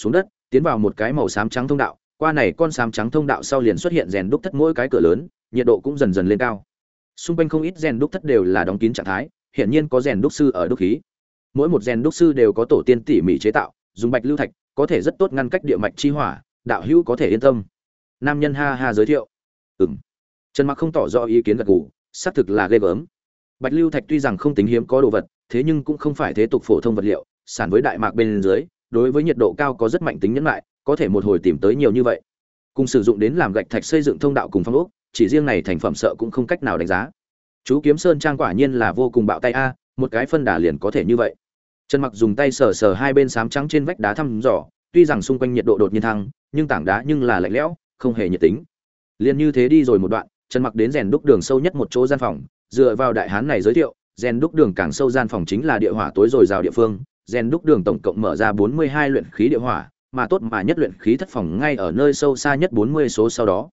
xuống đất, tiến vào một cái màu xám trắng thông đạo. Qua này con xám trắng thông đạo sau liền xuất hiện rèn đúc thất mỗi cái cửa lớn, nhiệt độ cũng dần dần lên cao. Xung quanh không ít rèn đúc thất đều là đóng kín trạng thái, hiển nhiên có rèn đúc sư ở đúc khí. Mỗi một rèn đúc sư đều có tổ tiên tỉ mỉ chế tạo, dùng bạch lưu thạch, có thể rất tốt ngăn cách địa mạch chi hỏa, đạo hữu có thể yên tâm. Nam nhân ha ha giới thiệu. Ừng trần mặc không tỏ rõ ý kiến gật gù, xác thực là ghê gớm. Bạch lưu thạch tuy rằng không tính hiếm có đồ vật, thế nhưng cũng không phải thế tục phổ thông vật liệu, sản với đại mạc bên dưới đối với nhiệt độ cao có rất mạnh tính nhẫn lại, có thể một hồi tìm tới nhiều như vậy. Cùng sử dụng đến làm gạch thạch xây dựng thông đạo cùng phong ốc, chỉ riêng này thành phẩm sợ cũng không cách nào đánh giá. Chú kiếm sơn trang quả nhiên là vô cùng bạo tay a, một cái phân đà liền có thể như vậy. Trần mặc dùng tay sờ sờ hai bên sám trắng trên vách đá thăm dò, tuy rằng xung quanh nhiệt độ đột nhiên thăng, nhưng tảng đá nhưng là lạnh lẽo, không hề nhiệt tính. Liền như thế đi rồi một đoạn, trần mặc đến rèn đúc đường sâu nhất một chỗ gian phòng, dựa vào đại hán này giới thiệu, rèn đúc đường càng sâu gian phòng chính là địa hỏa tối rồi rào địa phương rèn đúc đường tổng cộng mở ra 42 luyện khí địa hỏa, mà tốt mà nhất luyện khí thất phòng ngay ở nơi sâu xa nhất 40 số sau đó.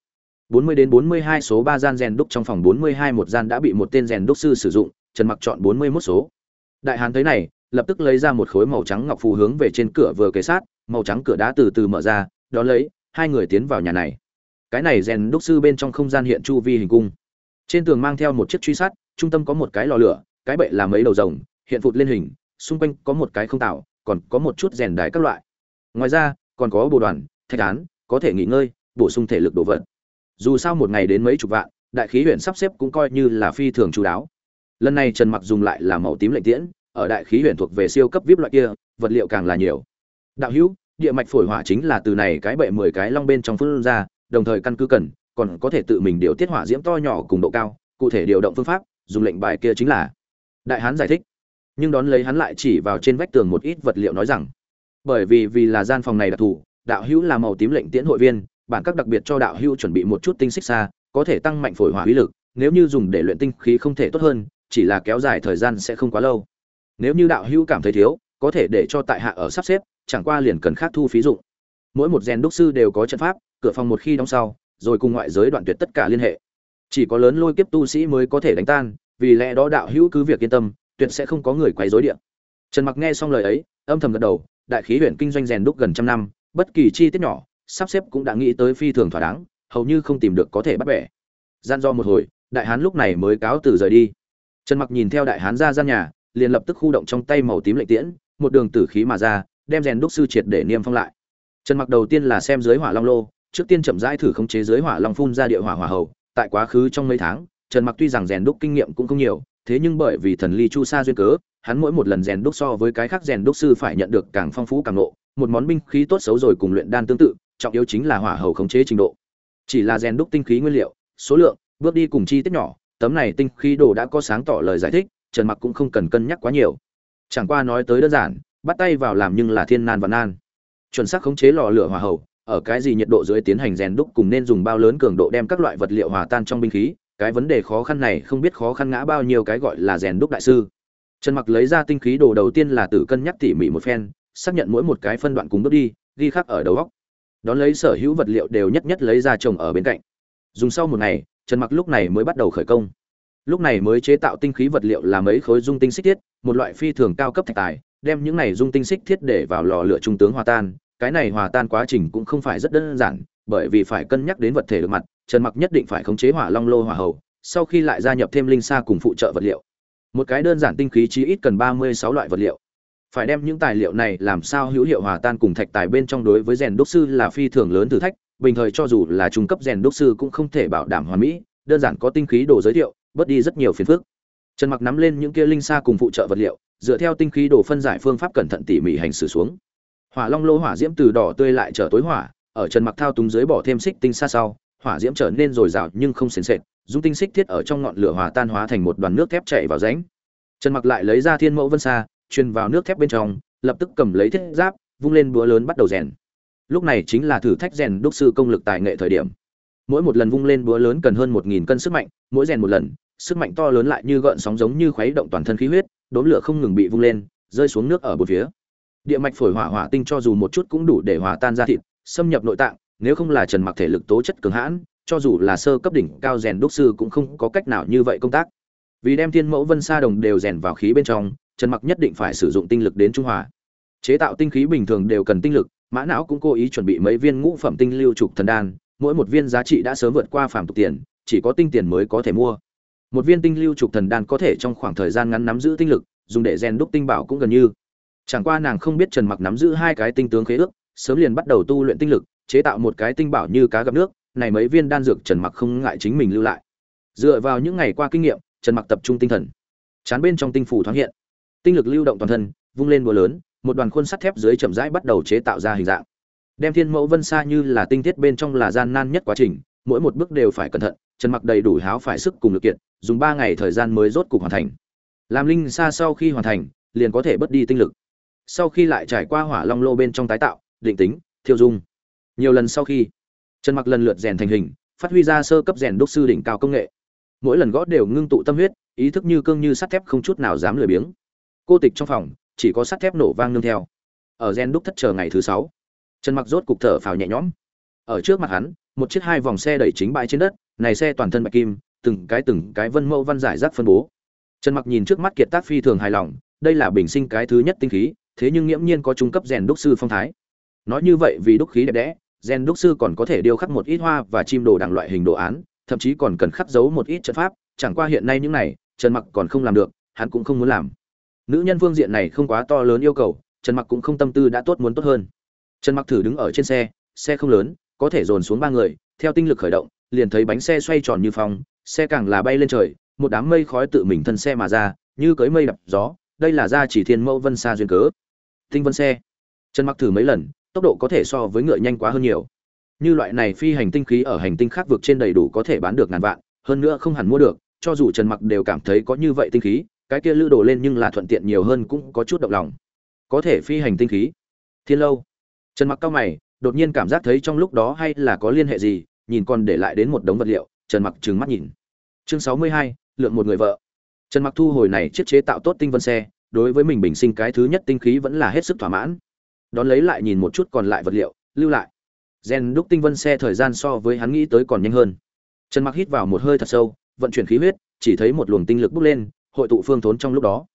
40 đến 42 số ba gian rèn đúc trong phòng 42 một gian đã bị một tên rèn đúc sư sử dụng, trần mặc chọn 41 số. Đại hán thấy này, lập tức lấy ra một khối màu trắng ngọc phù hướng về trên cửa vừa kề sát, màu trắng cửa đá từ từ mở ra, đó lấy, hai người tiến vào nhà này. Cái này rèn đúc sư bên trong không gian hiện chu vi hình cung. Trên tường mang theo một chiếc truy sát, trung tâm có một cái lò lửa, cái bệ là mấy đầu rồng, hiện phụt lên hình xung quanh có một cái không tạo, còn có một chút rèn đái các loại. Ngoài ra, còn có bồ đoàn, thạch án có thể nghỉ ngơi, bổ sung thể lực đồ vật. Dù sao một ngày đến mấy chục vạn, đại khí huyện sắp xếp cũng coi như là phi thường chú đáo. Lần này trần mặc dùng lại là màu tím lệnh tiễn, ở đại khí huyện thuộc về siêu cấp vip loại kia, vật liệu càng là nhiều. Đạo hữu, địa mạch phổi hỏa chính là từ này cái bệ mười cái long bên trong phương ra, đồng thời căn cứ cần, còn có thể tự mình điều tiết hỏa diễm to nhỏ cùng độ cao, cụ thể điều động phương pháp, dùng lệnh bài kia chính là. Đại hán giải thích nhưng đón lấy hắn lại chỉ vào trên vách tường một ít vật liệu nói rằng, bởi vì vì là gian phòng này đặc thù, đạo hữu là màu tím lệnh tiễn hội viên, bản các đặc biệt cho đạo hữu chuẩn bị một chút tinh xích xa, có thể tăng mạnh phổi hỏa uy lực, nếu như dùng để luyện tinh khí không thể tốt hơn, chỉ là kéo dài thời gian sẽ không quá lâu. Nếu như đạo hữu cảm thấy thiếu, có thể để cho tại hạ ở sắp xếp, chẳng qua liền cần khác thu phí dụng. Mỗi một rèn đúc sư đều có trận pháp, cửa phòng một khi đóng sau, rồi cùng ngoại giới đoạn tuyệt tất cả liên hệ. Chỉ có lớn lôi kiếp tu sĩ mới có thể đánh tan, vì lẽ đó đạo hữu cứ việc yên tâm tuyệt sẽ không có người quấy rối địa. trần mặc nghe xong lời ấy, âm thầm gật đầu, đại khí huyện kinh doanh rèn đúc gần trăm năm, bất kỳ chi tiết nhỏ, sắp xếp cũng đã nghĩ tới phi thường thỏa đáng, hầu như không tìm được có thể bắt bẻ. Gian do một hồi, đại hán lúc này mới cáo từ rời đi. Trần mặc nhìn theo đại hán ra gian nhà, liền lập tức khu động trong tay màu tím lệnh tiễn, một đường tử khí mà ra, đem rèn đúc sư triệt để niêm phong lại. Trần mặc đầu tiên là xem dưới hỏa long lô, trước tiên chậm rãi thử khống chế dưới hỏa long phun ra địa hỏa hỏa hầu, tại quá khứ trong mấy tháng, trần mặc tuy rằng rèn đúc kinh nghiệm cũng không nhiều thế nhưng bởi vì thần ly chu sa duyên cớ, hắn mỗi một lần rèn đúc so với cái khác rèn đúc sư phải nhận được càng phong phú càng nộ, một món binh khí tốt xấu rồi cùng luyện đan tương tự, trọng yếu chính là hỏa hầu khống chế trình độ. Chỉ là rèn đúc tinh khí nguyên liệu, số lượng, bước đi cùng chi tiết nhỏ, tấm này tinh khí đồ đã có sáng tỏ lời giải thích, trần mặc cũng không cần cân nhắc quá nhiều. Chẳng qua nói tới đơn giản, bắt tay vào làm nhưng là thiên nan và nan. Chuẩn xác khống chế lò lửa hỏa hầu, ở cái gì nhiệt độ dưới tiến hành rèn đúc cùng nên dùng bao lớn cường độ đem các loại vật liệu hòa tan trong binh khí cái vấn đề khó khăn này không biết khó khăn ngã bao nhiêu cái gọi là rèn đúc đại sư. Trần mặc lấy ra tinh khí đồ đầu tiên là tự cân nhắc tỉ mỉ một phen, xác nhận mỗi một cái phân đoạn cùng bước đi, ghi khắc ở đầu góc đón lấy sở hữu vật liệu đều nhất nhất lấy ra trồng ở bên cạnh. Dùng sau một ngày, trần mặc lúc này mới bắt đầu khởi công. Lúc này mới chế tạo tinh khí vật liệu là mấy khối dung tinh xích thiết, một loại phi thường cao cấp thạch tài, đem những này dung tinh xích thiết để vào lò lửa trung tướng hòa tan. Cái này hòa tan quá trình cũng không phải rất đơn giản, bởi vì phải cân nhắc đến vật thể được mặt trần mặc nhất định phải khống chế hỏa long lô hỏa hầu, sau khi lại gia nhập thêm linh sa cùng phụ trợ vật liệu. Một cái đơn giản tinh khí chí ít cần ba mươi sáu loại vật liệu. Phải đem những tài liệu này làm sao hữu hiệu hòa tan cùng thạch tài bên trong đối với rèn đúc sư là phi thường lớn thử thách, bình thời cho dù là trung cấp rèn đúc sư cũng không thể bảo đảm hoàn mỹ, đơn giản có tinh khí đồ giới thiệu, bớt đi rất nhiều phiền phức. Trần mặc nắm lên những kia linh sa cùng phụ trợ vật liệu, dựa theo tinh khí đồ phân giải phương pháp cẩn thận tỉ mỉ hành xử xuống. Hỏa long lô hỏa diễm từ đỏ tươi lại trở tối hỏa, ở trần mặc thao túng dưới bỏ thêm xích tinh xa sau hỏa diễm trở nên rồi rào nhưng không sền sệt, dung tinh xích thiết ở trong ngọn lửa hòa tan hóa thành một đoàn nước thép chảy vào rãnh. Trần mặc lại lấy ra thiên mẫu vân xa truyền vào nước thép bên trong, lập tức cầm lấy thiết giáp, vung lên búa lớn bắt đầu rèn. Lúc này chính là thử thách rèn đúc sư công lực tài nghệ thời điểm. Mỗi một lần vung lên búa lớn cần hơn một nghìn cân sức mạnh, mỗi rèn một lần, sức mạnh to lớn lại như gợn sóng giống như khuấy động toàn thân khí huyết, đốm lửa không ngừng bị vung lên, rơi xuống nước ở một phía. Địa mạch phổi hỏa hỏa tinh cho dù một chút cũng đủ để hòa tan ra thịt, xâm nhập nội tạng nếu không là trần mặc thể lực tố chất cường hãn, cho dù là sơ cấp đỉnh cao rèn đúc sư cũng không có cách nào như vậy công tác. Vì đem thiên mẫu vân sa đồng đều rèn vào khí bên trong, trần mặc nhất định phải sử dụng tinh lực đến trung hòa. Chế tạo tinh khí bình thường đều cần tinh lực, mã não cũng cố ý chuẩn bị mấy viên ngũ phẩm tinh lưu trục thần đan, mỗi một viên giá trị đã sớm vượt qua phàm tục tiền, chỉ có tinh tiền mới có thể mua. Một viên tinh lưu trục thần đan có thể trong khoảng thời gian ngắn nắm giữ tinh lực, dùng để rèn đúc tinh bảo cũng gần như. Chẳng qua nàng không biết trần mặc nắm giữ hai cái tinh tướng khế ước, sớm liền bắt đầu tu luyện tinh lực chế tạo một cái tinh bảo như cá gặp nước, này mấy viên đan dược trần mặc không ngại chính mình lưu lại. Dựa vào những ngày qua kinh nghiệm, trần mặc tập trung tinh thần. Chán bên trong tinh phủ thoáng hiện. Tinh lực lưu động toàn thân, vung lên búa lớn, một đoàn khuôn sắt thép dưới chậm rãi bắt đầu chế tạo ra hình dạng. Đem thiên mẫu vân xa như là tinh thiết bên trong là gian nan nhất quá trình, mỗi một bước đều phải cẩn thận, trần mặc đầy đủ háo phải sức cùng lực kiện, dùng ba ngày thời gian mới rốt cục hoàn thành. Làm linh xa sau khi hoàn thành, liền có thể bớt đi tinh lực. Sau khi lại trải qua hỏa long lô bên trong tái tạo, định tính, thiêu dung nhiều lần sau khi, trần mặc lần lượt rèn thành hình, phát huy ra sơ cấp rèn đúc sư đỉnh cao công nghệ. Mỗi lần gõ đều ngưng tụ tâm huyết, ý thức như cương như sắt thép không chút nào dám lười biếng. Cô tịch trong phòng, chỉ có sắt thép nổ vang nương theo. Ở gen đúc thất chờ ngày thứ sáu, trần mặc rốt cục thở phào nhẹ nhõm. Ở trước mặt hắn, một chiếc hai vòng xe đẩy chính bãi trên đất, này xe toàn thân bạch kim, từng cái từng cái vân mẫu văn giải rác phân bố. Trần mặc nhìn trước mắt kiệt tác phi thường hài lòng, đây là bình sinh cái thứ nhất tinh khí, thế nhưng nghiễm nhiên có trung cấp rèn đúc sư phong thái. Nói như vậy vì đúc khí đẹp đẽ Gen đúc sư còn có thể điêu khắc một ít hoa và chim đồ đẳng loại hình đồ án, thậm chí còn cần khắc dấu một ít trận pháp, chẳng qua hiện nay những này, trần mặc còn không làm được, hắn cũng không muốn làm. Nữ nhân phương diện này không quá to lớn yêu cầu, trần mặc cũng không tâm tư đã tốt muốn tốt hơn. Trần mặc thử đứng ở trên xe xe không lớn, có thể dồn xuống ba người, theo tinh lực khởi động, liền thấy bánh xe xoay tròn như phong, xe càng là bay lên trời, một đám mây khói tự mình thân xe mà ra, như cưới mây đập gió, đây là ra chỉ thiên mẫu vân xa duyên cớ. Tinh vân xe. Trần mặc thử mấy lần tốc độ có thể so với ngựa nhanh quá hơn nhiều. Như loại này phi hành tinh khí ở hành tinh khác vực trên đầy đủ có thể bán được ngàn vạn hơn nữa không hẳn mua được cho dù trần mặc đều cảm thấy có như vậy tinh khí cái kia lữ đồ lên nhưng là thuận tiện nhiều hơn cũng có chút động lòng. Có thể phi hành tinh khí. Thiên lâu. Trần mặc cao mày đột nhiên cảm giác thấy trong lúc đó hay là có liên hệ gì nhìn còn để lại đến một đống vật liệu trần mặc trừng mắt nhìn. Chương 62, lượng một người vợ. Trần mặc thu hồi này chiết chế tạo tốt tinh vân xe đối với mình bình sinh cái thứ nhất tinh khí vẫn là hết sức thỏa mãn đón lấy lại nhìn một chút còn lại vật liệu, lưu lại. Gen đúc tinh vân xe thời gian so với hắn nghĩ tới còn nhanh hơn. Trần mặc hít vào một hơi thật sâu, vận chuyển khí huyết, chỉ thấy một luồng tinh lực bốc lên, hội tụ phương thốn trong lúc đó.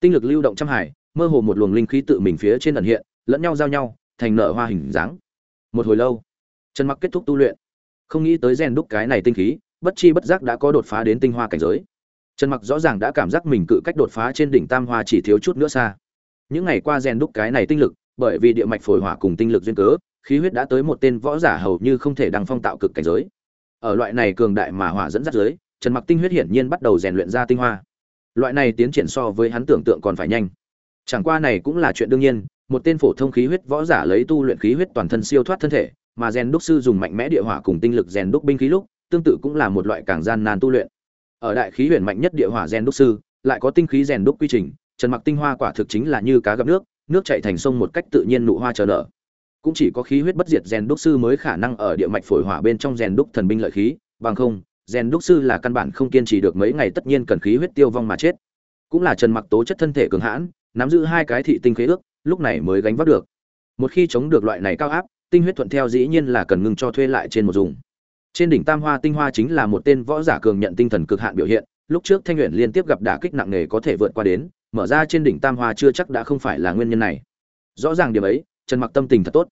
Tinh lực lưu động trăm hải, mơ hồ một luồng linh khí tự mình phía trên ẩn hiện, lẫn nhau giao nhau, thành nở hoa hình dáng. Một hồi lâu, trần mặc kết thúc tu luyện. Không nghĩ tới rèn đúc cái này tinh khí, bất chi bất giác đã có đột phá đến tinh hoa cảnh giới. Trần mặc rõ ràng đã cảm giác mình cự cách đột phá trên đỉnh tam hoa chỉ thiếu chút nữa xa. Những ngày qua rèn đúc cái này tinh lực bởi vì địa mạch phổi hỏa cùng tinh lực duyên cớ, khí huyết đã tới một tên võ giả hầu như không thể đăng phong tạo cực cảnh giới. Ở loại này cường đại mà hỏa dẫn dắt giới, trần mặc tinh huyết hiển nhiên bắt đầu rèn luyện ra tinh hoa. Loại này tiến triển so với hắn tưởng tượng còn phải nhanh. Chẳng qua này cũng là chuyện đương nhiên, một tên phổ thông khí huyết võ giả lấy tu luyện khí huyết toàn thân siêu thoát thân thể, mà rèn đúc sư dùng mạnh mẽ địa hỏa cùng tinh lực rèn đúc binh khí lúc, tương tự cũng là một loại càng gian nan tu luyện. Ở đại khí huyền mạnh nhất địa hỏa rèn đúc sư, lại có tinh khí rèn đúc quy trình, trần mặc tinh hoa quả thực chính là như cá gặp nước nước chảy thành sông một cách tự nhiên nụ hoa chờ nở. Cũng chỉ có khí huyết bất diệt rèn đúc sư mới khả năng ở địa mạch phổi hỏa bên trong rèn đúc thần binh lợi khí, bằng không, rèn đúc sư là căn bản không kiên trì được mấy ngày tất nhiên cần khí huyết tiêu vong mà chết. Cũng là trần mặc tố chất thân thể cường hãn, nắm giữ hai cái thị tinh khế ước, lúc này mới gánh vác được. Một khi chống được loại này cao áp, tinh huyết thuận theo dĩ nhiên là cần ngừng cho thuê lại trên một dùng. Trên đỉnh tam hoa tinh hoa chính là một tên võ giả cường nhận tinh thần cực hạn biểu hiện, lúc trước thanh luyện liên tiếp gặp đả kích nặng nề có thể vượt qua đến mở ra trên đỉnh tam hoa chưa chắc đã không phải là nguyên nhân này. Rõ ràng điểm ấy, trần mặc tâm tình thật tốt.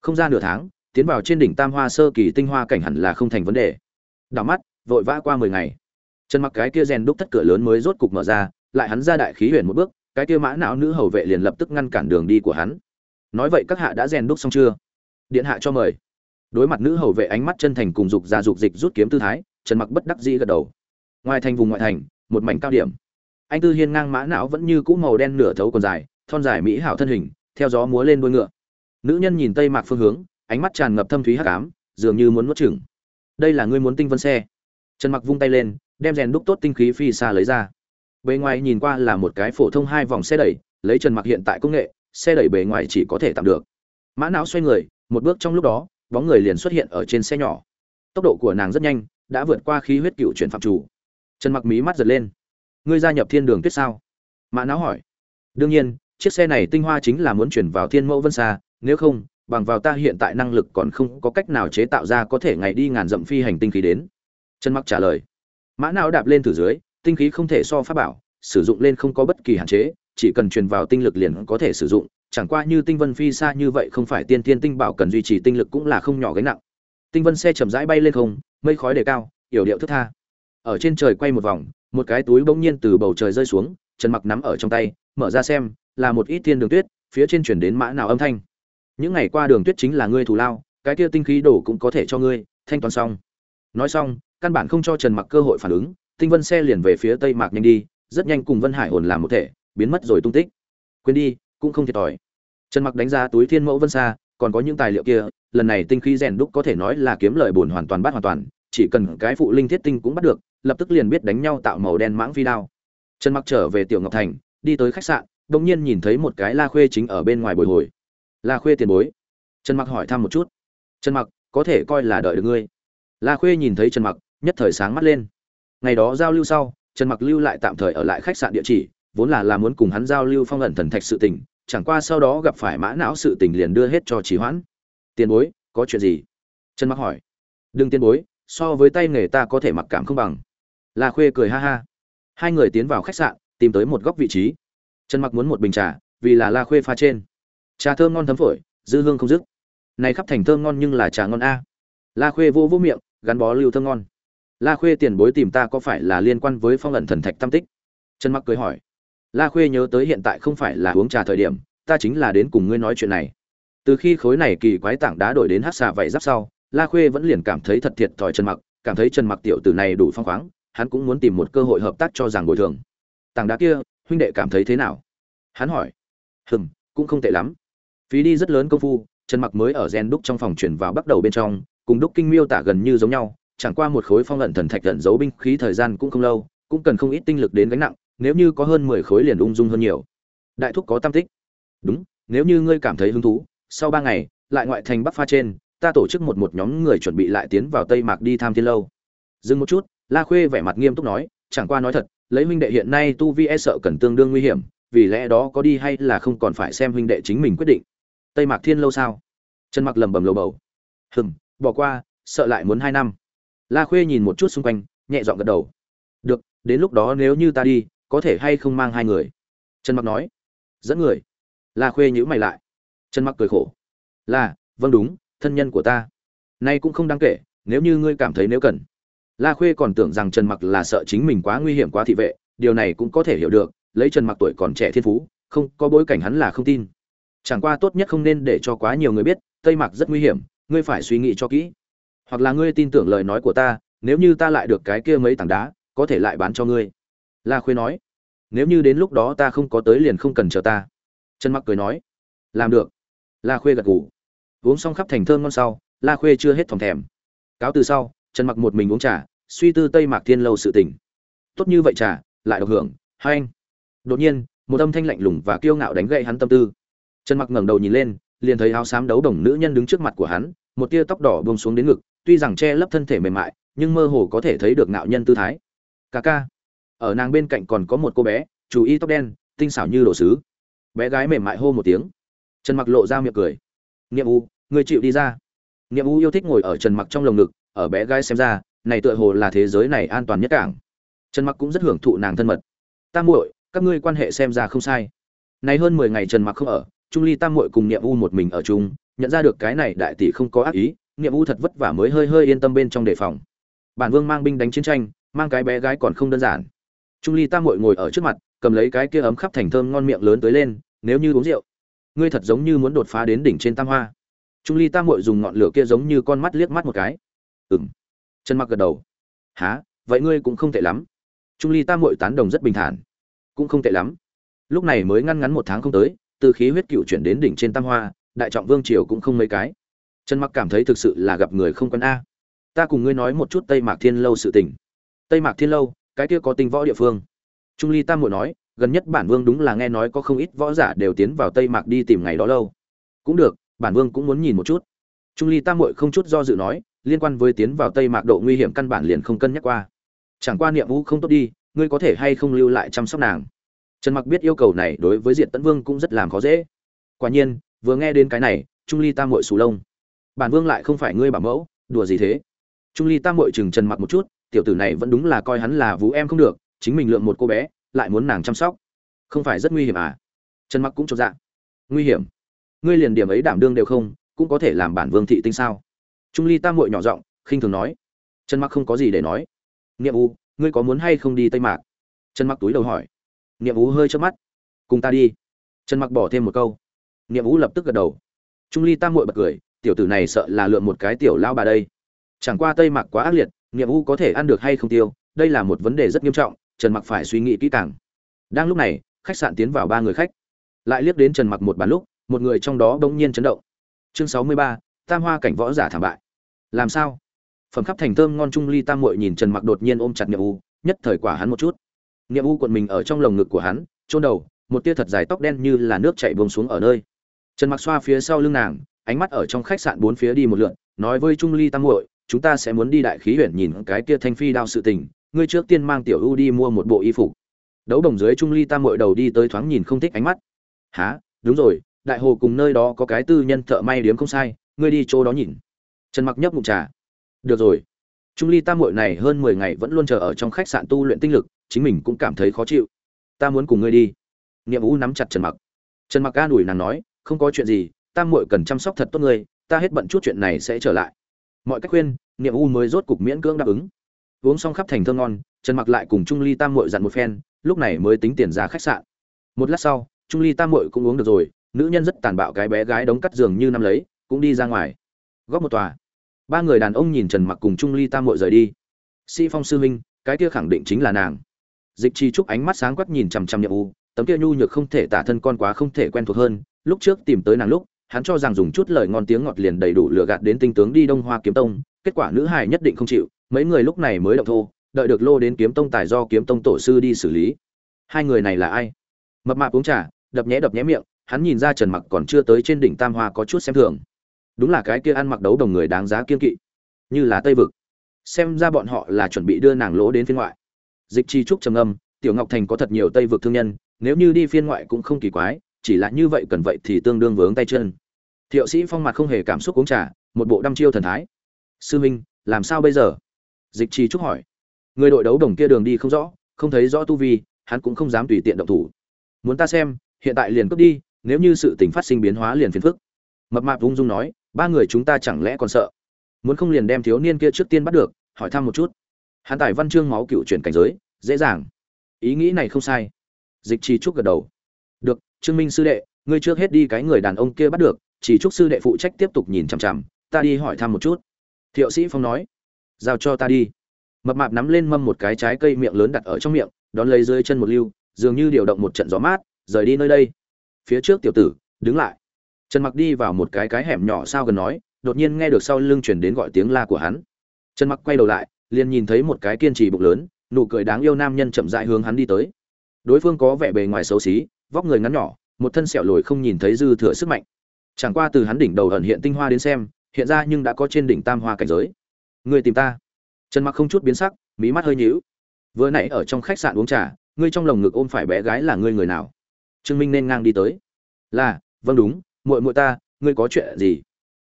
Không ra nửa tháng, tiến vào trên đỉnh tam hoa sơ kỳ tinh hoa cảnh hẳn là không thành vấn đề. Đảo mắt, vội vã qua mười ngày. Trần mặc cái kia rèn đúc thất cửa lớn mới rốt cục mở ra, lại hắn ra đại khí huyền một bước, cái kia mã não nữ hầu vệ liền lập tức ngăn cản đường đi của hắn. Nói vậy các hạ đã rèn đúc xong chưa? Điện hạ cho mời. Đối mặt nữ hầu vệ ánh mắt chân thành cùng dục ra dục dịch rút kiếm tư thái, trần mặc bất đắc dĩ gật đầu. Ngoài thành vùng ngoại thành, một mảnh cao điểm anh tư hiên ngang mã não vẫn như cũ màu đen nửa thấu còn dài, thon dài mỹ hảo thân hình, theo gió múa lên đuôi ngựa. Nữ nhân nhìn tây mạc phương hướng, ánh mắt tràn ngập thâm thúy hắc ám, dường như muốn nuốt chửng. Đây là ngươi muốn tinh vân xe. Trần mặc vung tay lên, đem rèn đúc tốt tinh khí phi xa lấy ra. Bề ngoài nhìn qua là một cái phổ thông hai vòng xe đẩy, lấy trần mặc hiện tại công nghệ, xe đẩy bề ngoài chỉ có thể tạm được. Mã não xoay người, một bước trong lúc đó, bóng người liền xuất hiện ở trên xe nhỏ. Tốc độ của nàng rất nhanh, đã vượt qua khí huyết cựu chuyển phạm chủ. Trần mặc mí mắt giật lên ngươi gia nhập thiên đường tuyết sao? Mã não hỏi. Đương nhiên, chiếc xe này tinh hoa chính là muốn chuyển vào thiên mẫu vân xa nếu không, bằng vào ta hiện tại năng lực còn không có cách nào chế tạo ra có thể ngày đi ngàn dặm phi hành tinh khí đến. Trần mặc trả lời. Mã não đạp lên từ dưới, tinh khí không thể so pháp bảo, sử dụng lên không có bất kỳ hạn chế, chỉ cần truyền vào tinh lực liền có thể sử dụng, chẳng qua như tinh vân phi xa như vậy không phải tiên tiên tinh bảo cần duy trì tinh lực cũng là không nhỏ gánh nặng. Tinh vân xe chậm rãi bay lên không, mây khói đề cao, yểu điệu thức tha. Ở trên trời quay một vòng một cái túi bỗng nhiên từ bầu trời rơi xuống, trần mặc nắm ở trong tay, mở ra xem, là một ít thiên đường tuyết, phía trên chuyển đến mã nào âm thanh. Những ngày qua đường tuyết chính là ngươi thù lao, cái kia tinh khí đổ cũng có thể cho ngươi, thanh toán xong. Nói xong, căn bản không cho trần mặc cơ hội phản ứng, tinh vân xe liền về phía tây mạc nhanh đi, rất nhanh cùng vân hải hồn làm một thể, biến mất rồi tung tích. Quên đi, cũng không thiệt thòi. Trần mặc đánh ra túi thiên mẫu vân xa còn có những tài liệu kia, lần này tinh khí rèn đúc có thể nói là kiếm lời bổn hoàn toàn bắt hoàn toàn, chỉ cần cái phụ linh thiết tinh cũng bắt được lập tức liền biết đánh nhau tạo màu đen mãng phi đao. Trần mặc trở về tiểu ngọc thành, đi tới khách sạn đông nhiên nhìn thấy một cái la khuê chính ở bên ngoài bồi hồi. La khuê tiền bối. Trần mặc hỏi thăm một chút. Trần mặc, có thể coi là đợi được ngươi. La khuê nhìn thấy trần mặc, nhất thời sáng mắt lên. Ngày đó giao lưu sau, trần mặc lưu lại tạm thời ở lại khách sạn địa chỉ, vốn là là muốn cùng hắn giao lưu phong ẩn thần thạch sự tình, chẳng qua sau đó gặp phải mã não sự tình liền đưa hết cho trì hoãn. Tiền bối, có chuyện gì? Trần mặc hỏi. Đừng tiền bối, so với tay nghề ta có thể mặc cảm không bằng la khuê cười ha ha. Hai người tiến vào khách sạn, tìm tới một góc vị trí. Trần mặc muốn một bình trà, vì là la khuê pha trên. Trà thơm ngon thấm phổi, dư hương không dứt. Này khắp thành thơm ngon nhưng là trà ngon a. La khuê vô vô miệng, gắn bó lưu thơm ngon. La khuê tiền bối tìm ta có phải là liên quan với phong ẩn thần thạch tam tích? Trần mặc cười hỏi. La khuê nhớ tới hiện tại không phải là uống trà thời điểm, ta chính là đến cùng ngươi nói chuyện này. Từ khi khối này kỳ quái tảng đá đổi đến hắc xà vậy giáp sau, la khuê vẫn liền cảm thấy thật thiệt thòi trần mặc, cảm thấy trần mặc tiểu tử này đủ phong khoáng hắn cũng muốn tìm một cơ hội hợp tác cho rằng bồi thường. Tảng đá kia, huynh đệ cảm thấy thế nào? Hắn hỏi. Hừm, cũng không tệ lắm. Phí đi rất lớn công phu, trần mặc mới ở gen đúc trong phòng chuyển vào bắt đầu bên trong, cùng đúc kinh miêu tả gần như giống nhau, chẳng qua một khối phong lận thần thạch lận giấu binh khí thời gian cũng không lâu, cũng cần không ít tinh lực đến gánh nặng, nếu như có hơn 10 khối liền ung dung hơn nhiều. Đại thúc có tam tích. Đúng, nếu như ngươi cảm thấy hứng thú, sau ba ngày, lại ngoại thành bắc pha trên, ta tổ chức một một nhóm người chuẩn bị lại tiến vào tây mạc đi tham thiên lâu. Dừng một chút la khuê vẻ mặt nghiêm túc nói, chẳng qua nói thật, lấy huynh đệ hiện nay tu vi e sợ cần tương đương nguy hiểm, vì lẽ đó có đi hay là không còn phải xem huynh đệ chính mình quyết định. Tây mạc thiên lâu sao? Trần mặc lầm bầm lầu bầu. Hừm, bỏ qua, sợ lại muốn hai năm. La khuê nhìn một chút xung quanh, nhẹ dọn gật đầu. Được, đến lúc đó nếu như ta đi, có thể hay không mang hai người? Trần mặc nói. Dẫn người. La khuê nhíu mày lại. Trần mặc cười khổ. Là vâng đúng, thân nhân của ta. Nay cũng không đáng kể, nếu như ngươi cảm thấy nếu cần la khuê còn tưởng rằng trần mặc là sợ chính mình quá nguy hiểm quá thị vệ, điều này cũng có thể hiểu được, lấy trần mặc tuổi còn trẻ thiên phú, không, có bối cảnh hắn là không tin. Chẳng qua tốt nhất không nên để cho quá nhiều người biết, tây mặc rất nguy hiểm, ngươi phải suy nghĩ cho kỹ. Hoặc là ngươi tin tưởng lời nói của ta, nếu như ta lại được cái kia mấy tảng đá, có thể lại bán cho ngươi. La khuê nói. Nếu như đến lúc đó ta không có tới liền không cần chờ ta. Trần mặc cười nói. Làm được. La khuê gật gù. Uống xong khắp thành thơm ngon sau, la khuê chưa hết thòng thèm. Cáo từ sau, trần mặc một mình uống trà suy tư tây mạc thiên lâu sự tình. Tốt như vậy trà, lại độc hưởng, hai anh. Đột nhiên, một âm thanh lạnh lùng và kiêu ngạo đánh gậy hắn tâm tư. Trần mặc ngẩng đầu nhìn lên, liền thấy áo xám đấu đồng nữ nhân đứng trước mặt của hắn, một tia tóc đỏ buông xuống đến ngực, tuy rằng che lấp thân thể mềm mại, nhưng mơ hồ có thể thấy được nạo nhân tư thái. Ca ca. Ở nàng bên cạnh còn có một cô bé, chú y tóc đen, tinh xảo như đồ sứ. Bé gái mềm mại hô một tiếng. Trần mặc lộ ra miệng cười. Nghiệm u người chịu đi ra. Nghiệm u yêu thích ngồi ở trần mặc trong lồng ngực, ở bé gái xem ra này tựa hồ là thế giới này an toàn nhất cảng. Trần mặc cũng rất hưởng thụ nàng thân mật. Tam muội, các ngươi quan hệ xem ra không sai. Này hơn 10 ngày trần mặc không ở, trung ly tam muội cùng niệm u một mình ở chung, nhận ra được cái này đại tỷ không có ác ý, niệm u thật vất vả mới hơi hơi yên tâm bên trong đề phòng. Bản vương mang binh đánh chiến tranh, mang cái bé gái còn không đơn giản. Trung ly tam muội ngồi ở trước mặt, cầm lấy cái kia ấm khắp thành thơm ngon miệng lớn tới lên, nếu như uống rượu, ngươi thật giống như muốn đột phá đến đỉnh trên tam hoa. Trung ly tam muội dùng ngọn lửa kia giống như con mắt liếc mắt một cái. Ừm trần mặc gật đầu. Há vậy ngươi cũng không tệ lắm. Trung ly tam muội tán đồng rất bình thản. Cũng không tệ lắm. Lúc này mới ngăn ngắn một tháng không tới, từ khí huyết cựu chuyển đến đỉnh trên tam hoa, đại trọng vương triều cũng không mấy cái. Trần mặc cảm thấy thực sự là gặp người không quen a. Ta cùng ngươi nói một chút tây mạc thiên lâu sự tình. Tây mạc thiên lâu? Cái kia có tinh võ địa phương. Trung ly tam muội nói, gần nhất bản vương đúng là nghe nói có không ít võ giả đều tiến vào tây mạc đi tìm ngày đó lâu. Cũng được, bản vương cũng muốn nhìn một chút. Trung ly tam muội không chút do dự nói liên quan với tiến vào tây mạc độ nguy hiểm căn bản liền không cân nhắc qua. Chẳng qua niệm vũ không tốt đi, ngươi có thể hay không lưu lại chăm sóc nàng. Trần mặc biết yêu cầu này đối với diện tấn vương cũng rất làm khó dễ. Quả nhiên, vừa nghe đến cái này, trung ly tam mội sù lông. Bản vương lại không phải ngươi bảo mẫu, đùa gì thế? Trung ly tam mội chừng trần mặc một chút, tiểu tử này vẫn đúng là coi hắn là vũ em không được, chính mình lượm một cô bé, lại muốn nàng chăm sóc. Không phải rất nguy hiểm à? Trần mặc cũng cho dạ. Nguy hiểm? Ngươi liền điểm ấy đảm đương đều không, cũng có thể làm bản vương thị tinh sao? Trung ly tam muội nhỏ giọng khinh thường nói. Trần mặc không có gì để nói. Niệm u ngươi có muốn hay không đi tây mạc? Trần mặc túi đầu hỏi. Niệm u hơi chớp mắt. Cùng ta đi. Trần mặc bỏ thêm một câu. Niệm u lập tức gật đầu. Trung ly tam muội bật cười tiểu tử này sợ là lượm một cái tiểu lao bà đây. Chẳng qua tây mạc quá ác liệt niệm u có thể ăn được hay không tiêu đây là một vấn đề rất nghiêm trọng trần mặc phải suy nghĩ kỹ càng. Đang lúc này khách sạn tiến vào ba người khách. Lại liếc đến trần mặc một bàn lúc một người trong đó bỗng nhiên chấn động. Chương sáu mươi ba, tam hoa cảnh võ giả thảm bại. Làm sao? Phẩm khắp thành thơm ngon trung ly tam muội nhìn trần mặc đột nhiên ôm chặt niệm u, nhất thời quả hắn một chút. Niệm u cuộn mình ở trong lồng ngực của hắn, chôn đầu, một tia thật dài tóc đen như là nước chảy buông xuống ở nơi. Trần mặc xoa phía sau lưng nàng, ánh mắt ở trong khách sạn bốn phía đi một lượn, nói với trung ly tam muội, chúng ta sẽ muốn đi đại khí huyện nhìn cái kia thanh phi đao sự tình, ngươi trước tiên mang tiểu u đi mua một bộ y phục. Đấu đồng dưới trung ly tam muội đầu đi tới thoáng nhìn không thích ánh mắt. Há đúng rồi, đại hồ cùng nơi đó có cái tư nhân thợ may điếm không sai ngươi đi chỗ đó nhìn. Trần mặc nhấp ngụm trà. Được rồi. Trung ly tam muội này hơn 10 ngày vẫn luôn chờ ở trong khách sạn tu luyện tinh lực, chính mình cũng cảm thấy khó chịu. Ta muốn cùng ngươi đi. Niệm u nắm chặt trần mặc. Trần mặc ca đuổi nàng nói, không có chuyện gì, tam muội cần chăm sóc thật tốt ngươi, ta hết bận chút chuyện này sẽ trở lại. Mọi cách khuyên, niệm u mới rốt cục miễn cưỡng đáp ứng. Uống xong khắp thành thơ ngon, trần mặc lại cùng trung ly tam muội dặn một phen, lúc này mới tính tiền ra khách sạn. Một lát sau, trung ly tam muội cũng uống được rồi, nữ nhân rất tàn bạo cái bé gái đóng cắt giường như năm lấy cũng đi ra ngoài. Góp một tòa. Ba người đàn ông nhìn trần mặc cùng trung ly tam mội rời đi. Sĩ phong sư Minh, cái kia khẳng định chính là nàng. Dịch chi trúc ánh mắt sáng quắc nhìn chằm chằm nhậm u tấm kia nhu nhược không thể tả thân con quá không thể quen thuộc hơn lúc trước tìm tới nàng lúc hắn cho rằng dùng chút lời ngon tiếng ngọt liền đầy đủ lừa gạt đến tinh tướng đi đông hoa kiếm tông kết quả nữ hài nhất định không chịu mấy người lúc này mới động thô đợi được lô đến kiếm tông tài do kiếm tông tổ sư đi xử lý. Hai người này là ai? Mập mạp uống trà đập nhẽ đập nhẽ miệng hắn nhìn ra trần mặc còn chưa tới trên đỉnh tam hoa có chút xem thường đúng là cái kia ăn mặc đấu đồng người đáng giá kiên kỵ. Như là tây vực. Xem ra bọn họ là chuẩn bị đưa nàng lỗ đến phiên ngoại. Dịch chi trúc trầm âm tiểu ngọc thành có thật nhiều tây vực thương nhân, nếu như đi phiên ngoại cũng không kỳ quái, chỉ là như vậy cần vậy thì tương đương vướng tay chân. Thiệu sĩ phong mặt không hề cảm xúc uống trà, một bộ đăm chiêu thần thái. Sư minh, làm sao bây giờ? Dịch chi trúc hỏi. Người đội đấu đồng kia đường đi không rõ, không thấy rõ tu vi, hắn cũng không dám tùy tiện động thủ. Muốn ta xem, hiện tại liền cướp đi, nếu như sự tình phát sinh biến hóa liền phiền phức. Mập mạp ung dung nói ba người chúng ta chẳng lẽ còn sợ? Muốn không liền đem thiếu niên kia trước tiên bắt được, hỏi thăm một chút. Hắn tài văn chương máu cựu chuyển cảnh giới, dễ dàng. Ý nghĩ này không sai. Dịch trì trúc gật đầu. Được, trương minh sư đệ, ngươi trước hết đi cái người đàn ông kia bắt được chỉ trúc sư đệ phụ trách tiếp tục nhìn chằm chằm, ta đi hỏi thăm một chút. Thiệu sĩ phong nói. Giao cho ta đi. Mập mạp nắm lên mâm một cái trái cây miệng lớn đặt ở trong miệng, đón lấy dưới chân một lưu, dường như điều động một trận gió mát, rời đi nơi đây. Phía trước tiểu tử, đứng lại trần mặc đi vào một cái cái hẻm nhỏ sao gần nói, đột nhiên nghe được sau lưng chuyển đến gọi tiếng la của hắn. Trần mặc quay đầu lại, liền nhìn thấy một cái kiên trì bụng lớn, nụ cười đáng yêu nam nhân chậm rãi hướng hắn đi tới. Đối phương có vẻ bề ngoài xấu xí, vóc người ngắn nhỏ, một thân sẹo lồi không nhìn thấy dư thừa sức mạnh. Chẳng qua từ hắn đỉnh đầu ẩn hiện tinh hoa đến xem, hiện ra nhưng đã có trên đỉnh tam hoa cảnh giới. Người tìm ta. Trần mặc không chút biến sắc, mí mắt hơi nhíu. Vừa nãy ở trong khách sạn uống trà, ngươi trong lồng ngực ôm phải bé gái là ngươi người nào? Trương minh nên ngang đi tới. Là vâng đúng muội muội ta, ngươi có chuyện gì?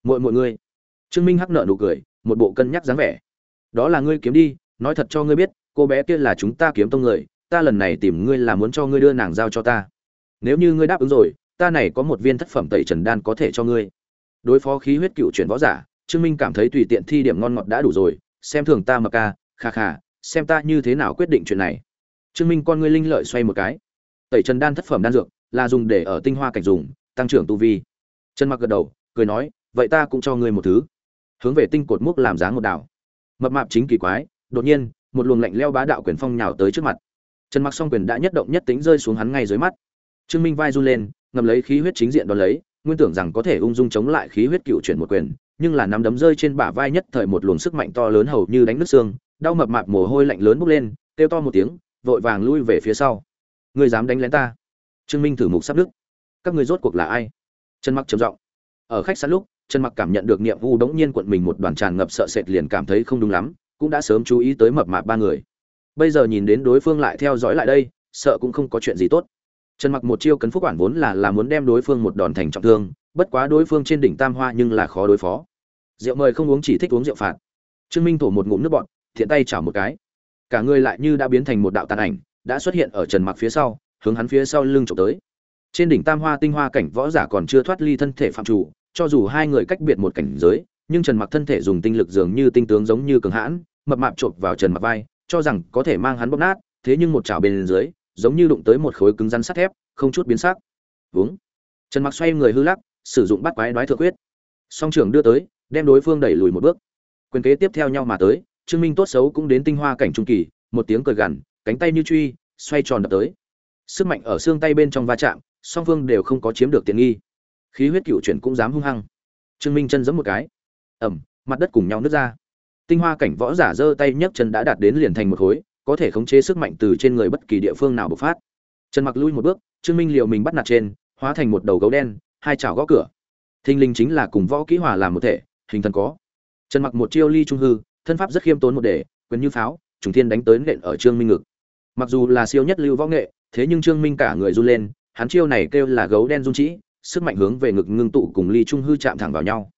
Muội muội ngươi. Trương minh hắc nợ nụ cười, một bộ cân nhắc dáng vẻ. Đó là ngươi kiếm đi, nói thật cho ngươi biết, cô bé kia là chúng ta kiếm tông người, ta lần này tìm ngươi là muốn cho ngươi đưa nàng giao cho ta. Nếu như ngươi đáp ứng rồi, ta này có một viên thất phẩm tẩy trần đan có thể cho ngươi. Đối phó khí huyết cựu chuyển võ giả, trương minh cảm thấy tùy tiện thi điểm ngon ngọt đã đủ rồi, xem thường ta mà ca, kha kha, xem ta như thế nào quyết định chuyện này. Trương minh con ngươi linh lợi xoay một cái. Tẩy trần đan thất phẩm đan dược là dùng để ở tinh hoa cảnh dùng, tăng trưởng tu vi trần mặc gật đầu, cười nói, vậy ta cũng cho ngươi một thứ. Hướng về tinh cột múc làm dáng một đảo. Mập mạp chính kỳ quái, đột nhiên, một luồng lạnh leo bá đạo quyền phong nhào tới trước mặt. Trần mặc song quyền đã nhất động nhất tính rơi xuống hắn ngay dưới mắt. Trương minh vai run lên ngầm lấy khí huyết chính diện đón lấy, nguyên tưởng rằng có thể ung dung chống lại khí huyết cựu chuyển một quyền, nhưng là nắm đấm rơi trên bả vai nhất thời một luồng sức mạnh to lớn hầu như đánh nứt xương, đau mập mạp mồ hôi lạnh lớn bốc lên, kêu to một tiếng, vội vàng lui về phía sau. Ngươi dám đánh lén ta? Trương minh thử mục sắp đức các ngươi rốt cuộc là ai? Trần mặc trầm giọng. Ở khách sạn lúc trần mặc cảm nhận được niệm vu đống nhiên cuộn mình một đoàn tràn ngập sợ sệt liền cảm thấy không đúng lắm cũng đã sớm chú ý tới mập mạp ba người. Bây giờ nhìn đến đối phương lại theo dõi lại đây sợ cũng không có chuyện gì tốt. Trần mặc một chiêu cấn phúc quản vốn là là muốn đem đối phương một đòn thành trọng thương bất quá đối phương trên đỉnh tam hoa nhưng là khó đối phó. Rượu mời không uống chỉ thích uống rượu phạt. Trương minh thổ một ngụm nước bọt, thiện tay chảo một cái. Cả người lại như đã biến thành một đạo tàn ảnh đã xuất hiện ở trần mặc phía sau hướng hắn phía sau lưng chụp tới trên đỉnh tam hoa tinh hoa cảnh võ giả còn chưa thoát ly thân thể phạm chủ, cho dù hai người cách biệt một cảnh giới, nhưng trần mặc thân thể dùng tinh lực dường như tinh tướng giống như cường hãn, mập mạp chộp vào trần mặc vai, cho rằng có thể mang hắn bóp nát, thế nhưng một chảo bên dưới, giống như đụng tới một khối cứng rắn sắt thép, không chút biến sắc. Vướng trần mặc xoay người hư lắc, sử dụng bắt quái đoái thượng quyết. Song trưởng đưa tới, đem đối phương đẩy lùi một bước. Quyền kế tiếp theo nhau mà tới, trương minh tốt xấu cũng đến tinh hoa cảnh trung kỳ, một tiếng cười gằn, cánh tay như truy, xoay tròn đập tới. Sức mạnh ở xương tay bên trong va chạm song phương đều không có chiếm được tiện nghi. Khí huyết cựu chuyển cũng dám hung hăng. Trương minh chân giẫm một cái. Ẩm, mặt đất cùng nhau nứt ra. Tinh hoa cảnh võ giả giơ tay nhấc chân đã đạt đến liền thành một khối, có thể khống chế sức mạnh từ trên người bất kỳ địa phương nào bộc phát. Trần mặc lui một bước, trương minh liệu mình bắt nạt trên, hóa thành một đầu gấu đen, hai chảo gõ cửa. Thinh linh chính là cùng võ kỹ hòa làm một thể, hình thần có. Trần mặc một chiêu ly trung hư, thân pháp rất khiêm tốn một đề, quyền như pháo, trùng thiên đánh tới nện ở trương minh ngực. Mặc dù là siêu nhất lưu võ nghệ, thế nhưng trương minh cả người run lên hắn chiêu này kêu là gấu đen dung trĩ sức mạnh hướng về ngực ngưng tụ cùng ly trung hư chạm thẳng vào nhau.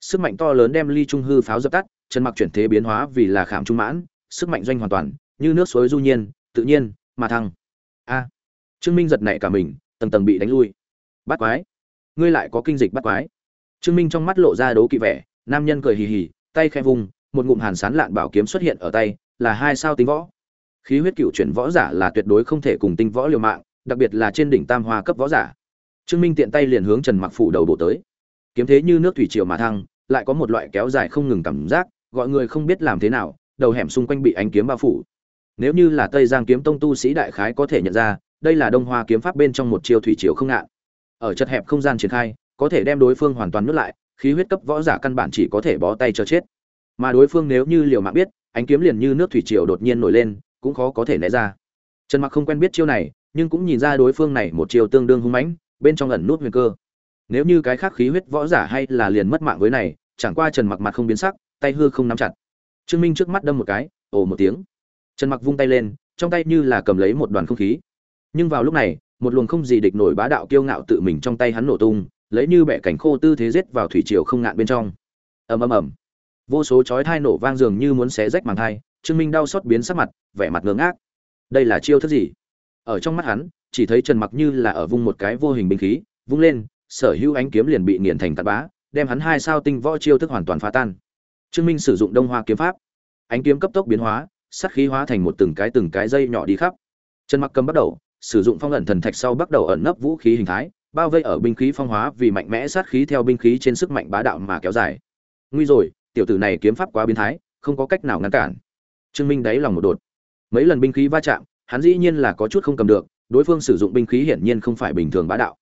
Sức mạnh to lớn đem ly trung hư pháo dập tắt trần mặc chuyển thế biến hóa vì là khảm trung mãn, sức mạnh doanh hoàn toàn, như nước suối du nhiên, tự nhiên, mà thăng. A. Trương minh giật nảy cả mình, tầng tầng bị đánh lui. Bắt quái. Ngươi lại có kinh dịch bắt quái. Trương minh trong mắt lộ ra đố kỵ vẻ, nam nhân cười hì hì, tay khẽ vùng một ngụm hàn sán lạn bảo kiếm xuất hiện ở tay, là hai sao tính võ. Khí huyết cựu chuyển võ giả là tuyệt đối không thể cùng tinh võ liều mạng đặc biệt là trên đỉnh tam hoa cấp võ giả. Trương minh tiện tay liền hướng trần mặc phủ đầu bổ tới. Kiếm thế như nước thủy triều mà thăng, lại có một loại kéo dài không ngừng cảm giác, gọi người không biết làm thế nào, đầu hẻm xung quanh bị ánh kiếm bao phủ. Nếu như là tây giang kiếm tông tu sĩ đại khái có thể nhận ra, đây là đông hoa kiếm pháp bên trong một chiêu thủy triều không ngạn. Ở chật hẹp không gian triển khai, có thể đem đối phương hoàn toàn nuốt lại, khí huyết cấp võ giả căn bản chỉ có thể bó tay cho chết. Mà đối phương nếu như liều mạng biết, ánh kiếm liền như nước thủy triều đột nhiên nổi lên, cũng khó có thể né ra. Trần mặc không quen biết chiêu này nhưng cũng nhìn ra đối phương này một chiều tương đương hung mãnh, bên trong ẩn nút nguy cơ. Nếu như cái khác khí huyết võ giả hay là liền mất mạng với này, chẳng qua trần mặc mặt không biến sắc, tay hư không nắm chặt. Trương minh trước mắt đâm một cái, ồ một tiếng. Trần mặc vung tay lên, trong tay như là cầm lấy một đoàn không khí. Nhưng vào lúc này, một luồng không gì địch nổi bá đạo kiêu ngạo tự mình trong tay hắn nổ tung, lấy như bẻ cảnh khô tư thế giết vào thủy triều không ngạn bên trong. Ầm ầm ầm. Vô số chói thai nổ vang dường như muốn xé rách màng thai, trương minh đau xót biến sắc mặt, vẻ mặt ngơ ngác. Đây là chiêu thức gì? Ở trong mắt hắn, chỉ thấy trần mặc như là ở vung một cái vô hình binh khí, vung lên, sở hữu ánh kiếm liền bị nghiền thành tạt bá đem hắn hai sao tinh võ chiêu thức hoàn toàn phá tan. Trương minh sử dụng đông hoa kiếm pháp. Ánh kiếm cấp tốc biến hóa sắc khí hóa thành một từng cái từng cái dây nhỏ đi khắp. Trần mặc cầm bắt đầu, sử dụng phong ẩn thần thạch sau bắt đầu ẩn nấp vũ khí hình thái, bao vây ở binh khí phong hóa vì mạnh mẽ sát khí theo binh khí trên sức mạnh bá đạo mà kéo dài. Nguy rồi, tiểu tử này kiếm pháp quá biến thái, không có cách nào ngăn cản. Trương minh đáy lòng một đột. Mấy lần binh khí va chạm hắn dĩ nhiên là có chút không cầm được, đối phương sử dụng binh khí hiển nhiên không phải bình thường bá đạo.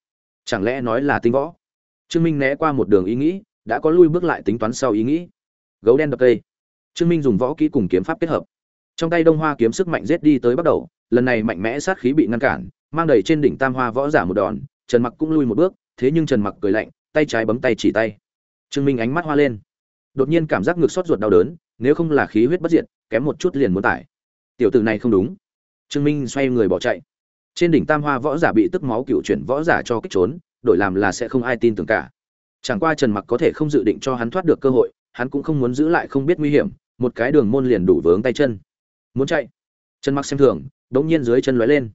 Chẳng lẽ nói là tinh võ? Trương minh né qua một đường ý nghĩ, đã có lui bước lại tính toán sau ý nghĩ. Gấu đen đập cây. Trương minh dùng võ kỹ cùng kiếm pháp kết hợp. Trong tay đông hoa kiếm sức mạnh rết đi tới bắt đầu, lần này mạnh mẽ sát khí bị ngăn cản, mang đầy trên đỉnh tam hoa võ giả một đòn, trần mặc cũng lui một bước, thế nhưng trần mặc cười lạnh, tay trái bấm tay chỉ tay. Trương minh ánh mắt hoa lên. Đột nhiên cảm giác ngực xót ruột đau đớn, nếu không là khí huyết bất diệt, kém một chút liền muốn tải. Tiểu tử này không đúng trương minh xoay người bỏ chạy. Trên đỉnh tam hoa võ giả bị tức máu cựu chuyển võ giả cho kích trốn, đổi làm là sẽ không ai tin tưởng cả. Chẳng qua trần mặc có thể không dự định cho hắn thoát được cơ hội, hắn cũng không muốn giữ lại không biết nguy hiểm, một cái đường môn liền đủ vướng tay chân. Muốn chạy? Trần mặc xem thường đống nhiên dưới chân lóe lên.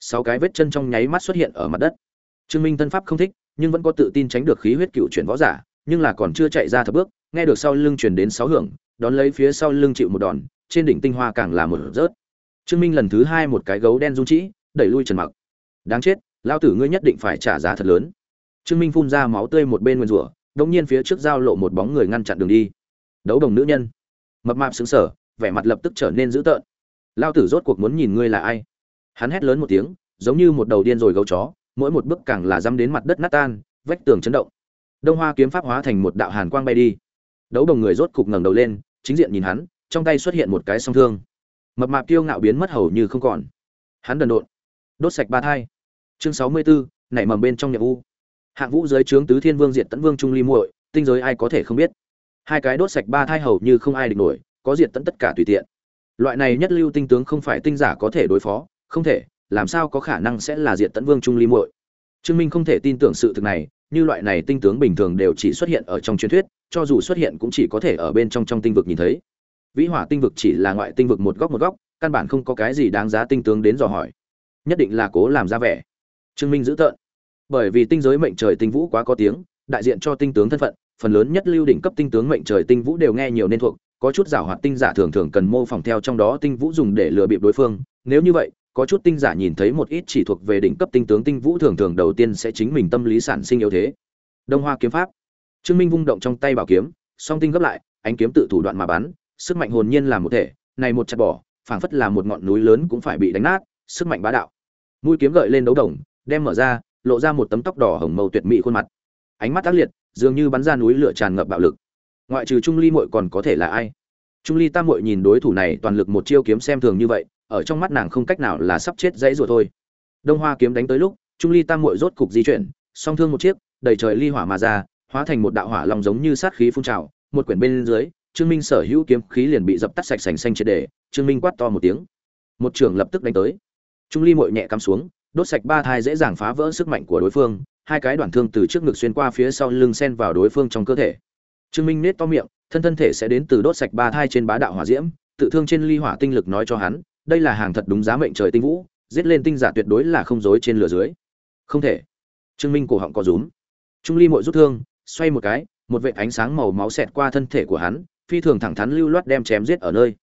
Sáu cái vết chân trong nháy mắt xuất hiện ở mặt đất. Trương minh thân pháp không thích, nhưng vẫn có tự tin tránh được khí huyết cựu chuyển võ giả, nhưng là còn chưa chạy ra thập bước, nghe được sau lưng truyền đến sáu hưởng, đón lấy phía sau lưng chịu một đòn, trên đỉnh tinh hoa càng là một rớt trương minh lần thứ hai một cái gấu đen rung trĩ đẩy lui trần mặc. Đáng chết, lao tử ngươi nhất định phải trả giá thật lớn. Trương minh phun ra máu tươi một bên nguyên rủa Đông nhiên phía trước giao lộ một bóng người ngăn chặn đường đi. Đấu đồng nữ nhân. Mập mạp xứng sở vẻ mặt lập tức trở nên dữ tợn. Lao tử rốt cuộc muốn nhìn ngươi là ai? Hắn hét lớn một tiếng, giống như một đầu điên rồi gấu chó, mỗi một bước càng là dăm đến mặt đất nát tan, vách tường chấn động. Đông hoa kiếm pháp hóa thành một đạo hàn quang bay đi. Đấu đồng người rốt cục ngẩng đầu lên, chính diện nhìn hắn, trong tay xuất hiện một cái song thương mập mạp kiêu ngạo biến mất hầu như không còn. Hắn đần độn. Đốt sạch ba thai. Chương sáu mươi bốn nảy mầm bên trong nhiệm u hạng vũ dưới trướng tứ thiên vương diện tấn vương trung ly muội, tinh giới ai có thể không biết. Hai cái đốt sạch ba thai hầu như không ai địch nổi, có diệt tận tất cả tùy tiện. Loại này nhất lưu tinh tướng không phải tinh giả có thể đối phó, không thể, làm sao có khả năng sẽ là diệt tấn vương trung ly muội. Trương minh không thể tin tưởng sự thực này, như loại này tinh tướng bình thường đều chỉ xuất hiện ở trong truyền thuyết, cho dù xuất hiện cũng chỉ có thể ở bên trong trong tinh vực nhìn thấy vĩ hỏa tinh vực chỉ là ngoại tinh vực một góc một góc, căn bản không có cái gì đáng giá tinh tướng đến dò hỏi. Nhất định là cố làm ra vẻ. Trương minh giữ tợn. Bởi vì tinh giới mệnh trời tinh vũ quá có tiếng, đại diện cho tinh tướng thân phận, phần lớn nhất lưu đỉnh cấp tinh tướng mệnh trời tinh vũ đều nghe nhiều nên thuộc, có chút giả hoạt tinh giả thường thường cần mô phỏng theo trong đó tinh vũ dùng để lừa bịp đối phương. Nếu như vậy, có chút tinh giả nhìn thấy một ít chỉ thuộc về đỉnh cấp tinh tướng tinh vũ thường thường đầu tiên sẽ chính mình tâm lý sản sinh yếu thế. Đông hoa kiếm pháp. Trương minh vung động trong tay bảo kiếm, song tinh gấp lại, ánh kiếm tự thủ đoạn mà bắn sức mạnh hồn nhiên là một thể, này một chặt bỏ, phảng phất là một ngọn núi lớn cũng phải bị đánh nát, sức mạnh bá đạo. Mũi kiếm gợi lên đấu đồng, đem mở ra, lộ ra một tấm tóc đỏ hồng màu tuyệt mỹ khuôn mặt. Ánh mắt ác liệt, dường như bắn ra núi lửa tràn ngập bạo lực. Ngoại trừ trung ly muội còn có thể là ai? Trung ly tam muội nhìn đối thủ này toàn lực một chiêu kiếm xem thường như vậy, ở trong mắt nàng không cách nào là sắp chết dãy rồi thôi. Đông hoa kiếm đánh tới lúc, trung ly tam muội rốt cục di chuyển, song thương một chiếc, đầy trời ly hỏa mà ra, hóa thành một đạo hỏa long giống như sát khí phun trào, một quyển bên dưới trương minh sở hữu kiếm khí liền bị dập tắt sạch sành xanh triệt để, trương minh quát to một tiếng. Một trường lập tức đánh tới. Trung ly muội nhẹ cắm xuống, đốt sạch ba thai dễ dàng phá vỡ sức mạnh của đối phương, hai cái đoạn thương từ trước ngực xuyên qua phía sau lưng xen vào đối phương trong cơ thể. Trương minh nết to miệng, thân thân thể sẽ đến từ đốt sạch ba thai trên bá đạo hỏa diễm, tự thương trên ly hỏa tinh lực nói cho hắn, đây là hàng thật đúng giá mệnh trời tinh vũ, giết lên tinh giả tuyệt đối là không dối trên lửa dưới. Không thể. Trương minh cổ họng có rúm. Trung ly mội rút thương, xoay một cái, một vệ ánh sáng màu máu xẹt qua thân thể của hắn phi thường thẳng thắn lưu loát đem chém giết ở nơi.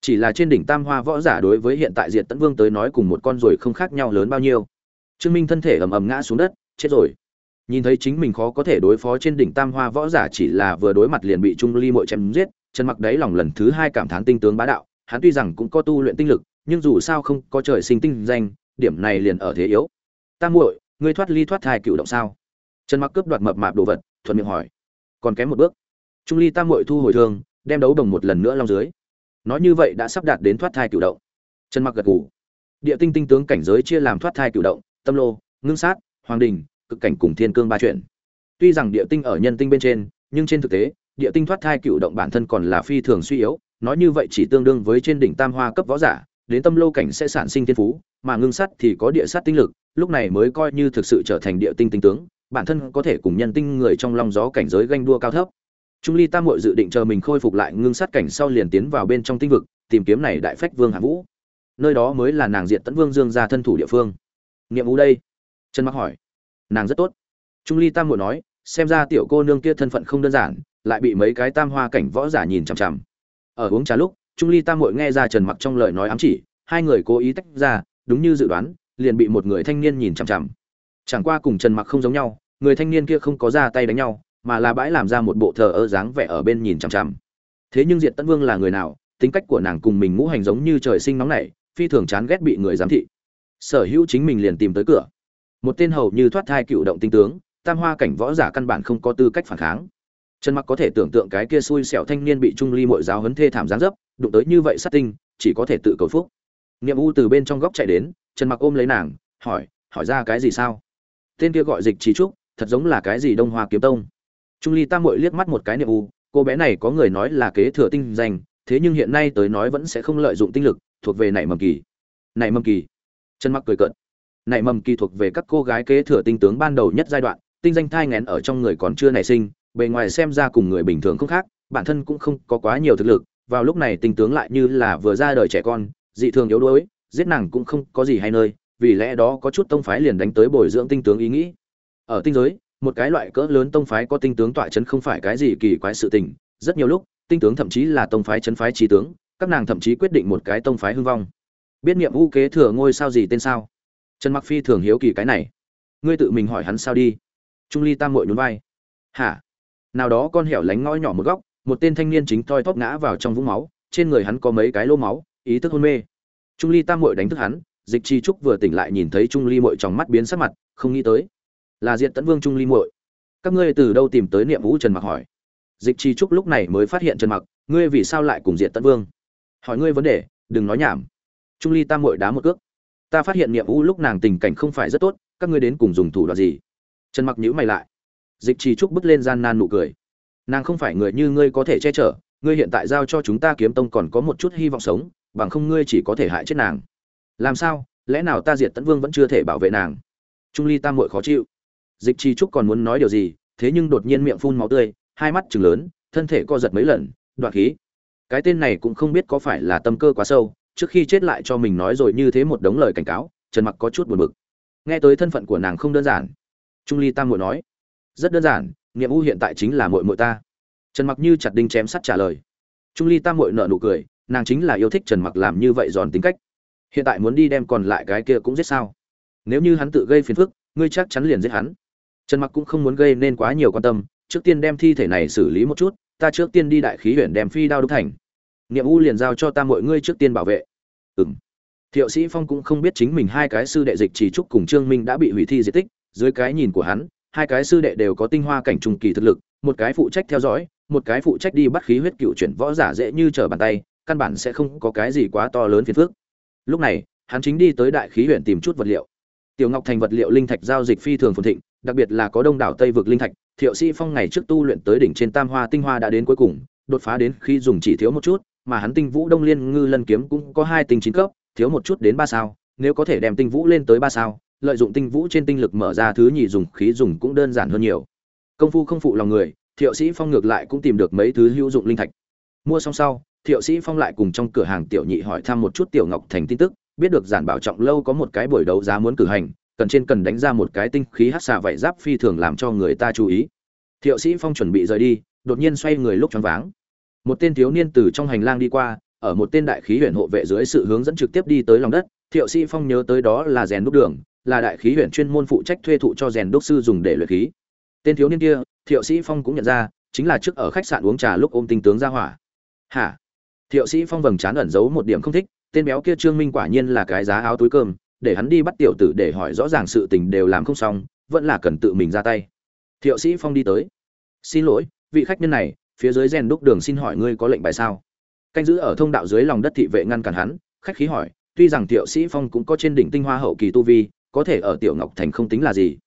Chỉ là trên đỉnh tam hoa võ giả đối với hiện tại diệt tấn vương tới nói cùng một con ruồi không khác nhau lớn bao nhiêu. Trương minh thân thể ầm ầm ngã xuống đất, chết rồi. Nhìn thấy chính mình khó có thể đối phó trên đỉnh tam hoa võ giả chỉ là vừa đối mặt liền bị trung ly mội chém giết trần mặc đáy lòng lần thứ hai cảm thán tinh tướng bá đạo, hắn tuy rằng cũng có tu luyện tinh lực, nhưng dù sao không có trời sinh tinh danh, điểm này liền ở thế yếu. Tam muội, ngươi thoát ly thoát thai cựu động sao? Trần mặc cướp đoạt mập mạp đồ vật, thuận miệng hỏi. Còn kém một bước. Trung ly tam muội thu hồi thương đem đấu đồng một lần nữa long dưới. Nói như vậy đã sắp đạt đến thoát thai cửu động. Trần mặc gật gù. Địa tinh tinh tướng cảnh giới chia làm thoát thai cửu động, tâm lô, ngưng sát, hoàng đình, cực cảnh cùng thiên cương ba chuyện. Tuy rằng địa tinh ở nhân tinh bên trên, nhưng trên thực tế, địa tinh thoát thai cựu động bản thân còn là phi thường suy yếu, nói như vậy chỉ tương đương với trên đỉnh tam hoa cấp võ giả, đến tâm lô cảnh sẽ sản sinh thiên phú, mà ngưng sắt thì có địa sát tinh lực, lúc này mới coi như thực sự trở thành địa tinh tinh tướng, bản thân có thể cùng nhân tinh người trong long gió cảnh giới ganh đua cao thấp trung ly tam Muội dự định chờ mình khôi phục lại ngưng sát cảnh sau liền tiến vào bên trong tinh vực, tìm kiếm này đại phách vương hạ vũ. Nơi đó mới là nàng diện tấn vương dương gia thân thủ địa phương. Nghiệm vũ đây? Trần mặc hỏi. Nàng rất tốt. Trung ly tam Muội nói, xem ra tiểu cô nương kia thân phận không đơn giản, lại bị mấy cái tam hoa cảnh võ giả nhìn chằm chằm. Ở uống trà lúc, trung ly tam Muội nghe ra trần mặc trong lời nói ám chỉ, hai người cố ý tách ra, đúng như dự đoán, liền bị một người thanh niên nhìn chằm chằm. Chẳng qua cùng trần mặc không giống nhau, người thanh niên kia không có ra tay đánh nhau mà là bãi làm ra một bộ thờ ơ dáng vẻ ở bên nhìn chằm chằm. Thế nhưng diệt tân vương là người nào, tính cách của nàng cùng mình ngũ hành giống như trời sinh nóng nảy, phi thường chán ghét bị người giám thị. Sở hữu chính mình liền tìm tới cửa. Một tên hầu như thoát thai cựu động tinh tướng, tam hoa cảnh võ giả căn bản không có tư cách phản kháng. Trần mặc có thể tưởng tượng cái kia xui xẻo thanh niên bị trung ly mội giáo hấn thê thảm giáng dấp, đụng tới như vậy sát tinh, chỉ có thể tự cầu phúc. Nghiệm u từ bên trong góc chạy đến, trần mặc ôm lấy nàng, hỏi hỏi ra cái gì sao? Tên kia gọi dịch trí trúc, thật giống là cái gì đông hoa kiếm tông? Trung ly tam mội liếc mắt một cái niệm u, cô bé này có người nói là kế thừa tinh danh, thế nhưng hiện nay tới nói vẫn sẽ không lợi dụng tinh lực, thuộc về nảy mầm kỳ. Nảy mầm kỳ. Trần mặc cười cợt. Nảy mầm kỳ thuộc về các cô gái kế thừa tinh tướng ban đầu nhất giai đoạn, tinh danh thai ngén ở trong người còn chưa nảy sinh, bề ngoài xem ra cùng người bình thường không khác, bản thân cũng không có quá nhiều thực lực, vào lúc này tinh tướng lại như là vừa ra đời trẻ con, dị thường yếu đuối, giết nàng cũng không có gì hay nơi, vì lẽ đó có chút tông phái liền đánh tới bồi dưỡng tinh tướng ý nghĩ. Ở tinh giới một cái loại cỡ lớn tông phái có tinh tướng tọa chấn không phải cái gì kỳ quái sự tình, rất nhiều lúc, tinh tướng thậm chí là tông phái chấn phái trí tướng, các nàng thậm chí quyết định một cái tông phái hưng vong. Biết niệm u kế thừa ngôi sao gì tên sao? Trần mặc phi thường hiếu kỳ cái này. Ngươi tự mình hỏi hắn sao đi. Trung ly tam muội nhún vai. Hả? Nào đó con hẻo lánh ngõ nhỏ một góc, một tên thanh niên chính toi tóp ngã vào trong vũng máu, trên người hắn có mấy cái lỗ máu, ý thức hôn mê. Trung ly tam muội đánh thức hắn, dịch chi trúc vừa tỉnh lại nhìn thấy trung ly muội trong mắt biến sắc mặt, không nghĩ tới là diện tấn vương trung ly muội. Các ngươi từ đâu tìm tới niệm vũ trần mặc hỏi? Dịch chi trúc lúc này mới phát hiện trần mặc, ngươi vì sao lại cùng diện tấn vương? Hỏi ngươi vấn đề, đừng nói nhảm. Trung ly tam muội đá một cước. Ta phát hiện niệm vũ lúc nàng tình cảnh không phải rất tốt, các ngươi đến cùng dùng thủ đoạn gì? Trần mặc nhíu mày lại. Dịch trì trúc bước lên gian nan nụ cười. Nàng không phải người như ngươi có thể che chở, ngươi hiện tại giao cho chúng ta kiếm tông còn có một chút hy vọng sống, bằng không ngươi chỉ có thể hại chết nàng. Làm sao? Lẽ nào ta diệt tấn vương vẫn chưa thể bảo vệ nàng? Trung ly tam muội khó chịu dịch Chi trúc còn muốn nói điều gì, thế nhưng đột nhiên miệng phun máu tươi, hai mắt chừng lớn, thân thể co giật mấy lần, đoạn khí. Cái tên này cũng không biết có phải là tâm cơ quá sâu, trước khi chết lại cho mình nói rồi như thế một đống lời cảnh cáo, trần mặc có chút buồn bực. Nghe tới thân phận của nàng không đơn giản. Trung ly tam muội nói, rất đơn giản, niệm u hiện tại chính là muội muội ta. Trần mặc như chặt đinh chém sắt trả lời. Trung ly tam muội nợ nụ cười, nàng chính là yêu thích trần mặc làm như vậy giòn tính cách. Hiện tại muốn đi đem còn lại cái kia cũng giết sao? Nếu như hắn tự gây phiền phức, ngươi chắc chắn liền giết hắn trần mặc cũng không muốn gây nên quá nhiều quan tâm, trước tiên đem thi thể này xử lý một chút, ta trước tiên đi đại khí huyện đem phi đao đúc thành. Niệm u liền giao cho ta mọi ngươi trước tiên bảo vệ. Ừm. Thiệu sĩ phong cũng không biết chính mình hai cái sư đệ dịch chỉ trúc cùng trương minh đã bị hủy thi di tích, dưới cái nhìn của hắn, hai cái sư đệ đều có tinh hoa cảnh trùng kỳ thực lực, một cái phụ trách theo dõi, một cái phụ trách đi bắt khí huyết cựu chuyển võ giả dễ như trở bàn tay, căn bản sẽ không có cái gì quá to lớn phiền phức. Lúc này, hắn chính đi tới đại khí huyện tìm chút vật liệu. Tiểu ngọc thành vật liệu linh thạch giao dịch phi thường phồn thịnh đặc biệt là có đông đảo tây vực linh thạch, thiệu sĩ phong ngày trước tu luyện tới đỉnh trên tam hoa tinh hoa đã đến cuối cùng, đột phá đến khi dùng chỉ thiếu một chút, mà hắn tinh vũ đông liên ngư lân kiếm cũng có hai tinh chín cấp, thiếu một chút đến ba sao, nếu có thể đem tinh vũ lên tới ba sao, lợi dụng tinh vũ trên tinh lực mở ra thứ nhì dùng khí dùng cũng đơn giản hơn nhiều. Công phu không phụ lòng người, thiệu sĩ phong ngược lại cũng tìm được mấy thứ hữu dụng linh thạch. Mua xong sau, thiệu sĩ phong lại cùng trong cửa hàng tiểu nhị hỏi thăm một chút tiểu ngọc thành tin tức, biết được giản bảo trọng lâu có một cái buổi đấu giá muốn cử hành cần trên cần đánh ra một cái tinh khí hát xạ vảy giáp phi thường làm cho người ta chú ý. Thiệu sĩ phong chuẩn bị rời đi, đột nhiên xoay người lúc choáng váng. Một tên thiếu niên từ trong hành lang đi qua, ở một tên đại khí huyện hộ vệ dưới sự hướng dẫn trực tiếp đi tới lòng đất. Thiệu sĩ phong nhớ tới đó là rèn đúc đường, là đại khí huyện chuyên môn phụ trách thuê thụ cho rèn đúc sư dùng để luyện khí. Tên thiếu niên kia, thiệu sĩ phong cũng nhận ra, chính là trước ở khách sạn uống trà lúc ôm tinh tướng ra hỏa. Hả? Thiệu sĩ phong vầng trán ẩn giấu một điểm không thích, tên béo kia trương minh quả nhiên là cái giá áo túi cơm để hắn đi bắt tiểu tử để hỏi rõ ràng sự tình đều làm không xong, vẫn là cần tự mình ra tay. Thiệu sĩ phong đi tới. Xin lỗi, vị khách nhân này, phía dưới rèn đúc đường xin hỏi ngươi có lệnh bài sao? Canh giữ ở thông đạo dưới lòng đất thị vệ ngăn cản hắn, khách khí hỏi, tuy rằng thiệu sĩ phong cũng có trên đỉnh tinh hoa hậu kỳ tu vi, có thể ở tiểu ngọc thành không tính là gì.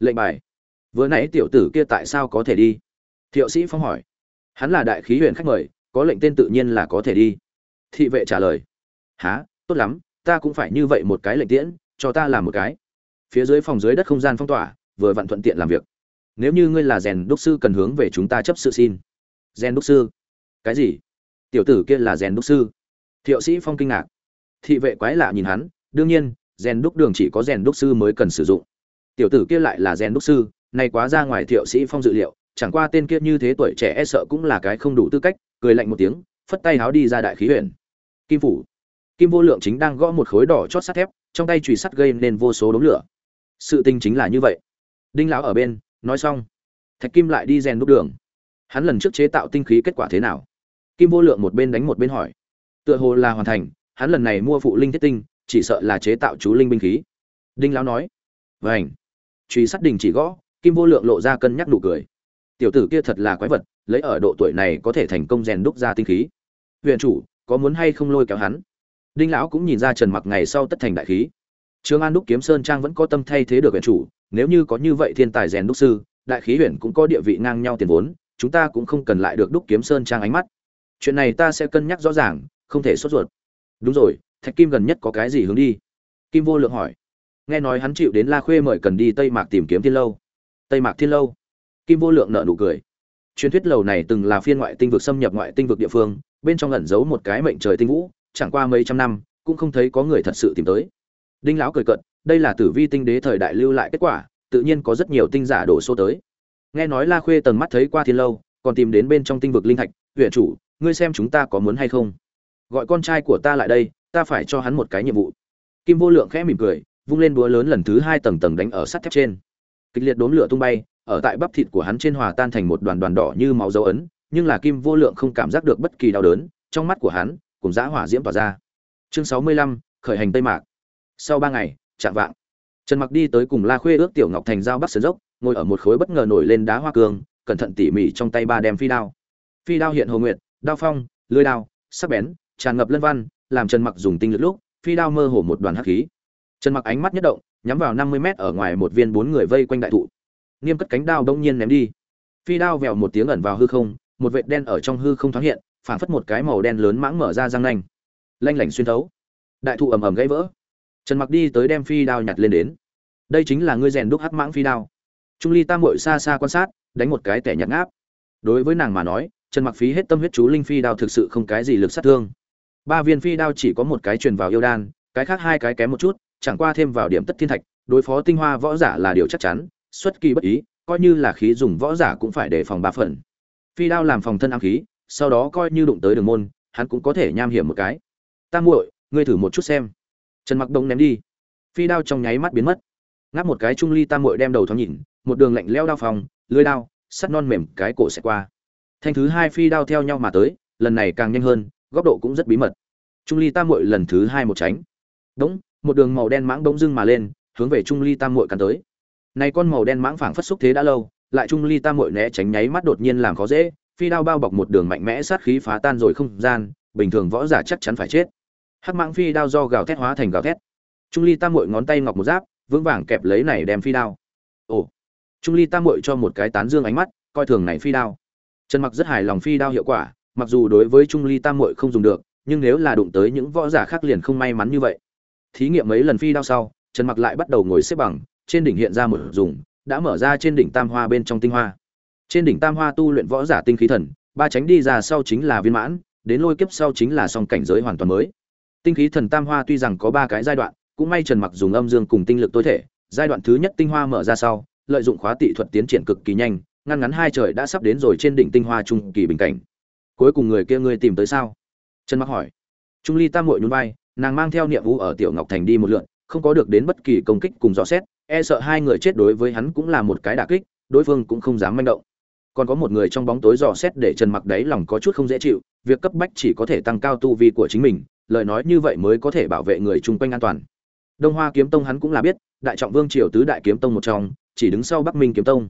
Lệnh bài. Vừa nãy tiểu tử kia tại sao có thể đi? Thiệu sĩ phong hỏi. Hắn là đại khí huyền khách mời, có lệnh tên tự nhiên là có thể đi. Thị vệ trả lời. Há tốt lắm ta cũng phải như vậy một cái lệnh tiễn, cho ta làm một cái. Phía dưới phòng dưới đất không gian phong tỏa, vừa vặn thuận tiện làm việc. Nếu như ngươi là rèn đúc sư cần hướng về chúng ta chấp sự xin. Rèn đúc sư? Cái gì? Tiểu tử kia là rèn đúc sư? Thiệu sĩ phong kinh ngạc. Thị vệ quái lạ nhìn hắn, đương nhiên, rèn đúc đường chỉ có rèn đúc sư mới cần sử dụng. Tiểu tử kia lại là rèn đúc sư này quá ra ngoài thiệu sĩ phong dự liệu, chẳng qua tên kia như thế tuổi trẻ e sợ cũng là cái không đủ tư cách, cười lạnh một tiếng, phất tay háo đi ra đại khí huyện. Kim phủ kim vô lượng chính đang gõ một khối đỏ chót sắt thép, trong tay chùy sắt gây nên vô số đống lửa. Sự tình chính là như vậy. Đinh lão ở bên, nói xong. Thạch kim lại đi rèn đúc đường. Hắn lần trước chế tạo tinh khí kết quả thế nào? Kim vô lượng một bên đánh một bên hỏi. Tựa hồ là hoàn thành, hắn lần này mua phụ linh thiết tinh, chỉ sợ là chế tạo chú linh binh khí. Đinh lão nói. Vảnh truy sát đình chỉ gõ, kim vô lượng lộ ra cân nhắc nụ cười. Tiểu tử kia thật là quái vật, lấy ở độ tuổi này có thể thành công rèn đúc ra tinh khí. Huyện chủ, có muốn hay không lôi kéo hắn? Đinh lão cũng nhìn ra trần mặc ngày sau tất thành đại khí. Trương an đúc kiếm sơn trang vẫn có tâm thay thế được huyện chủ, nếu như có như vậy thiên tài rèn đúc sư, đại khí huyện cũng có địa vị ngang nhau tiền vốn, chúng ta cũng không cần lại được đúc kiếm sơn trang ánh mắt. Chuyện này ta sẽ cân nhắc rõ ràng, không thể sốt ruột. Đúng rồi, thạch kim gần nhất có cái gì hướng đi? Kim vô lượng hỏi. Nghe nói hắn chịu đến la khuê mời cần đi tây mạc tìm kiếm thiên lâu. Tây mạc thiên lâu? Kim vô lượng nợ nụ cười. Truyền thuyết lầu này từng là phiên ngoại tinh vực xâm nhập ngoại tinh vực địa phương, bên trong ẩn giấu một cái mệnh trời tinh vũ chẳng qua mấy trăm năm, cũng không thấy có người thật sự tìm tới. Đinh lão cười cận đây là tử vi tinh đế thời đại lưu lại kết quả, tự nhiên có rất nhiều tinh giả đổ xô tới. Nghe nói la khuê tầng mắt thấy qua thiên lâu, còn tìm đến bên trong tinh vực linh thạch, huyện chủ, ngươi xem chúng ta có muốn hay không? Gọi con trai của ta lại đây, ta phải cho hắn một cái nhiệm vụ. Kim vô lượng khẽ mỉm cười, vung lên búa lớn lần thứ hai tầng tầng đánh ở sắt thép trên. Kịch liệt đốm lửa tung bay, ở tại bắp thịt của hắn trên hòa tan thành một đoàn đoàn đỏ như máu dấu ấn, nhưng là kim vô lượng không cảm giác được bất kỳ đau đớn, trong mắt của hắn cùng giã hỏa diễm tỏa ra. Chương sáu mươi lăm, khởi hành tây mạc. Sau ba ngày, chạm vạng. Trần mặc đi tới cùng la khuê ước tiểu ngọc thành giao bắc sơn dốc, ngồi ở một khối bất ngờ nổi lên đá hoa cương, cẩn thận tỉ mỉ trong tay ba đem phi đao. Phi đao hiện hồ nguyệt, đao phong, lưới đao, sắc bén, tràn ngập lân văn, làm trần mặc dùng tinh lực lúc, phi đao mơ hồ một đoàn hắc khí. Trần mặc ánh mắt nhất động, nhắm vào năm mươi mét ở ngoài một viên bốn người vây quanh đại thụ. Niêm cất cánh đao đông nhiên ném đi. Phi đao vèo một tiếng ẩn vào hư không, một vệt đen ở trong hư không thoáng hiện phảng phất một cái màu đen lớn mãng mở ra răng nanh. Lanh lảnh xuyên thấu. Đại thụ ầm ầm gãy vỡ. Trần mặc đi tới đem phi đao nhặt lên đến. Đây chính là ngươi rèn đúc hắc mãng phi đao. Trung ly tam muội xa xa quan sát, đánh một cái tẻ nhặt ngáp. Đối với nàng mà nói, trần mặc phí hết tâm huyết chú linh phi đao thực sự không cái gì lực sát thương. Ba viên phi đao chỉ có một cái truyền vào yêu đan, cái khác hai cái kém một chút, chẳng qua thêm vào điểm tất thiên thạch, đối phó tinh hoa võ giả là điều chắc chắn, xuất kỳ bất ý, coi như là khí dùng võ giả cũng phải đề phòng ba phần. Phi đao làm phòng thân ám khí sau đó coi như đụng tới đường môn, hắn cũng có thể nham hiểm một cái. Ta muội, ngươi thử một chút xem. Trần mặc đông ném đi. Phi đao trong nháy mắt biến mất. Ngáp một cái trung ly tam muội đem đầu thoáng nhìn, một đường lạnh leo đao phòng lưới đao, sắt non mềm, cái cổ sẽ qua. Thanh thứ hai phi đao theo nhau mà tới, lần này càng nhanh hơn, góc độ cũng rất bí mật. Trung ly tam muội lần thứ hai một tránh. Đống một đường màu đen mãng bỗng dưng mà lên, hướng về trung ly tam muội cắn tới. Này con màu đen mãng phảng phất xúc thế đã lâu, lại trung ly tam muội né tránh nháy mắt đột nhiên làm khó dễ phi đao bao bọc một đường mạnh mẽ sát khí phá tan rồi không gian, bình thường võ giả chắc chắn phải chết. Hắc mãng phi đao do gào thét hóa thành gào thét. Trung ly tam muội ngón tay ngọc một giáp, vững vàng kẹp lấy này đem phi đao. Ồ, trung ly tam muội cho một cái tán dương ánh mắt, coi thường này phi đao. Trần mặc rất hài lòng phi đao hiệu quả, mặc dù đối với trung ly tam muội không dùng được, nhưng nếu là đụng tới những võ giả khác liền không may mắn như vậy. Thí nghiệm mấy lần phi đao sau, trần mặc lại bắt đầu ngồi xếp bằng, trên đỉnh hiện ra một dùng, đã mở ra trên đỉnh tam hoa bên trong tinh hoa trên đỉnh tam hoa tu luyện võ giả tinh khí thần, ba tránh đi ra sau chính là viên mãn, đến lôi kiếp sau chính là song cảnh giới hoàn toàn mới. Tinh khí thần tam hoa tuy rằng có ba cái giai đoạn, cũng may trần mặc dùng âm dương cùng tinh lực tối thể, giai đoạn thứ nhất tinh hoa mở ra sau, lợi dụng khóa tị thuật tiến triển cực kỳ nhanh, ngăn ngắn hai trời đã sắp đến rồi trên đỉnh tinh hoa trung kỳ bình cảnh. Cuối cùng người kia ngươi tìm tới sao? Trần mặc hỏi. Trung ly tam muội nhún vai, nàng mang theo niệm vũ ở tiểu ngọc thành đi một lượn, không có được đến bất kỳ công kích cùng dò xét e sợ hai người chết đối với hắn cũng là một cái đả kích, đối phương cũng không dám manh động còn có một người trong bóng tối dò xét để trần mặc đấy lòng có chút không dễ chịu, việc cấp bách chỉ có thể tăng cao tu vi của chính mình, lời nói như vậy mới có thể bảo vệ người chung quanh an toàn. Đông hoa kiếm tông hắn cũng là biết, đại trọng vương triều tứ đại kiếm tông một trong, chỉ đứng sau bắc minh kiếm tông.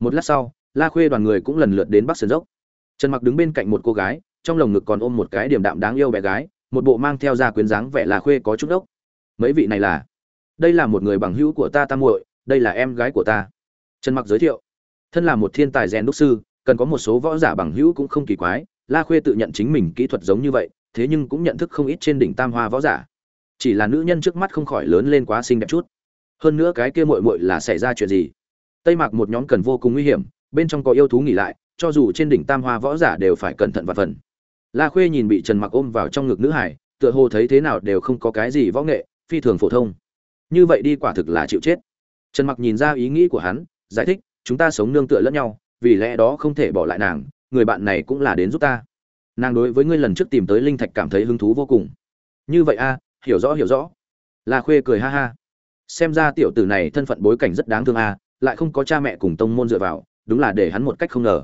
Một lát sau, la khuê đoàn người cũng lần lượt đến bắc sơn dốc. Trần mặc đứng bên cạnh một cô gái, trong lồng ngực còn ôm một cái điểm đạm đáng yêu bé gái, một bộ mang theo ra quyến dáng vẻ là khuê có chút đốc. Mấy vị này là? Đây là một người bằng hữu của ta tam muội, đây là em gái của ta. Trần mặc giới thiệu thân là một thiên tài rèn đúc sư, cần có một số võ giả bằng hữu cũng không kỳ quái, la khuê tự nhận chính mình kỹ thuật giống như vậy, thế nhưng cũng nhận thức không ít trên đỉnh tam hoa võ giả. Chỉ là nữ nhân trước mắt không khỏi lớn lên quá xinh đẹp chút. Hơn nữa cái kia muội muội là xảy ra chuyện gì? Tây mạc một nhóm cần vô cùng nguy hiểm, bên trong có yêu thú nghỉ lại, cho dù trên đỉnh tam hoa võ giả đều phải cẩn thận và phần. La khuê nhìn bị trần mặc ôm vào trong ngực nữ hải, tựa hồ thấy thế nào đều không có cái gì võ nghệ, phi thường phổ thông. Như vậy đi quả thực là chịu chết. Trần mặc nhìn ra ý nghĩ của hắn, giải thích chúng ta sống nương tựa lẫn nhau, vì lẽ đó không thể bỏ lại nàng, người bạn này cũng là đến giúp ta. Nàng đối với ngươi lần trước tìm tới linh thạch cảm thấy hứng thú vô cùng. Như vậy a, hiểu rõ hiểu rõ. La khuê cười ha ha. Xem ra tiểu tử này thân phận bối cảnh rất đáng thương a, lại không có cha mẹ cùng tông môn dựa vào, đúng là để hắn một cách không ngờ.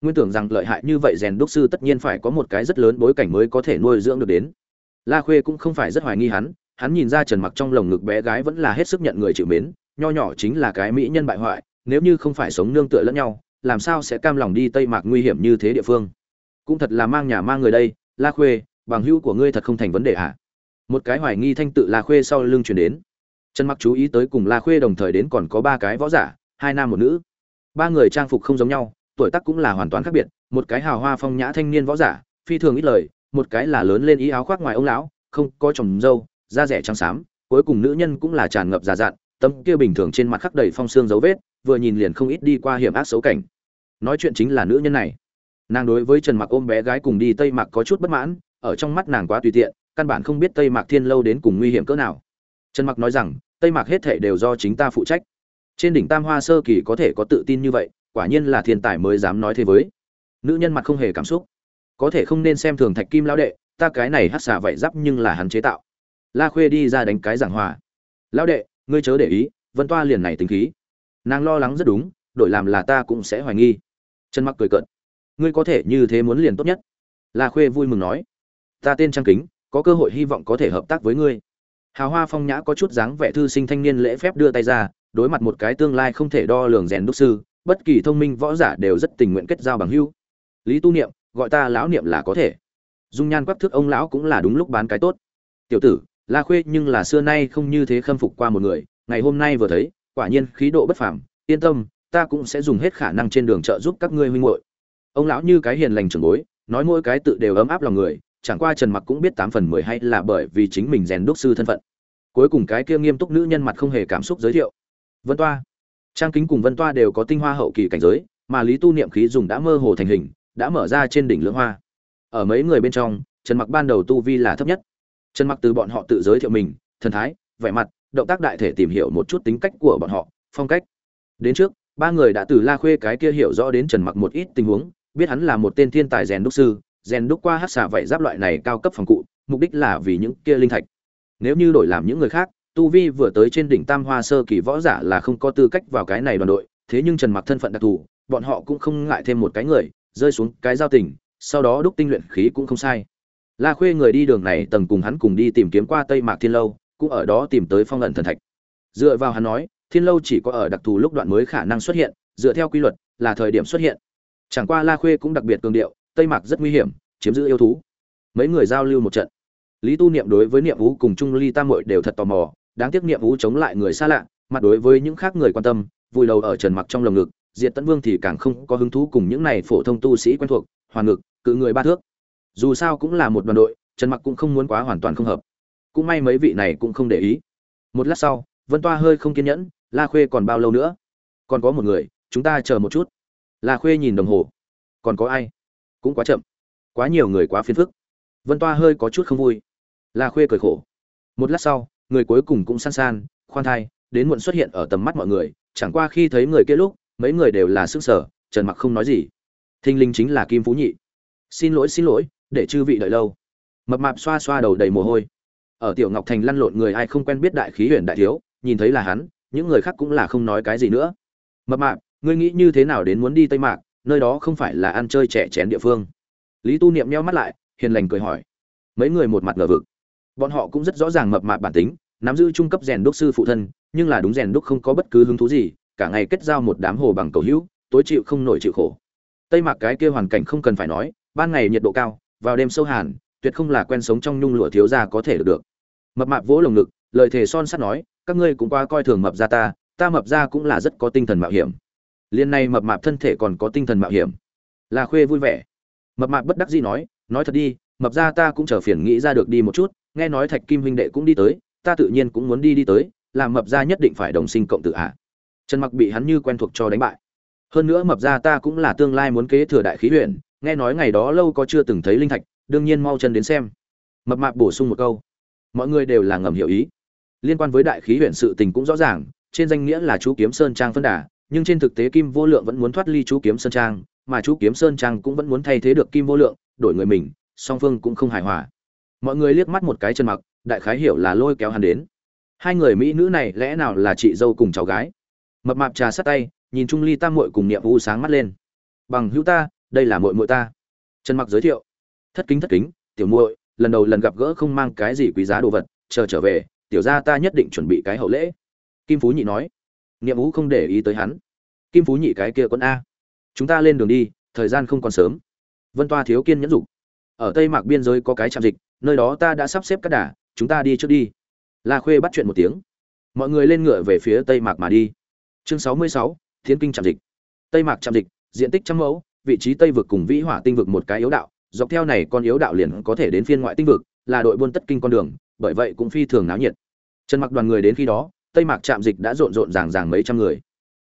Nguyên tưởng rằng lợi hại như vậy rèn đúc sư tất nhiên phải có một cái rất lớn bối cảnh mới có thể nuôi dưỡng được đến. La khuê cũng không phải rất hoài nghi hắn hắn nhìn ra trần mặc trong lồng ngực bé gái vẫn là hết sức nhận người chịu mến, nho nhỏ chính là cái mỹ nhân bại hoại nếu như không phải sống nương tựa lẫn nhau, làm sao sẽ cam lòng đi tây mạc nguy hiểm như thế địa phương? Cũng thật là mang nhà mang người đây, la khuê, bằng hữu của ngươi thật không thành vấn đề à? một cái hoài nghi thanh tự la khuê sau lưng chuyển đến. Trần mặc chú ý tới cùng la khuê đồng thời đến còn có ba cái võ giả, hai nam một nữ. Ba người trang phục không giống nhau, tuổi tác cũng là hoàn toàn khác biệt, một cái hào hoa phong nhã thanh niên võ giả, phi thường ít lời, một cái là lớn lên ý áo khoác ngoài ông lão, không có chồng dâu da rẻ trắng xám, cuối cùng nữ nhân cũng là tràn ngập già dặn, tấm kia bình thường trên mặt khắc đầy phong xương dấu vết vừa nhìn liền không ít đi qua hiểm ác xấu cảnh. Nói chuyện chính là nữ nhân này. Nàng đối với trần mặc ôm bé gái cùng đi tây mạc có chút bất mãn, ở trong mắt nàng quá tùy tiện, căn bản không biết tây mạc thiên lâu đến cùng nguy hiểm cỡ nào. Trần mặc nói rằng, tây mạc hết thể đều do chính ta phụ trách. Trên đỉnh tam hoa sơ kỳ có thể có tự tin như vậy, quả nhiên là thiên tài mới dám nói thế với. Nữ nhân mặt không hề cảm xúc. Có thể không nên xem thường thạch kim lão đệ, ta cái này hát xả vậy giáp nhưng là hắn chế tạo. La khuê đi ra đánh cái giảng hòa. Lão đệ, ngươi chớ để ý, vân toa liền này tính khí nàng lo lắng rất đúng, đổi làm là ta cũng sẽ hoài nghi. Trần mặc cười cợt. Ngươi có thể như thế muốn liền tốt nhất. La khuê vui mừng nói. Ta tên trang kính, có cơ hội hy vọng có thể hợp tác với ngươi. Hào hoa phong nhã có chút dáng vẻ thư sinh thanh niên lễ phép đưa tay ra, đối mặt một cái tương lai không thể đo lường rèn đúc sư, bất kỳ thông minh võ giả đều rất tình nguyện kết giao bằng hữu. Lý tu niệm, gọi ta lão niệm là có thể. Dung nhan quắc thước ông lão cũng là đúng lúc bán cái tốt. Tiểu tử, la khuê nhưng là xưa nay không như thế khâm phục qua một người, ngày hôm nay vừa thấy quả nhiên khí độ bất phàm, yên tâm, ta cũng sẽ dùng hết khả năng trên đường trợ giúp các ngươi huynh muội. Ông lão như cái hiền lành trưởng bối, nói mỗi cái tự đều ấm áp lòng người, chẳng qua trần mặc cũng biết tám phần mười hay là bởi vì chính mình rèn đúc sư thân phận. Cuối cùng cái kia nghiêm túc nữ nhân mặt không hề cảm xúc giới thiệu. Vân toa. Trang kính cùng vân toa đều có tinh hoa hậu kỳ cảnh giới, mà lý tu niệm khí dùng đã mơ hồ thành hình, đã mở ra trên đỉnh lưỡng hoa. Ở mấy người bên trong, trần mặc ban đầu tu vi là thấp nhất. Trần mặc từ bọn họ tự giới thiệu mình, thần thái, vẻ mặt động tác đại thể tìm hiểu một chút tính cách của bọn họ, phong cách. Đến trước, ba người đã từ la khuê cái kia hiểu rõ đến trần mặc một ít tình huống, biết hắn là một tên thiên tài rèn đúc sư, rèn đúc qua hát xả vậy giáp loại này cao cấp phòng cụ, mục đích là vì những kia linh thạch. Nếu như đổi làm những người khác, tu vi vừa tới trên đỉnh tam hoa sơ kỳ võ giả là không có tư cách vào cái này đoàn đội, thế nhưng trần mặc thân phận đặc thù, bọn họ cũng không ngại thêm một cái người, rơi xuống cái giao tình, sau đó đúc tinh luyện khí cũng không sai. La khuê người đi đường này tầng cùng hắn cùng đi tìm kiếm qua tây mạc thiên lâu cũng ở đó tìm tới phong ẩn thần thạch. Dựa vào hắn nói, thiên lâu chỉ có ở đặc thù lúc đoạn mới khả năng xuất hiện, dựa theo quy luật, là thời điểm xuất hiện. Chẳng qua la khuê cũng đặc biệt cường điệu, tây mạc rất nguy hiểm, chiếm giữ yêu thú. Mấy người giao lưu một trận. Lý tu niệm đối với niệm vũ cùng trung ly tam muội đều thật tò mò, đáng tiếc niệm vũ chống lại người xa lạ, mặt đối với những khác người quan tâm, vùi đầu ở trần mặc trong lồng ngực, diệt tấn vương thì càng không có hứng thú cùng những này phổ thông tu sĩ quen thuộc, hoàn ngực, cự người ba thước. Dù sao cũng là một đoàn đội, trần mặc cũng không muốn quá hoàn toàn không hợp cũng may mấy vị này cũng không để ý. Một lát sau, vân toa hơi không kiên nhẫn, la khuê còn bao lâu nữa? Còn có một người, chúng ta chờ một chút. La khuê nhìn đồng hồ. Còn có ai? Cũng quá chậm. Quá nhiều người quá phiền phức. Vân toa hơi có chút không vui. La khuê cười khổ. Một lát sau, người cuối cùng cũng san san, khoan thai, đến muộn xuất hiện ở tầm mắt mọi người. Chẳng qua khi thấy người kia lúc, mấy người đều là sức sở trần mặc không nói gì. Thinh linh chính là kim phú nhị. Xin lỗi xin lỗi, để chư vị đợi lâu. Mập mạp xoa xoa đầu đầy mồ hôi ở tiểu ngọc thành lăn lộn người ai không quen biết đại khí huyền đại thiếu, nhìn thấy là hắn, những người khác cũng là không nói cái gì nữa. Mập mạp, ngươi nghĩ như thế nào đến muốn đi tây mạc, nơi đó không phải là ăn chơi trẻ chén địa phương? Lý tu niệm nheo mắt lại, hiền lành cười hỏi. Mấy người một mặt ngờ vực. Bọn họ cũng rất rõ ràng mập mạp bản tính, nắm giữ trung cấp rèn đúc sư phụ thân, nhưng là đúng rèn đúc không có bất cứ hứng thú gì, cả ngày kết giao một đám hồ bằng cầu hữu, tối chịu không nổi chịu khổ. Tây mạc cái kia hoàn cảnh không cần phải nói, ban ngày nhiệt độ cao, vào đêm sâu hàn tuyệt không là quen sống trong nhung lụa thiếu gia có thể được được. Mập mạp vỗ lồng ngực lời thề son sắt nói các ngươi cũng quá coi thường mập gia ta ta mập gia cũng là rất có tinh thần mạo hiểm. Liên này mập mạp thân thể còn có tinh thần mạo hiểm. Là khuê vui vẻ. Mập mạp bất đắc dĩ nói nói thật đi mập gia ta cũng trở phiền nghĩ ra được đi một chút nghe nói thạch kim huynh đệ cũng đi tới ta tự nhiên cũng muốn đi đi tới làm mập gia nhất định phải đồng sinh cộng tử à? trần mặc bị hắn như quen thuộc cho đánh bại. Hơn nữa mập gia ta cũng là tương lai muốn kế thừa đại khí huyền, nghe nói ngày đó lâu có chưa từng thấy linh thạch đương nhiên mau chân đến xem. Mập mạp bổ sung một câu. Mọi người đều là ngầm hiểu ý. Liên quan với đại khí huyện sự tình cũng rõ ràng, trên danh nghĩa là chú kiếm sơn trang phân đà, nhưng trên thực tế kim vô lượng vẫn muốn thoát ly chú kiếm sơn trang, mà chú kiếm sơn trang cũng vẫn muốn thay thế được kim vô lượng, đổi người mình, song phương cũng không hài hòa. Mọi người liếc mắt một cái chân mặc, đại khái hiểu là lôi kéo hắn đến. Hai người mỹ nữ này lẽ nào là chị dâu cùng cháu gái? Mập mạp trà sát tay, nhìn trung ly tam muội cùng niệm u sáng mắt lên. Bằng hữu ta, đây là muội muội ta. Trần mặc giới thiệu thất kính thất kính, tiểu muội, lần đầu lần gặp gỡ không mang cái gì quý giá đồ vật, chờ trở về, tiểu gia ta nhất định chuẩn bị cái hậu lễ. Kim phú nhị nói. Niệm Vũ không để ý tới hắn. Kim phú nhị, cái kia con a. Chúng ta lên đường đi, thời gian không còn sớm. Vân toa thiếu kiên nhẫn dục. Ở tây mạc biên giới có cái trạm dịch, nơi đó ta đã sắp xếp các đà, chúng ta đi trước đi. La khuê bắt chuyện một tiếng. Mọi người lên ngựa về phía tây mạc mà đi. Chương sáu mươi sáu, thiên kinh trạm dịch. Tây mạc trạm dịch, diện tích trăm mẫu, vị trí tây vực cùng vĩ hỏa tinh vực một cái yếu đạo dọc theo này con yếu đạo liền có thể đến phiên ngoại tinh vực, là đội buôn tất kinh con đường, bởi vậy cũng phi thường náo nhiệt. Trần mặc đoàn người đến khi đó, tây mạc trạm dịch đã rộn rộn ràng ràng mấy trăm người.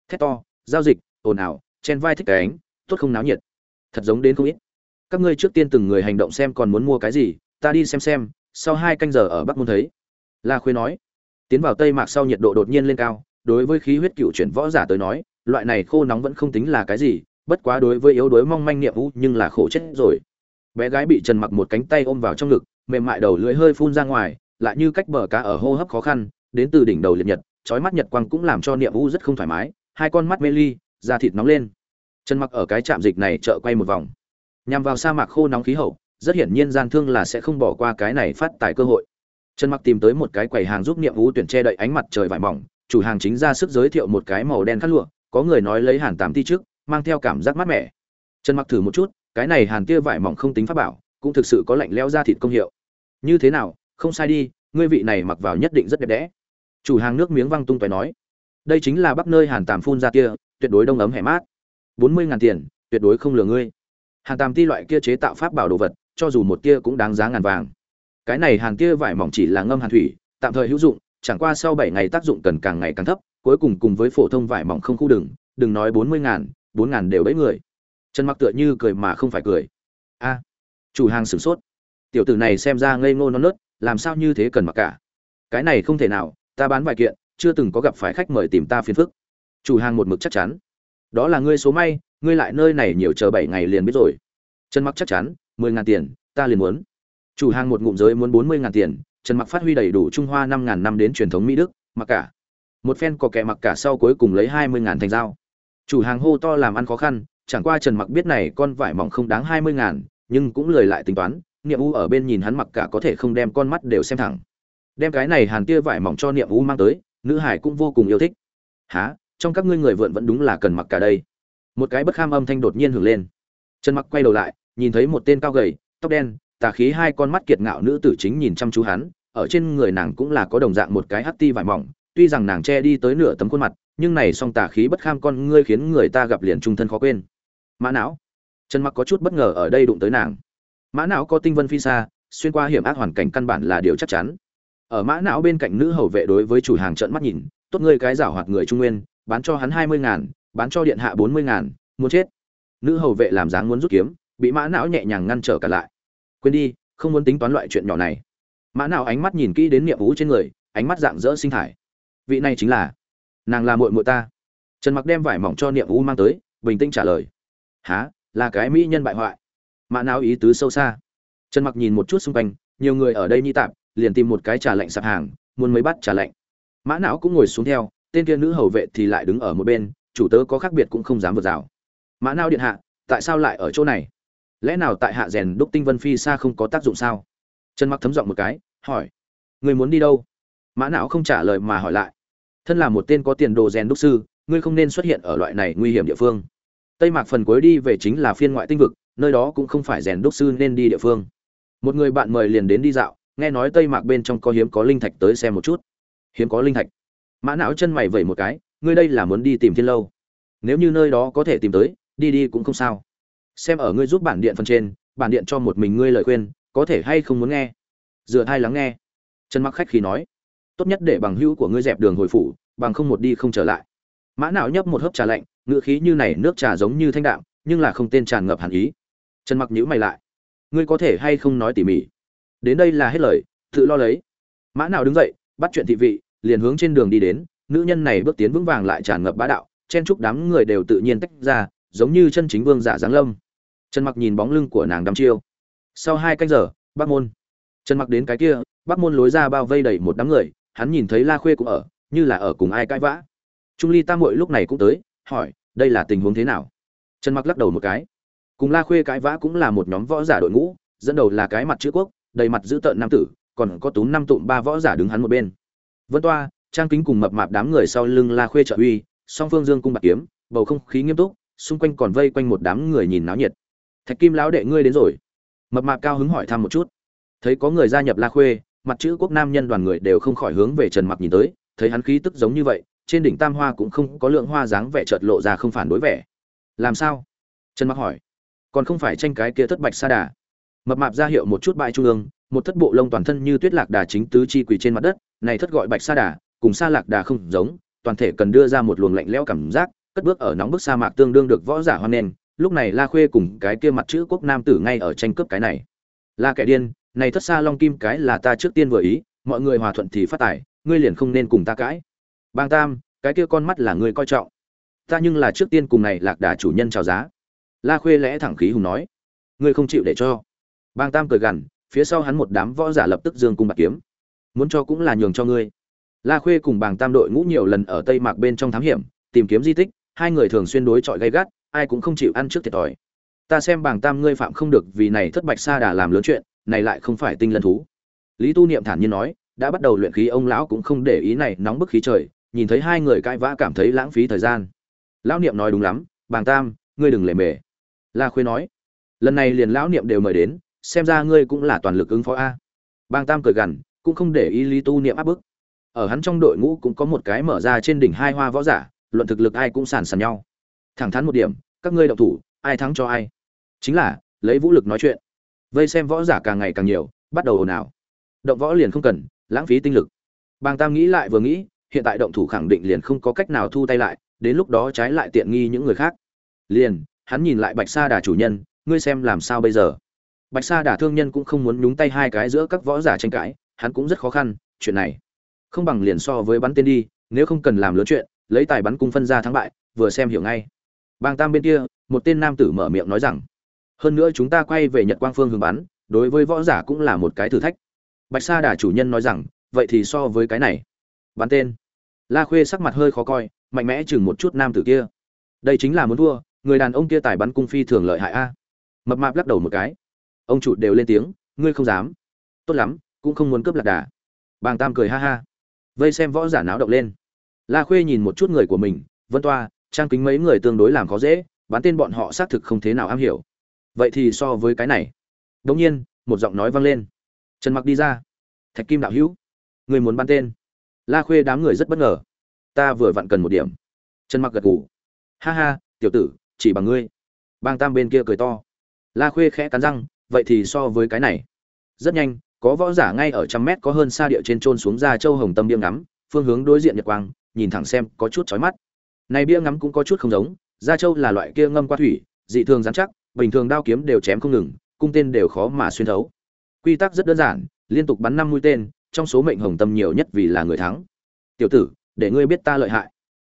Thét to, giao dịch, ồn ào, chen vai thích cái ánh, tốt không náo nhiệt. Thật giống đến không ít. Các ngươi trước tiên từng người hành động xem còn muốn mua cái gì, ta đi xem xem, sau hai canh giờ ở bắc môn thấy. La khuê nói. Tiến vào tây mạc sau nhiệt độ đột nhiên lên cao, đối với khí huyết cựu chuyển võ giả tới nói, loại này khô nóng vẫn không tính là cái gì, bất quá đối với yếu đuối mong manh niệm vũ nhưng là khổ chết rồi bé gái bị trần mặc một cánh tay ôm vào trong ngực, mềm mại đầu lưỡi hơi phun ra ngoài, lại như cách bờ cá ở hô hấp khó khăn, đến từ đỉnh đầu liệt nhật, chói mắt nhật quang cũng làm cho niệm vũ rất không thoải mái, hai con mắt mê ly, da thịt nóng lên. Trần mặc ở cái trạm dịch này chợ quay một vòng. Nhằm vào sa mạc khô nóng khí hậu, rất hiển nhiên gian thương là sẽ không bỏ qua cái này phát tài cơ hội. Trần mặc tìm tới một cái quầy hàng giúp niệm vũ tuyển che đậy ánh mặt trời vải mỏng, chủ hàng chính ra sức giới thiệu một cái màu đen khát lụa, có người nói lấy hàn tám ti trước, mang theo cảm giác mát mẻ. Trần mặc thử một chút cái này hàn tia vải mỏng không tính pháp bảo, cũng thực sự có lạnh leo ra thịt công hiệu. Như thế nào? Không sai đi, ngươi vị này mặc vào nhất định rất đẹp đẽ. Chủ hàng nước miếng văng tung tóe nói. Đây chính là bắc nơi hàn tàm phun ra kia, tuyệt đối đông ấm hẻ mát. Bốn mươi ngàn tiền, tuyệt đối không lừa ngươi. Hàn tàm ti loại kia chế tạo pháp bảo đồ vật, cho dù một tia cũng đáng giá ngàn vàng. Cái này hàn tia vải mỏng chỉ là ngâm hàn thủy, tạm thời hữu dụng, chẳng qua sau bảy ngày tác dụng cần càng ngày càng thấp, cuối cùng cùng với phổ thông vải mỏng không khu đừng đừng nói bốn mươi ngàn, bốn ngàn đều bấy người trần mặc tựa như cười mà không phải cười. A, chủ hàng sửng sốt. Tiểu tử này xem ra ngây ngô non nớt, làm sao như thế cần mặc cả? Cái này không thể nào, ta bán vài kiện, chưa từng có gặp phải khách mời tìm ta phiền phức. Chủ hàng một mực chắc chắn. Đó là ngươi số may, ngươi lại nơi này nhiều chờ bảy ngày liền biết rồi. Trần mặc chắc chắn, mười ngàn tiền, ta liền muốn. Chủ hàng một ngụm giới muốn bốn mươi ngàn tiền, trần mặc phát huy đầy đủ trung hoa năm ngàn năm đến truyền thống mỹ đức, mặc cả. Một phen có kẻ mặc cả sau cuối cùng lấy hai mươi ngàn thành dao. Chủ hàng hô to làm ăn khó khăn chẳng qua trần mặc biết này con vải mỏng không đáng hai mươi ngàn nhưng cũng lời lại tính toán niệm u ở bên nhìn hắn mặc cả có thể không đem con mắt đều xem thẳng. Đem cái này hàn tia vải mỏng cho niệm u mang tới nữ hải cũng vô cùng yêu thích. Hả, trong các ngươi người vượn vẫn đúng là cần mặc cả đây. Một cái bất kham âm thanh đột nhiên hưởng lên. Trần mặc quay đầu lại nhìn thấy một tên cao gầy tóc đen tà khí hai con mắt kiệt ngạo nữ tử chính nhìn chăm chú hắn ở trên người nàng cũng là có đồng dạng một cái hắc ti vải mỏng tuy rằng nàng che đi tới nửa tấm khuôn mặt nhưng này song tà khí bất kham con ngươi khiến người ta gặp liền trung thân khó quên mã não. Trần mặc có chút bất ngờ ở đây đụng tới nàng. Mã não có tinh vân phi xa, xuyên qua hiểm ác hoàn cảnh căn bản là điều chắc chắn. Ở mã não bên cạnh nữ hầu vệ đối với chủ hàng trận mắt nhìn, tốt ngươi cái giảo hoạt người trung nguyên, bán cho hắn hai mươi ngàn, bán cho điện hạ bốn mươi ngàn, muốn chết. Nữ hầu vệ làm dáng muốn rút kiếm, bị mã não nhẹ nhàng ngăn trở cả lại. Quên đi, không muốn tính toán loại chuyện nhỏ này. Mã não ánh mắt nhìn kỹ đến niệm vũ trên người, ánh mắt dạng dỡ sinh thải. Vị này chính là, nàng là muội muội ta. Trần mặc đem vải mỏng cho niệm vũ mang tới, bình tĩnh trả lời há, là cái mỹ nhân bại hoại. Mã não ý tứ sâu xa. Trần mặc nhìn một chút xung quanh, nhiều người ở đây nhi tạm liền tìm một cái trà lạnh sạp hàng, muốn mấy bát trà lạnh. Mã não cũng ngồi xuống theo, tên kia nữ hầu vệ thì lại đứng ở một bên, chủ tớ có khác biệt cũng không dám vượt rào. Mã não điện hạ, tại sao lại ở chỗ này? Lẽ nào tại hạ rèn đúc tinh vân phi xa không có tác dụng sao? Trần mặc thấm giọng một cái, hỏi. Người muốn đi đâu? Mã não không trả lời mà hỏi lại. Thân là một tên có tiền đồ rèn đúc sư, ngươi không nên xuất hiện ở loại này nguy hiểm địa phương tây mạc phần cuối đi về chính là phiên ngoại tinh vực, nơi đó cũng không phải rèn đúc sư nên đi địa phương. Một người bạn mời liền đến đi dạo, nghe nói tây mạc bên trong có hiếm có linh thạch tới xem một chút. Hiếm có linh thạch. Mã não chân mày vẩy một cái, ngươi đây là muốn đi tìm thiên lâu. Nếu như nơi đó có thể tìm tới, đi đi cũng không sao. Xem ở ngươi giúp bản điện phần trên, bản điện cho một mình ngươi lời khuyên, có thể hay không muốn nghe? Dựa hai lắng nghe. Trần mặc khách khi nói. Tốt nhất để bằng hữu của ngươi dẹp đường hồi phủ, bằng không một đi không trở lại mã não nhấp một hớp trà lạnh ngựa khí như này nước trà giống như thanh đạm, nhưng là không tên tràn ngập hẳn ý. Trần mặc nhữ mày lại. Ngươi có thể hay không nói tỉ mỉ? Đến đây là hết lời, tự lo lấy. Mã nào đứng dậy, bắt chuyện thị vị, liền hướng trên đường đi đến, nữ nhân này bước tiến vững vàng lại tràn ngập bá đạo, chen chúc đám người đều tự nhiên tách ra, giống như chân chính vương giả giáng lâm. Trần mặc nhìn bóng lưng của nàng đăm chiêu. Sau hai canh giờ, bắc môn. Trần mặc đến cái kia, bắc môn lối ra bao vây đầy một đám người, hắn nhìn thấy la khuê cũng ở, như là ở cùng ai cãi vã trung ly tam muội lúc này cũng tới, hỏi, đây là tình huống thế nào? Trần mặc lắc đầu một cái. Cùng la khuê cãi vã cũng là một nhóm võ giả đội ngũ, dẫn đầu là cái mặt chữ quốc, đầy mặt giữ tợn nam tử, còn có túm năm tụm ba võ giả đứng hắn một bên. Vân toa, trang kính cùng mập mạp đám người sau lưng la khuê trợ uy, song phương dương cung bạc kiếm, bầu không khí nghiêm túc, xung quanh còn vây quanh một đám người nhìn náo nhiệt. Thạch kim lão đệ ngươi đến rồi. Mập mạp cao hứng hỏi thăm một chút. Thấy có người gia nhập la khuê, mặt chữ quốc nam nhân đoàn người đều không khỏi hướng về trần mặc nhìn tới, thấy hắn khí tức giống như vậy trên đỉnh tam hoa cũng không có lượng hoa dáng vẻ chợt lộ ra không phản đối vẻ. Làm sao? Trần mặc hỏi. Còn không phải tranh cái kia thất bạch sa đà. Mập mạp ra hiệu một chút bãi trung ương, một thất bộ lông toàn thân như tuyết lạc đà chính tứ chi quỳ trên mặt đất, này thất gọi bạch sa đà, cùng sa lạc đà không giống, toàn thể cần đưa ra một luồng lạnh lẽo cảm giác, cất bước ở nóng bức sa mạc tương đương được võ giả hoan nghênh, lúc này la khuê cùng cái kia mặt chữ quốc nam tử ngay ở tranh cướp cái này. La kẻ điên, này thất sa long kim cái là ta trước tiên vừa ý, mọi người hòa thuận thì phát tài, ngươi liền không nên cùng ta cãi bang tam, cái kia con mắt là ngươi coi trọng. Ta nhưng là trước tiên cùng này lạc đà chủ nhân chào giá. La khuê lẽ thẳng khí hùng nói. Ngươi không chịu để cho. Bang tam cười gằn, phía sau hắn một đám võ giả lập tức dương cung bạc kiếm. Muốn cho cũng là nhường cho ngươi. La khuê cùng bàng tam đội ngũ nhiều lần ở tây mạc bên trong thám hiểm, tìm kiếm di tích, hai người thường xuyên đối chọi gay gắt, ai cũng không chịu ăn trước thiệt thòi. Ta xem bàng tam ngươi phạm không được vì này thất bạch sa đà làm lớn chuyện, này lại không phải tinh lân thú. Lý tu niệm thản nhiên nói, đã bắt đầu luyện khí ông lão cũng không để ý này nóng bức khí trời nhìn thấy hai người cãi vã cảm thấy lãng phí thời gian. Lão niệm nói đúng lắm, bàng tam, ngươi đừng lề mề. La khuê nói, lần này liền lão niệm đều mời đến, xem ra ngươi cũng là toàn lực ứng phó a. Bang tam cười gằn, cũng không để ý lý tu niệm áp bức. Ở hắn trong đội ngũ cũng có một cái mở ra trên đỉnh hai hoa võ giả, luận thực lực ai cũng sàn sàn nhau. Thẳng thắn một điểm, các ngươi động thủ, ai thắng cho ai. Chính là, lấy vũ lực nói chuyện. Vây xem võ giả càng ngày càng nhiều, bắt đầu ồn ào. Động võ liền không cần, lãng phí tinh lực. Bang tam nghĩ lại vừa nghĩ hiện tại động thủ khẳng định liền không có cách nào thu tay lại, đến lúc đó trái lại tiện nghi những người khác. Liền, hắn nhìn lại bạch sa đà chủ nhân, ngươi xem làm sao bây giờ? Bạch sa đà thương nhân cũng không muốn nhúng tay hai cái giữa các võ giả tranh cãi, hắn cũng rất khó khăn, chuyện này không bằng liền so với bắn tên đi, nếu không cần làm lớn chuyện, lấy tài bắn cung phân ra thắng bại, vừa xem hiểu ngay. Bang tam bên kia, một tên nam tử mở miệng nói rằng, hơn nữa chúng ta quay về nhật quang phương hướng bắn, đối với võ giả cũng là một cái thử thách. Bạch sa đà chủ nhân nói rằng, vậy thì so với cái này bắn tên. La khuê sắc mặt hơi khó coi, mạnh mẽ chừng một chút nam tử kia. Đây chính là muốn thua, người đàn ông kia tài bắn cung phi thường lợi hại a. Mập mạp lắc đầu một cái. Ông chủ đều lên tiếng, ngươi không dám. Tốt lắm, cũng không muốn cướp lạc đà. Bàng tam cười ha ha. Vây xem võ giả náo động lên. La khuê nhìn một chút người của mình, vân toa, trang kính mấy người tương đối làm khó dễ, bán tên bọn họ xác thực không thế nào am hiểu. Vậy thì so với cái này. Đ ỗ n g nhiên, một giọng nói vang lên. Trần mặc đi ra. Thạch kim đạo hữu người muốn bán tên la khuê đám người rất bất ngờ. Ta vừa vặn cần một điểm. Trần mặc gật ngủ ha ha, tiểu tử, chỉ bằng ngươi. Bang tam bên kia cười to. La khuê khẽ cắn răng, vậy thì so với cái này. Rất nhanh, có võ giả ngay ở trăm mét có hơn xa địa trên trôn xuống ra châu hồng tâm bia ngắm, phương hướng đối diện nhật quang, nhìn thẳng xem có chút chói mắt. Này bia ngắm cũng có chút không giống gia châu là loại kia ngâm qua thủy, dị thường dán chắc, bình thường đao kiếm đều chém không ngừng, cung tên đều khó mà xuyên thấu. Quy tắc rất đơn giản, liên tục bắn năm mũi tên trong số mệnh hồng tâm nhiều nhất vì là người thắng. Tiểu tử, để ngươi biết ta lợi hại.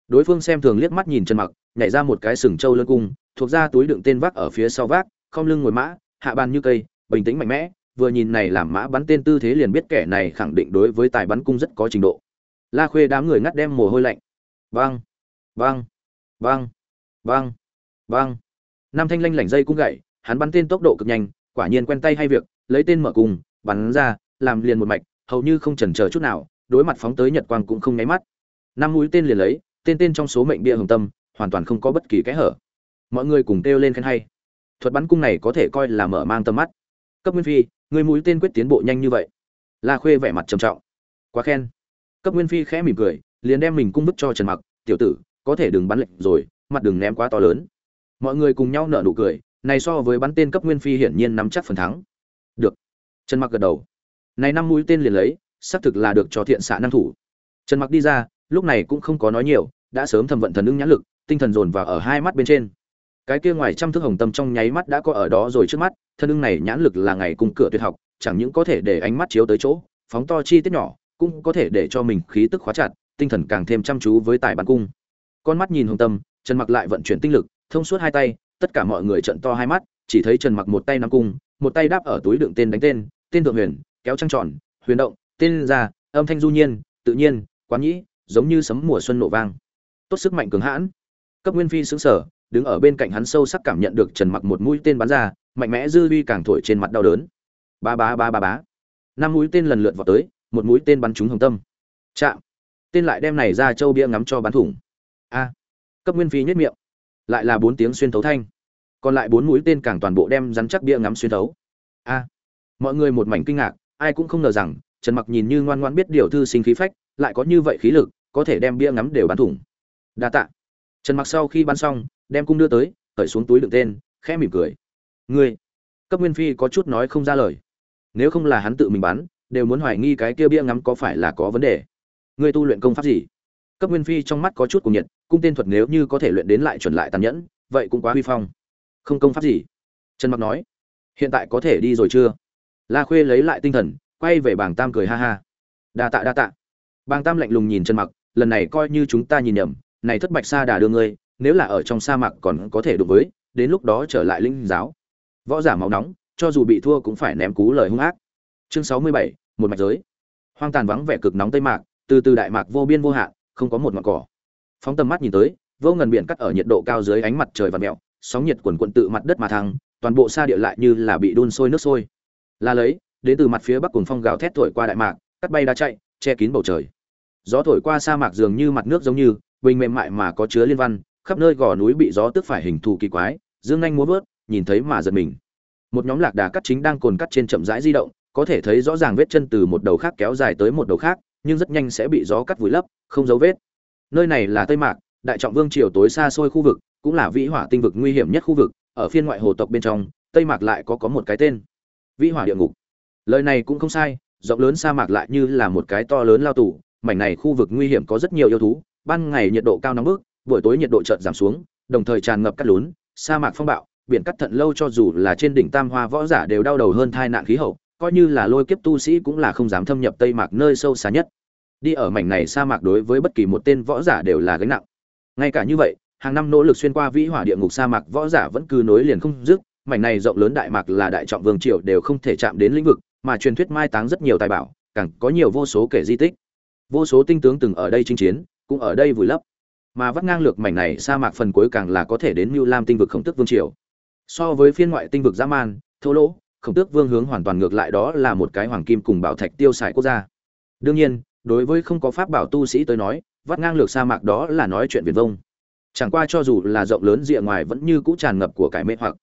Đối phương xem thường liếc mắt nhìn trần mặc, nhảy ra một cái sừng trâu lân cung, thuộc ra túi đựng tên vác ở phía sau vác không lưng ngồi mã, hạ bàn như cây, bình tĩnh mạnh mẽ, vừa nhìn này làm mã bắn tên tư thế liền biết kẻ này khẳng định đối với tài bắn cung rất có trình độ. La khuê đám người ngắt đem mồ hôi lạnh. Vang vang vang vang vang. Năm thanh lanh lảnh dây cung gậy, hắn bắn tên tốc độ cực nhanh, quả nhiên quen tay hay việc, lấy tên mở cùng bắn ra, làm liền một mạch hầu như không chần chờ chút nào, đối mặt phóng tới nhật quang cũng không nháy mắt. Năm mũi tên liền lấy, tên tên trong số mệnh bia hồng tâm, hoàn toàn không có bất kỳ cái hở. Mọi người cùng kêu lên khen hay. Thuật bắn cung này có thể coi là mở mang tầm mắt. Cấp nguyên phi, người mũi tên quyết tiến bộ nhanh như vậy. La khuê vẻ mặt trầm trọng. Quá khen. Cấp nguyên phi khẽ mỉm cười, liền đem mình cung bức cho trần mặc, tiểu tử, có thể đừng bắn lệnh rồi, mặt đừng ném quá to lớn. Mọi người cùng nhau nở nụ cười, này so với bắn tên cấp nguyên phi hiển nhiên nắm chắc phần thắng. Được. Trần mặc gật đầu này năm mũi tên liền lấy, xác thực là được cho thiện xạ năng thủ. Trần mặc đi ra, lúc này cũng không có nói nhiều, đã sớm thầm vận thần ứng nhãn lực, tinh thần dồn vào ở hai mắt bên trên. Cái kia ngoài trăm thước hồng tâm trong nháy mắt đã có ở đó rồi trước mắt thân ưng này nhãn lực là ngày cung cửa tuyệt học, chẳng những có thể để ánh mắt chiếu tới chỗ, phóng to chi tiết nhỏ, cũng có thể để cho mình khí tức khóa chặt, tinh thần càng thêm chăm chú với tài bắn cung. Con mắt nhìn hồng tâm, trần mặc lại vận chuyển tinh lực, thông suốt hai tay, tất cả mọi người trận to hai mắt, chỉ thấy trần mặc một tay nắm cung, một tay đáp ở túi đựng tên đánh tên tên thượng huyền kéo trăng tròn, huyền động, tên ra, âm thanh du nhiên, tự nhiên, quán nhĩ, giống như sấm mùa xuân nổ vang. Tốt sức mạnh cường hãn. Cấp nguyên phi xứng sở đứng ở bên cạnh hắn sâu sắc cảm nhận được trần mặc một mũi tên bắn ra, mạnh mẽ dư vi càng thổi trên mặt đau đớn. Ba ba ba ba bá năm mũi tên lần lượt vào tới, một mũi tên bắn trúng hồng tâm. Chạm. Tên lại đem này ra châu bia ngắm cho bắn thủng. A. Cấp nguyên phi nhất miệng. Lại là bốn tiếng xuyên thấu thanh. Còn lại bốn mũi tên càng toàn bộ đem rắn chắc bia ngắm xuyên thấu. A. Mọi người một mảnh kinh ngạc ai cũng không ngờ rằng, trần mặc nhìn như ngoan ngoan biết điều thư sinh khí phách, lại có như vậy khí lực, có thể đem bia ngắm đều bắn thủng. Đa tạ. Trần mặc sau khi bắn xong, đem cung đưa tới, cởi xuống túi đựng tên, khẽ mỉm cười. Ngươi, cấp nguyên phi có chút nói không ra lời. Nếu không là hắn tự mình bắn đều muốn hoài nghi cái kia bia ngắm có phải là có vấn đề. Ngươi tu luyện công pháp gì? Cấp nguyên phi trong mắt có chút cuồng nhiệt, cung tên thuật nếu như có thể luyện đến lại chuẩn lại tàn nhẫn, vậy cũng quá huy phong. Không công pháp gì? Trần mặc nói. Hiện tại có thể đi rồi chưa? La khuê lấy lại tinh thần, quay về bảng tam cười ha ha. Đa tạ đa tạ. Bàng tam lạnh lùng nhìn trần mặc, lần này coi như chúng ta nhìn nhầm, này thất bạch sa đà đưa ngươi, nếu là ở trong sa mạc còn có thể đụng với, đến lúc đó trở lại linh giáo. Võ giả máu nóng, cho dù bị thua cũng phải ném cú lời hung ác. Chương sáu mươi bảy, một mạch giới. Hoang tàn vắng vẻ cực nóng tây mạc, từ từ đại mạc vô biên vô hạn, không có một ngọn cỏ. Phóng tầm mắt nhìn tới, vô ngần biển cắt ở nhiệt độ cao dưới ánh mặt trời và mèo, sóng nhiệt quần quận tự mặt đất mà thăng, toàn bộ xa địa lại như là bị đun sôi nước sôi là lấy, đến từ mặt phía bắc cùng phong gào thét thổi qua đại mạc, cắt bay đã chạy, che kín bầu trời. Gió thổi qua sa mạc dường như mặt nước giống như, bình mềm mại mà có chứa liên văn, khắp nơi gò núi bị gió tước phải hình thù kỳ quái, dương nhanh múa vớt, nhìn thấy mà giật mình. Một nhóm lạc đà cắt chính đang cồn cắt trên chậm rãi di động, có thể thấy rõ ràng vết chân từ một đầu khác kéo dài tới một đầu khác, nhưng rất nhanh sẽ bị gió cắt vùi lấp, không dấu vết. Nơi này là tây mạc, đại trọng vương triều tối xa xôi khu vực, cũng là vĩ hỏa tinh vực nguy hiểm nhất khu vực, ở phiên ngoại hồ tộc bên trong, tây mạc lại có có một cái tên vĩ hỏa địa ngục. Lời này cũng không sai, rộng lớn sa mạc lại như là một cái to lớn lao tù, mảnh này khu vực nguy hiểm có rất nhiều yêu thú, ban ngày nhiệt độ cao nóng bức, buổi tối nhiệt độ chợt giảm xuống, đồng thời tràn ngập cát lún, sa mạc phong bạo, biển cắt thận lâu cho dù là trên đỉnh tam hoa võ giả đều đau đầu hơn thai nạn khí hậu, coi như là lôi kiếp tu sĩ cũng là không dám thâm nhập tây mạc nơi sâu xa nhất. Đi ở mảnh này sa mạc đối với bất kỳ một tên võ giả đều là gánh nặng. Ngay cả như vậy, hàng năm nỗ lực xuyên qua vĩ hỏa địa ngục sa mạc võ giả vẫn cứ nối liền không dứt mảnh này rộng lớn đại mạc là đại trọng vương triều đều không thể chạm đến lĩnh vực, mà truyền thuyết mai táng rất nhiều tài bảo, càng có nhiều vô số kể di tích. Vô số tinh tướng từng ở đây chinh chiến, cũng ở đây vùi lấp. Mà vắt ngang lược mảnh này sa mạc phần cuối càng là có thể đến Nưu lam tinh vực khổng tước vương triều. So với phiên ngoại tinh vực dã man, thô lỗ, khổng tước vương hướng hoàn toàn ngược lại đó là một cái hoàng kim cùng bảo thạch tiêu xài quốc gia. Đương nhiên, đối với không có pháp bảo tu sĩ tới nói, vắt ngang lược sa mạc đó là nói chuyện viển vông. Chẳng qua cho dù là rộng lớn rìa ngoài vẫn như cũ tràn ngập của cái mê hoặc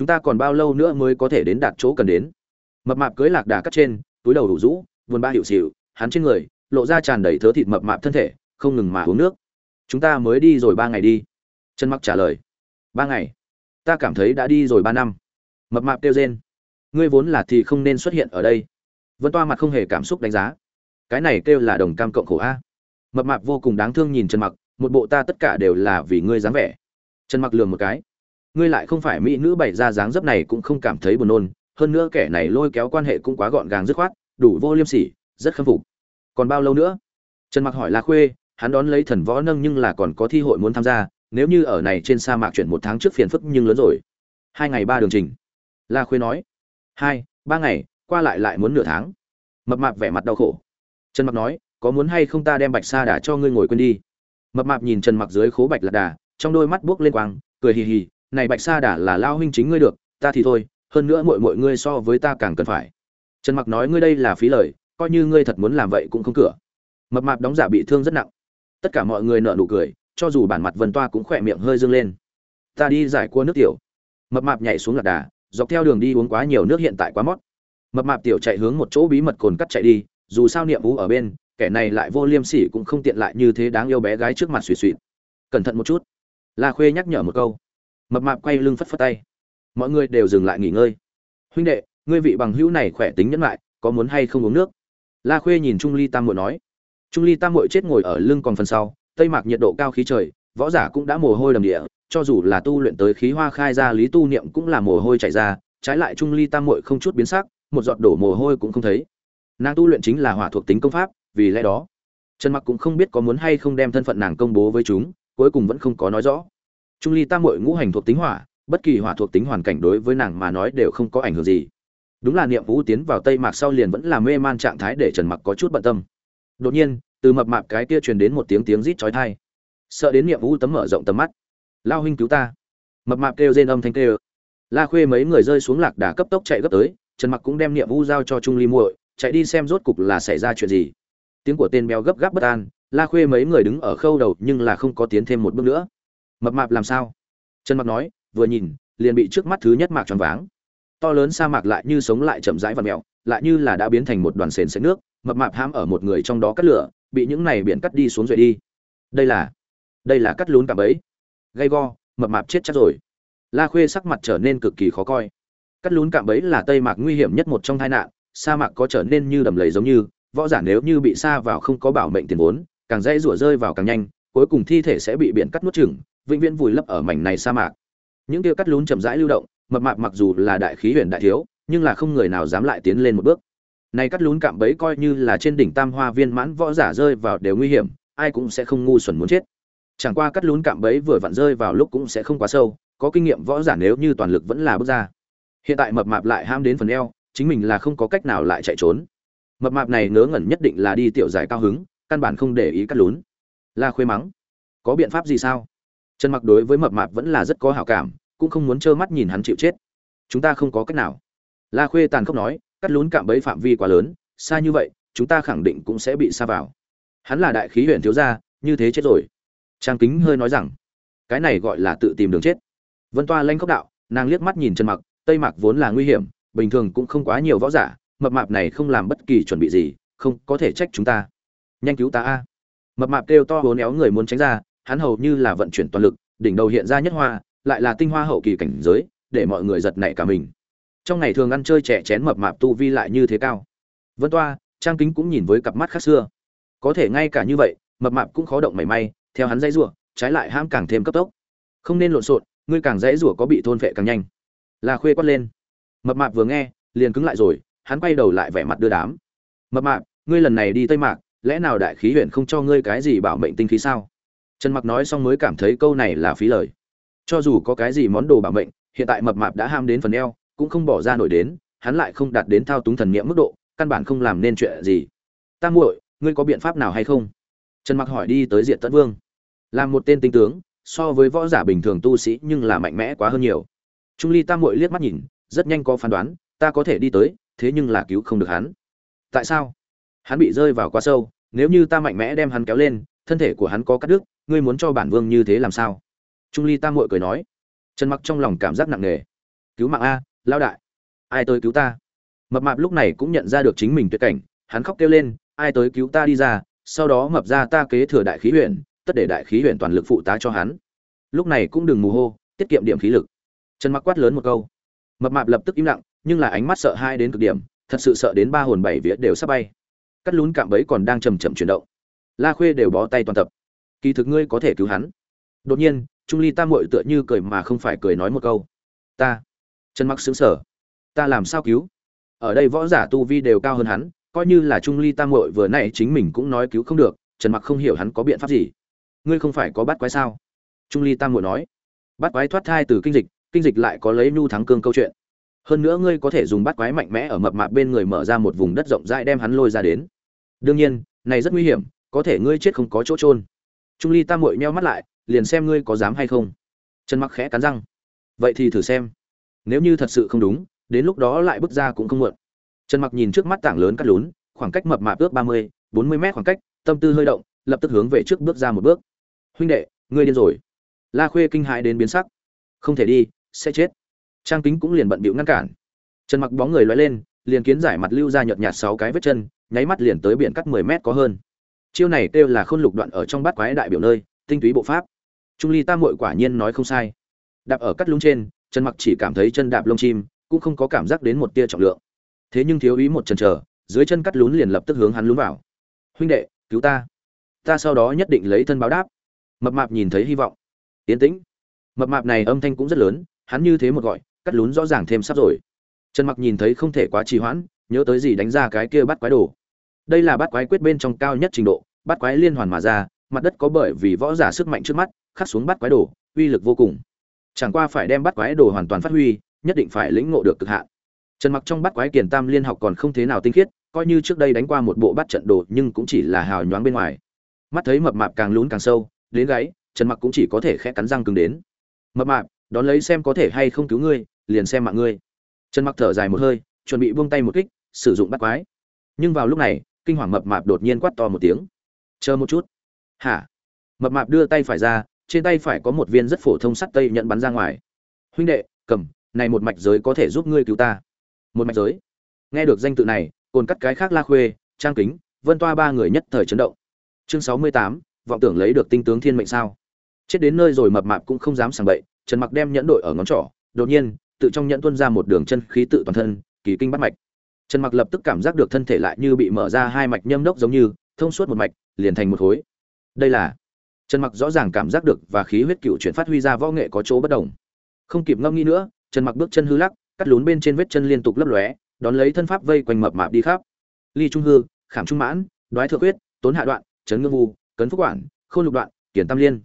chúng ta còn bao lâu nữa mới có thể đến đạt chỗ cần đến? Mập mạp cưới lạc đà cắt trên, túi đầu đủ rũ, vườn ba hiệu xịu hắn trên người, lộ ra tràn đầy thớ thịt mập mạp thân thể, không ngừng mà uống nước. Chúng ta mới đi rồi ba ngày đi. Trần mặc trả lời. Ba ngày? Ta cảm thấy đã đi rồi ba năm. Mập mạp kêu rên. Ngươi vốn là thì không nên xuất hiện ở đây. Vân toa mặt không hề cảm xúc đánh giá. Cái này kêu là đồng cam cộng khổ a. Mập mạp vô cùng đáng thương nhìn trần mặc, một bộ ta tất cả đều là vì ngươi dáng vẻ. Trần mặc lường một cái ngươi lại không phải mỹ nữ bày ra dáng dấp này cũng không cảm thấy buồn nôn, hơn nữa kẻ này lôi kéo quan hệ cũng quá gọn gàng dứt khoát, đủ vô liêm sỉ, rất khâm phục. Còn bao lâu nữa? Trần mặc hỏi la khuê, hắn đón lấy thần võ nâng nhưng là còn có thi hội muốn tham gia, nếu như ở này trên sa mạc chuyển một tháng trước phiền phức nhưng lớn rồi. Hai ngày ba đường trình. La khuê nói. Hai, ba ngày, qua lại lại muốn nửa tháng. Mập mạp vẻ mặt đau khổ. Trần mặc nói, có muốn hay không ta đem bạch sa đà cho ngươi ngồi quên đi. Mập mạp nhìn trần mặc dưới khố bạch lạc đà, trong đôi mắt buốc lên quang, cười hì hì này bạch sa đà là lao huynh chính ngươi được, ta thì thôi, hơn nữa mọi mọi ngươi so với ta càng cần phải. Trần mặc nói ngươi đây là phí lời, coi như ngươi thật muốn làm vậy cũng không cửa. Mập mạp đóng giả bị thương rất nặng. Tất cả mọi người nợ nụ cười, cho dù bản mặt vân toa cũng khỏe miệng hơi dương lên. Ta đi giải cua nước tiểu. Mập mạp nhảy xuống lạc đà, dọc theo đường đi uống quá nhiều nước hiện tại quá mót. Mập mạp tiểu chạy hướng một chỗ bí mật cồn cắt chạy đi, dù sao niệm vũ ở bên, kẻ này lại vô liêm sỉ cũng không tiện lại như thế đáng yêu bé gái trước mặt suỵ suỵ cẩn thận một chút. La khuê nhắc nhở một câu mập mạp quay lưng phất phất tay. Mọi người đều dừng lại nghỉ ngơi. Huynh đệ, ngươi vị bằng hữu này khỏe tính nhẫn lại, có muốn hay không uống nước? La khuê nhìn trung ly tam mội nói. Trung ly tam mội chết ngồi ở lưng còn phần sau, tây mạc nhiệt độ cao khí trời, võ giả cũng đã mồ hôi đầm địa, cho dù là tu luyện tới khí hoa khai ra lý tu niệm cũng là mồ hôi chảy ra, trái lại trung ly tam mội không chút biến sắc, một giọt đổ mồ hôi cũng không thấy. Nàng tu luyện chính là hỏa thuộc tính công pháp, vì lẽ đó, trần mặc cũng không biết có muốn hay không đem thân phận nàng công bố với chúng, cuối cùng vẫn không có nói rõ trung ly tam muội ngũ hành thuộc tính hỏa, bất kỳ hỏa thuộc tính hoàn cảnh đối với nàng mà nói đều không có ảnh hưởng gì. Đúng là niệm vũ tiến vào tây mạc sau liền vẫn là mê man trạng thái để trần mặc có chút bận tâm. Đột nhiên, từ mập mạp cái kia truyền đến một tiếng tiếng rít chói tai. Sợ đến niệm vũ tấm mở rộng tầm mắt. Lao huynh cứu ta. Mập mạp kêu rên âm thanh kêu. La khuê mấy người rơi xuống lạc đà cấp tốc chạy gấp tới, trần mặc cũng đem niệm vũ giao cho trung ly muội, chạy đi xem rốt cục là xảy ra chuyện gì. Tiếng của tên béo gấp gáp bất an, la khuê mấy người đứng ở khâu đầu nhưng là không có tiến thêm một bước nữa mập mạp làm sao? Trần mặc nói, vừa nhìn, liền bị trước mắt thứ nhất mạc tròn váng. To lớn sa mạc lại như sống lại chậm rãi và mèo, lại như là đã biến thành một đoàn sền sệt nước, mập mạp ham ở một người trong đó cắt lửa, bị những này biển cắt đi xuống rồi đi. Đây là đây là cắt lún cả bấy gay go, mập mạp chết chắc rồi. La khuê sắc mặt trở nên cực kỳ khó coi. Cắt lún cạm bẫy là tây mạc nguy hiểm nhất một trong tai nạn, sa mạc có trở nên như đầm lầy giống như, võ giả nếu như bị sa vào không có bảo mệnh tiền vốn, càng dễ rủa rơi vào càng nhanh, cuối cùng thi thể sẽ bị biển cắt nuốt chửng vĩnh viễn vùi lấp ở mảnh này sa mạc. Những kia cắt lún chậm rãi lưu động, mập mạp mặc dù là đại khí huyền đại thiếu, nhưng là không người nào dám lại tiến lên một bước. Này cắt lún cạm bẫy coi như là trên đỉnh tam hoa viên mãn võ giả rơi vào đều nguy hiểm, ai cũng sẽ không ngu xuẩn muốn chết. Chẳng qua cắt lún cạm bẫy vừa vặn rơi vào lúc cũng sẽ không quá sâu, có kinh nghiệm võ giả nếu như toàn lực vẫn là bước ra. Hiện tại mập mạp lại ham đến phần eo, chính mình là không có cách nào lại chạy trốn. Mập mạp này ngớ ngẩn nhất định là đi tiểu giải cao hứng, căn bản không để ý cắt lún. La khuê mắng, có biện pháp gì sao? Trần mặc đối với mập mạp vẫn là rất có hảo cảm, cũng không muốn trơ mắt nhìn hắn chịu chết. Chúng ta không có cách nào. La khuê tàn khốc nói, cắt lún cạm bẫy phạm vi quá lớn, xa như vậy, chúng ta khẳng định cũng sẽ bị xa vào. Hắn là đại khí huyện thiếu gia, như thế chết rồi. Trang kính hơi nói rằng, cái này gọi là tự tìm đường chết. Vân toa lanh khốc đạo, nàng liếc mắt nhìn trần mặc, tây mặc vốn là nguy hiểm, bình thường cũng không quá nhiều võ giả, mập mạp này không làm bất kỳ chuẩn bị gì, không có thể trách chúng ta. Nhanh cứu ta a. Mập mạp kêu to hố néo người muốn tránh ra hắn hầu như là vận chuyển toàn lực, đỉnh đầu hiện ra nhất hoa, lại là tinh hoa hậu kỳ cảnh giới, để mọi người giật nảy cả mình. Trong ngày thường ăn chơi trẻ chén mập mạp tu vi lại như thế cao. Vân toa, trang kính cũng nhìn với cặp mắt khác xưa. Có thể ngay cả như vậy, mập mạp cũng khó động mảy may, theo hắn dãy rủa, trái lại ham càng thêm cấp tốc. Không nên lộn xộn, ngươi càng dãy rủa có bị thôn phệ càng nhanh. Là khuê quát lên. Mập mạp vừa nghe, liền cứng lại rồi, hắn quay đầu lại vẻ mặt đưa đám. Mập mạp, ngươi lần này đi tây mạc, lẽ nào đại khí huyền không cho ngươi cái gì bảo mệnh tinh khí sao? Trần mặc nói xong mới cảm thấy câu này là phí lời. Cho dù có cái gì món đồ bảo mệnh, hiện tại mập mạp đã ham đến phần eo, cũng không bỏ ra nổi đến, hắn lại không đạt đến thao túng thần niệm mức độ, căn bản không làm nên chuyện gì. Ta muội, ngươi có biện pháp nào hay không? Trần mặc hỏi đi tới diện tấn vương. Làm một tên tinh tướng, so với võ giả bình thường tu sĩ nhưng là mạnh mẽ quá hơn nhiều. Trung ly tam muội liếc mắt nhìn, rất nhanh có phán đoán, ta có thể đi tới, thế nhưng là cứu không được hắn. Tại sao? Hắn bị rơi vào quá sâu, nếu như ta mạnh mẽ đem hắn kéo lên, thân thể của hắn có cắt đứt ngươi muốn cho bản vương như thế làm sao? Trung ly tam muội cười nói. Trần mặc trong lòng cảm giác nặng nề. Cứu mạng a lao đại. Ai tới cứu ta? Mập mạp lúc này cũng nhận ra được chính mình tuyệt cảnh, hắn khóc kêu lên, ai tới cứu ta đi ra, sau đó mập ra ta kế thừa đại khí huyện tất để đại khí huyện toàn lực phụ tá cho hắn. Lúc này cũng đừng mù hô, tiết kiệm điểm khí lực. Trần mặc quát lớn một câu. Mập mạp lập tức im lặng, nhưng là ánh mắt sợ hai đến cực điểm, thật sự sợ đến ba hồn bảy vía đều sắp bay. Cắt lún cạm bẫy còn đang chầm chậm chuyển động. La khuê đều bó tay toàn tập kỳ thực ngươi có thể cứu hắn. Đột nhiên, trung ly tam muội tựa như cười mà không phải cười nói một câu. Ta, trần mặc xứng sở ta làm sao cứu? Ở đây võ giả tu vi đều cao hơn hắn, coi như là trung ly tam muội vừa nãy chính mình cũng nói cứu không được, trần mặc không hiểu hắn có biện pháp gì. Ngươi không phải có bắt quái sao? Trung ly tam muội nói. Bắt quái thoát thai từ kinh dịch kinh dịch lại có lấy nhu thắng cương câu chuyện. Hơn nữa ngươi có thể dùng bắt quái mạnh mẽ ở mập mạp bên người mở ra một vùng đất rộng rãi đem hắn lôi ra đến. Đương nhiên, này rất nguy hiểm, có thể ngươi chết không có chỗ trôn trung ly tam muội meo mắt lại, liền xem ngươi có dám hay không. Trần mặc khẽ cắn răng. Vậy thì thử xem. Nếu như thật sự không đúng, đến lúc đó lại bước ra cũng không muộn. Trần mặc nhìn trước mắt tảng lớn cắt lún, khoảng cách mập mạp ước ba mươi, bốn mươi mét khoảng cách, tâm tư hơi động, lập tức hướng về trước bước ra một bước. Huynh đệ, ngươi điên rồi. La khuê kinh hãi đến biến sắc. Không thể đi, sẽ chết. Trang kính cũng liền bận bịu ngăn cản. Trần mặc bóng người loay lên, liền kiến giải mặt lưu ra nhợt nhạt sáu cái vết chân, nháy mắt liền tới biển cắt 10 mét có hơn chiêu này kêu là khôn lục đoạn ở trong bát quái đại biểu nơi, tinh túy bộ pháp. Trung ly tam muội quả nhiên nói không sai. Đạp ở cắt lũng trên, trần mặc chỉ cảm thấy chân đạp lông chim, cũng không có cảm giác đến một tia trọng lượng. Thế nhưng thiếu ý một chân chờ, dưới chân cắt lún liền lập tức hướng hắn lún vào. Huynh đệ, cứu ta. Ta sau đó nhất định lấy thân báo đáp. Mập mạp nhìn thấy hy vọng. Tiến tĩnh. Mập mạp này âm thanh cũng rất lớn, hắn như thế một gọi, cắt lún rõ ràng thêm sắp rồi. Trần mặc nhìn thấy không thể quá trì hoãn, nhớ tới gì đánh ra cái kia bắt quái đồ đây là bắt quái quyết bên trong cao nhất trình độ bắt quái liên hoàn mà ra, mặt đất có bởi vì võ giả sức mạnh trước mắt, khắc xuống bắt quái đồ, uy lực vô cùng. Chẳng qua phải đem bắt quái đồ hoàn toàn phát huy, nhất định phải lĩnh ngộ được cực hạn. Trần mặc trong bắt quái kiền tam liên học còn không thế nào tinh khiết, coi như trước đây đánh qua một bộ bắt trận đồ nhưng cũng chỉ là hào nhoáng bên ngoài. Mắt thấy mập mạp càng lún càng sâu, đến gáy, trần mặc cũng chỉ có thể khẽ cắn răng cứng đến. Mập mạp, đón lấy xem có thể hay không cứu ngươi, liền xem mạng ngươi. Trần mặc thở dài một hơi, chuẩn bị buông tay một kích, sử dụng bắt quái. Nhưng vào lúc này kinh hoàng mập mạp đột nhiên quát to một tiếng. Chờ một chút. Hả? Mập mạp đưa tay phải ra, trên tay phải có một viên rất phổ thông sắt tây nhận bắn ra ngoài. Huynh đệ, cầm, này một mạch giới có thể giúp ngươi cứu ta. Một mạch giới? Nghe được danh tự này, cồn cắt cái khác la khuê, trang kính, vân toa ba người nhất thời chấn động. Chương sáu mươi tám, vọng tưởng lấy được tinh tướng thiên mệnh sao? Chết đến nơi rồi mập mạp cũng không dám sàng bậy, trần mặc đem nhẫn đội ở ngón trỏ, đột nhiên, tự trong nhẫn tuôn ra một đường chân khí tự toàn thân, kỳ kinh bắt mạch trần mặc lập tức cảm giác được thân thể lại như bị mở ra hai mạch nhâm đốc giống như, thông suốt một mạch, liền thành một khối. Đây là, trần mặc rõ ràng cảm giác được và khí huyết cựu chuyển phát huy ra võ nghệ có chỗ bất đồng. Không kịp ngâm nghĩ nữa, trần mặc bước chân hư lắc, cắt lún bên trên vết chân liên tục lấp lóe, đón lấy thân pháp vây quanh mập mạp đi khắp. Ly trung hư, khảm trung mãn, đoái thượng huyết tốn hạ đoạn, trấn ngưng vu, cấn phúc quản, khôn lục đoạn, kiển tam liên.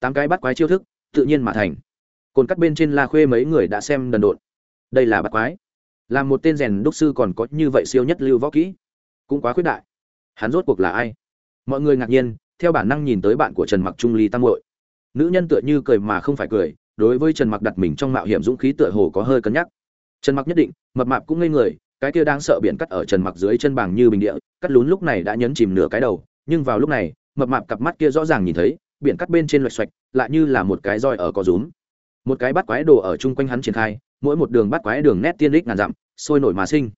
Tám cái bắt quái chiêu thức, tự nhiên mà thành. Cồn cắt bên trên la khuê mấy người đã xem đần độn. Đây là bắt quái là một tên rèn đúc sư còn có như vậy siêu nhất lưu võ kỹ. Cũng quá khuyết đại. Hắn rốt cuộc là ai? Mọi người ngạc nhiên, theo bản năng nhìn tới bạn của trần mặc trung ly tăng hội nữ nhân tựa như cười mà không phải cười, đối với trần mặc đặt mình trong mạo hiểm dũng khí tựa hồ có hơi cân nhắc. Trần mặc nhất định, mập mạp cũng ngây người, cái kia đang sợ biển cắt ở trần mặc dưới chân bảng như bình địa, cắt lún lúc này đã nhấn chìm nửa cái đầu, nhưng vào lúc này, mập mạp cặp mắt kia rõ ràng nhìn thấy, biển cắt bên trên loạch xoạch, lại như là một cái roi ở có rúm. Một cái bắt quái đồ ở chung quanh hắn triển khai mỗi một đường bắt quái đường nét tiên đích ngàn dặm, sôi nổi mà sinh.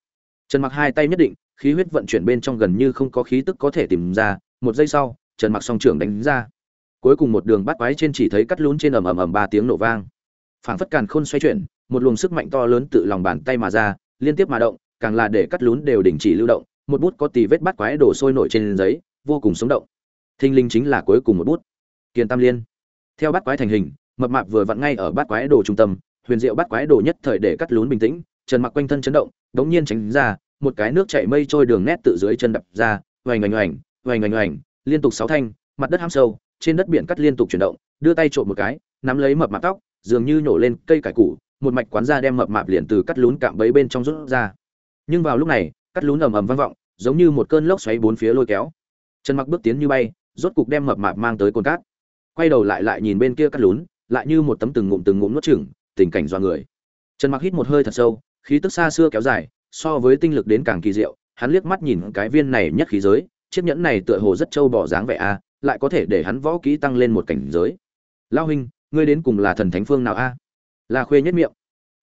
Trần mặc hai tay nhất định, khí huyết vận chuyển bên trong gần như không có khí tức có thể tìm ra, một giây sau, trần mặc song trưởng đánh ra. Cuối cùng một đường bắt quái trên chỉ thấy cắt lún trên ầm ầm ầm ba tiếng nổ vang. Phảng phất càn khôn xoay chuyển, một luồng sức mạnh to lớn tự lòng bàn tay mà ra, liên tiếp mà động, càng là để cắt lún đều đình chỉ lưu động, một bút có tì vết bắt quái đổ sôi nổi trên giấy, vô cùng sống động. Thinh linh chính là cuối cùng một bút. Kiền tam liên. Theo bắt quái thành hình, mập mạp vừa vặn ngay ở bát quái đồ trung tâm huyền diệu bắt quái đồ nhất thời để cắt lún bình tĩnh, trần mặc quanh thân chấn động, đống nhiên tránh ra, một cái nước chảy mây trôi đường nét tự dưới chân đập ra, oành oành oành oành oành oành, liên tục sáu thanh, mặt đất ham sâu, trên đất biển cắt liên tục chuyển động, đưa tay trộm một cái, nắm lấy mập mạp tóc, dường như nhổ lên cây cải củ, một mạch quán ra đem mập mạp liền từ cắt lún cạm bẫy bên trong rút ra. Nhưng vào lúc này, cắt lún ầm ầm vang vọng, giống như một cơn lốc xoáy bốn phía lôi kéo. Trần mặc bước tiến như bay, rốt cục đem mập mạp mang tới cồn cát. Quay đầu lại lại nhìn bên kia cắt lún, lại như một tấm từng ngụm từng ngụm nuốt chửng tình cảnh do người. Trần mặc hít một hơi thật sâu, khí tức xa xưa kéo dài, so với tinh lực đến càng kỳ diệu, hắn liếc mắt nhìn cái viên này nhất khí giới, chiếc nhẫn này tựa hồ rất trâu bỏ dáng vẻ a, lại có thể để hắn võ kỹ tăng lên một cảnh giới. Lao huynh, ngươi đến cùng là thần thánh phương nào a? Là khuê nhất miệng.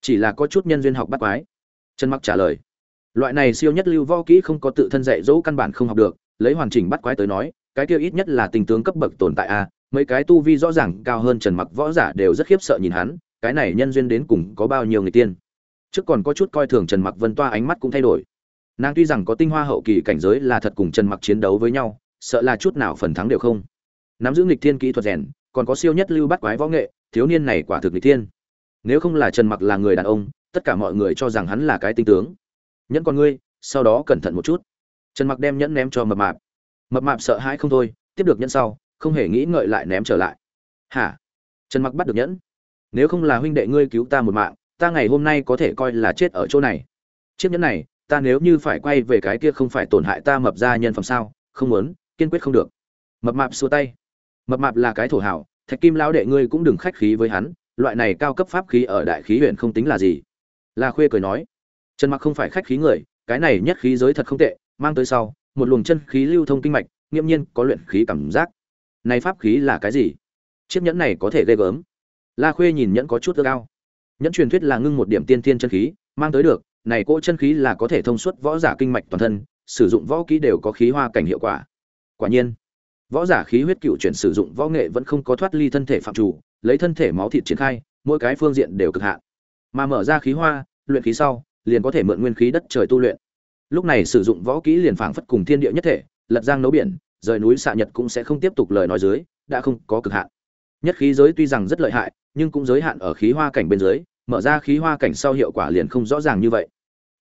Chỉ là có chút nhân duyên học bắt quái. Trần mặc trả lời. Loại này siêu nhất lưu võ kỹ không có tự thân dạy dỗ căn bản không học được, lấy hoàn chỉnh bắt quái tới nói, cái kia ít nhất là tình tướng cấp bậc tồn tại a, mấy cái tu vi rõ ràng cao hơn trần mặc võ giả đều rất khiếp sợ nhìn hắn cái này nhân duyên đến cùng có bao nhiêu người tiên? Trước còn có chút coi thường trần mặc vân toa ánh mắt cũng thay đổi. Nàng tuy rằng có tinh hoa hậu kỳ cảnh giới là thật cùng trần mặc chiến đấu với nhau, sợ là chút nào phần thắng đều không. Nắm giữ nghịch thiên kỹ thuật rèn, còn có siêu nhất lưu bắt quái võ nghệ, thiếu niên này quả thực nghịch thiên. Nếu không là trần mặc là người đàn ông, tất cả mọi người cho rằng hắn là cái tinh tướng. Nhẫn con ngươi, sau đó cẩn thận một chút. Trần mặc đem nhẫn ném cho mập mạp. Mập mạp sợ hãi không thôi, tiếp được nhẫn sau, không hề nghĩ ngợi lại ném trở lại. Hả? Trần mặc bắt được nhẫn nếu không là huynh đệ ngươi cứu ta một mạng, ta ngày hôm nay có thể coi là chết ở chỗ này. Chiếc nhẫn này, ta nếu như phải quay về cái kia không phải tổn hại ta mập ra nhân phẩm sao? Không muốn, kiên quyết không được. Mập mạp xua tay. Mập mạp là cái thổ hảo, thạch kim lão đệ ngươi cũng đừng khách khí với hắn, loại này cao cấp pháp khí ở đại khí huyện không tính là gì. La khuê cười nói, trần mặc không phải khách khí người, cái này nhất khí giới thật không tệ, mang tới sau, một luồng chân khí lưu thông kinh mạch, nghiễm nhiên có luyện khí cảm giác. Này pháp khí là cái gì? Chiếc nhẫn này có thể ghê gớm la khuê nhìn nhẫn có chút ước ao. Nhẫn truyền thuyết là ngưng một điểm tiên thiên chân khí, mang tới được, này cỗ chân khí là có thể thông suốt võ giả kinh mạch toàn thân, sử dụng võ kỹ đều có khí hoa cảnh hiệu quả. Quả nhiên, võ giả khí huyết cựu chuyển sử dụng võ nghệ vẫn không có thoát ly thân thể phạm chủ, lấy thân thể máu thịt triển khai, mỗi cái phương diện đều cực hạn. Mà mở ra khí hoa, luyện khí sau, liền có thể mượn nguyên khí đất trời tu luyện. Lúc này sử dụng võ kỹ liền phảng phất cùng thiên địa nhất thể, lật giang nấu biển, rời núi xạ nhật cũng sẽ không tiếp tục lời nói dưới, đã không có cực hạn nhất khí giới tuy rằng rất lợi hại nhưng cũng giới hạn ở khí hoa cảnh bên dưới mở ra khí hoa cảnh sau hiệu quả liền không rõ ràng như vậy.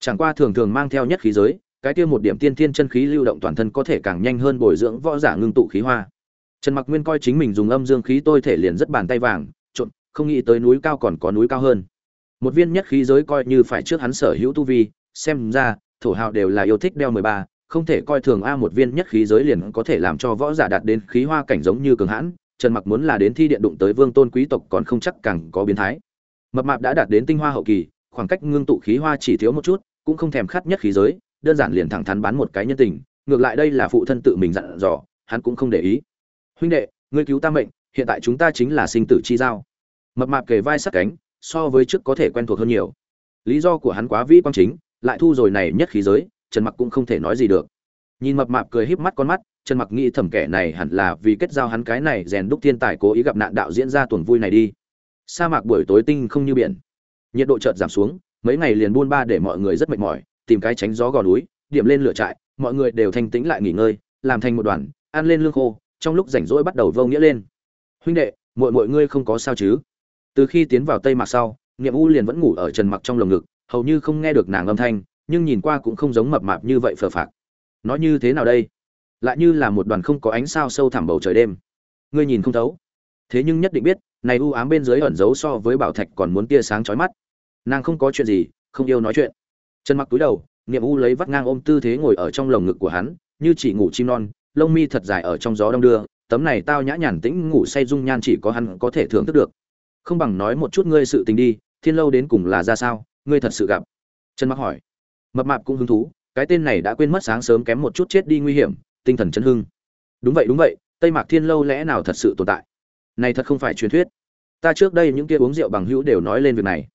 Chẳng qua thường thường mang theo nhất khí giới cái kia một điểm tiên thiên chân khí lưu động toàn thân có thể càng nhanh hơn bồi dưỡng võ giả ngưng tụ khí hoa. Trần mặc nguyên coi chính mình dùng âm dương khí tôi thể liền rất bàn tay vàng trộn không nghĩ tới núi cao còn có núi cao hơn. Một viên nhất khí giới coi như phải trước hắn sở hữu tu vi xem ra thổ hào đều là yêu thích đeo 13, không thể coi thường a một viên nhất khí giới liền có thể làm cho võ giả đạt đến khí hoa cảnh giống như cường hãn trần mặc muốn là đến thi điện đụng tới vương tôn quý tộc còn không chắc càng có biến thái. Mập mạp đã đạt đến tinh hoa hậu kỳ, khoảng cách ngưng tụ khí hoa chỉ thiếu một chút, cũng không thèm khát nhất khí giới, đơn giản liền thẳng thắn bán một cái nhân tình, ngược lại đây là phụ thân tự mình dặn dò, hắn cũng không để ý. Huynh đệ, ngươi cứu ta mệnh, hiện tại chúng ta chính là sinh tử chi giao. Mập mạp kề vai sát cánh, so với trước có thể quen thuộc hơn nhiều. Lý do của hắn quá vĩ quan chính, lại thu rồi này nhất khí giới, trần mặc cũng không thể nói gì được nhìn mập mạp cười híp mắt con mắt, trần mặc nghĩ thầm kẻ này hẳn là vì kết giao hắn cái này rèn đúc thiên tài cố ý gặp nạn đạo diễn ra tuần vui này đi. Sa mạc buổi tối tinh không như biển. Nhiệt độ chợt giảm xuống, mấy ngày liền buôn ba để mọi người rất mệt mỏi, tìm cái tránh gió gò núi, điểm lên lửa trại, mọi người đều thanh tĩnh lại nghỉ ngơi, làm thành một đoàn, ăn lên lương khô, trong lúc rảnh rỗi bắt đầu vông nghĩa lên. Huynh đệ mọi mọi ngươi không có sao chứ? Từ khi tiến vào tây mạc sau, niệm u liền vẫn ngủ ở trần mặc trong lồng ngực, hầu như không nghe được nàng âm thanh, nhưng nhìn qua cũng không giống mập mạp như vậy phờ phạc nói như thế nào đây? Lại như là một đoàn không có ánh sao sâu thẳm bầu trời đêm. Ngươi nhìn không thấu. Thế nhưng nhất định biết, này u ám bên dưới ẩn giấu so với bảo thạch còn muốn tia sáng chói mắt. Nàng không có chuyện gì, không yêu nói chuyện. Chân mặc túi đầu, niệm u lấy vắt ngang ôm tư thế ngồi ở trong lồng ngực của hắn, như chỉ ngủ chim non, lông mi thật dài ở trong gió đông đưa, tấm này tao nhã nhàn tĩnh ngủ say dung nhan chỉ có hắn có thể thưởng thức được. Không bằng nói một chút ngươi sự tình đi, thiên lâu đến cùng là ra sao, ngươi thật sự gặp. Trần mặc hỏi. Mập mạp cũng hứng thú cái tên này đã quên mất sáng sớm kém một chút chết đi nguy hiểm, tinh thần chấn hưng. Đúng vậy đúng vậy, tây mạc thiên lâu lẽ nào thật sự tồn tại? Này thật không phải truyền thuyết. Ta trước đây những kia uống rượu bằng hữu đều nói lên việc này.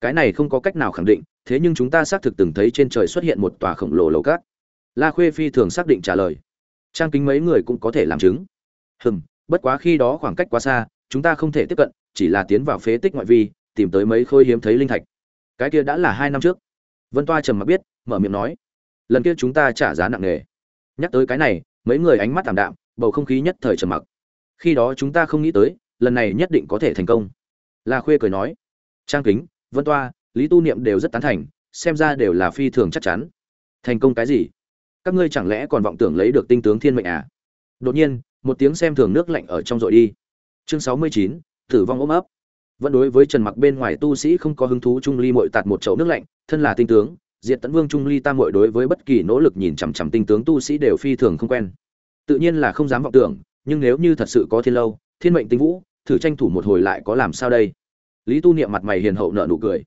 Cái này không có cách nào khẳng định, thế nhưng chúng ta xác thực từng thấy trên trời xuất hiện một tòa khổng lồ lầu cát. La khuê phi thường xác định trả lời. Trang kính mấy người cũng có thể làm chứng. Hừm, bất quá khi đó khoảng cách quá xa, chúng ta không thể tiếp cận, chỉ là tiến vào phế tích ngoại vi, tìm tới mấy khôi hiếm thấy linh thạch. Cái kia đã là hai năm trước. Vân toa trầm mặc biết, mở miệng nói lần kia chúng ta trả giá nặng nề. Nhắc tới cái này, mấy người ánh mắt tảm đạm, bầu không khí nhất thời trầm mặc. Khi đó chúng ta không nghĩ tới, lần này nhất định có thể thành công. La khuê cười nói, trang kính, vân toa, lý tu niệm đều rất tán thành, xem ra đều là phi thường chắc chắn. Thành công cái gì? Các ngươi chẳng lẽ còn vọng tưởng lấy được tinh tướng thiên mệnh à? Đột nhiên, một tiếng xem thường nước lạnh ở trong rội đi. Chương sáu mươi chín, tử vong ôm ấp. Vẫn đối với trần mặc bên ngoài tu sĩ không có hứng thú trung ly mội tạt một chậu nước lạnh, thân là tinh tướng diệt tấn vương trung ly tam hội đối với bất kỳ nỗ lực nhìn chằm chằm tinh tướng tu sĩ đều phi thường không quen. Tự nhiên là không dám vọng tưởng, nhưng nếu như thật sự có thiên lâu, thiên mệnh tinh vũ, thử tranh thủ một hồi lại có làm sao đây? Lý tu niệm mặt mày hiền hậu nợ nụ cười.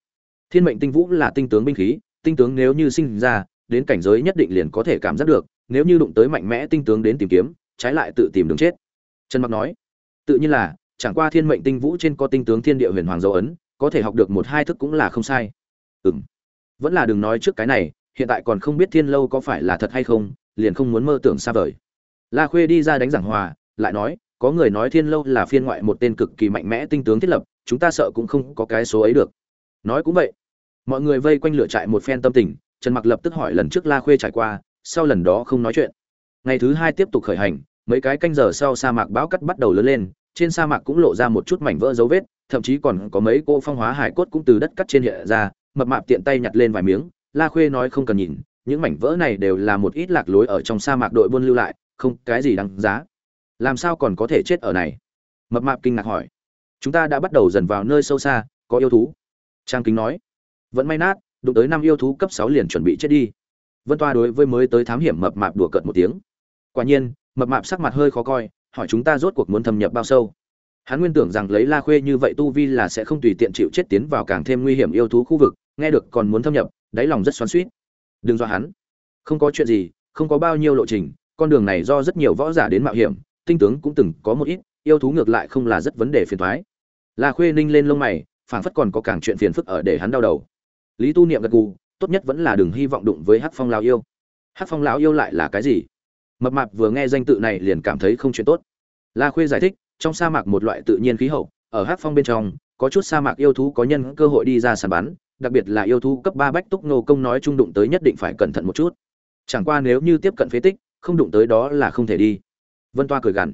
Thiên mệnh tinh vũ là tinh tướng binh khí, tinh tướng nếu như sinh ra, đến cảnh giới nhất định liền có thể cảm giác được, nếu như đụng tới mạnh mẽ tinh tướng đến tìm kiếm, trái lại tự tìm đường chết. Trần mặc nói, tự nhiên là, chẳng qua thiên mệnh tinh vũ trên có tinh tướng thiên địa huyền hoàng dấu ấn, có thể học được một hai thức cũng là không sai. Ừm vẫn là đừng nói trước cái này, hiện tại còn không biết thiên lâu có phải là thật hay không, liền không muốn mơ tưởng xa vời. La khuê đi ra đánh giảng hòa, lại nói, có người nói thiên lâu là phiên ngoại một tên cực kỳ mạnh mẽ tinh tướng thiết lập, chúng ta sợ cũng không có cái số ấy được. Nói cũng vậy. Mọi người vây quanh lửa trại một phen tâm tình, trần mặc lập tức hỏi lần trước la khuê trải qua, sau lần đó không nói chuyện. Ngày thứ hai tiếp tục khởi hành, mấy cái canh giờ sau sa mạc bão cắt bắt đầu lớn lên, trên sa mạc cũng lộ ra một chút mảnh vỡ dấu vết, thậm chí còn có mấy cô phong hóa hải cốt cũng từ đất cắt trên hiện ra mập mạp tiện tay nhặt lên vài miếng, la khuê nói không cần nhìn, những mảnh vỡ này đều là một ít lạc lối ở trong sa mạc đội buôn lưu lại, không cái gì đáng giá. Làm sao còn có thể chết ở này? Mập mạp kinh ngạc hỏi. Chúng ta đã bắt đầu dần vào nơi sâu xa, có yêu thú. Trang kính nói. Vẫn may nát, đụng tới năm yêu thú cấp sáu liền chuẩn bị chết đi. Vân toa đối với mới tới thám hiểm mập mạp đùa cợt một tiếng. Quả nhiên, mập mạp sắc mặt hơi khó coi, hỏi chúng ta rốt cuộc muốn thâm nhập bao sâu. Hắn nguyên tưởng rằng lấy la khuê như vậy tu vi là sẽ không tùy tiện chịu chết tiến vào càng thêm nguy hiểm yêu thú khu vực nghe được còn muốn thâm nhập, đáy lòng rất xoắn suýt đừng do hắn. Không có chuyện gì, không có bao nhiêu lộ trình, con đường này do rất nhiều võ giả đến mạo hiểm, tinh tướng cũng từng có một ít, yêu thú ngược lại không là rất vấn đề phiền thoái la khuê ninh lên lông mày, phảng phất còn có càng chuyện phiền phức ở để hắn đau đầu. Lý tu niệm gật gù, tốt nhất vẫn là đừng hy vọng đụng với Hát phong lão yêu. Hát phong lão yêu lại là cái gì? Mập mạp vừa nghe danh tự này liền cảm thấy không chuyện tốt. La khuê giải thích, trong sa mạc một loại tự nhiên khí hậu, ở Hát phong bên trong, có chút sa mạc yêu thú có nhân cơ hội đi ra sàn bắn đặc biệt là yêu thú cấp ba bách túc nô công nói chung đụng tới nhất định phải cẩn thận một chút. Chẳng qua nếu như tiếp cận phế tích, không đụng tới đó là không thể đi. Vân toa cười gằn.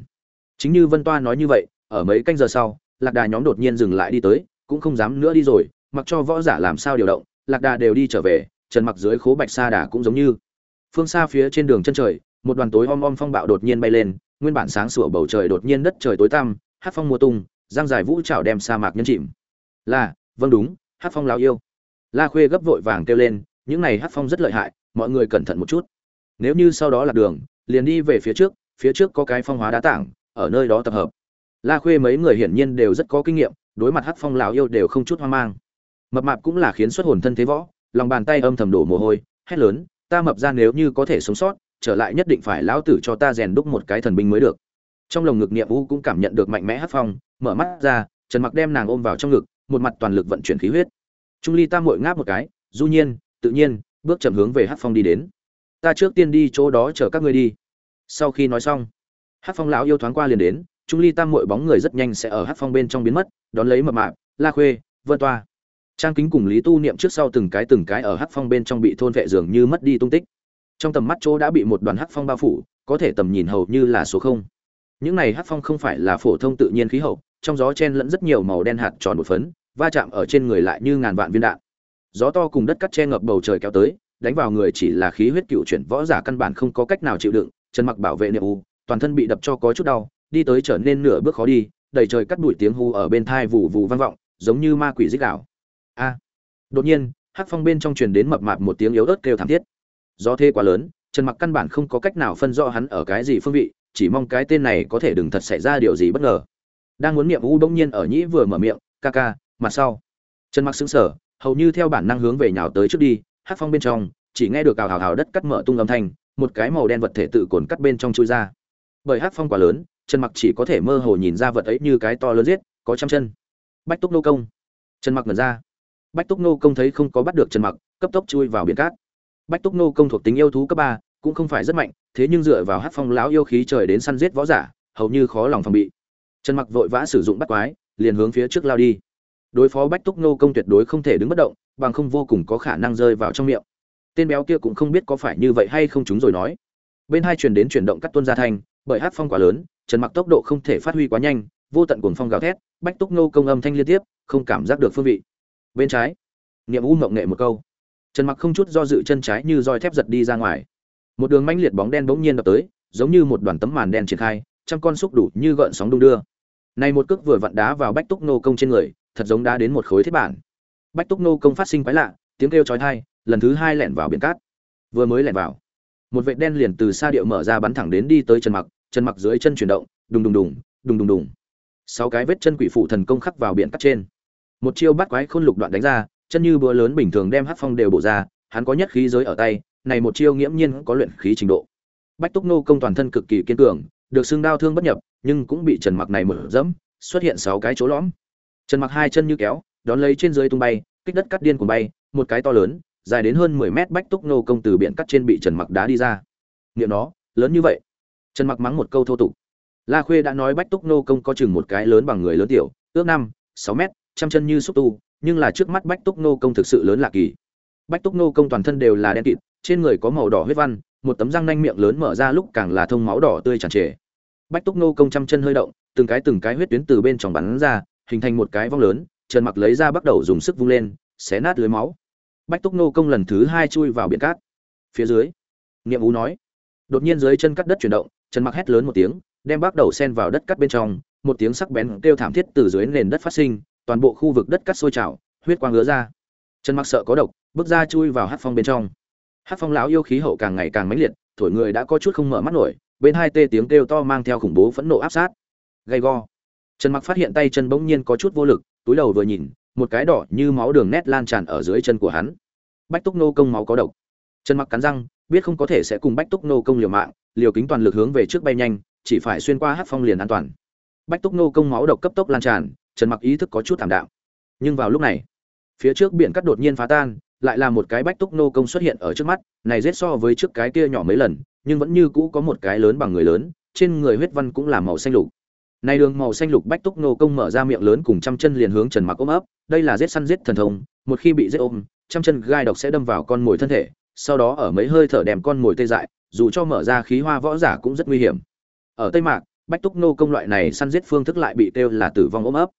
Chính như vân toa nói như vậy, ở mấy canh giờ sau, lạc đà nhóm đột nhiên dừng lại đi tới, cũng không dám nữa đi rồi, mặc cho võ giả làm sao điều động, lạc đà đều đi trở về, trần mặc dưới khố bạch sa đà cũng giống như. Phương xa phía trên đường chân trời, một đoàn tối om om phong bạo đột nhiên bay lên, nguyên bản sáng sủa bầu trời đột nhiên đất trời tối tăm, hát phong mùa tung, giang dài vũ trào đem sa mạc nhân chìm. Là vâng đúng, hát phong lão yêu la khuê gấp vội vàng kêu lên, những này Hắc phong rất lợi hại, mọi người cẩn thận một chút. Nếu như sau đó là đường, liền đi về phía trước phía trước có cái phong hóa đá tảng, ở nơi đó tập hợp. La khuê mấy người hiển nhiên đều rất có kinh nghiệm, đối mặt Hắc phong lão yêu đều không chút hoang mang. Mập mạp cũng là khiến xuất hồn thân thế võ, lòng bàn tay âm thầm đổ mồ hôi, hét lớn, ta mập ra nếu như có thể sống sót, trở lại nhất định phải lão tử cho ta rèn đúc một cái thần binh mới được. Trong lòng ngực niệm u cũng cảm nhận được mạnh mẽ Hắc phong, mở mắt ra, trần mặc đem nàng ôm vào trong ngực, một mặt toàn lực vận chuyển khí huyết trung ly tam mội ngáp một cái, du nhiên, tự nhiên, bước chậm hướng về hát phong đi đến. Ta trước tiên đi chỗ đó chờ các ngươi đi. Sau khi nói xong hát phong lão yêu thoáng qua liền đến, trung ly tam mội bóng người rất nhanh sẽ ở hát phong bên trong biến mất, đón lấy mập mạp, la khuê, vân toa. Trang kính cùng lý tu niệm trước sau từng cái từng cái ở hát phong bên trong bị thôn vệ dường như mất đi tung tích. Trong tầm mắt chỗ đã bị một đoàn hát phong bao phủ, có thể tầm nhìn hầu như là số không. Những này hát phong không phải là phổ thông tự nhiên khí hậu, trong gió chen lẫn rất nhiều màu đen hạt tròn một phấn va chạm ở trên người lại như ngàn vạn viên đạn. Gió to cùng đất cắt che ngập bầu trời kéo tới, đánh vào người chỉ là khí huyết cựu chuyển võ giả căn bản không có cách nào chịu đựng trần mặc bảo vệ niệm u, toàn thân bị đập cho có chút đau, đi tới trở nên nửa bước khó đi, đầy trời cắt đuổi tiếng hu ở bên thai vụ vụ vang vọng, giống như ma quỷ dích đảo a! Đột nhiên, hắc phong bên trong truyền đến mập mạp một tiếng yếu ớt kêu thảm thiết. Do thế quá lớn trần mặc căn bản không có cách nào phân rõ hắn ở cái gì phương vị, chỉ mong cái tên này có thể đừng thật xảy ra điều gì bất ngờ. Đang muốn niệm u bỗng nhiên ở nhĩ vừa mở miệng, ca ca mặt sau. Trần mặc sững sờ, hầu như theo bản năng hướng về nhào tới trước đi, Hát phong bên trong, chỉ nghe được cào hào hào đất cắt mở tung âm thanh, một cái màu đen vật thể tự cồn cắt bên trong chui ra. Bởi hát phong quá lớn, trần mặc chỉ có thể mơ hồ nhìn ra vật ấy như cái to lớn giết, có trăm chân. Bách túc nô công. Trần mặc ngẩn ra. Bách túc nô công thấy không có bắt được trần mặc, cấp tốc chui vào biển cát. Bách túc nô công thuộc tính yêu thú cấp ba, cũng không phải rất mạnh, thế nhưng dựa vào hát phong lão yêu khí trời đến săn giết võ giả, hầu như khó lòng phòng bị. Trần mặc vội vã sử dụng bắt quái, liền hướng phía trước lao đi đối phó bách túc nô công tuyệt đối không thể đứng bất động, bằng không vô cùng có khả năng rơi vào trong miệng. Tên béo kia cũng không biết có phải như vậy hay không chúng rồi nói. Bên hai truyền đến chuyển động cắt tuân gia thanh, bởi hát phong quá lớn, trần mặc tốc độ không thể phát huy quá nhanh, vô tận cuồng phong gào thét, bách túc nô công âm thanh liên tiếp, không cảm giác được phương vị. Bên trái, niệm u mộng nghệ một câu. Trần mặc không chút do dự chân trái như roi thép giật đi ra ngoài. Một đường manh liệt bóng đen bỗng nhiên đập tới, giống như một đoàn tấm màn đen triển khai, trăm con xúc đủ như gợn sóng đung đưa. Này một cước vừa vặn đá vào bách túc nô công trên người thật giống đá đến một khối thiết bản. Bách túc nô công phát sinh quái lạ, tiếng kêu chói tai, lần thứ hai lẻn vào biển cát. Vừa mới lẻn vào, một vệt đen liền từ xa điệu mở ra bắn thẳng đến đi tới trần mặc trần mặc dưới chân chuyển động, đùng đùng đùng đùng đùng đùng. Sáu cái vết chân quỷ phụ thần công khắc vào biển cát trên. Một chiêu bắt quái khôn lục đoạn đánh ra, chân như búa lớn bình thường đem hắc phong đều bổ ra, hắn có nhất khí giới ở tay, này một chiêu nghiễm nhiên có luyện khí trình độ. Bách túc nô công toàn thân cực kỳ kiên cường, được xương đao thương bất nhập, nhưng cũng bị trần mặc này mở dẫm xuất hiện sáu cái chỗ lõm trần mặc hai chân như kéo, đón lấy trên dưới tung bay, kích đất cắt điên cuồng bay, một cái to lớn, dài đến hơn 10 mét bách túc nô công từ biển cắt trên bị trần mặc đá đi ra. Nghiệm nó, lớn như vậy. Trần mặc mắng một câu thô tục. La khuê đã nói bách túc nô công có chừng một cái lớn bằng người lớn tiểu, ước năm, sáu mét, trăm chân như xúc tu, nhưng là trước mắt bách túc nô công thực sự lớn lạ kỳ. Bách túc nô công toàn thân đều là đen kịt, trên người có màu đỏ huyết văn, một tấm răng nanh miệng lớn mở ra lúc càng là thông máu đỏ tươi tràn trề. Bách túc nô công trăm chân hơi động, từng cái từng cái huyết tuyến từ bên trong bắn ra hình thành một cái vong lớn, trần mặc lấy ra bắt đầu dùng sức vung lên, xé nát lưới máu. Bách túc nô công lần thứ hai chui vào biển cát. Phía dưới, niệm ú nói. Đột nhiên dưới chân cắt đất chuyển động, trần mặc hét lớn một tiếng, đem bắt đầu sen vào đất cắt bên trong, một tiếng sắc bén kêu thảm thiết từ dưới nền đất phát sinh, toàn bộ khu vực đất cắt sôi trào, huyết quang ngứa ra. Trần mặc sợ có độc, bước ra chui vào hát phong bên trong. Hát phong lão yêu khí hậu càng ngày càng mãnh liệt, thổi người đã có chút không mở mắt nổi, bên hai tê tiếng kêu to mang theo khủng bố phẫn nộ áp sát. Gay go trần mặc phát hiện tay chân bỗng nhiên có chút vô lực, túi đầu vừa nhìn, một cái đỏ như máu đường nét lan tràn ở dưới chân của hắn. Bách túc nô công máu có độc. Trần mặc cắn răng, biết không có thể sẽ cùng bách túc nô công liều mạng, liều kính toàn lực hướng về trước bay nhanh, chỉ phải xuyên qua hát phong liền an toàn. Bách túc nô công máu độc cấp tốc lan tràn, trần mặc ý thức có chút thảm đạo nhưng vào lúc này, phía trước biển cắt đột nhiên phá tan, lại là một cái bách túc nô công xuất hiện ở trước mắt, này rết so với trước cái kia nhỏ mấy lần, nhưng vẫn như cũ có một cái lớn bằng người lớn, trên người huyết văn cũng là màu xanh lục này đường màu xanh lục bách túc nô công mở ra miệng lớn cùng trăm chân liền hướng trần mặc ôm ấp, đây là giết săn giết thần thông, một khi bị giết ôm, trăm chân gai độc sẽ đâm vào con mồi thân thể, sau đó ở mấy hơi thở đem con mồi tê dại, dù cho mở ra khí hoa võ giả cũng rất nguy hiểm. Ở tây mạc, bách túc nô công loại này săn giết phương thức lại bị kêu là tử vong ôm ấp.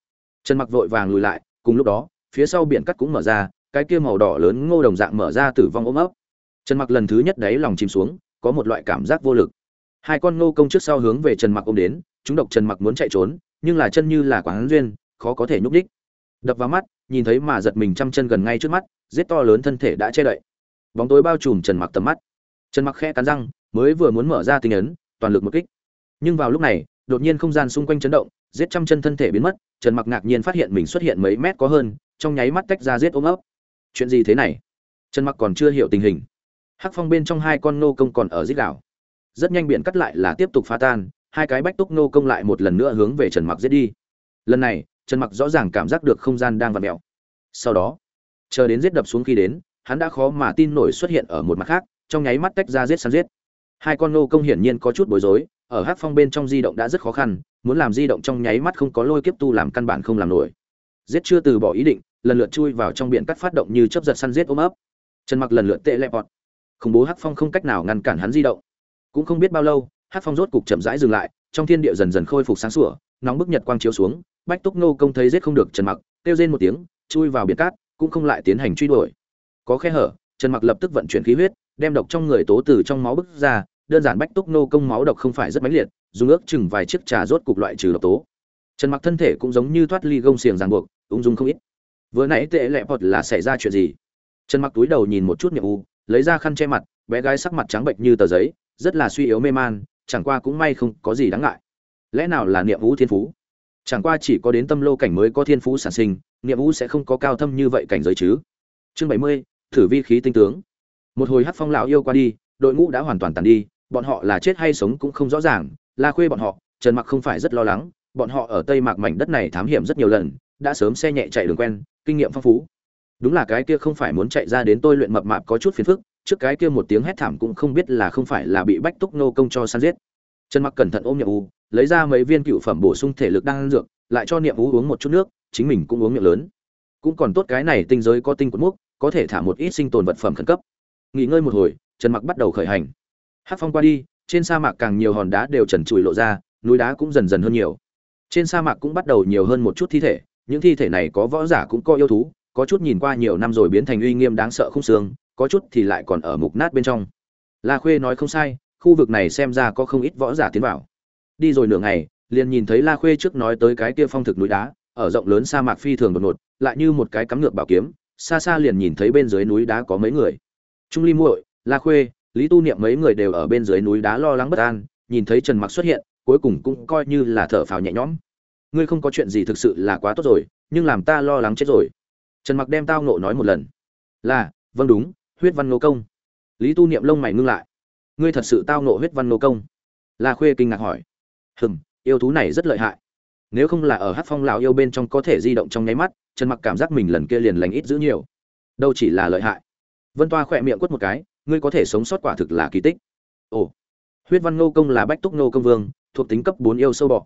Trần mặc vội vàng lùi lại, cùng lúc đó, phía sau biển cắt cũng mở ra, cái kia màu đỏ lớn ngô đồng dạng mở ra tử vong ôm ấp. Trần mặc lần thứ nhất đấy lòng chìm xuống, có một loại cảm giác vô lực. Hai con ngô công trước sau hướng về trần mặc ôm đến chúng độc trần mặc muốn chạy trốn, nhưng là chân như là quán duyên, khó có thể nhúc đích đập vào mắt, nhìn thấy mà giật mình trăm chân gần ngay trước mắt, giết to lớn thân thể đã che đậy. Bóng tối bao trùm trần mặc tầm mắt. Trần mặc khẽ cắn răng, mới vừa muốn mở ra tinh ấn, toàn lực một kích. Nhưng vào lúc này, đột nhiên không gian xung quanh chấn động, giết trăm chân thân thể biến mất, trần mặc ngạc nhiên phát hiện mình xuất hiện mấy mét có hơn, trong nháy mắt tách ra giết ôm ấp. Chuyện gì thế này? Trần mặc còn chưa hiểu tình hình. Hắc phong bên trong hai con nô công còn ở giết đảo rất nhanh biển cắt lại là tiếp tục phá tan hai cái bách túc nô công lại một lần nữa hướng về trần mặc giết đi. Lần này, trần mặc rõ ràng cảm giác được không gian đang vặn mẹo sau đó, chờ đến giết đập xuống khi đến, hắn đã khó mà tin nổi xuất hiện ở một mặt khác, trong nháy mắt tách ra giết săn giết. Hai con nô công hiển nhiên có chút bối rối, ở hắc phong bên trong di động đã rất khó khăn, muốn làm di động trong nháy mắt không có lôi kiếp tu làm căn bản không làm nổi. Giết chưa từ bỏ ý định, lần lượt chui vào trong biển cắt phát động như chấp giật săn giết ôm ấp. Trần mặc lần lượt tệ lẹp bọt. Khủng bố hắc phong không cách nào ngăn cản hắn di động. Cũng không biết bao lâu Hát phong rốt cục chậm rãi dừng lại, trong thiên địa dần dần khôi phục sáng sủa, nóng bức nhật quang chiếu xuống, bách túc nô công thấy giết không được trần mặc, kêu rên một tiếng, chui vào biển cát, cũng không lại tiến hành truy đuổi. Có khe hở, trần mặc lập tức vận chuyển khí huyết, đem độc trong người tố từ trong máu bức ra, đơn giản bách túc nô công máu độc không phải rất mãnh liệt, dùng ước chừng vài chiếc trà rốt cục loại trừ độc tố. Trần mặc thân thể cũng giống như thoát ly gông xiềng ràng buộc, ung dung không ít. Vừa nãy tệ lẹ bọt là xảy ra chuyện gì? Trần mặc túi đầu nhìn một chút miệng u, lấy ra khăn che mặt, bé gái sắc mặt trắng bệnh như tờ giấy, rất là suy yếu mê man chẳng qua cũng may không có gì đáng ngại. Lẽ nào là niệm vũ thiên phú? Chẳng qua chỉ có đến tâm lô cảnh mới có thiên phú sản sinh, niệm vũ sẽ không có cao thâm như vậy cảnh giới chứ. Chương bảy mươi, thử vi khí tinh tướng. Một hồi hát phong lão yêu qua đi, đội ngũ đã hoàn toàn tàn đi, bọn họ là chết hay sống cũng không rõ ràng, la khuê bọn họ, trần mặc không phải rất lo lắng, bọn họ ở tây mạc mảnh đất này thám hiểm rất nhiều lần, đã sớm xe nhẹ chạy đường quen, kinh nghiệm phong phú. Đúng là cái kia không phải muốn chạy ra đến tôi luyện mập mạp có chút phiền phức trước cái kia một tiếng hét thảm cũng không biết là không phải là bị bách túc nô công cho săn giết. Trần mặc cẩn thận ôm nhậm u, lấy ra mấy viên cựu phẩm bổ sung thể lực đang ăn dược, lại cho niệm u uống một chút nước, chính mình cũng uống miệng lớn. Cũng còn tốt cái này tinh giới có tinh của múc, có thể thả một ít sinh tồn vật phẩm khẩn cấp. Nghỉ ngơi một hồi, trần mặc bắt đầu khởi hành. Hát phong qua đi, trên sa mạc càng nhiều hòn đá đều trần trụi lộ ra, núi đá cũng dần dần hơn nhiều. Trên sa mạc cũng bắt đầu nhiều hơn một chút thi thể, những thi thể này có võ giả cũng có yêu thú, có chút nhìn qua nhiều năm rồi biến thành uy nghiêm đáng sợ không xương có chút thì lại còn ở mục nát bên trong. La khuê nói không sai, khu vực này xem ra có không ít võ giả tiến vào. Đi rồi nửa ngày, liền nhìn thấy la khuê trước nói tới cái kia phong thực núi đá, ở rộng lớn sa mạc phi thường đột ngột, lại như một cái cắm ngược bảo kiếm, xa xa liền nhìn thấy bên dưới núi đá có mấy người. Trung ly muội, la khuê, lý tu niệm mấy người đều ở bên dưới núi đá lo lắng bất an, nhìn thấy trần mặc xuất hiện, cuối cùng cũng coi như là thở phào nhẹ nhõm. Ngươi không có chuyện gì thực sự là quá tốt rồi, nhưng làm ta lo lắng chết rồi. Trần mặc đem tao nộ nói một lần. Là vâng đúng huyết văn nô công. Lý tu niệm lông mày ngưng lại. Ngươi thật sự tao nộ huyết văn nô công? La khuê kinh ngạc hỏi. Hừm, yêu thú này rất lợi hại. Nếu không là ở hát phong lào yêu bên trong có thể di động trong nháy mắt, trần mặc cảm giác mình lần kia liền lành ít giữ nhiều. Đâu chỉ là lợi hại. Vân toa khỏe miệng quất một cái, ngươi có thể sống sót quả thực là kỳ tích. Ồ, huyết văn nô công là bách túc nô công vương, thuộc tính cấp bốn yêu sâu bọ.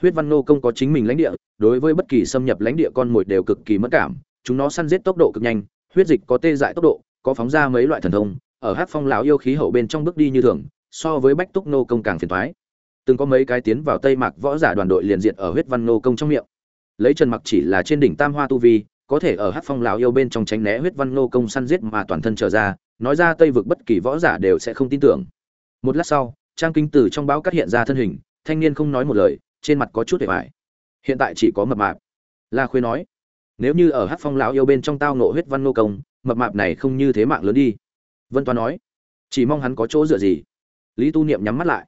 Huyết văn nô công có chính mình lãnh địa, đối với bất kỳ xâm nhập lãnh địa con mồi đều cực kỳ mất cảm, chúng nó săn giết tốc độ cực nhanh, huyết dịch có tê dại tốc độ có phóng ra mấy loại thần thông, ở hát phong lão yêu khí hậu bên trong bước đi như thường, so với bách túc nô công càng phiền thoái từng có mấy cái tiến vào tây mạc võ giả đoàn đội liền diệt ở huyết văn nô công trong miệng. Lấy trần mặc chỉ là trên đỉnh tam hoa tu vi, có thể ở hát phong lão yêu bên trong tránh né huyết văn nô công săn giết mà toàn thân trở ra, nói ra tây vực bất kỳ võ giả đều sẽ không tin tưởng. Một lát sau, trang kinh tử trong báo cắt hiện ra thân hình, thanh niên không nói một lời, trên mặt có chút để vải hiện tại chỉ có mập mạp. La khuê nói, nếu như ở hát phong lão yêu bên trong tao nộ huyết văn nô công mập mạp này không như thế mạng lớn đi. Vân toa nói, chỉ mong hắn có chỗ dựa gì. Lý tu niệm nhắm mắt lại.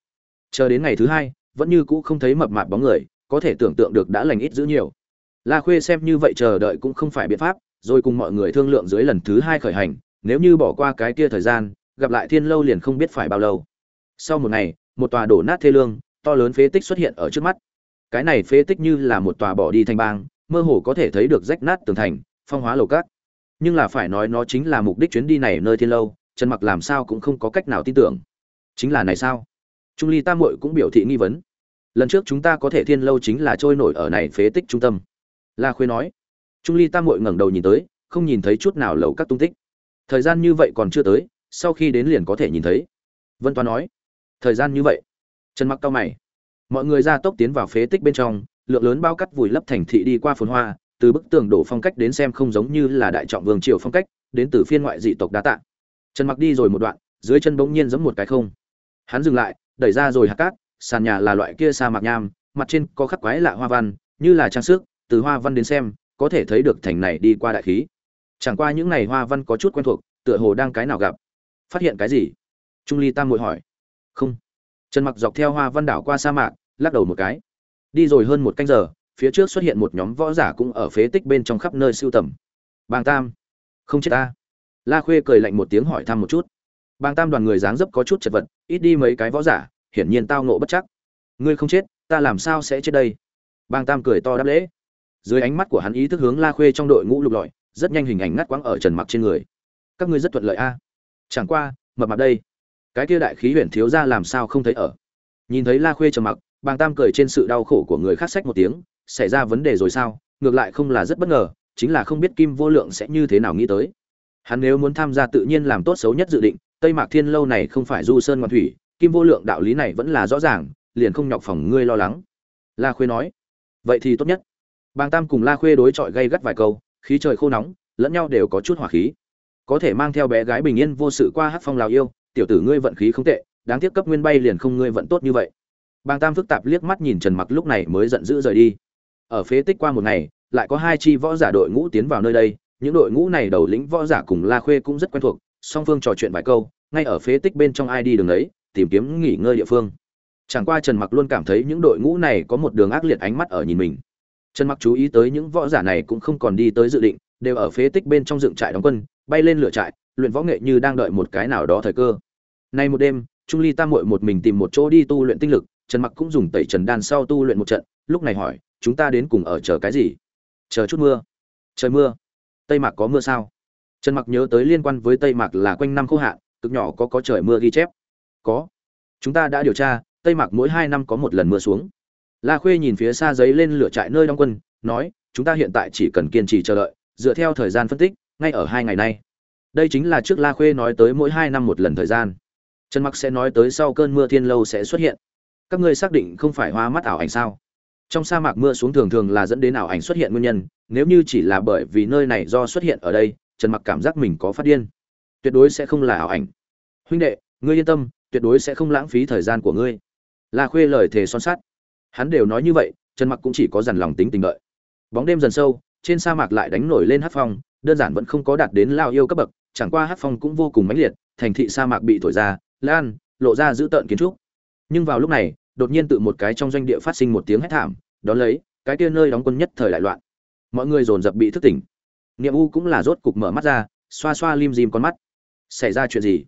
Chờ đến ngày thứ hai, vẫn như cũ không thấy mập mạp bóng người, có thể tưởng tượng được đã lành ít giữ nhiều. La khuê xem như vậy chờ đợi cũng không phải biện pháp, rồi cùng mọi người thương lượng dưới lần thứ hai khởi hành, nếu như bỏ qua cái kia thời gian, gặp lại thiên lâu liền không biết phải bao lâu. Sau một ngày, một tòa đổ nát thê lương, to lớn phế tích xuất hiện ở trước mắt. Cái này phế tích như là một tòa bỏ đi thành bang, mơ hồ có thể thấy được rách nát tường thành, phong hóa lầu cát nhưng là phải nói nó chính là mục đích chuyến đi này nơi thiên lâu, trần mặc làm sao cũng không có cách nào tin tưởng. Chính là này sao? Trung ly tam muội cũng biểu thị nghi vấn. Lần trước chúng ta có thể thiên lâu chính là trôi nổi ở này phế tích trung tâm. La khuê nói. Trung ly tam muội ngẩng đầu nhìn tới, không nhìn thấy chút nào lầu các tung tích. Thời gian như vậy còn chưa tới, sau khi đến liền có thể nhìn thấy. Vân toán nói. Thời gian như vậy. Trần mặc cao mày. Mọi người ra tốc tiến vào phế tích bên trong, lượng lớn bao cắt vùi lấp thành thị đi qua phồn hoa từ bức tường đổ phong cách đến xem không giống như là đại trọng vương triều phong cách, đến từ phiên ngoại dị tộc đa tạ. Trần mặc đi rồi một đoạn, dưới chân bỗng nhiên giống một cái không. Hắn dừng lại, đẩy ra rồi hạt cát, sàn nhà là loại kia sa mạc nham, mặt trên có khắc quái lạ hoa văn, như là trang sức, từ hoa văn đến xem, có thể thấy được thành này đi qua đại khí. Chẳng qua những này hoa văn có chút quen thuộc, tựa hồ đang cái nào gặp. Phát hiện cái gì? Trung ly tam ngồi hỏi. Không. Trần mặc dọc theo hoa văn đảo qua sa mạc, lắc đầu một cái. Đi rồi hơn một canh giờ phía trước xuất hiện một nhóm võ giả cũng ở phế tích bên trong khắp nơi sưu tầm. Bàng tam, không chết ta. La khuê cười lạnh một tiếng hỏi thăm một chút. Bàng tam đoàn người dáng dấp có chút chật vật, ít đi mấy cái võ giả, hiển nhiên tao nộ bất chắc. Ngươi không chết, ta làm sao sẽ chết đây? Bàng tam cười to đáp lễ. Dưới ánh mắt của hắn ý thức hướng la khuê trong đội ngũ lục lọi, rất nhanh hình ảnh ngắt quãng ở trần mặc trên người. Các ngươi rất thuận lợi a. Chẳng qua, mập mặt đây. Cái kia đại khí huyền thiếu ra làm sao không thấy ở? Nhìn thấy la khuê trầm mặc, bàng tam cười trên sự đau khổ của người khác sách một tiếng xảy ra vấn đề rồi sao? Ngược lại không là rất bất ngờ, chính là không biết kim vô lượng sẽ như thế nào nghĩ tới. Hắn nếu muốn tham gia tự nhiên làm tốt xấu nhất dự định, tây mạc thiên lâu này không phải du sơn ngoan thủy, kim vô lượng đạo lý này vẫn là rõ ràng, liền không nhọc phòng ngươi lo lắng. La khuê nói, vậy thì tốt nhất. Bàng tam cùng la khuê đối chọi gây gắt vài câu, khí trời khô nóng, lẫn nhau đều có chút hỏa khí. Có thể mang theo bé gái bình yên vô sự qua hát phong lào yêu, tiểu tử ngươi vận khí không tệ, đáng tiếc cấp nguyên bay liền không ngươi vận tốt như vậy. Bàng tam phức tạp liếc mắt nhìn trần mặc lúc này mới giận dữ rời đi ở phế tích qua một ngày, lại có hai chi võ giả đội ngũ tiến vào nơi đây. Những đội ngũ này đầu lĩnh võ giả cùng la khuê cũng rất quen thuộc, song phương trò chuyện vài câu, ngay ở phế tích bên trong ai đi đường ấy, tìm kiếm nghỉ ngơi địa phương. Chẳng qua trần mặc luôn cảm thấy những đội ngũ này có một đường ác liệt ánh mắt ở nhìn mình. Trần mặc chú ý tới những võ giả này cũng không còn đi tới dự định, đều ở phế tích bên trong dựng trại đóng quân, bay lên lửa trại, luyện võ nghệ như đang đợi một cái nào đó thời cơ. Nay một đêm, trung ly tam muội một mình tìm một chỗ đi tu luyện tinh lực, trần mặc cũng dùng tẩy trần đan sau tu luyện một trận, lúc này hỏi chúng ta đến cùng ở chờ cái gì? Chờ chút mưa. Trời mưa. Tây mạc có mưa sao? Trần mặc nhớ tới liên quan với tây mạc là quanh năm khô hạn, cực nhỏ có có trời mưa ghi chép. Có. Chúng ta đã điều tra, tây mạc mỗi hai năm có một lần mưa xuống. La khuê nhìn phía xa giấy lên lửa trại nơi đóng quân, nói, chúng ta hiện tại chỉ cần kiên trì chờ đợi, dựa theo thời gian phân tích, ngay ở hai ngày nay. Đây chính là trước la khuê nói tới mỗi hai năm một lần thời gian. Trần mặc sẽ nói tới sau cơn mưa thiên lâu sẽ xuất hiện. Các ngươi xác định không phải hoa mắt ảo ảnh sao? Trong sa mạc mưa xuống thường thường là dẫn đến ảo ảnh xuất hiện nguyên nhân, nếu như chỉ là bởi vì nơi này do xuất hiện ở đây, trần mặc cảm giác mình có phát điên. Tuyệt đối sẽ không là ảo ảnh. Huynh đệ, ngươi yên tâm, tuyệt đối sẽ không lãng phí thời gian của ngươi. La khuê lời thề son sắt. Hắn đều nói như vậy, trần mặc cũng chỉ có dằn lòng tính tình đợi. Bóng đêm dần sâu, trên sa mạc lại đánh nổi lên hát phong, đơn giản vẫn không có đạt đến lao yêu cấp bậc, chẳng qua hát phong cũng vô cùng mãnh liệt, thành thị sa mạc bị thổi ra, lan, lộ ra giữ tợn kiến trúc. Nhưng vào lúc này đột nhiên tự một cái trong doanh địa phát sinh một tiếng hét thảm đó lấy, cái kia nơi đóng quân nhất thời lại loạn. Mọi người dồn dập bị thức tỉnh. Niệm u cũng là rốt cục mở mắt ra, xoa xoa lim dim con mắt. Xảy ra chuyện gì?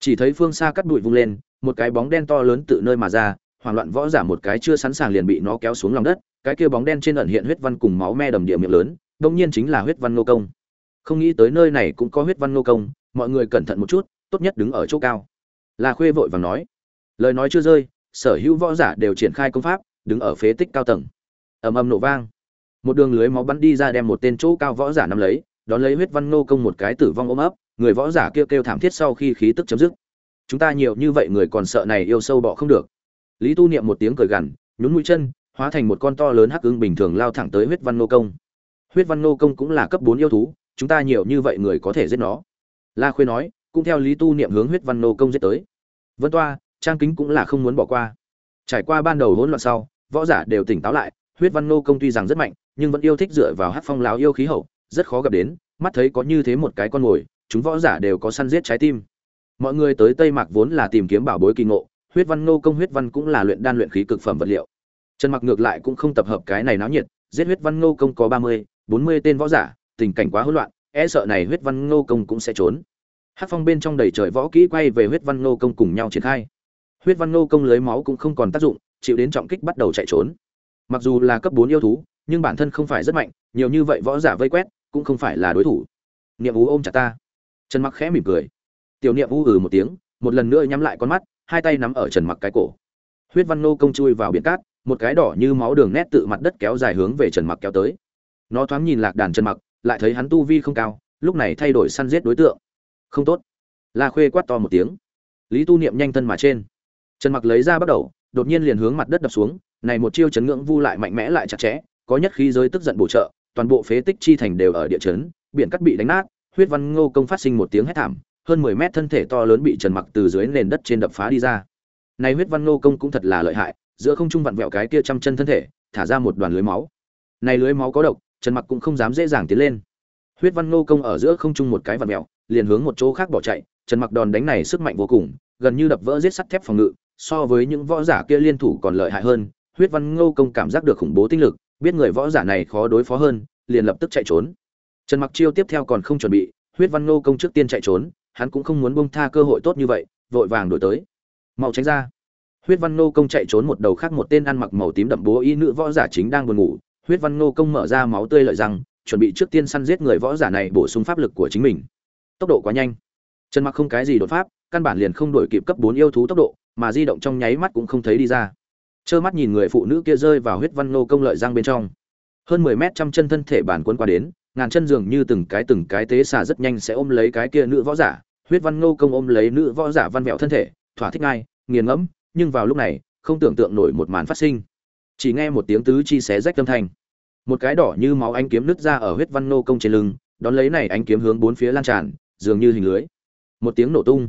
Chỉ thấy phương xa cắt bụi vung lên, một cái bóng đen to lớn tự nơi mà ra, hoảng loạn võ giả một cái chưa sẵn sàng liền bị nó kéo xuống lòng đất, cái kia bóng đen trên ẩn hiện huyết văn cùng máu me đầm địa miệng lớn đương nhiên chính là huyết văn nô công. Không nghĩ tới nơi này cũng có huyết văn nô công, mọi người cẩn thận một chút, tốt nhất đứng ở chỗ cao. La khuê vội vàng nói. Lời nói chưa rơi sở hữu võ giả đều triển khai công pháp, đứng ở phế tích cao tầng. Ầm ầm nổ vang. Một đường lưới máu bắn đi ra đem một tên chỗ cao võ giả nắm lấy, đón lấy huyết văn nô công một cái tử vong ôm ấp, người võ giả kêu kêu thảm thiết sau khi khí tức chấm dứt. Chúng ta nhiều như vậy người còn sợ này yêu sâu bọ không được. Lý tu niệm một tiếng cười gằn, nhún mũi chân, hóa thành một con to lớn hắc ưng bình thường lao thẳng tới huyết văn nô công. Huyết văn nô công cũng là cấp bốn yêu thú, chúng ta nhiều như vậy người có thể giết nó. La khuê nói, cũng theo lý tu niệm hướng huyết văn nô công giết tới. Vân toa trang kính cũng là không muốn bỏ qua. Trải qua ban đầu hỗn loạn sau võ giả đều tỉnh táo lại huyết văn nô công tuy rằng rất mạnh nhưng vẫn yêu thích dựa vào hát phong láo yêu khí hậu rất khó gặp đến mắt thấy có như thế một cái con mồi chúng võ giả đều có săn giết trái tim. Mọi người tới tây mạc vốn là tìm kiếm bảo bối kỳ ngộ huyết văn nô công huyết văn cũng là luyện đan luyện khí cực phẩm vật liệu. Trần mặc ngược lại cũng không tập hợp cái này náo nhiệt giết huyết văn nô công có ba mươi, bốn mươi tên võ giả tình cảnh quá hỗn loạn e sợ này huyết văn nô công cũng sẽ trốn. Hát phong bên trong đầy trời võ kỹ quay về huyết văn nô công cùng nhau triển khai huyết văn nô công lưới máu cũng không còn tác dụng, chịu đến trọng kích bắt đầu chạy trốn. Mặc dù là cấp bốn yêu thú, nhưng bản thân không phải rất mạnh, nhiều như vậy võ giả vây quét cũng không phải là đối thủ. Niệm ú ôm chặt ta. Trần mặc khẽ mỉm cười. Tiểu niệm Vũ ừ một tiếng, một lần nữa nhắm lại con mắt, hai tay nắm ở trần mặc cái cổ. Huyết văn nô công chui vào biển cát, một cái đỏ như máu đường nét tự mặt đất kéo dài hướng về trần mặc kéo tới. Nó thoáng nhìn lạc đàn trần mặc, lại thấy hắn tu vi không cao, lúc này thay đổi săn giết đối tượng. Không tốt. La khuê quát to một tiếng. Lý tu niệm nhanh thân mà trên trần mặc lấy ra bắt đầu, đột nhiên liền hướng mặt đất đập xuống, này một chiêu chấn ngưỡng vu lại mạnh mẽ lại chặt chẽ, có nhất khí giới tức giận bổ trợ, toàn bộ phế tích chi thành đều ở địa chấn, biển cắt bị đánh nát, huyết văn ngô công phát sinh một tiếng hét thảm, hơn 10 mét thân thể to lớn bị trần mặc từ dưới nền đất trên đập phá đi ra. Này huyết văn ngô công cũng thật là lợi hại, giữa không trung vặn vẹo cái kia trăm chân thân thể, thả ra một đoàn lưới máu. Này lưới máu có độc, trần mặc cũng không dám dễ dàng tiến lên. Huyết văn ngô công ở giữa không trung một cái vặn vẹo, liền hướng một chỗ khác bỏ chạy, trần mặc đòn đánh này sức mạnh vô cùng, gần như đập vỡ giết sắt thép phòng ngự so với những võ giả kia liên thủ còn lợi hại hơn, huyết văn ngô công cảm giác được khủng bố tinh lực, biết người võ giả này khó đối phó hơn, liền lập tức chạy trốn. Trần mặc chiêu tiếp theo còn không chuẩn bị, huyết văn ngô công trước tiên chạy trốn, hắn cũng không muốn bông tha cơ hội tốt như vậy, vội vàng đổi tới. Mau tránh ra. Huyết văn ngô công chạy trốn một đầu khác một tên ăn mặc màu tím đậm bố y nữ võ giả chính đang buồn ngủ. Huyết văn ngô công mở ra máu tươi lợi răng, chuẩn bị trước tiên săn giết người võ giả này bổ sung pháp lực của chính mình. Tốc độ quá nhanh. Trần mặc không cái gì đột pháp, căn bản liền không đổi kịp cấp bốn yêu thú tốc độ mà di động trong nháy mắt cũng không thấy đi ra. Trơ mắt nhìn người phụ nữ kia rơi vào huyết văn nô công lợi răng bên trong. Hơn mười mét trăm chân thân thể bản quân qua đến, ngàn chân dường như từng cái từng cái tế xà rất nhanh sẽ ôm lấy cái kia nữ võ giả. Huyết văn nô công ôm lấy nữ võ giả văn vẹo thân thể, thỏa thích ngay, nghiền ngẫm, nhưng vào lúc này, không tưởng tượng nổi một màn phát sinh. Chỉ nghe một tiếng tứ chi xé rách âm thanh. Một cái đỏ như máu ánh kiếm nứt ra ở huyết văn nô công trên lưng, đón lấy này ánh kiếm hướng bốn phía lan tràn, dường như hình lưới. Một tiếng nổ tung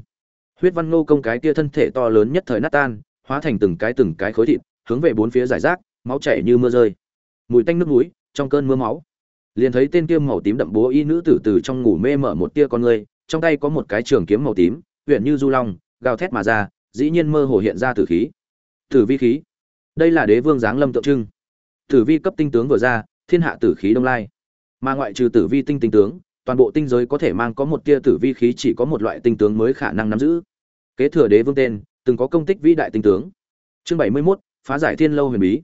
huyết văn Ngô công cái kia thân thể to lớn nhất thời nát tan, hóa thành từng cái từng cái khối thịt, hướng về bốn phía giải rác, máu chảy như mưa rơi. Mùi tanh nước núi trong cơn mưa máu. Liền thấy tên kia màu tím đậm bố y nữ tử từ trong ngủ mê mở một tia con người, trong tay có một cái trường kiếm màu tím huyện như du long, gào thét mà ra, dĩ nhiên mơ hồ hiện ra tử khí. Tử vi khí. Đây là đế vương giáng lâm tượng trưng. Tử vi cấp tinh tướng vừa ra, thiên hạ tử khí đông lai. Mà ngoại trừ tử vi tinh tinh tướng toàn bộ tinh giới có thể mang có một tia tử vi khí chỉ có một loại tinh tướng mới khả năng nắm giữ. Kế thừa đế vương tên từng có công tích vĩ đại tinh tướng. Chương bảy mươi 71, phá giải thiên lâu huyền bí.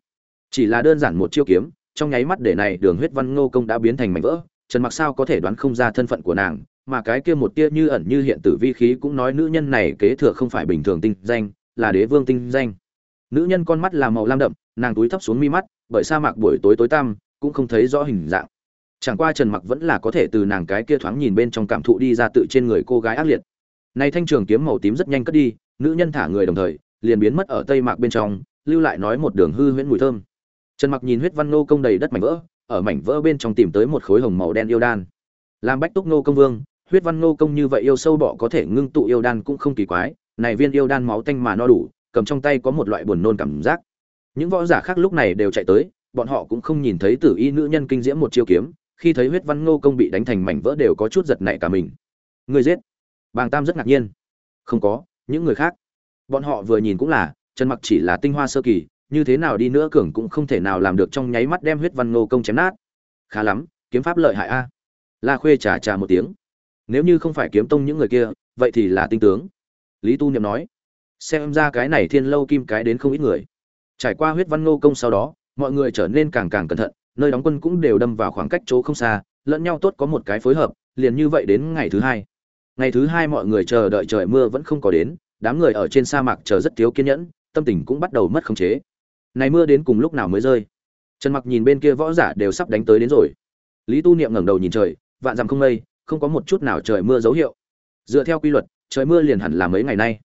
Chỉ là đơn giản một chiêu kiếm trong nháy mắt để này đường huyết văn ngô công đã biến thành mảnh vỡ trần mặc sao có thể đoán không ra thân phận của nàng mà cái kia một tia như ẩn như hiện tử vi khí cũng nói nữ nhân này kế thừa không phải bình thường tinh danh là đế vương tinh danh. Nữ nhân con mắt là màu lam đậm nàng túi thấp xuống mi mắt bởi sa mạc buổi tối tối tăm cũng không thấy rõ hình dạng chẳng qua trần mặc vẫn là có thể từ nàng cái kia thoáng nhìn bên trong cảm thụ đi ra tự trên người cô gái ác liệt. Này thanh trường kiếm màu tím rất nhanh cất đi, nữ nhân thả người đồng thời, liền biến mất ở tây mạc bên trong, lưu lại nói một đường hư huyễn mùi thơm. Trần mặc nhìn huyết văn nô công đầy đất mảnh vỡ, ở mảnh vỡ bên trong tìm tới một khối hồng màu đen yêu đan. Làm bách túc nô công vương, huyết văn nô công như vậy yêu sâu bọ có thể ngưng tụ yêu đan cũng không kỳ quái, này viên yêu đan máu tanh mà no đủ, cầm trong tay có một loại buồn nôn cảm giác. Những võ giả khác lúc này đều chạy tới, bọn họ cũng không nhìn thấy tử y nữ nhân kinh diễm một chiêu kiếm khi thấy huyết văn ngô công bị đánh thành mảnh vỡ đều có chút giật nảy cả mình. Người giết? Bàng tam rất ngạc nhiên. Không có, những người khác. Bọn họ vừa nhìn cũng là, trần mặc chỉ là tinh hoa sơ kỳ, như thế nào đi nữa cường cũng không thể nào làm được trong nháy mắt đem huyết văn ngô công chém nát. Khá lắm, kiếm pháp lợi hại a. La khuê trà trà một tiếng. Nếu như không phải kiếm tông những người kia, vậy thì là tinh tướng. Lý tu niệm nói. Xem ra cái này thiên lâu kim cái đến không ít người. Trải qua huyết văn ngô công sau đó, mọi người trở nên càng càng cẩn thận nơi đóng quân cũng đều đâm vào khoảng cách chỗ không xa, lẫn nhau tốt có một cái phối hợp, liền như vậy đến ngày thứ hai. Ngày thứ hai mọi người chờ đợi trời mưa vẫn không có đến, đám người ở trên sa mạc chờ rất thiếu kiên nhẫn, tâm tình cũng bắt đầu mất khống chế. Này mưa đến cùng lúc nào mới rơi? Trần mặc nhìn bên kia võ giả đều sắp đánh tới đến rồi. Lý tu niệm ngẩng đầu nhìn trời, vạn dặm không mây, không có một chút nào trời mưa dấu hiệu. Dựa theo quy luật, trời mưa liền hẳn là mấy ngày nay.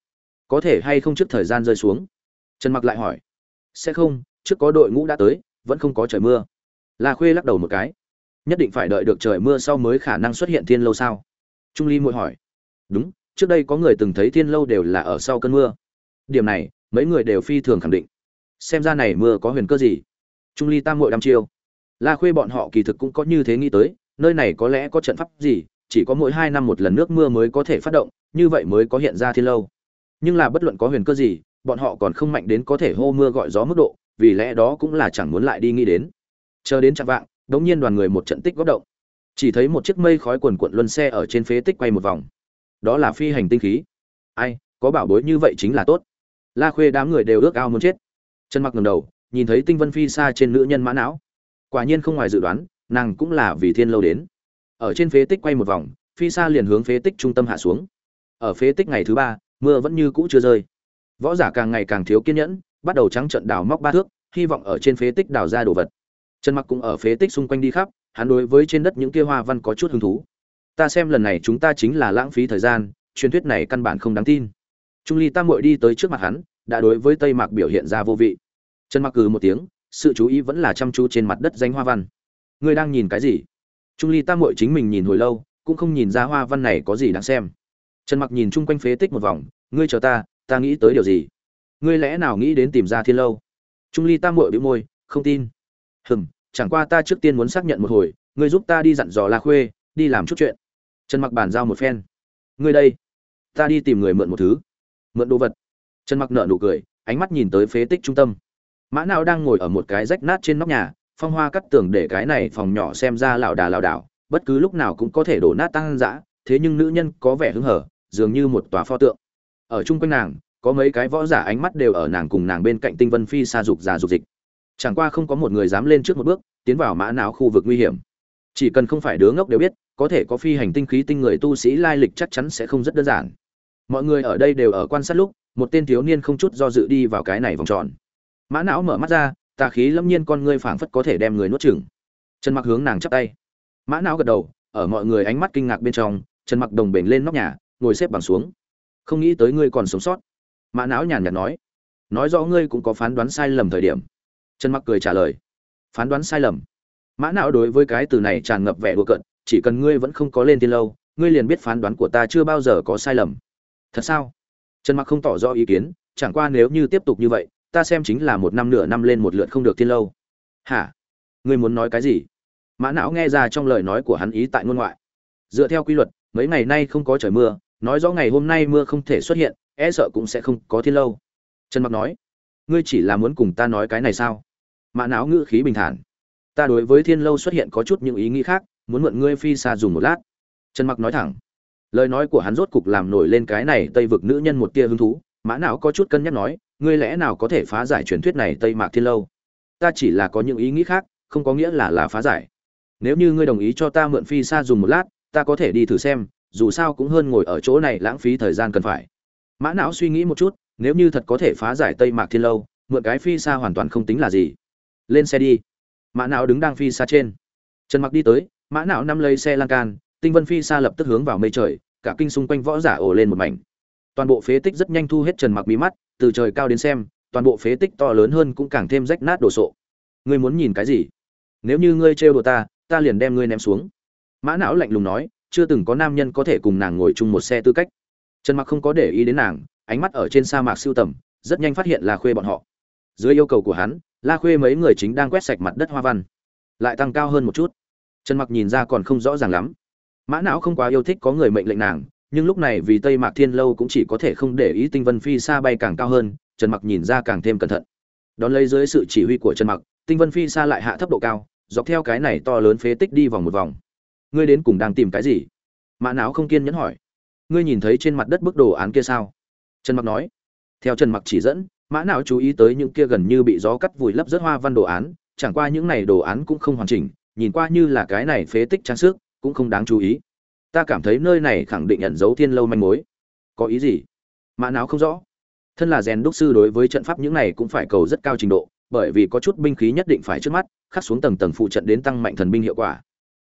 Có thể hay không trước thời gian rơi xuống? Trần mặc lại hỏi. Sẽ không, trước có đội ngũ đã tới, vẫn không có trời mưa la khuê lắc đầu một cái. Nhất định phải đợi được trời mưa sau mới khả năng xuất hiện thiên lâu sao? Trung ly muội hỏi. Đúng, trước đây có người từng thấy thiên lâu đều là ở sau cơn mưa. Điểm này, mấy người đều phi thường khẳng định. Xem ra này mưa có huyền cơ gì? Trung ly tam muội đăm chiêu. La khuê bọn họ kỳ thực cũng có như thế nghĩ tới, nơi này có lẽ có trận pháp gì, chỉ có mỗi hai năm một lần nước mưa mới có thể phát động, như vậy mới có hiện ra thiên lâu. Nhưng là bất luận có huyền cơ gì, bọn họ còn không mạnh đến có thể hô mưa gọi gió mức độ, vì lẽ đó cũng là chẳng muốn lại đi nghĩ đến chờ đến chặng vạng, đống nhiên đoàn người một trận tích góp động. Chỉ thấy một chiếc mây khói quần quận luân xe ở trên phế tích quay một vòng. Đó là phi hành tinh khí. Ai, có bảo bối như vậy chính là tốt. La khuê đám người đều ước ao muốn chết. Chân mặc ngầm đầu, nhìn thấy tinh vân phi xa trên nữ nhân mã não. Quả nhiên không ngoài dự đoán, nàng cũng là vì thiên lâu đến. Ở trên phế tích quay một vòng, phi xa liền hướng phế tích trung tâm hạ xuống. Ở phế tích ngày thứ ba, mưa vẫn như cũ chưa rơi. Võ giả càng ngày càng thiếu kiên nhẫn, bắt đầu trắng trận đào móc ba thước, hy vọng ở trên phế tích đào ra đồ vật trần mặc cũng ở phế tích xung quanh đi khắp, hắn đối với trên đất những kia hoa văn có chút hứng thú. Ta xem lần này chúng ta chính là lãng phí thời gian, truyền thuyết này căn bản không đáng tin. Trung ly tam muội đi tới trước mặt hắn, đã đối với tây mạc biểu hiện ra vô vị. Trần mặc cừ một tiếng, sự chú ý vẫn là chăm chú trên mặt đất danh hoa văn. Ngươi đang nhìn cái gì? Trung ly tam muội chính mình nhìn hồi lâu, cũng không nhìn ra hoa văn này có gì đáng xem. Trần mặc nhìn chung quanh phế tích một vòng, ngươi chờ ta ta nghĩ tới điều gì? Ngươi lẽ nào nghĩ đến tìm ra thiên lâu? Trung ly tam muội bĩu môi, không tin hừm, chẳng qua ta trước tiên muốn xác nhận một hồi, ngươi giúp ta đi dặn dò la khuê, đi làm chút chuyện. Trần mặc bàn giao một phen. Ngươi đây, ta đi tìm người mượn một thứ. Mượn đồ vật. Trần mặc nợ nụ cười, ánh mắt nhìn tới phế tích trung tâm. Mã nào đang ngồi ở một cái rách nát trên nóc nhà, phong hoa cắt tường để cái này phòng nhỏ xem ra lảo đà lảo đảo, bất cứ lúc nào cũng có thể đổ nát tăng dã, thế nhưng nữ nhân có vẻ hứng hở, dường như một tòa pho tượng. Ở chung quanh nàng, có mấy cái võ giả ánh mắt đều ở nàng cùng nàng bên cạnh tinh vân phi xa dục già dục dịch chẳng qua không có một người dám lên trước một bước, tiến vào mã não khu vực nguy hiểm. Chỉ cần không phải đứa ngốc đều biết, có thể có phi hành tinh khí tinh người tu sĩ lai lịch chắc chắn sẽ không rất đơn giản. Mọi người ở đây đều ở quan sát lúc, một tên thiếu niên không chút do dự đi vào cái này vòng tròn. Mã não mở mắt ra, tà khí lâm nhiên con ngươi phảng phất có thể đem người nuốt chửng. Trần mặc hướng nàng chắp tay. Mã não gật đầu, ở mọi người ánh mắt kinh ngạc bên trong, trần mặc đồng bền lên nóc nhà, ngồi xếp bằng xuống. Không nghĩ tới ngươi còn sống sót. Mã não nhàn nhạt nói. Nói rõ ngươi cũng có phán đoán sai lầm thời điểm trần mặc cười trả lời. Phán đoán sai lầm. Mã não đối với cái từ này tràn ngập vẻ đùa cận chỉ cần ngươi vẫn không có lên tiên lâu, ngươi liền biết phán đoán của ta chưa bao giờ có sai lầm. Thật sao? Trần mặc không tỏ rõ ý kiến, chẳng qua nếu như tiếp tục như vậy, ta xem chính là một năm nửa năm lên một lượt không được tiên lâu. Hả? Ngươi muốn nói cái gì? Mã não nghe ra trong lời nói của hắn ý tại ngôn ngoại. Dựa theo quy luật, mấy ngày nay không có trời mưa, nói rõ ngày hôm nay mưa không thể xuất hiện e sợ cũng sẽ không có thiên lâu. Trần mặc nói ngươi chỉ là muốn cùng ta nói cái này sao? Mã não ngữ khí bình thản. Ta đối với thiên lâu xuất hiện có chút những ý nghĩ khác, muốn mượn ngươi phi xa dùng một lát. Trần mặc nói thẳng. Lời nói của hắn rốt cục làm nổi lên cái này tây vực nữ nhân một tia hứng thú. Mã não có chút cân nhắc nói, ngươi lẽ nào có thể phá giải truyền thuyết này tây mạc thiên lâu? Ta chỉ là có những ý nghĩ khác, không có nghĩa là là phá giải. Nếu như ngươi đồng ý cho ta mượn phi xa dùng một lát, ta có thể đi thử xem, dù sao cũng hơn ngồi ở chỗ này lãng phí thời gian cần phải. Mã não suy nghĩ một chút nếu như thật có thể phá giải tây mạc thiên lâu, mượn cái phi xa hoàn toàn không tính là gì. Lên xe đi. Mã não đứng đang phi xa trên. Trần mặc đi tới, mã não nắm lấy xe lan can, tinh vân phi xa lập tức hướng vào mây trời, cả kinh xung quanh võ giả ồ lên một mảnh. Toàn bộ phế tích rất nhanh thu hết trần mặc bí mắt, từ trời cao đến xem, toàn bộ phế tích to lớn hơn cũng càng thêm rách nát đồ sộ. Ngươi muốn nhìn cái gì? Nếu như ngươi trêu đồ ta ta liền đem ngươi ném xuống. Mã não lạnh lùng nói, chưa từng có nam nhân có thể cùng nàng ngồi chung một xe tư cách. Trần mặc không có để ý đến nàng ánh mắt ở trên sa mạc siêu tầm, rất nhanh phát hiện la khuê bọn họ. Dưới yêu cầu của hắn, la khuê mấy người chính đang quét sạch mặt đất hoa văn, lại tăng cao hơn một chút. Trần mặc nhìn ra còn không rõ ràng lắm. Mã não không quá yêu thích có người mệnh lệnh nàng, nhưng lúc này vì tây mạc thiên lâu cũng chỉ có thể không để ý tinh vân phi xa bay càng cao hơn, trần mặc nhìn ra càng thêm cẩn thận. Đón lấy dưới sự chỉ huy của trần mặc, tinh vân phi xa lại hạ thấp độ cao, dọc theo cái này to lớn phế tích đi vòng một vòng. Ngươi đến cùng đang tìm cái gì? Mã não không kiên nhẫn hỏi. Ngươi nhìn thấy trên mặt đất bức đồ án kia sao? Trần mặc nói. Theo trần mặc chỉ dẫn, mã não chú ý tới những kia gần như bị gió cắt vùi lấp rất hoa văn đồ án, chẳng qua những này đồ án cũng không hoàn chỉnh, nhìn qua như là cái này phế tích trang sức, cũng không đáng chú ý. Ta cảm thấy nơi này khẳng định ẩn dấu thiên lâu manh mối. Có ý gì? Mã não không rõ. Thân là rèn đúc sư đối với trận pháp những này cũng phải cầu rất cao trình độ, bởi vì có chút binh khí nhất định phải trước mắt, khắc xuống tầng tầng phụ trận đến tăng mạnh thần binh hiệu quả.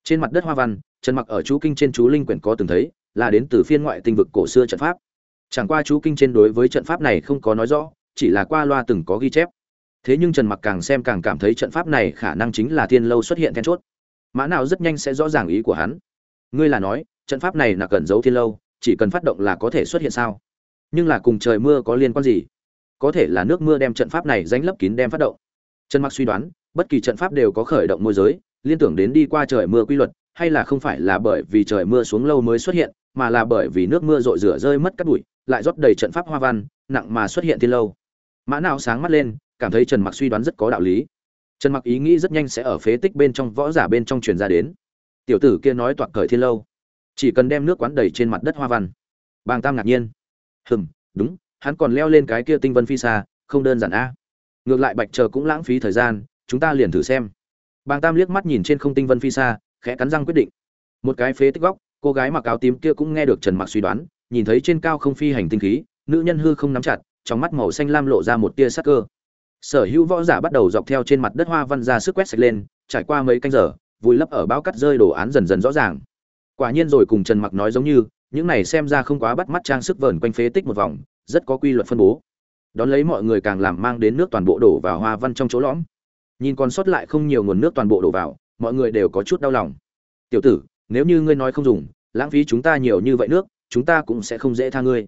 Trên mặt đất hoa văn, trần mặc ở chú kinh trên chú linh quyển có từng thấy, là đến từ phiên ngoại tinh vực cổ xưa trận pháp chẳng qua chú kinh trên đối với trận pháp này không có nói rõ, chỉ là qua loa từng có ghi chép. Thế nhưng trần mặc càng xem càng cảm thấy trận pháp này khả năng chính là thiên lâu xuất hiện then chốt. Mã nào rất nhanh sẽ rõ ràng ý của hắn. Ngươi là nói, trận pháp này là cần giấu thiên lâu, chỉ cần phát động là có thể xuất hiện sao? Nhưng là cùng trời mưa có liên quan gì? Có thể là nước mưa đem trận pháp này rãnh lấp kín đem phát động. Trần mặc suy đoán, bất kỳ trận pháp đều có khởi động môi giới, liên tưởng đến đi qua trời mưa quy luật hay là không phải là bởi vì trời mưa xuống lâu mới xuất hiện, mà là bởi vì nước mưa rội rửa rơi mất cát bụi, lại rót đầy trận pháp hoa văn, nặng mà xuất hiện thiên lâu. Mã não sáng mắt lên, cảm thấy trần mặc suy đoán rất có đạo lý. Trần mặc ý nghĩ rất nhanh sẽ ở phế tích bên trong, võ giả bên trong truyền ra đến. Tiểu tử kia nói toạc cởi thiên lâu, chỉ cần đem nước quán đầy trên mặt đất hoa văn. Bàng tam ngạc nhiên. Hừm, đúng, hắn còn leo lên cái kia tinh vân phi xa, không đơn giản a. Ngược lại bạch chờ cũng lãng phí thời gian, chúng ta liền thử xem. Bàng tam liếc mắt nhìn trên không tinh vân phi xa khẽ cắn răng quyết định. Một cái phế tích góc, cô gái mặc áo tím kia cũng nghe được trần mặc suy đoán, nhìn thấy trên cao không phi hành tinh khí, nữ nhân hư không nắm chặt, trong mắt màu xanh lam lộ ra một tia sắc cơ. Sở hữu võ giả bắt đầu dọc theo trên mặt đất hoa văn ra sức quét sạch lên, trải qua mấy canh giờ, vùi lấp ở bao cắt rơi đồ án dần dần rõ ràng. Quả nhiên rồi cùng trần mặc nói giống như, những này xem ra không quá bắt mắt trang sức vờn quanh phế tích một vòng, rất có quy luật phân bố. Đón lấy mọi người càng làm mang đến nước toàn bộ đổ vào hoa văn trong chỗ lõm. Nhìn còn sót lại không nhiều nguồn nước toàn bộ đổ vào mọi người đều có chút đau lòng. Tiểu tử, nếu như ngươi nói không dùng, lãng phí chúng ta nhiều như vậy nước, chúng ta cũng sẽ không dễ tha ngươi.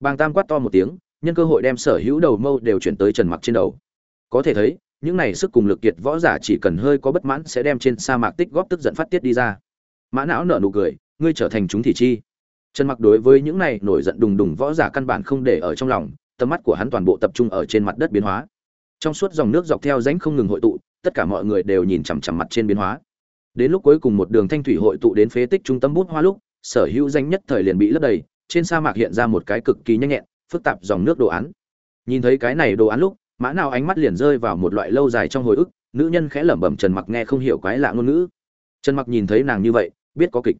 Bàng tam quát to một tiếng, nhân cơ hội đem sở hữu đầu mâu đều chuyển tới trần mặc trên đầu. Có thể thấy, những này sức cùng lực kiệt võ giả chỉ cần hơi có bất mãn sẽ đem trên sa mạc tích góp tức giận phát tiết đi ra. Mã não nở nụ cười, ngươi trở thành chúng thị chi. Trần mặc đối với những này nổi giận đùng đùng võ giả căn bản không để ở trong lòng, tầm mắt của hắn toàn bộ tập trung ở trên mặt đất biến hóa. Trong suốt dòng nước dọc theo rãnh không ngừng hội tụ tất cả mọi người đều nhìn chằm chằm mặt trên biến hóa. Đến lúc cuối cùng một đường thanh thủy hội tụ đến phế tích trung tâm bút hoa lúc, sở hữu danh nhất thời liền bị lấp đầy, trên sa mạc hiện ra một cái cực kỳ nhanh nhẹn, phức tạp dòng nước đồ án. Nhìn thấy cái này đồ án lúc, mã nào ánh mắt liền rơi vào một loại lâu dài trong hồi ức, nữ nhân khẽ lẩm bẩm trần mặc nghe không hiểu quái lạ ngôn ngữ. Trần mặc nhìn thấy nàng như vậy, biết có kịch.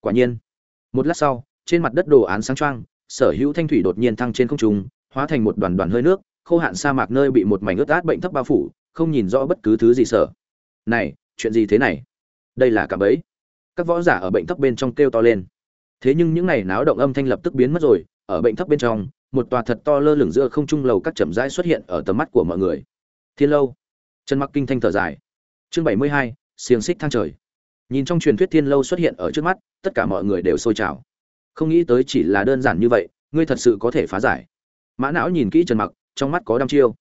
Quả nhiên, một lát sau, trên mặt đất đồ án sáng choang, sở hữu thanh thủy đột nhiên thăng trên không trung, hóa thành một đoàn đoàn hơi nước, khô hạn sa mạc nơi bị một mảnh ướt át bệnh thấp bao phủ không nhìn rõ bất cứ thứ gì sở này, chuyện gì thế này? Đây là cả bẫy. Các võ giả ở bệnh thấp bên trong kêu to lên. Thế nhưng những này náo động âm thanh lập tức biến mất rồi, ở bệnh thấp bên trong, một tòa thật to lơ lửng giữa không trung lầu các chậm rãi xuất hiện ở tầm mắt của mọi người. Thiên lâu. Chân mặc kinh thanh thở dài. Chương bảy mươi hai, xiềng xích thang trời. Nhìn trong truyền thuyết thiên lâu xuất hiện ở trước mắt, tất cả mọi người đều sôi trào. Không nghĩ tới chỉ là đơn giản như vậy, ngươi thật sự có thể phá giải. Mã não nhìn kỹ trần mặc, trong mắt có đăm chiêu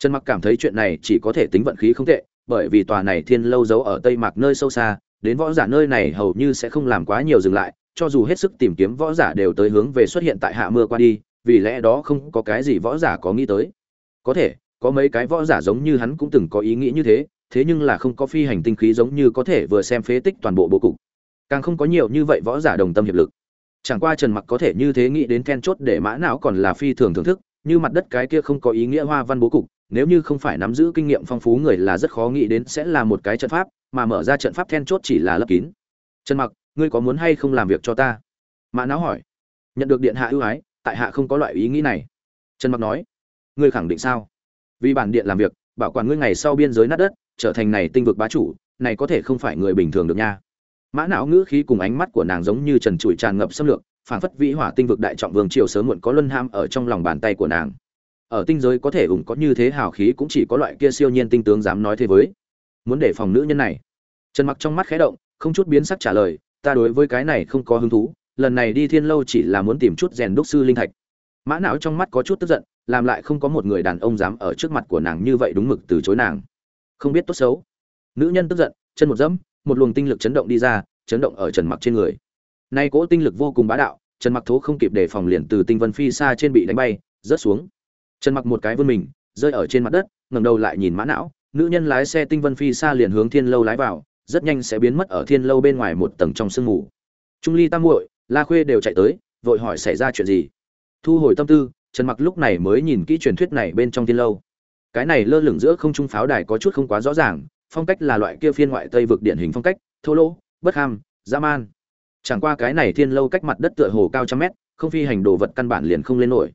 trần mặc cảm thấy chuyện này chỉ có thể tính vận khí không tệ, bởi vì tòa này thiên lâu giấu ở tây mạc nơi sâu xa, đến võ giả nơi này hầu như sẽ không làm quá nhiều dừng lại, cho dù hết sức tìm kiếm võ giả đều tới hướng về xuất hiện tại hạ mưa qua đi, vì lẽ đó không có cái gì võ giả có nghĩ tới. Có thể, có mấy cái võ giả giống như hắn cũng từng có ý nghĩ như thế thế nhưng là không có phi hành tinh khí giống như có thể vừa xem phế tích toàn bộ bố cục. Càng không có nhiều như vậy võ giả đồng tâm hiệp lực. Chẳng qua trần mặc có thể như thế nghĩ đến then chốt để mã não còn là phi thường thưởng thức, như mặt đất cái kia không có ý nghĩa hoa văn bố cục nếu như không phải nắm giữ kinh nghiệm phong phú người là rất khó nghĩ đến sẽ là một cái trận pháp, mà mở ra trận pháp then chốt chỉ là lấp kín. Trần mặc, ngươi có muốn hay không làm việc cho ta? Mã não hỏi. Nhận được điện hạ ưu ái, tại hạ không có loại ý nghĩ này. Trần mặc nói. Ngươi khẳng định sao? Vì bản điện làm việc, bảo quản ngươi ngày sau biên giới nát đất, trở thành này tinh vực bá chủ, này có thể không phải người bình thường được nha. Mã não ngữ khí cùng ánh mắt của nàng giống như trần trụi tràn ngập xâm lược phản phất vĩ hỏa tinh vực đại trọng vương triều sớm muộn có luân ham ở trong lòng bàn tay của nàng ở tinh giới có thể ủng có như thế hào khí cũng chỉ có loại kia siêu nhiên tinh tướng dám nói thế với. Muốn để phòng nữ nhân này. Trần mặc trong mắt khẽ động, không chút biến sắc trả lời, ta đối với cái này không có hứng thú, lần này đi thiên lâu chỉ là muốn tìm chút rèn đúc sư linh thạch. Mã não trong mắt có chút tức giận, làm lại không có một người đàn ông dám ở trước mặt của nàng như vậy đúng mực từ chối nàng. Không biết tốt xấu. Nữ nhân tức giận, chân một dẫm, một luồng tinh lực chấn động đi ra, chấn động ở trần mặc trên người. Nay cỗ tinh lực vô cùng bá đạo, trần mặc thố không kịp đề phòng liền từ tinh vân phi xa trên bị đánh bay, rớt xuống trần mặc một cái vươn mình, rơi ở trên mặt đất, ngẩng đầu lại nhìn mã não, nữ nhân lái xe tinh vân phi xa liền hướng thiên lâu lái vào, rất nhanh sẽ biến mất ở thiên lâu bên ngoài một tầng trong sương mù. Trung ly tam muội, la khuê đều chạy tới, vội hỏi xảy ra chuyện gì. Thu hồi tâm tư, trần mặc lúc này mới nhìn kỹ truyền thuyết này bên trong thiên lâu. Cái này lơ lửng giữa không trung pháo đài có chút không quá rõ ràng, phong cách là loại kia phiên ngoại tây vực điển hình phong cách, thô lỗ, bất ham, dã man. Chẳng qua cái này thiên lâu cách mặt đất tựa hồ cao trăm mét, không phi hành đồ vật căn bản liền không lên nổi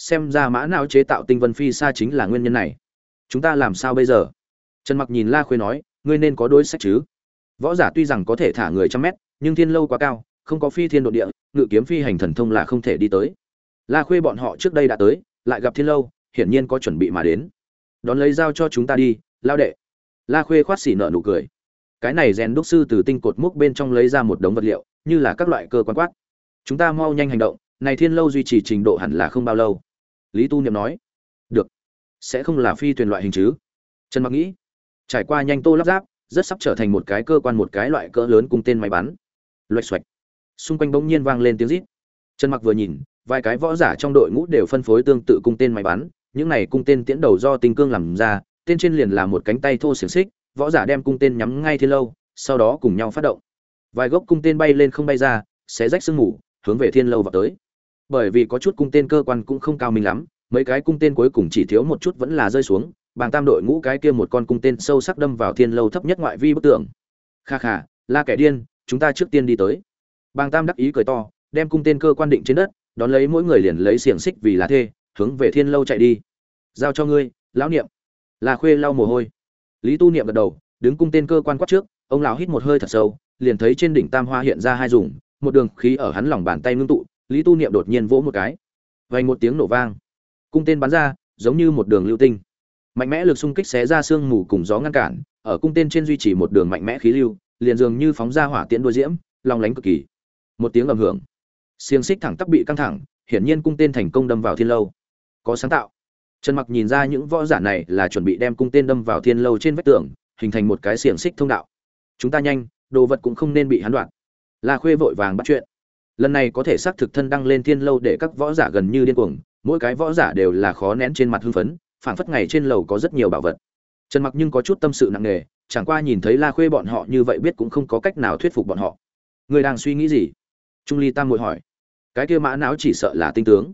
xem ra mã não chế tạo tinh vân phi xa chính là nguyên nhân này. Chúng ta làm sao bây giờ? Trần mặc nhìn la khuê nói, ngươi nên có đối sách chứ? Võ giả tuy rằng có thể thả người trăm mét, nhưng thiên lâu quá cao, không có phi thiên độ địa, ngự kiếm phi hành thần thông là không thể đi tới. La khuê bọn họ trước đây đã tới, lại gặp thiên lâu, hiển nhiên có chuẩn bị mà đến. Đón lấy dao cho chúng ta đi, lao đệ. La khuê khoát xỉ nợ nụ cười. Cái này rèn đúc sư từ tinh cột múc bên trong lấy ra một đống vật liệu, như là các loại cơ quan quát. Chúng ta mau nhanh hành động, này thiên lâu duy trì trình độ hẳn là không bao lâu lý tu niệm nói, được, sẽ không là phi thuyền loại hình chứ. Trần mặc nghĩ, trải qua nhanh tô lắp ráp, rất sắp trở thành một cái cơ quan, một cái loại cỡ lớn cùng tên máy bắn. Loạch xoạch, xung quanh bỗng nhiên vang lên tiếng rít. Trần mặc vừa nhìn, vài cái võ giả trong đội ngũ đều phân phối tương tự cung tên máy bắn, những này cung tên tiễn đầu do tinh cương làm ra, tên trên liền là một cánh tay thô xiềng xích, võ giả đem cung tên nhắm ngay thiên lâu, sau đó cùng nhau phát động. Vài gốc cung tên bay lên không bay ra sẽ rách sương mù, hướng về thiên lâu vào tới bởi vì có chút cung tên cơ quan cũng không cao minh lắm, mấy cái cung tên cuối cùng chỉ thiếu một chút vẫn là rơi xuống, bàng tam đội ngũ cái kia một con cung tên sâu sắc đâm vào thiên lâu thấp nhất ngoại vi bức tường. Kha kha, la kẻ điên, chúng ta trước tiên đi tới. Bàng tam đắc ý cười to, đem cung tên cơ quan định trên đất, đón lấy mỗi người liền lấy xiềng xích vì là thê, hướng về thiên lâu chạy đi. Giao cho ngươi, lão niệm. Là khuê lau mồ hôi. Lý tu niệm gật đầu, đứng cung tên cơ quan quát trước, ông lão hít một hơi thật sâu, liền thấy trên đỉnh tam hoa hiện ra hai dùng, một đường khí ở hắn lòng bàn tay ngưng tụ lý tu niệm đột nhiên vỗ một cái. Vành một tiếng nổ vang. Cung tên bắn ra, giống như một đường lưu tinh. Mạnh mẽ lực xung kích xé ra sương mù cùng gió ngăn cản, ở cung tên trên duy trì một đường mạnh mẽ khí lưu, liền dường như phóng ra hỏa tiễn đua diễm, long lánh cực kỳ. Một tiếng ầm hưởng. Xiềng xích thẳng tắc bị căng thẳng, hiển nhiên cung tên thành công đâm vào thiên lâu. Có sáng tạo. Trần mặc nhìn ra những võ giả này là chuẩn bị đem cung tên đâm vào thiên lâu trên vách tường, hình thành một cái xiềng xích thông đạo. Chúng ta nhanh, đồ vật cũng không nên bị hắn đoạn. La khuê vội vàng bắt chuyện lần này có thể xác thực thân đăng lên thiên lâu để các võ giả gần như điên cuồng, mỗi cái võ giả đều là khó nén trên mặt hưng phấn, phảng phất ngày trên lầu có rất nhiều bảo vật. Trần mặc nhưng có chút tâm sự nặng nề, chẳng qua nhìn thấy la khuê bọn họ như vậy biết cũng không có cách nào thuyết phục bọn họ. Người đang suy nghĩ gì? Trung ly tam ngồi hỏi. Cái kia mã não chỉ sợ là tinh tướng.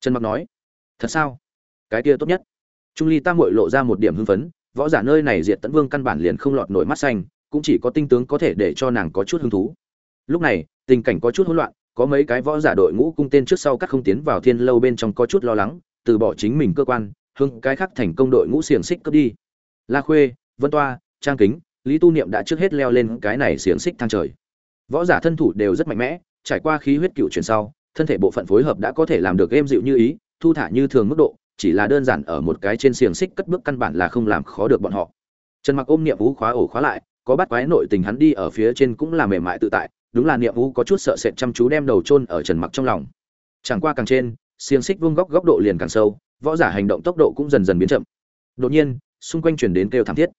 Trần mặc nói. Thật sao? Cái kia tốt nhất. Trung ly tam ngồi lộ ra một điểm hưng phấn, võ giả nơi này diệt tấn vương căn bản liền không lọt nổi mắt xanh, cũng chỉ có tinh tướng có thể để cho nàng có chút hứng thú. Lúc này, tình cảnh có chút hỗn loạn có mấy cái võ giả đội ngũ cung tên trước sau các không tiến vào thiên lâu bên trong có chút lo lắng, từ bỏ chính mình cơ quan hưng cái khác thành công đội ngũ xiềng xích cướp đi. La khuê, vân toa, trang kính, lý tu niệm đã trước hết leo lên cái này xiềng xích thang trời. Võ giả thân thủ đều rất mạnh mẽ, trải qua khí huyết cựu chuyển sau, thân thể bộ phận phối hợp đã có thể làm được êm dịu như ý, thu thả như thường mức độ, chỉ là đơn giản ở một cái trên xiềng xích cất bước căn bản là không làm khó được bọn họ. Trần mặc ôm niệm vũ khóa ổ khóa lại, có bắt quái nội tình hắn đi ở phía trên cũng là mềm mại tự tại đúng là niệm vũ có chút sợ sệt chăm chú đem đầu chôn ở trần mặc trong lòng. Chẳng qua càng trên, xiềng xích vuông góc góc độ liền càng sâu, võ giả hành động tốc độ cũng dần dần biến chậm. Đột nhiên, xung quanh chuyển đến kêu thảm thiết.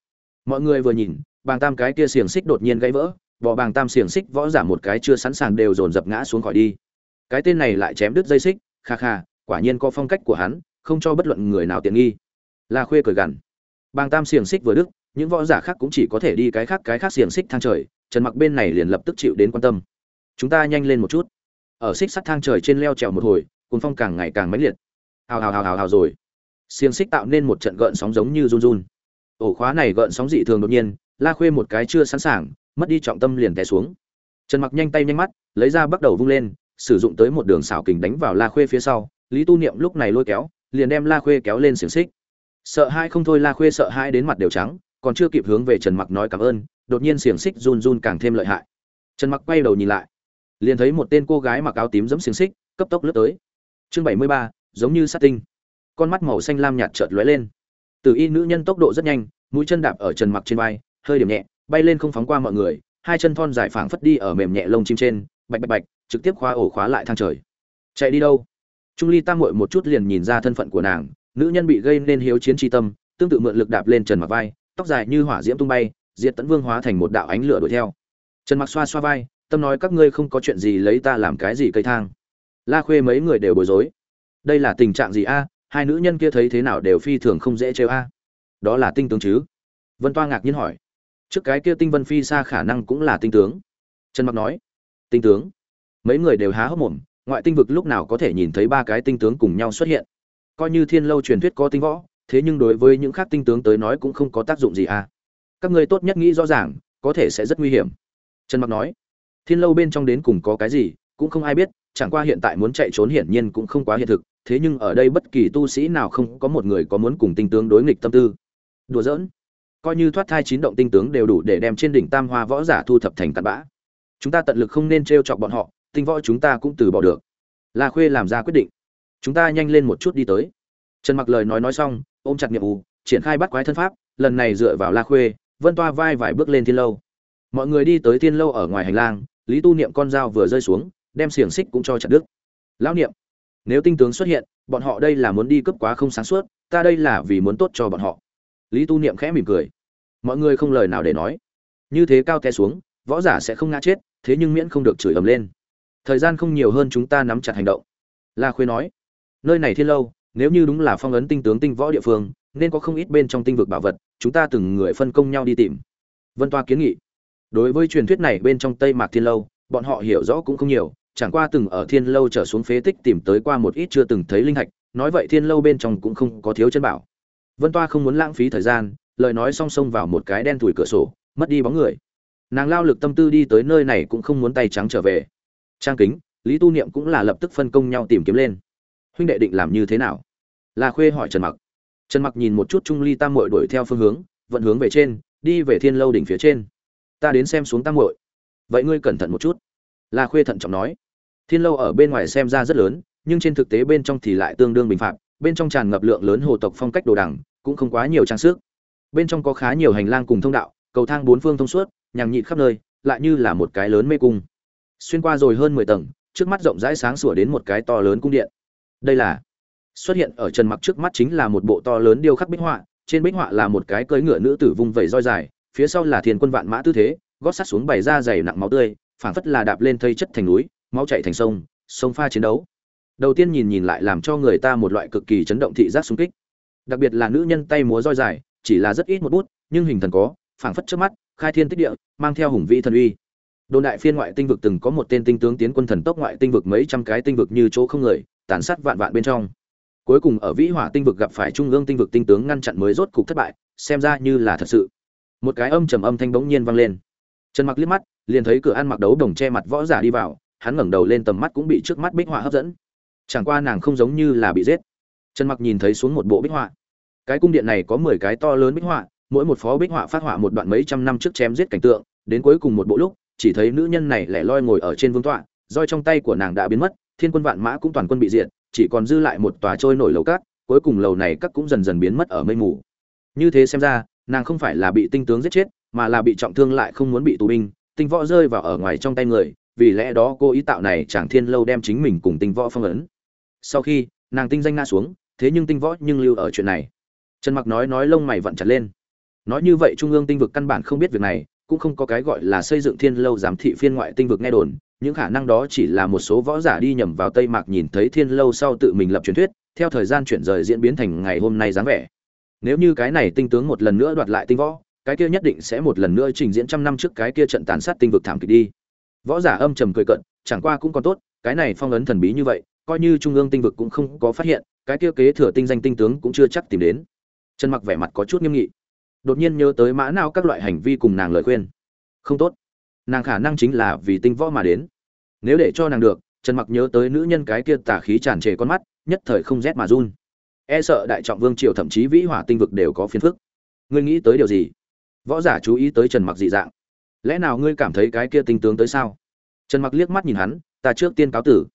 Mọi người vừa nhìn, bàng tam cái kia xiềng xích đột nhiên gãy vỡ bỏ bàng tam xiềng xích võ giả một cái chưa sẵn sàng đều dồn dập ngã xuống khỏi đi. Cái tên này lại chém đứt dây xích, kha kha, quả nhiên có phong cách của hắn, không cho bất luận người nào tiện nghi. La khuê cười gằn. Bàng tam xiềng xích vừa đứt những võ giả khác cũng chỉ có thể đi cái khác cái khác xiềng xích thang trời. Trần mặc bên này liền lập tức chịu đến quan tâm. Chúng ta nhanh lên một chút. Ở xích sắt thang trời trên leo trèo một hồi cuốn phong càng ngày càng mãnh liệt. Hào hào hào hào hào rồi. Xiềng xích tạo nên một trận gợn sóng giống như run run. Ổ khóa này gợn sóng dị thường đột nhiên, la khuê một cái chưa sẵn sàng, mất đi trọng tâm liền té xuống. Trần mặc nhanh tay nhanh mắt, lấy ra bắt đầu vung lên, sử dụng tới một đường xảo kình đánh vào la khuê phía sau. Lý tu niệm lúc này lôi kéo, liền đem la khuê kéo lên xiềng xích. Sợ hai không thôi, la khuê sợ hai đến mặt đều trắng còn chưa kịp hướng về trần mặc nói cảm ơn đột nhiên xiềng xích run run càng thêm lợi hại. Trần mặc quay đầu nhìn lại liền thấy một tên cô gái mặc áo tím giẫm xiềng xích cấp tốc lướt tới. Chương 73, giống như sát tinh. Con mắt màu xanh lam nhạt chợt lóe lên. Từ y nữ nhân tốc độ rất nhanh mũi chân đạp ở trần mặc trên vai hơi điểm nhẹ bay lên không phóng qua mọi người hai chân thon dài phảng phất đi ở mềm nhẹ lông chim trên bạch bạch bạch trực tiếp khóa ổ khóa lại thang trời. Chạy đi đâu? Trung ly tam muội một chút liền nhìn ra thân phận của nàng nữ nhân bị gây nên hiếu chiến tri tâm tương tự mượn lực đạp lên trần mặc vai tóc dài như hỏa diễm tung bay, diệt tấn vương hóa thành một đạo ánh lửa đuổi theo. Trần mặc xoa xoa vai, tâm nói các ngươi không có chuyện gì lấy ta làm cái gì cây thang. La khuê mấy người đều bối rối. Đây là tình trạng gì a? Hai nữ nhân kia thấy thế nào đều phi thường không dễ trêu a. Đó là tinh tướng chứ? Vân toa ngạc nhiên hỏi. Trước cái kia tinh vân phi xa khả năng cũng là tinh tướng. Trần mặc nói. Tinh tướng. Mấy người đều há hốc mồm, ngoại tinh vực lúc nào có thể nhìn thấy ba cái tinh tướng cùng nhau xuất hiện? Coi như thiên lâu truyền thuyết có tinh võ thế nhưng đối với những khác tinh tướng tới nói cũng không có tác dụng gì à. Các ngươi tốt nhất nghĩ rõ ràng, có thể sẽ rất nguy hiểm. Trần mặc nói, thiên lâu bên trong đến cùng có cái gì, cũng không ai biết, chẳng qua hiện tại muốn chạy trốn hiển nhiên cũng không quá hiện thực, thế nhưng ở đây bất kỳ tu sĩ nào không có một người có muốn cùng tinh tướng đối nghịch tâm tư. Đùa giỡn. Coi như thoát thai chín động tinh tướng đều đủ để đem trên đỉnh tam hoa võ giả thu thập thành tạt bã. Chúng ta tận lực không nên t chọc bọn họ, tinh võ chúng ta cũng từ bỏ được. La khuê làm ra quyết định. Chúng ta nhanh lên một chút đi tới. Trần mặc lời nói nói xong ôm chặt nhiệm vụ triển khai bắt quái thân pháp, lần này dựa vào la khuê, vân toa vai vài bước lên thiên lâu. Mọi người đi tới thiên lâu ở ngoài hành lang, lý tu niệm con dao vừa rơi xuống, đem xiềng xích cũng cho chặt đứt. Lão niệm, nếu tinh tướng xuất hiện, bọn họ đây là muốn đi cướp quá không sáng suốt, ta đây là vì muốn tốt cho bọn họ. Lý tu niệm khẽ mỉm cười. Mọi người không lời nào để nói. Như thế cao té xuống, võ giả sẽ không ngã chết, thế nhưng miễn không được chửi ầm lên. Thời gian không nhiều hơn chúng ta nắm chặt hành động. La khuê nói, nơi này thiên lâu nếu như đúng là phong ấn tinh tướng tinh võ địa phương, nên có không ít bên trong tinh vực bảo vật, chúng ta từng người phân công nhau đi tìm. Vân toa kiến nghị. Đối với truyền thuyết này bên trong tây mạc thiên lâu, bọn họ hiểu rõ cũng không nhiều, chẳng qua từng ở thiên lâu trở xuống phế tích tìm tới qua một ít chưa từng thấy linh hạch, nói vậy thiên lâu bên trong cũng không có thiếu chân bảo. Vân toa không muốn lãng phí thời gian, lời nói song song vào một cái đen thủi cửa sổ, mất đi bóng người. Nàng lao lực tâm tư đi tới nơi này cũng không muốn tay trắng trở về. Trang kính, lý tu niệm cũng là lập tức phân công nhau tìm kiếm lên huynh đệ định làm như thế nào? La khuê hỏi trần mặc. Trần mặc nhìn một chút trung ly tam Mội đuổi theo phương hướng vận hướng về trên đi về thiên lâu đỉnh phía trên. Ta đến xem xuống tam Mội, vậy ngươi cẩn thận một chút. La khuê thận trọng nói. Thiên lâu ở bên ngoài xem ra rất lớn nhưng trên thực tế bên trong thì lại tương đương bình phạm bên trong tràn ngập lượng lớn hồ tộc phong cách đồ đằng cũng không quá nhiều trang sức. Bên trong có khá nhiều hành lang cùng thông đạo cầu thang bốn phương thông suốt nhằng nhịn khắp nơi lại như là một cái lớn mê cung. Xuyên qua rồi hơn mười tầng trước mắt rộng rãi sáng sủa đến một cái to lớn cung điện đây là xuất hiện ở trần mặc trước mắt chính là một bộ to lớn điêu khắc bích họa, trên bích họa là một cái cưỡi ngựa nữ tử vung vẩy roi dài, phía sau là thiên quân vạn mã tư thế, gót sắt xuống bày ra dày nặng máu tươi, phảng phất là đạp lên thây chất thành núi, máu chảy thành sông sông pha chiến đấu. Đầu tiên nhìn nhìn lại làm cho người ta một loại cực kỳ chấn động thị giác xung kích. Đặc biệt là nữ nhân tay múa roi dài, chỉ là rất ít một bút, nhưng hình thần có, phảng phất trước mắt, khai thiên tích địa, mang theo hùng vĩ thần uy. Đồn đại phiên ngoại tinh vực từng có một tên tinh tướng tiến quân thần tốc ngoại tinh vực mấy trăm cái tinh vực như chỗ không người tàn sát vạn vạn bên trong. Cuối cùng ở vĩ hỏa tinh vực gặp phải trung ương tinh vực tinh tướng ngăn chặn mới rốt cục thất bại, xem ra như là thật sự. Một cái âm trầm âm thanh bỗng nhiên vang lên. Trần mặc liếc mắt, liền thấy cửa ăn mặc đấu đồng che mặt võ giả đi vào, hắn ngẩng đầu lên tầm mắt cũng bị trước mắt bích họa hấp dẫn. Chẳng qua nàng không giống như là bị giết. Trần mặc nhìn thấy xuống một bộ bích họa. Cái cung điện này có 10 cái to lớn bích họa, mỗi một phó bích họa phát họa một đoạn mấy trăm năm trước chém giết cảnh tượng, đến cuối cùng một bộ lúc, chỉ thấy nữ nhân này lẻ loi ngồi ở trên vương tọa, roi trong tay của nàng đã biến mất thiên quân vạn mã cũng toàn quân bị diệt, chỉ còn dư lại một tòa trôi nổi lầu cát, cuối cùng lầu này các cũng dần dần biến mất ở mây mù. Như thế xem ra, nàng không phải là bị tinh tướng giết chết, mà là bị trọng thương lại không muốn bị tù binh, tinh võ rơi vào ở ngoài trong tay người, vì lẽ đó cô ý tạo này chàng thiên lâu đem chính mình cùng tinh võ phong ấn. Sau khi, nàng tinh danh ngã xuống, thế nhưng tinh võ nhưng lưu ở chuyện này. Trần mặc nói nói lông mày vận chặt lên. Nói như vậy trung ương tinh vực căn bản không biết việc này, cũng không có cái gọi là xây dựng thiên lâu giám thị phiên ngoại tinh vực nghe đồn những khả năng đó chỉ là một số võ giả đi nhầm vào tây mạc nhìn thấy thiên lâu sau tự mình lập truyền thuyết, theo thời gian chuyển rời diễn biến thành ngày hôm nay dáng vẻ. Nếu như cái này tinh tướng một lần nữa đoạt lại tinh võ, cái kia nhất định sẽ một lần nữa trình diễn trăm năm trước cái kia trận tàn sát tinh vực thảm kịch đi. Võ giả âm trầm cười cận chẳng qua cũng còn tốt, cái này phong ấn thần bí như vậy, coi như trung ương tinh vực cũng không có phát hiện, cái kia kế thừa tinh danh tinh tướng cũng chưa chắc tìm đến. Trần mặc vẻ mặt có chút nghiêm nghị. Đột nhiên nhớ tới mã nào các loại hành vi cùng nàng lời khuyên. Không tốt nàng khả năng chính là vì tinh võ mà đến. Nếu để cho nàng được, trần mặc nhớ tới nữ nhân cái kia tả khí tràn trề con mắt, nhất thời không rét mà run. E sợ đại trọng vương triều thậm chí vĩ hỏa tinh vực đều có phiền phức. Ngươi nghĩ tới điều gì? Võ giả chú ý tới trần mặc dị dạng. Lẽ nào ngươi cảm thấy cái kia tinh tướng tới sao? Trần mặc liếc mắt nhìn hắn, ta trước tiên cáo tử.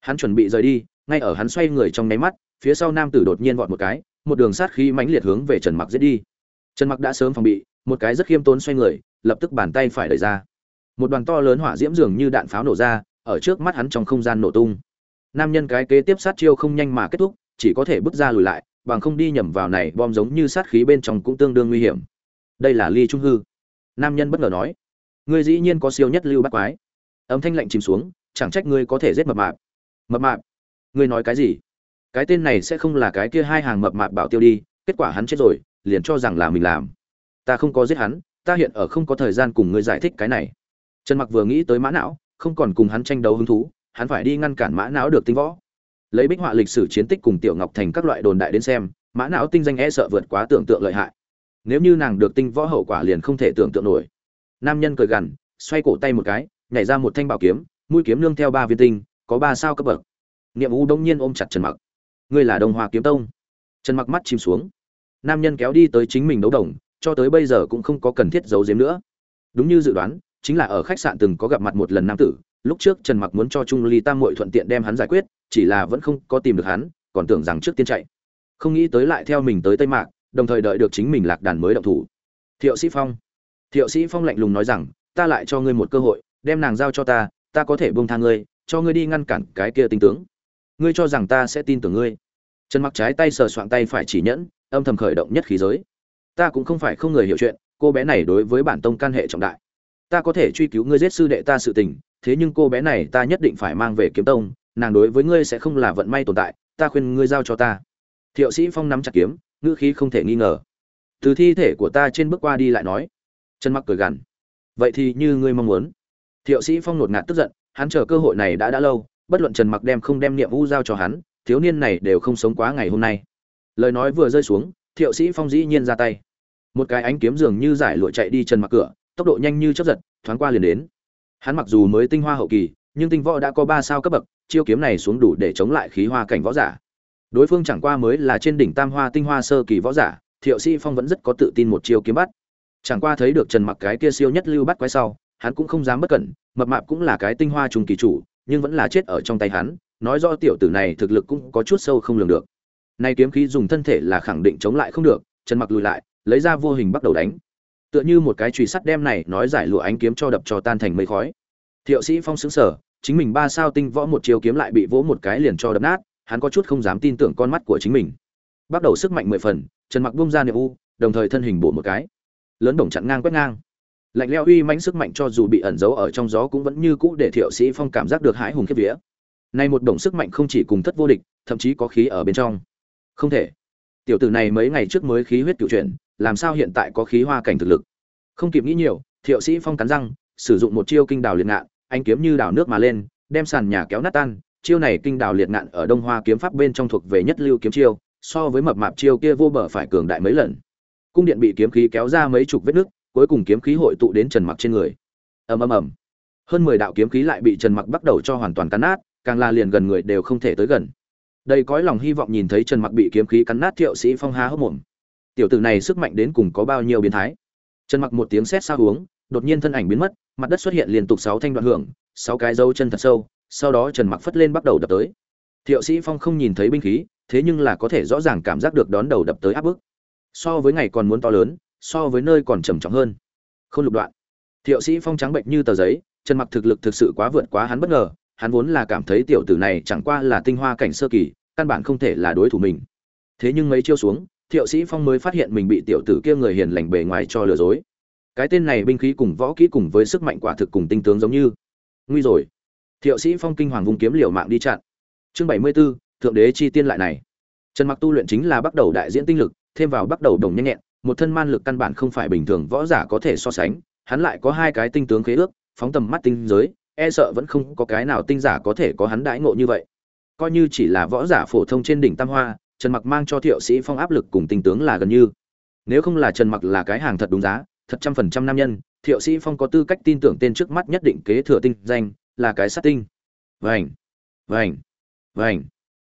Hắn chuẩn bị rời đi, ngay ở hắn xoay người trong nháy mắt, phía sau nam tử đột nhiên vọt một cái, một đường sát khí mãnh liệt hướng về trần mặc giết đi. Trần mặc đã sớm phòng bị, một cái rất khiêm tốn xoay người, lập tức bàn tay phải đẩy ra một đoàn to lớn hỏa diễm dường như đạn pháo nổ ra, ở trước mắt hắn trong không gian nổ tung. Nam nhân cái kế tiếp sát chiêu không nhanh mà kết thúc, chỉ có thể bước ra lùi lại, bằng không đi nhầm vào này bom giống như sát khí bên trong cũng tương đương nguy hiểm. Đây là ly trung hư. Nam nhân bất ngờ nói, ngươi dĩ nhiên có siêu nhất lưu bắt quái. Âm thanh lạnh chìm xuống, chẳng trách ngươi có thể giết mập mạp. Mập mạp? Ngươi nói cái gì? Cái tên này sẽ không là cái kia hai hàng mập mạp bảo tiêu đi, kết quả hắn chết rồi, liền cho rằng là mình làm. Ta không có giết hắn, ta hiện ở không có thời gian cùng ngươi giải thích cái này trần mặc vừa nghĩ tới mã não, không còn cùng hắn tranh đấu hứng thú, hắn phải đi ngăn cản mã não được tinh võ. Lấy bích họa lịch sử chiến tích cùng tiểu ngọc thành các loại đồn đại đến xem, mã não tinh danh e sợ vượt quá tưởng tượng lợi hại. Nếu như nàng được tinh võ hậu quả liền không thể tưởng tượng nổi. Nam nhân cười gằn, xoay cổ tay một cái, nhảy ra một thanh bảo kiếm, mũi kiếm nương theo ba viên tinh, có ba sao cấp bậc. Niệm u đông nhiên ôm chặt trần mặc. Ngươi là đông hoa kiếm tông. Trần mặc mắt chìm xuống. Nam nhân kéo đi tới chính mình đấu đồng, cho tới bây giờ cũng không có cần thiết giấu giếm nữa. Đúng như dự đoán chính là ở khách sạn từng có gặp mặt một lần nam tử, lúc trước trần mặc muốn cho trung ly tam muội thuận tiện đem hắn giải quyết, chỉ là vẫn không có tìm được hắn, còn tưởng rằng trước tiên chạy. Không nghĩ tới lại theo mình tới tây mạc, đồng thời đợi được chính mình lạc đàn mới động thủ. Thiệu sĩ phong. Thiệu sĩ phong lạnh lùng nói rằng, ta lại cho ngươi một cơ hội, đem nàng giao cho ta ta có thể buông tha ngươi, cho ngươi đi ngăn cản cái kia tinh tướng. Ngươi cho rằng ta sẽ tin tưởng ngươi. Trần mặc trái tay sờ soạng tay phải chỉ nhẫn, âm thầm khởi động nhất khí giới. Ta cũng không phải không người hiểu chuyện, cô bé này đối với bản tông can hệ trọng đại ta có thể truy cứu ngươi giết sư đệ ta sự tình, thế nhưng cô bé này ta nhất định phải mang về kiếm tông, nàng đối với ngươi sẽ không là vận may tồn tại, ta khuyên ngươi giao cho ta. Thiệu sĩ phong nắm chặt kiếm, ngữ khí không thể nghi ngờ. Từ thi thể của ta trên bước qua đi lại nói. Chân mặc cười gằn. Vậy thì như ngươi mong muốn. Thiệu sĩ phong nột ngạt tức giận, hắn chờ cơ hội này đã đã lâu, bất luận trần mặc đem không đem niệm vũ giao cho hắn, thiếu niên này đều không sống quá ngày hôm nay. Lời nói vừa rơi xuống, thiệu sĩ phong dĩ nhiên ra tay. Một cái ánh kiếm dường như giải lụa chạy đi trần mặc cửa tốc độ nhanh như chớp giật, thoáng qua liền đến. Hắn mặc dù mới tinh hoa hậu kỳ, nhưng tinh võ đã có ba sao cấp bậc, chiêu kiếm này xuống đủ để chống lại khí hoa cảnh võ giả. Đối phương chẳng qua mới là trên đỉnh tam hoa tinh hoa sơ kỳ võ giả, thiệu sĩ phong vẫn rất có tự tin một chiêu kiếm bắt. Chẳng qua thấy được trần mặc cái kia siêu nhất lưu bắt quái sau, hắn cũng không dám bất cẩn, mập mạp cũng là cái tinh hoa trùng kỳ chủ, nhưng vẫn là chết ở trong tay hắn, nói do tiểu tử này thực lực cũng có chút sâu không lường được. Nay kiếm khí dùng thân thể là khẳng định chống lại không được, trần mặc lùi lại, lấy ra vô hình bắt đầu đánh tựa như một cái chùy sắt đem này nói giải lụa ánh kiếm cho đập cho tan thành mây khói. Thiệu sĩ phong sững sờ, chính mình ba sao tinh võ một chiều kiếm lại bị vỗ một cái liền cho đập nát hắn có chút không dám tin tưởng con mắt của chính mình. Bắt đầu sức mạnh mười phần trần mặc bung ra niệm u đồng thời thân hình bổ một cái. Lớn đồng chặn ngang quét ngang. Lạnh leo uy mãnh sức mạnh cho dù bị ẩn giấu ở trong gió cũng vẫn như cũ để thiệu sĩ phong cảm giác được hãi hùng khiếp vía. Nay một đồng sức mạnh không chỉ cùng thất vô địch thậm chí có khí ở bên trong. Không thể. Tiểu tử này mấy ngày trước mới khí huyết cựu chuyển làm sao hiện tại có khí hoa cảnh thực lực? Không kịp nghĩ nhiều, thiệu sĩ phong cắn răng, sử dụng một chiêu kinh đào liệt ngạn, anh kiếm như đào nước mà lên, đem sàn nhà kéo nát tan. Chiêu này kinh đào liệt ngạn ở đông hoa kiếm pháp bên trong thuộc về nhất lưu kiếm chiêu, so với mập mạp chiêu kia vô bờ phải cường đại mấy lần. Cung điện bị kiếm khí kéo ra mấy chục vết nước cuối cùng kiếm khí hội tụ đến trần mặc trên người. Ầm ầm ầm. Hơn mười đạo kiếm khí lại bị trần mặc bắt đầu cho hoàn toàn cắn nát, càng là liền gần người đều không thể tới gần. Đây cõi lòng hy vọng nhìn thấy trần mặc bị kiếm khí cắn nát, thiệu sĩ phong há hốc mồm tiểu tử này sức mạnh đến cùng có bao nhiêu biến thái. Trần mặc một tiếng sét sao uống đột nhiên thân ảnh biến mất, mặt đất xuất hiện liên tục sáu thanh đoạn hưởng, sáu cái dấu chân thật sâu, sau đó trần mặc phất lên bắt đầu đập tới. Thiệu sĩ phong không nhìn thấy binh khí, thế nhưng là có thể rõ ràng cảm giác được đón đầu đập tới áp bức. So với ngày còn muốn to lớn, so với nơi còn trầm trọng hơn. Không lục đoạn. Thiệu sĩ phong trắng bệnh như tờ giấy, trần mặc thực lực thực sự quá vượt quá hắn bất ngờ, hắn vốn là cảm thấy tiểu tử này chẳng qua là tinh hoa cảnh sơ kỳ, căn bản không thể là đối thủ mình. Thế nhưng mấy chiêu xuống thiệu sĩ phong mới phát hiện mình bị tiểu tử kia người hiền lành bề ngoài cho lừa dối. Cái tên này binh khí cùng võ kỹ cùng với sức mạnh quả thực cùng tinh tướng giống như. Nguy rồi. Thiệu sĩ phong kinh hoàng vùng kiếm liều mạng đi chặn. Chương bảy mươi 74, thượng đế chi tiên lại này. Trần mặc tu luyện chính là bắt đầu đại diễn tinh lực thêm vào bắt đầu đồng nhanh nhẹn một thân man lực căn bản không phải bình thường võ giả có thể so sánh hắn lại có hai cái tinh tướng khế ước phóng tầm mắt tinh giới e sợ vẫn không có cái nào tinh giả có thể có hắn đãi ngộ như vậy. Coi như chỉ là võ giả phổ thông trên đỉnh tam hoa trần mặc mang cho thiệu sĩ phong áp lực cùng tinh tướng là gần như. Nếu không là trần mặc là cái hàng thật đúng giá, thật trăm phần trăm nam nhân, thiệu sĩ phong có tư cách tin tưởng tên trước mắt nhất định kế thừa tinh danh, là cái sát tinh. Vành vành vành.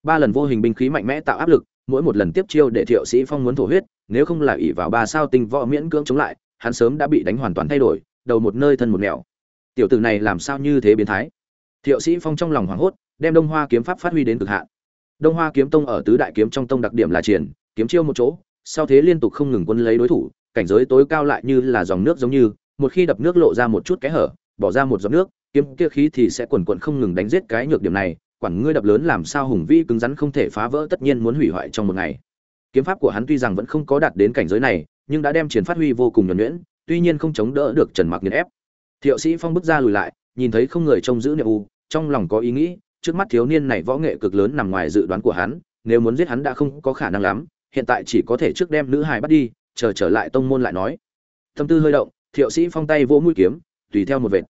Ba lần vô hình binh khí mạnh mẽ tạo áp lực, mỗi một lần tiếp chiêu để thiệu sĩ phong muốn thổ huyết, nếu không là ỷ vào ba sao tinh võ miễn cưỡng chống lại, hắn sớm đã bị đánh hoàn toàn thay đổi, đầu một nơi thân một nẻo. Tiểu tử này làm sao như thế biến thái? Thiệu sĩ phong trong lòng hoảng hốt, đem đông hoa kiếm pháp phát huy đến cực hạn đông hoa kiếm tông ở tứ đại kiếm trong tông đặc điểm là triển, kiếm chiêu một chỗ, sau thế liên tục không ngừng quân lấy đối thủ, cảnh giới tối cao lại như là dòng nước giống như, một khi đập nước lộ ra một chút kẽ hở, bỏ ra một giọt nước, kiếm kia khí thì sẽ quần quần không ngừng đánh giết cái nhược điểm này, quản ngươi đập lớn làm sao hùng vĩ cứng rắn không thể phá vỡ tất nhiên muốn hủy hoại trong một ngày. Kiếm pháp của hắn tuy rằng vẫn không có đạt đến cảnh giới này, nhưng đã đem triển phát huy vô cùng nhuần nhuyễn, tuy nhiên không chống đỡ được trần mặc nghiền ép. Thiệu sĩ phong bước ra lùi lại, nhìn thấy không người trông giữ niệm u, trong lòng có ý nghĩ trước mắt thiếu niên này võ nghệ cực lớn nằm ngoài dự đoán của hắn, nếu muốn giết hắn đã không có khả năng lắm, hiện tại chỉ có thể trước đem nữ hài bắt đi, chờ trở lại tông môn lại nói. Tâm tư hơi động, thiệu sĩ phong tay vỗ mũi kiếm, tùy theo một vệt.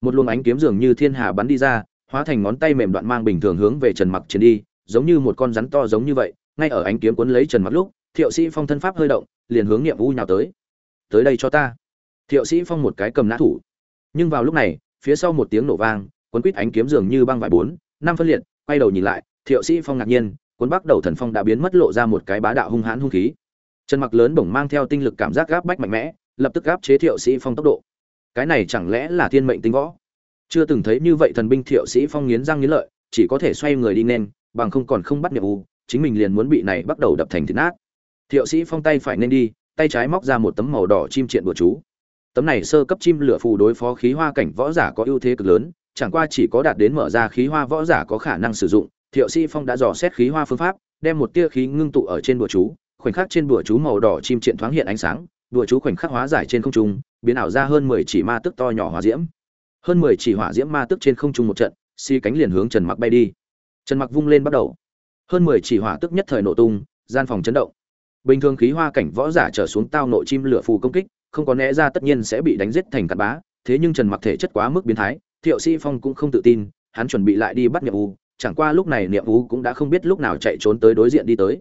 Một luồng ánh kiếm dường như thiên hà bắn đi ra, hóa thành ngón tay mềm đoạn mang bình thường hướng về trần mặc trên đi, giống như một con rắn to giống như vậy, ngay ở ánh kiếm cuốn lấy trần mặc lúc, thiệu sĩ phong thân pháp hơi động, liền hướng niệm vũ nhào tới. Tới đây cho ta. Thiệu sĩ phong một cái cầm nã thủ. Nhưng vào lúc này, phía sau một tiếng nổ vang, cuốn quýt ánh kiếm dường như băng vải bốn năm phân liệt, quay đầu nhìn lại, thiệu sĩ phong ngạc nhiên, cuốn bắt đầu thần phong đã biến mất lộ ra một cái bá đạo hung hãn hung khí. Trần mặc lớn bổng mang theo tinh lực cảm giác gáp bách mạnh mẽ, lập tức gáp chế thiệu sĩ phong tốc độ. Cái này chẳng lẽ là thiên mệnh tinh võ? Chưa từng thấy như vậy thần binh thiệu sĩ phong nghiến răng nghiến lợi, chỉ có thể xoay người đi nên, bằng không còn không bắt nhiệm u, chính mình liền muốn bị này bắt đầu đập thành thịt nát. Thiệu sĩ phong tay phải nên đi, tay trái móc ra một tấm màu đỏ chim triện bùa chú. Tấm này sơ cấp chim lửa phù đối phó khí hoa cảnh võ giả có ưu thế cực lớn chẳng qua chỉ có đạt đến mở ra khí hoa võ giả có khả năng sử dụng, thiệu sĩ phong đã dò xét khí hoa phương pháp, đem một tia khí ngưng tụ ở trên bùa chú, khoảnh khắc trên bùa chú màu đỏ chim triện thoáng hiện ánh sáng, bùa chú khoảnh khắc hóa giải trên không trung, biến ảo ra hơn mười chỉ ma tức to nhỏ hỏa diễm. Hơn mười chỉ hỏa diễm ma tức trên không trung một trận, xi cánh liền hướng trần mặc bay đi. Trần mặc vung lên bắt đầu. Hơn mười chỉ hỏa tức nhất thời nổ tung, gian phòng chấn động. Bình thường khí hoa cảnh võ giả trở xuống tao nội chim lửa phù công kích, không có né ra tất nhiên sẽ bị đánh giết thành cặn bá thế nhưng trần mặc thể chất quá mức biến thái thiệu sĩ phong cũng không tự tin, hắn chuẩn bị lại đi bắt niệm u, chẳng qua lúc này niệm u cũng đã không biết lúc nào chạy trốn tới đối diện đi tới.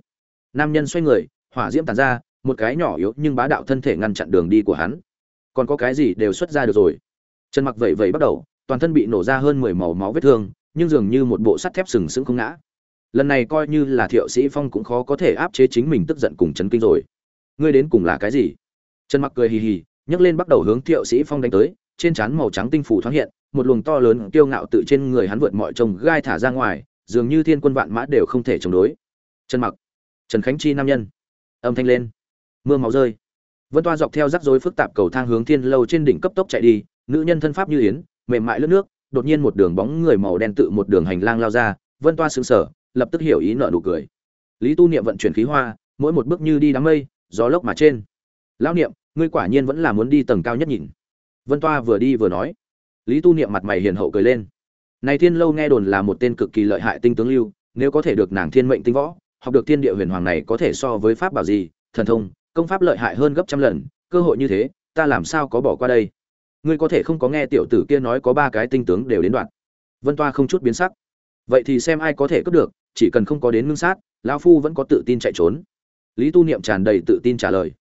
Nam nhân xoay người, hỏa diễm tàn ra, một cái nhỏ yếu nhưng bá đạo thân thể ngăn chặn đường đi của hắn. Còn có cái gì đều xuất ra được rồi. Trần mặc vẩy vẩy bắt đầu, toàn thân bị nổ ra hơn mười màu máu vết thương, nhưng dường như một bộ sắt thép sừng sững không ngã. Lần này coi như là thiệu sĩ phong cũng khó có thể áp chế chính mình tức giận cùng chấn kinh rồi. Ngươi đến cùng là cái gì? Trần mặc cười hì hì, nhấc lên bắt đầu hướng thiệu sĩ phong đánh tới, trên trán màu trắng tinh phủ thoáng hiện một luồng to lớn kiêu ngạo tự trên người hắn vượt mọi trông gai thả ra ngoài, dường như thiên quân vạn mã đều không thể chống đối. Trần mặc, trần khánh chi nam nhân. Âm thanh lên. Mưa máu rơi. Vân toa dọc theo rắc rối phức tạp cầu thang hướng thiên lâu trên đỉnh cấp tốc chạy đi, nữ nhân thân pháp như yến, mềm mại lướt nước, đột nhiên một đường bóng người màu đen tự một đường hành lang lao ra, vân toa sững sờ, lập tức hiểu ý nợ nụ cười. Lý tu niệm vận chuyển khí hoa, mỗi một bước như đi đám mây, gió lốc mà trên. Lão niệm, ngươi quả nhiên vẫn là muốn đi tầng cao nhất nhìn. Vân toa vừa đi vừa nói lý tu niệm mặt mày hiền hậu cười lên. Này thiên lâu nghe đồn là một tên cực kỳ lợi hại tinh tướng lưu, nếu có thể được nàng thiên mệnh tinh võ, học được thiên địa huyền hoàng này có thể so với pháp bảo gì, thần thông, công pháp lợi hại hơn gấp trăm lần, cơ hội như thế, ta làm sao có bỏ qua đây? Ngươi có thể không có nghe tiểu tử kia nói có ba cái tinh tướng đều đến đoạn. Vân toa không chút biến sắc. Vậy thì xem ai có thể cướp được, chỉ cần không có đến ngưng sát, lão phu vẫn có tự tin chạy trốn. Lý tu niệm tràn đầy tự tin trả lời.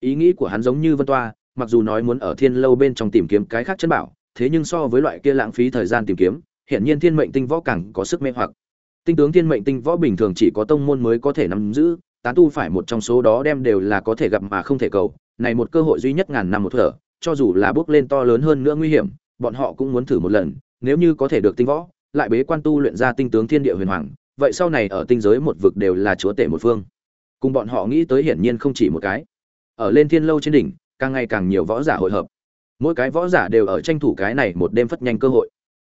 Ý nghĩ của hắn giống như vân toa, mặc dù nói muốn ở thiên lâu bên trong tìm kiếm cái khác chân bảo thế nhưng so với loại kia lãng phí thời gian tìm kiếm hiện nhiên thiên mệnh tinh võ càng có sức mê hoặc. Tinh tướng thiên mệnh tinh võ bình thường chỉ có tông môn mới có thể nắm giữ, tán tu phải một trong số đó đem đều là có thể gặp mà không thể cầu. Này một cơ hội duy nhất ngàn năm một thở, cho dù là bước lên to lớn hơn nữa nguy hiểm, bọn họ cũng muốn thử một lần, nếu như có thể được tinh võ, lại bế quan tu luyện ra tinh tướng thiên địa huyền hoàng, vậy sau này ở tinh giới một vực đều là chúa tể một phương. Cùng bọn họ nghĩ tới hiển nhiên không chỉ một cái. Ở lên thiên lâu trên đỉnh, càng ngày càng nhiều võ giả hội hợp mỗi cái võ giả đều ở tranh thủ cái này một đêm phất nhanh cơ hội.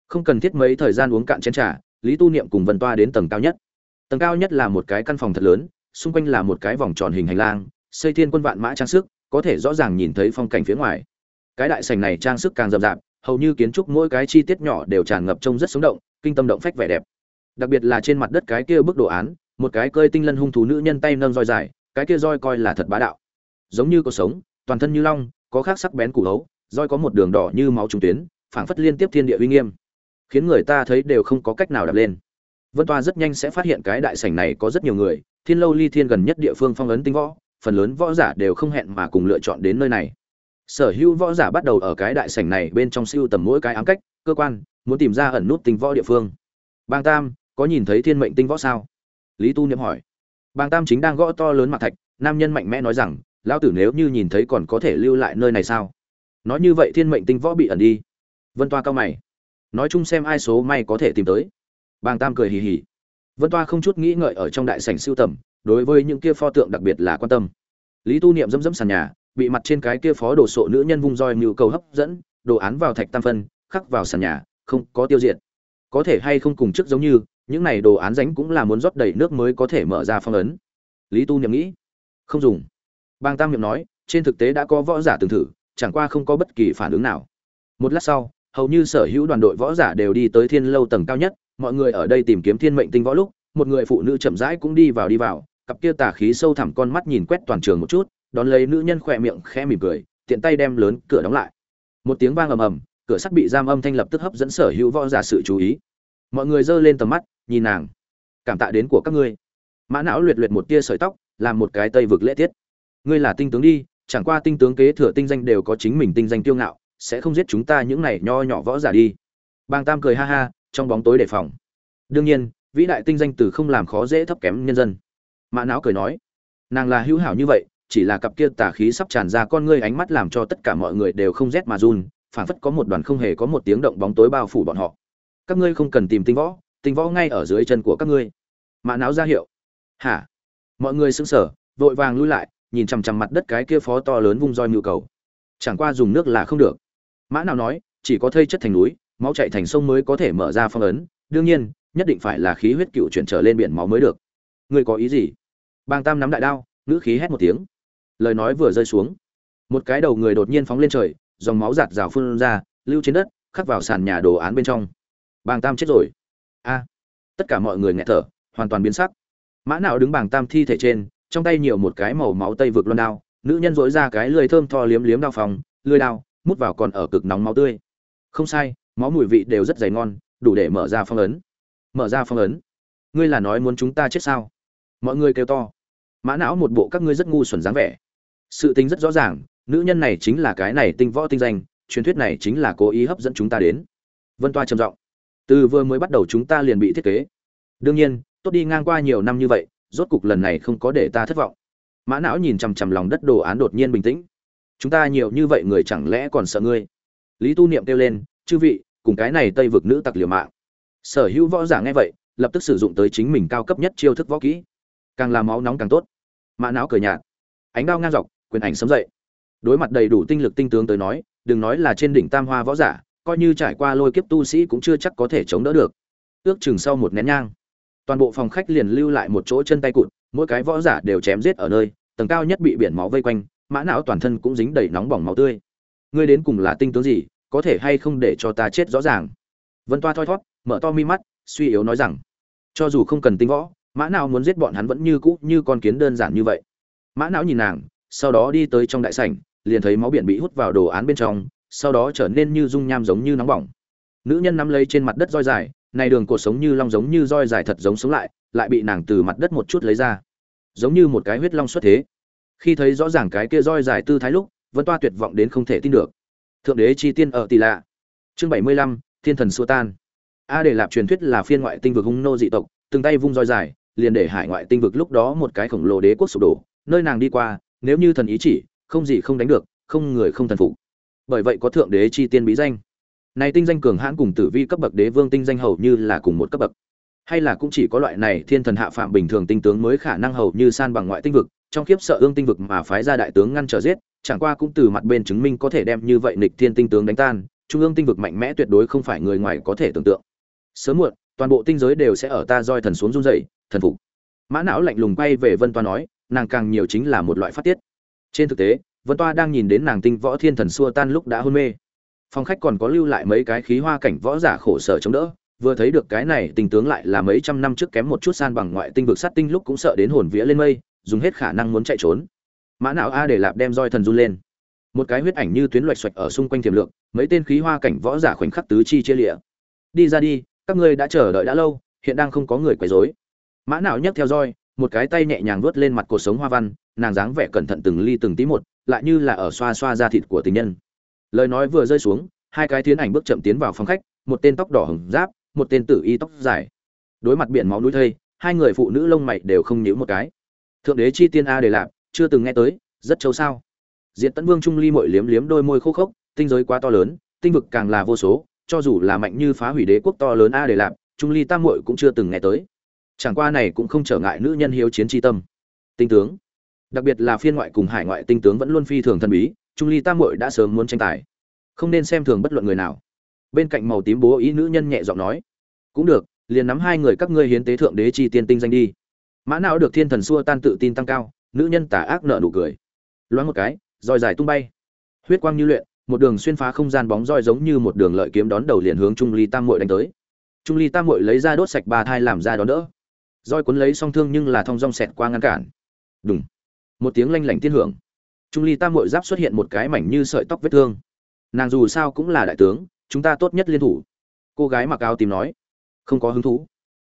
Không cần thiết mấy thời gian uống cạn chén trà, lý tu niệm cùng vân toa đến tầng cao nhất. Tầng cao nhất là một cái căn phòng thật lớn, xung quanh là một cái vòng tròn hình hành lang, xây thiên quân vạn mã trang sức, có thể rõ ràng nhìn thấy phong cảnh phía ngoài. Cái đại sảnh này trang sức càng rậm rạp, hầu như kiến trúc mỗi cái chi tiết nhỏ đều tràn ngập trông rất sống động, kinh tâm động phách vẻ đẹp. Đặc biệt là trên mặt đất cái kia bức đồ án, một cái cơi tinh lân hung thú nữ nhân tay nâng roi dài, cái kia roi coi là thật bá đạo. Giống như có sống, toàn thân như long, có khác sắc bén củ hấu roi có một đường đỏ như máu trung tuyến, phảng phất liên tiếp thiên địa uy nghiêm, khiến người ta thấy đều không có cách nào đập lên. Vân toa rất nhanh sẽ phát hiện cái đại sảnh này có rất nhiều người, thiên lâu ly thiên gần nhất địa phương phong ấn tinh võ, phần lớn võ giả đều không hẹn mà cùng lựa chọn đến nơi này. Sở hữu võ giả bắt đầu ở cái đại sảnh này bên trong siêu tầm mỗi cái ám cách, cơ quan, muốn tìm ra ẩn nút tinh võ địa phương. Bang tam, có nhìn thấy thiên mệnh tinh võ sao? Lý tu niệm hỏi. Bang tam chính đang gõ to lớn mặt thạch, nam nhân mạnh mẽ nói rằng, lão tử nếu như nhìn thấy còn có thể lưu lại nơi này sao? Nói như vậy thiên mệnh tinh võ bị ẩn đi. Vân toa cao mày. Nói chung xem ai số may có thể tìm tới. Bang tam cười hì hì. Vân toa không chút nghĩ ngợi ở trong đại sảnh siêu tầm, đối với những kia pho tượng đặc biệt là quan tâm. Lý tu niệm dẫm dẫm sàn nhà, bị mặt trên cái kia phó đồ sộ nữ nhân vung roi mưu cầu hấp dẫn, đồ án vào thạch tam phân, khắc vào sàn nhà, không có tiêu diệt. Có thể hay không cùng trước giống như, những này đồ án ránh cũng là muốn rót đầy nước mới có thể mở ra phong ấn. Lý tu niệm nghĩ. Không dùng. Bang tam miệng nói, trên thực tế đã có võ giả từng thử chẳng qua không có bất kỳ phản ứng nào. Một lát sau, hầu như sở hữu đoàn đội võ giả đều đi tới thiên lâu tầng cao nhất, mọi người ở đây tìm kiếm thiên mệnh tinh võ lúc, một người phụ nữ chậm rãi cũng đi vào đi vào, cặp kia tà khí sâu thẳm con mắt nhìn quét toàn trường một chút, đón lấy nữ nhân khỏe miệng khẽ mỉm cười, tiện tay đem lớn cửa đóng lại. Một tiếng vang ầm ầm, cửa sắt bị giam âm thanh lập tức hấp dẫn sở hữu võ giả sự chú ý. Mọi người giơ lên tầm mắt, nhìn nàng. Cảm tạ đến của các ngươi. Mã não luyện luyện một tia sợi tóc, làm một cái tây vực lễ tiết. Ngươi là tinh tướng đi chẳng qua tinh tướng kế thừa tinh danh đều có chính mình tinh danh tiêu ngạo, sẽ không giết chúng ta những này nho nhỏ võ giả đi. Bang tam cười ha ha, trong bóng tối đề phòng. Đương nhiên, vĩ đại tinh danh từ không làm khó dễ thấp kém nhân dân. Mã não cười nói, nàng là hữu hảo như vậy, chỉ là cặp kia tà khí sắp tràn ra con ngươi ánh mắt làm cho tất cả mọi người đều không rét mà run, phảng phất có một đoàn không hề có một tiếng động bóng tối bao phủ bọn họ. Các ngươi không cần tìm tinh võ tinh võ ngay ở dưới chân của các ngươi. Mã não ra hiệu, hả? Mọi người sững sờ, vội vàng lui lại nhìn chằm chằm mặt đất cái kia phó to lớn vung roi nhu cầu. Chẳng qua dùng nước là không được. Mã nào nói, chỉ có thây chất thành núi, máu chạy thành sông mới có thể mở ra phong ấn, đương nhiên, nhất định phải là khí huyết cựu chuyển trở lên biển máu mới được. Ngươi có ý gì? Bang tam nắm đại đao, ngữ khí hét một tiếng. Lời nói vừa rơi xuống, một cái đầu người đột nhiên phóng lên trời, dòng máu giạt rào phun ra, lưu trên đất, khắc vào sàn nhà đồ án bên trong. Bàng tam chết rồi. A. Tất cả mọi người nghẹt thở, hoàn toàn biến sắc. Mã nào đứng bàng tam thi thể trên trong tay nhiều một cái màu máu tây vực loan đao, nữ nhân dối ra cái lưỡi thơm tho liếm liếm đao phòng lưỡi đao, mút vào còn ở cực nóng máu tươi. Không sai, máu mùi vị đều rất dày ngon, đủ để mở ra phong ấn. Mở ra phong ấn. Ngươi là nói muốn chúng ta chết sao? Mọi người kêu to. Mã não một bộ các ngươi rất ngu xuẩn dáng vẻ. Sự tính rất rõ ràng, nữ nhân này chính là cái này tinh võ tinh danh, truyền thuyết này chính là cố ý hấp dẫn chúng ta đến. Vân toa trầm giọng. Từ vừa mới bắt đầu chúng ta liền bị thiết kế. Đương nhiên, tốt đi ngang qua nhiều năm như vậy rốt cục lần này không có để ta thất vọng. Mã não nhìn chằm chằm lòng đất đồ án đột nhiên bình tĩnh. Chúng ta nhiều như vậy người chẳng lẽ còn sợ ngươi? Lý tu niệm kêu lên, chư vị, cùng cái này tây vực nữ tặc liều mạng. Sở hữu võ giả nghe vậy, lập tức sử dụng tới chính mình cao cấp nhất chiêu thức võ kỹ. Càng làm máu nóng càng tốt. Mã não cười nhạt. Ánh đao ngang dọc, quyền ảnh sấm dậy. Đối mặt đầy đủ tinh lực tinh tướng tới nói, đừng nói là trên đỉnh tam hoa võ giả, coi như trải qua lôi kiếp tu sĩ cũng chưa chắc có thể chống đỡ được. Ước chừng sau một nén nhang toàn bộ phòng khách liền lưu lại một chỗ chân tay cụt, mỗi cái võ giả đều chém giết ở nơi, tầng cao nhất bị biển máu vây quanh, mã não toàn thân cũng dính đầy nóng bỏng máu tươi. Ngươi đến cùng là tinh tướng gì, có thể hay không để cho ta chết rõ ràng? Vân toa thoi thót mở to mi mắt, suy yếu nói rằng, cho dù không cần tinh võ, mã não muốn giết bọn hắn vẫn như cũ như con kiến đơn giản như vậy. Mã não nhìn nàng, sau đó đi tới trong đại sảnh, liền thấy máu biển bị hút vào đồ án bên trong, sau đó trở nên như dung nham giống như nóng bỏng. Nữ nhân nắm lấy trên mặt đất roi dài này đường cột sống như long giống như roi dài thật giống sống lại lại bị nàng từ mặt đất một chút lấy ra. Giống như một cái huyết long xuất thế. Khi thấy rõ ràng cái kia roi dài tư thái lúc vẫn toa tuyệt vọng đến không thể tin được. Thượng đế chi tiên ở tỷ lạ. Chương bảy mươi lăm, thiên thần xua tan. A để lạp truyền thuyết là phiên ngoại tinh vực hung nô dị tộc, từng tay vung roi dài, liền để hải ngoại tinh vực lúc đó một cái khổng lồ đế quốc sụp đổ, nơi nàng đi qua, nếu như thần ý chỉ, không gì không đánh được, không người không thần phục. Bởi vậy có thượng đế chi tiên bí danh này tinh danh cường hãn cùng tử vi cấp bậc đế vương tinh danh hầu như là cùng một cấp bậc. Hay là cũng chỉ có loại này thiên thần hạ phạm bình thường tinh tướng mới khả năng hầu như san bằng ngoại tinh vực, trong kiếp sợ ương tinh vực mà phái ra đại tướng ngăn trở giết, chẳng qua cũng từ mặt bên chứng minh có thể đem như vậy nịch thiên tinh tướng đánh tan, trung ương tinh vực mạnh mẽ tuyệt đối không phải người ngoài có thể tưởng tượng. Sớm muộn, toàn bộ tinh giới đều sẽ ở ta roi thần xuống run dậy thần phục. Mã não lạnh lùng bay về vân toa nói, nàng càng nhiều chính là một loại phát tiết. Trên thực tế, vân toa đang nhìn đến nàng tinh võ thiên thần xua tan lúc đã hôn mê phòng khách còn có lưu lại mấy cái khí hoa cảnh võ giả khổ sở chống đỡ, vừa thấy được cái này tình tướng lại là mấy trăm năm trước kém một chút san bằng ngoại tinh vực sát tinh lúc cũng sợ đến hồn vía lên mây, dùng hết khả năng muốn chạy trốn. Mã não a để lạp đem roi thần run lên. Một cái huyết ảnh như tuyến loạch xoạch ở xung quanh tiềm lượng, mấy tên khí hoa cảnh võ giả khoảnh khắc tứ chi chia lịa. Đi ra đi, các ngươi đã chờ đợi đã lâu, hiện đang không có người quấy rối. Mã não nhấc theo roi, một cái tay nhẹ nhàng vuốt lên mặt cuộc sống hoa văn, nàng dáng vẻ cẩn thận từng ly từng tí một, lại như là ở xoa xoa da thịt của tình nhân lời nói vừa rơi xuống, hai cái thiến ảnh bước chậm tiến vào phòng khách, một tên tóc đỏ hồng giáp, một tên tử y tóc dài. Đối mặt biển máu núi thây, hai người phụ nữ lông mày đều không nhíu một cái. Thượng đế chi tiên a đề lạp, chưa từng nghe tới, rất châu sao? Diện tấn vương trung ly mội liếm liếm đôi môi khô khốc, tinh giới quá to lớn, tinh vực càng là vô số, cho dù là mạnh như phá hủy đế quốc to lớn a đề lạp, trung ly tam mội cũng chưa từng nghe tới. Chẳng qua này cũng không trở ngại nữ nhân hiếu chiến tri tâm. Tinh tướng, đặc biệt là phiên ngoại cùng hải ngoại tinh tướng vẫn luôn phi thường thần bí trung ly tam muội đã sớm muốn tranh tài. Không nên xem thường bất luận người nào. Bên cạnh màu tím bố ý nữ nhân nhẹ giọng nói, cũng được, liền nắm hai người các ngươi hiến tế thượng đế chi tiên tinh danh đi. Mã não được thiên thần xua tan tự tin tăng cao, nữ nhân tà ác nợ nụ cười. Loáng một cái, roi dài tung bay. Huyết quang như luyện, một đường xuyên phá không gian bóng roi giống như một đường lợi kiếm đón đầu liền hướng trung ly tam muội đánh tới. Trung ly tam muội lấy ra đốt sạch ba thai làm ra đón đỡ. Roi cuốn lấy song thương nhưng là thong dong xẹt qua ngăn cản. Đùng. Một tiếng lanh lảnh tiên hưởng trung ly tam Mội giáp xuất hiện một cái mảnh như sợi tóc vết thương. Nàng dù sao cũng là đại tướng, chúng ta tốt nhất liên thủ. Cô gái mặc áo tìm nói. Không có hứng thú.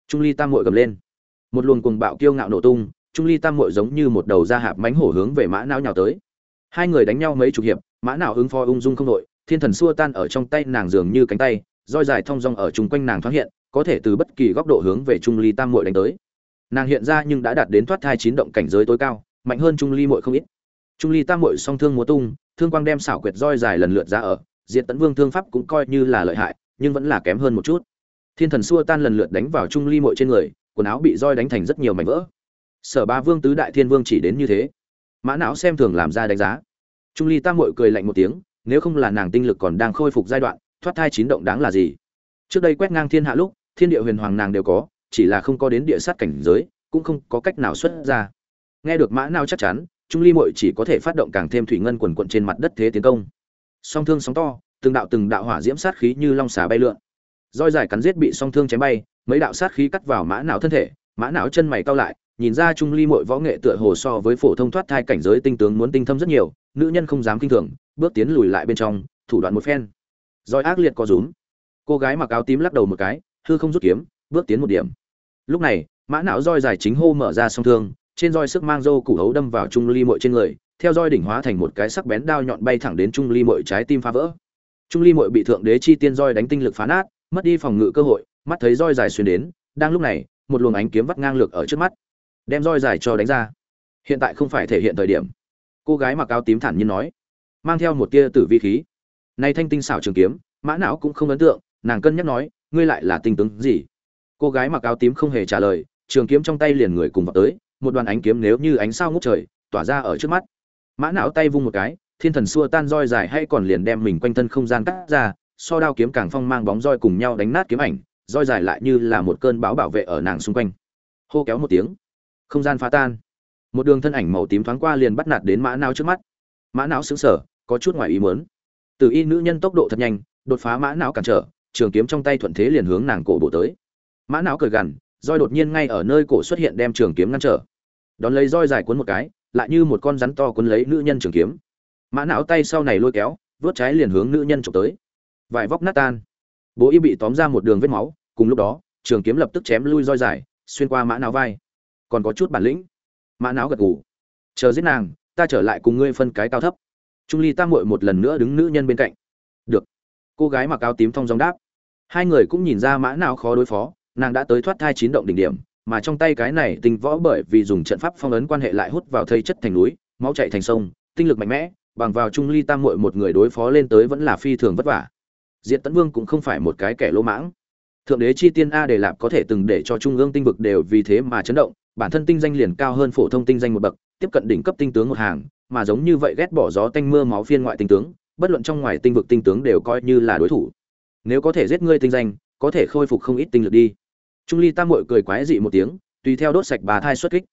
Trung ly tam Mội gầm lên. Một luồng cuồng bạo kiêu ngạo nổ tung, trung ly tam Mội giống như một đầu da hạp mánh hổ hướng về mã não nhào tới. Hai người đánh nhau mấy chục hiệp, mã não ứng phó ung dung không đội thiên thần xua tan ở trong tay nàng dường như cánh tay, roi dài thong dong ở chung quanh nàng thoáng hiện, có thể từ bất kỳ góc độ hướng về trung ly tam Mội đánh tới. Nàng hiện ra nhưng đã đạt đến thoát thai chín động cảnh giới tối cao, mạnh hơn trung ly Mội không ít trung ly tam muội song thương múa tung, thương quang đem xảo quyệt roi dài lần lượt ra ở, diệt tấn vương thương pháp cũng coi như là lợi hại, nhưng vẫn là kém hơn một chút. Thiên thần xua tan lần lượt đánh vào trung ly muội trên người, quần áo bị roi đánh thành rất nhiều mảnh vỡ. Sở ba vương tứ đại thiên vương chỉ đến như thế. Mã não xem thường làm ra đánh giá. Trung ly tam muội cười lạnh một tiếng, nếu không là nàng tinh lực còn đang khôi phục giai đoạn, thoát thai chín động đáng là gì? Trước đây quét ngang thiên hạ lúc, thiên địa huyền hoàng nàng đều có, chỉ là không có đến địa sát cảnh giới, cũng không có cách nào xuất ra. Nghe được mã não chắc chắn trung ly muội chỉ có thể phát động càng thêm thủy ngân quần quận trên mặt đất thế tiến công. Song thương sóng to, từng đạo từng đạo hỏa diễm sát khí như long xà bay lượn. Roi dài cắn giết bị song thương chém bay, mấy đạo sát khí cắt vào mã não thân thể, mã não chân mày cao lại, nhìn ra trung ly muội võ nghệ tựa hồ so với phổ thông thoát thai cảnh giới tinh tướng muốn tinh thâm rất nhiều, nữ nhân không dám kinh thường, bước tiến lùi lại bên trong, thủ đoạn một phen. Roi ác liệt có rúm. Cô gái mặc áo tím lắc đầu một cái, hư không rút kiếm, bước tiến một điểm. Lúc này, mã não roi dài chính hô mở ra song thương trên roi sức mang dâu củ hấu đâm vào trung ly mội trên người, theo roi đỉnh hóa thành một cái sắc bén đao nhọn bay thẳng đến trung ly mội trái tim phá vỡ. Trung ly mội bị thượng đế chi tiên roi đánh tinh lực phá nát, mất đi phòng ngự cơ hội, mắt thấy roi dài xuyên đến, đang lúc này, một luồng ánh kiếm vắt ngang lược ở trước mắt, đem roi dài cho đánh ra. Hiện tại không phải thể hiện thời điểm. Cô gái mặc áo tím thản nhiên nói, mang theo một tia tử vi khí. Nay thanh tinh xảo trường kiếm, mã não cũng không ấn tượng, nàng cân nhắc nói, ngươi lại là tinh tướng gì? Cô gái mặc áo tím không hề trả lời, trường kiếm trong tay liền người cùng vào tới một đoàn ánh kiếm nếu như ánh sao ngút trời, tỏa ra ở trước mắt. Mã não tay vung một cái, thiên thần xua tan roi dài hay còn liền đem mình quanh thân không gian cắt ra, so đao kiếm càng phong mang bóng roi cùng nhau đánh nát kiếm ảnh, roi dài lại như là một cơn bão bảo vệ ở nàng xung quanh. Hô kéo một tiếng, không gian phá tan. Một đường thân ảnh màu tím thoáng qua liền bắt nạt đến mã não trước mắt. Mã não xứng sở có chút ngoài ý muốn. Từ y nữ nhân tốc độ thật nhanh, đột phá mã não cản trở, trường kiếm trong tay thuận thế liền hướng nàng cổ bộ tới. Mã não cười gằn roi đột nhiên ngay ở nơi cổ xuất hiện đem trường kiếm ngăn trở. Đón lấy roi dài cuốn một cái, lại như một con rắn to cuốn lấy nữ nhân trường kiếm. Mã não tay sau này lôi kéo, vớt trái liền hướng nữ nhân trộm tới. Vải vóc nát tan. Bố y bị tóm ra một đường vết máu, cùng lúc đó, trường kiếm lập tức chém lui roi dài, xuyên qua mã não vai. Còn có chút bản lĩnh. Mã não gật gù. Chờ giết nàng, ta trở lại cùng ngươi phân cái cao thấp. Trung ly tam muội một lần nữa đứng nữ nhân bên cạnh. Được. Cô gái mặc áo tím thong dong đáp. Hai người cũng nhìn ra mã não khó đối phó nàng đã tới thoát thai chín động đỉnh điểm, mà trong tay cái này tinh võ bởi vì dùng trận pháp phong ấn quan hệ lại hút vào thây chất thành núi, máu chạy thành sông, tinh lực mạnh mẽ, bằng vào trung ly tam muội một người đối phó lên tới vẫn là phi thường vất vả. Diện tấn vương cũng không phải một cái kẻ lỗ mãng. Thượng đế chi tiên a đề lạp có thể từng để cho trung ương tinh vực đều vì thế mà chấn động, bản thân tinh danh liền cao hơn phổ thông tinh danh một bậc, tiếp cận đỉnh cấp tinh tướng một hàng, mà giống như vậy ghét bỏ gió tanh mưa máu phiên ngoại tinh tướng, bất luận trong ngoài tinh vực tinh tướng đều coi như là đối thủ. Nếu có thể giết ngươi tinh danh, có thể khôi phục không ít tinh lực đi trung ly tam muội cười quái dị một tiếng, tùy theo đốt sạch bà thai xuất kích.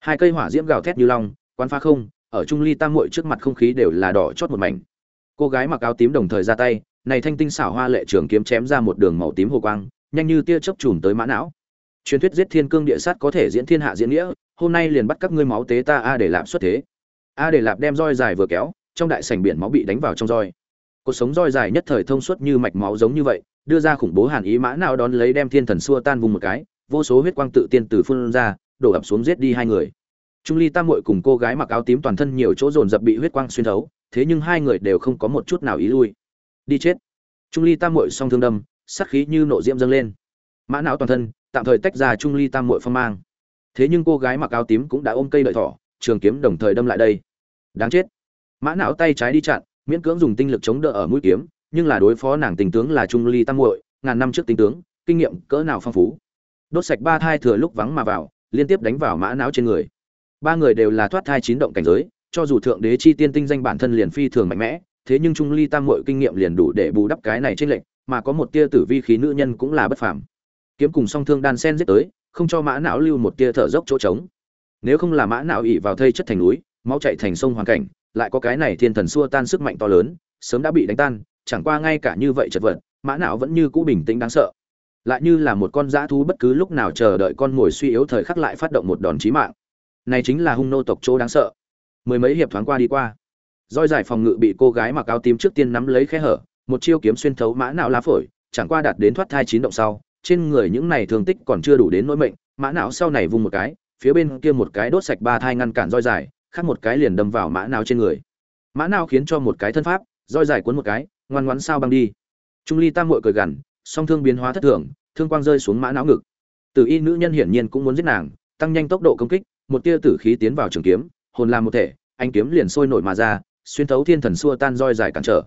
Hai cây hỏa diễm gào thét như long, quán phá không, ở trung ly tam muội trước mặt không khí đều là đỏ chót một mảnh. Cô gái mặc áo tím đồng thời ra tay, này thanh tinh xảo hoa lệ trường kiếm chém ra một đường màu tím hồ quang, nhanh như tia chớp chùm tới mã não. Truyền thuyết giết thiên cương địa sát có thể diễn thiên hạ diễn nghĩa, hôm nay liền bắt các ngươi máu tế ta a để làm xuất thế. A để lạp đem roi dài vừa kéo, trong đại sảnh biển máu bị đánh vào trong roi cuộc sống roi dài nhất thời thông suốt như mạch máu giống như vậy, đưa ra khủng bố hàn ý mã nào đón lấy đem thiên thần xua tan vùng một cái, vô số huyết quang tự tiên từ phun ra, đổ ập xuống giết đi hai người. Trung ly tam muội cùng cô gái mặc áo tím toàn thân nhiều chỗ dồn dập bị huyết quang xuyên thấu, thế nhưng hai người đều không có một chút nào ý lui. Đi chết. Trung ly tam muội song thương đâm, sát khí như nộ diễm dâng lên. Mã não toàn thân, tạm thời tách ra trung ly tam muội phong mang. Thế nhưng cô gái mặc áo tím cũng đã ôm cây đợi thỏ, trường kiếm đồng thời đâm lại đây. Đáng chết. Mã não tay trái đi chặn miễn cưỡng dùng tinh lực chống đỡ ở mũi kiếm, nhưng là đối phó nàng tình tướng là trung ly tam muội, ngàn năm trước tình tướng, kinh nghiệm cỡ nào phong phú. Đốt sạch ba thai thừa lúc vắng mà vào, liên tiếp đánh vào mã não trên người. Ba người đều là thoát thai chín động cảnh giới, cho dù thượng đế chi tiên tinh danh bản thân liền phi thường mạnh mẽ, thế nhưng trung ly tam muội kinh nghiệm liền đủ để bù đắp cái này trên lệnh mà có một tia tử vi khí nữ nhân cũng là bất phàm. Kiếm cùng song thương đan sen giết tới, không cho mã não lưu một tia thở dốc chỗ trống. Nếu không là mã não ỉ vào thây chất thành núi, máu chạy thành sông hoàn cảnh lại có cái này thiên thần xua tan sức mạnh to lớn, sớm đã bị đánh tan, chẳng qua ngay cả như vậy chật vật, mã não vẫn như cũ bình tĩnh đáng sợ. Lại như là một con dã thú bất cứ lúc nào chờ đợi con mồi suy yếu thời khắc lại phát động một đòn chí mạng. Này chính là hung nô tộc chỗ đáng sợ. Mười mấy hiệp thoáng qua đi qua, roi giải phòng ngự bị cô gái mặc áo tím trước tiên nắm lấy khe hở, một chiêu kiếm xuyên thấu mã não lá phổi, chẳng qua đạt đến thoát thai chín động sau, trên người những này thương tích còn chưa đủ đến nỗi mệnh, mã não sau này vung một cái, phía bên kia một cái đốt sạch ba thai ngăn cản roi dài khác một cái liền đâm vào mã não trên người. Mã não khiến cho một cái thân pháp, roi dài cuốn một cái, ngoan ngoãn sao băng đi. Trung ly tam muội cười gằn, song thương biến hóa thất thường, thương quang rơi xuống mã não ngực. Tử y nữ nhân hiển nhiên cũng muốn giết nàng, tăng nhanh tốc độ công kích, một tia tử khí tiến vào trường kiếm, hồn làm một thể anh kiếm liền sôi nổi mà ra, xuyên thấu thiên thần xua tan roi dài cản trở.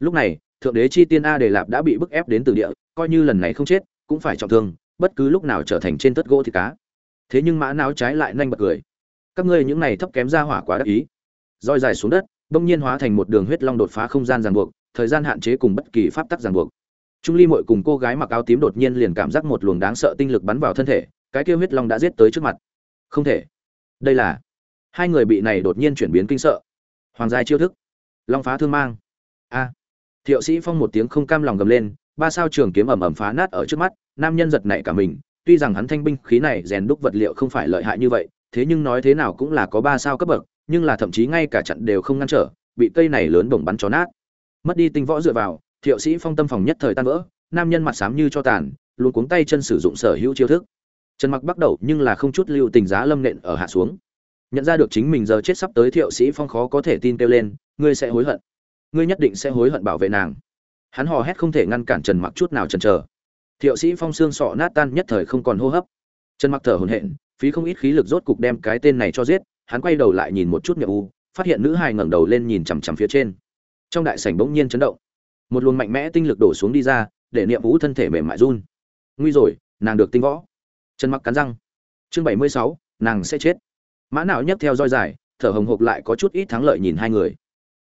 Lúc này, thượng đế chi tiên a đề lạp đã bị bức ép đến từ địa, coi như lần này không chết, cũng phải trọng thương, bất cứ lúc nào trở thành trên tất gỗ thì cá. Thế nhưng mã não trái lại nhanh bật cười các ngươi những này thấp kém ra hỏa quá đắc ý. Roi dài xuống đất, bỗng nhiên hóa thành một đường huyết long đột phá không gian ràng buộc, thời gian hạn chế cùng bất kỳ pháp tắc ràng buộc. Trung ly mội cùng cô gái mặc áo tím đột nhiên liền cảm giác một luồng đáng sợ tinh lực bắn vào thân thể, cái kêu huyết long đã giết tới trước mặt. Không thể. Đây là. Hai người bị này đột nhiên chuyển biến kinh sợ. Hoàng giai chiêu thức. Long phá thương mang. A. Thiệu sĩ phong một tiếng không cam lòng gầm lên, ba sao trường kiếm ầm ầm phá nát ở trước mắt, nam nhân giật nảy cả mình, tuy rằng hắn thanh binh khí này rèn đúc vật liệu không phải lợi hại như vậy thế nhưng nói thế nào cũng là có ba sao cấp bậc, nhưng là thậm chí ngay cả chặn đều không ngăn trở, bị cây này lớn bổng bắn chó nát. Mất đi tinh võ dựa vào, thiệu sĩ phong tâm phòng nhất thời tan vỡ, nam nhân mặt xám như cho tàn, luôn cuống tay chân sử dụng sở hữu chiêu thức. Trần mặc bắt đầu nhưng là không chút lưu tình giá lâm nện ở hạ xuống. Nhận ra được chính mình giờ chết sắp tới thiệu sĩ phong khó có thể tin kêu lên, ngươi sẽ hối hận. Ngươi nhất định sẽ hối hận bảo vệ nàng. Hắn hò hét không thể ngăn cản trần mặc chút nào chần chờ. Thiệu sĩ phong xương sọ nát tan nhất thời không còn hô hấp. Trần mặc thở hổn hển phí không ít khí lực rốt cục đem cái tên này cho giết, hắn quay đầu lại nhìn một chút nhậm u, phát hiện nữ hài ngẩng đầu lên nhìn chằm chằm phía trên. Trong đại sảnh bỗng nhiên chấn động. Một luồng mạnh mẽ tinh lực đổ xuống đi ra, để niệm vũ thân thể mềm mại run. Nguy rồi, nàng được tinh võ. Chân mặc cắn răng. Chương bảy mươi sáu, nàng sẽ chết. Mã não nhấc theo roi dài, thở hồng hộc lại có chút ít thắng lợi nhìn hai người.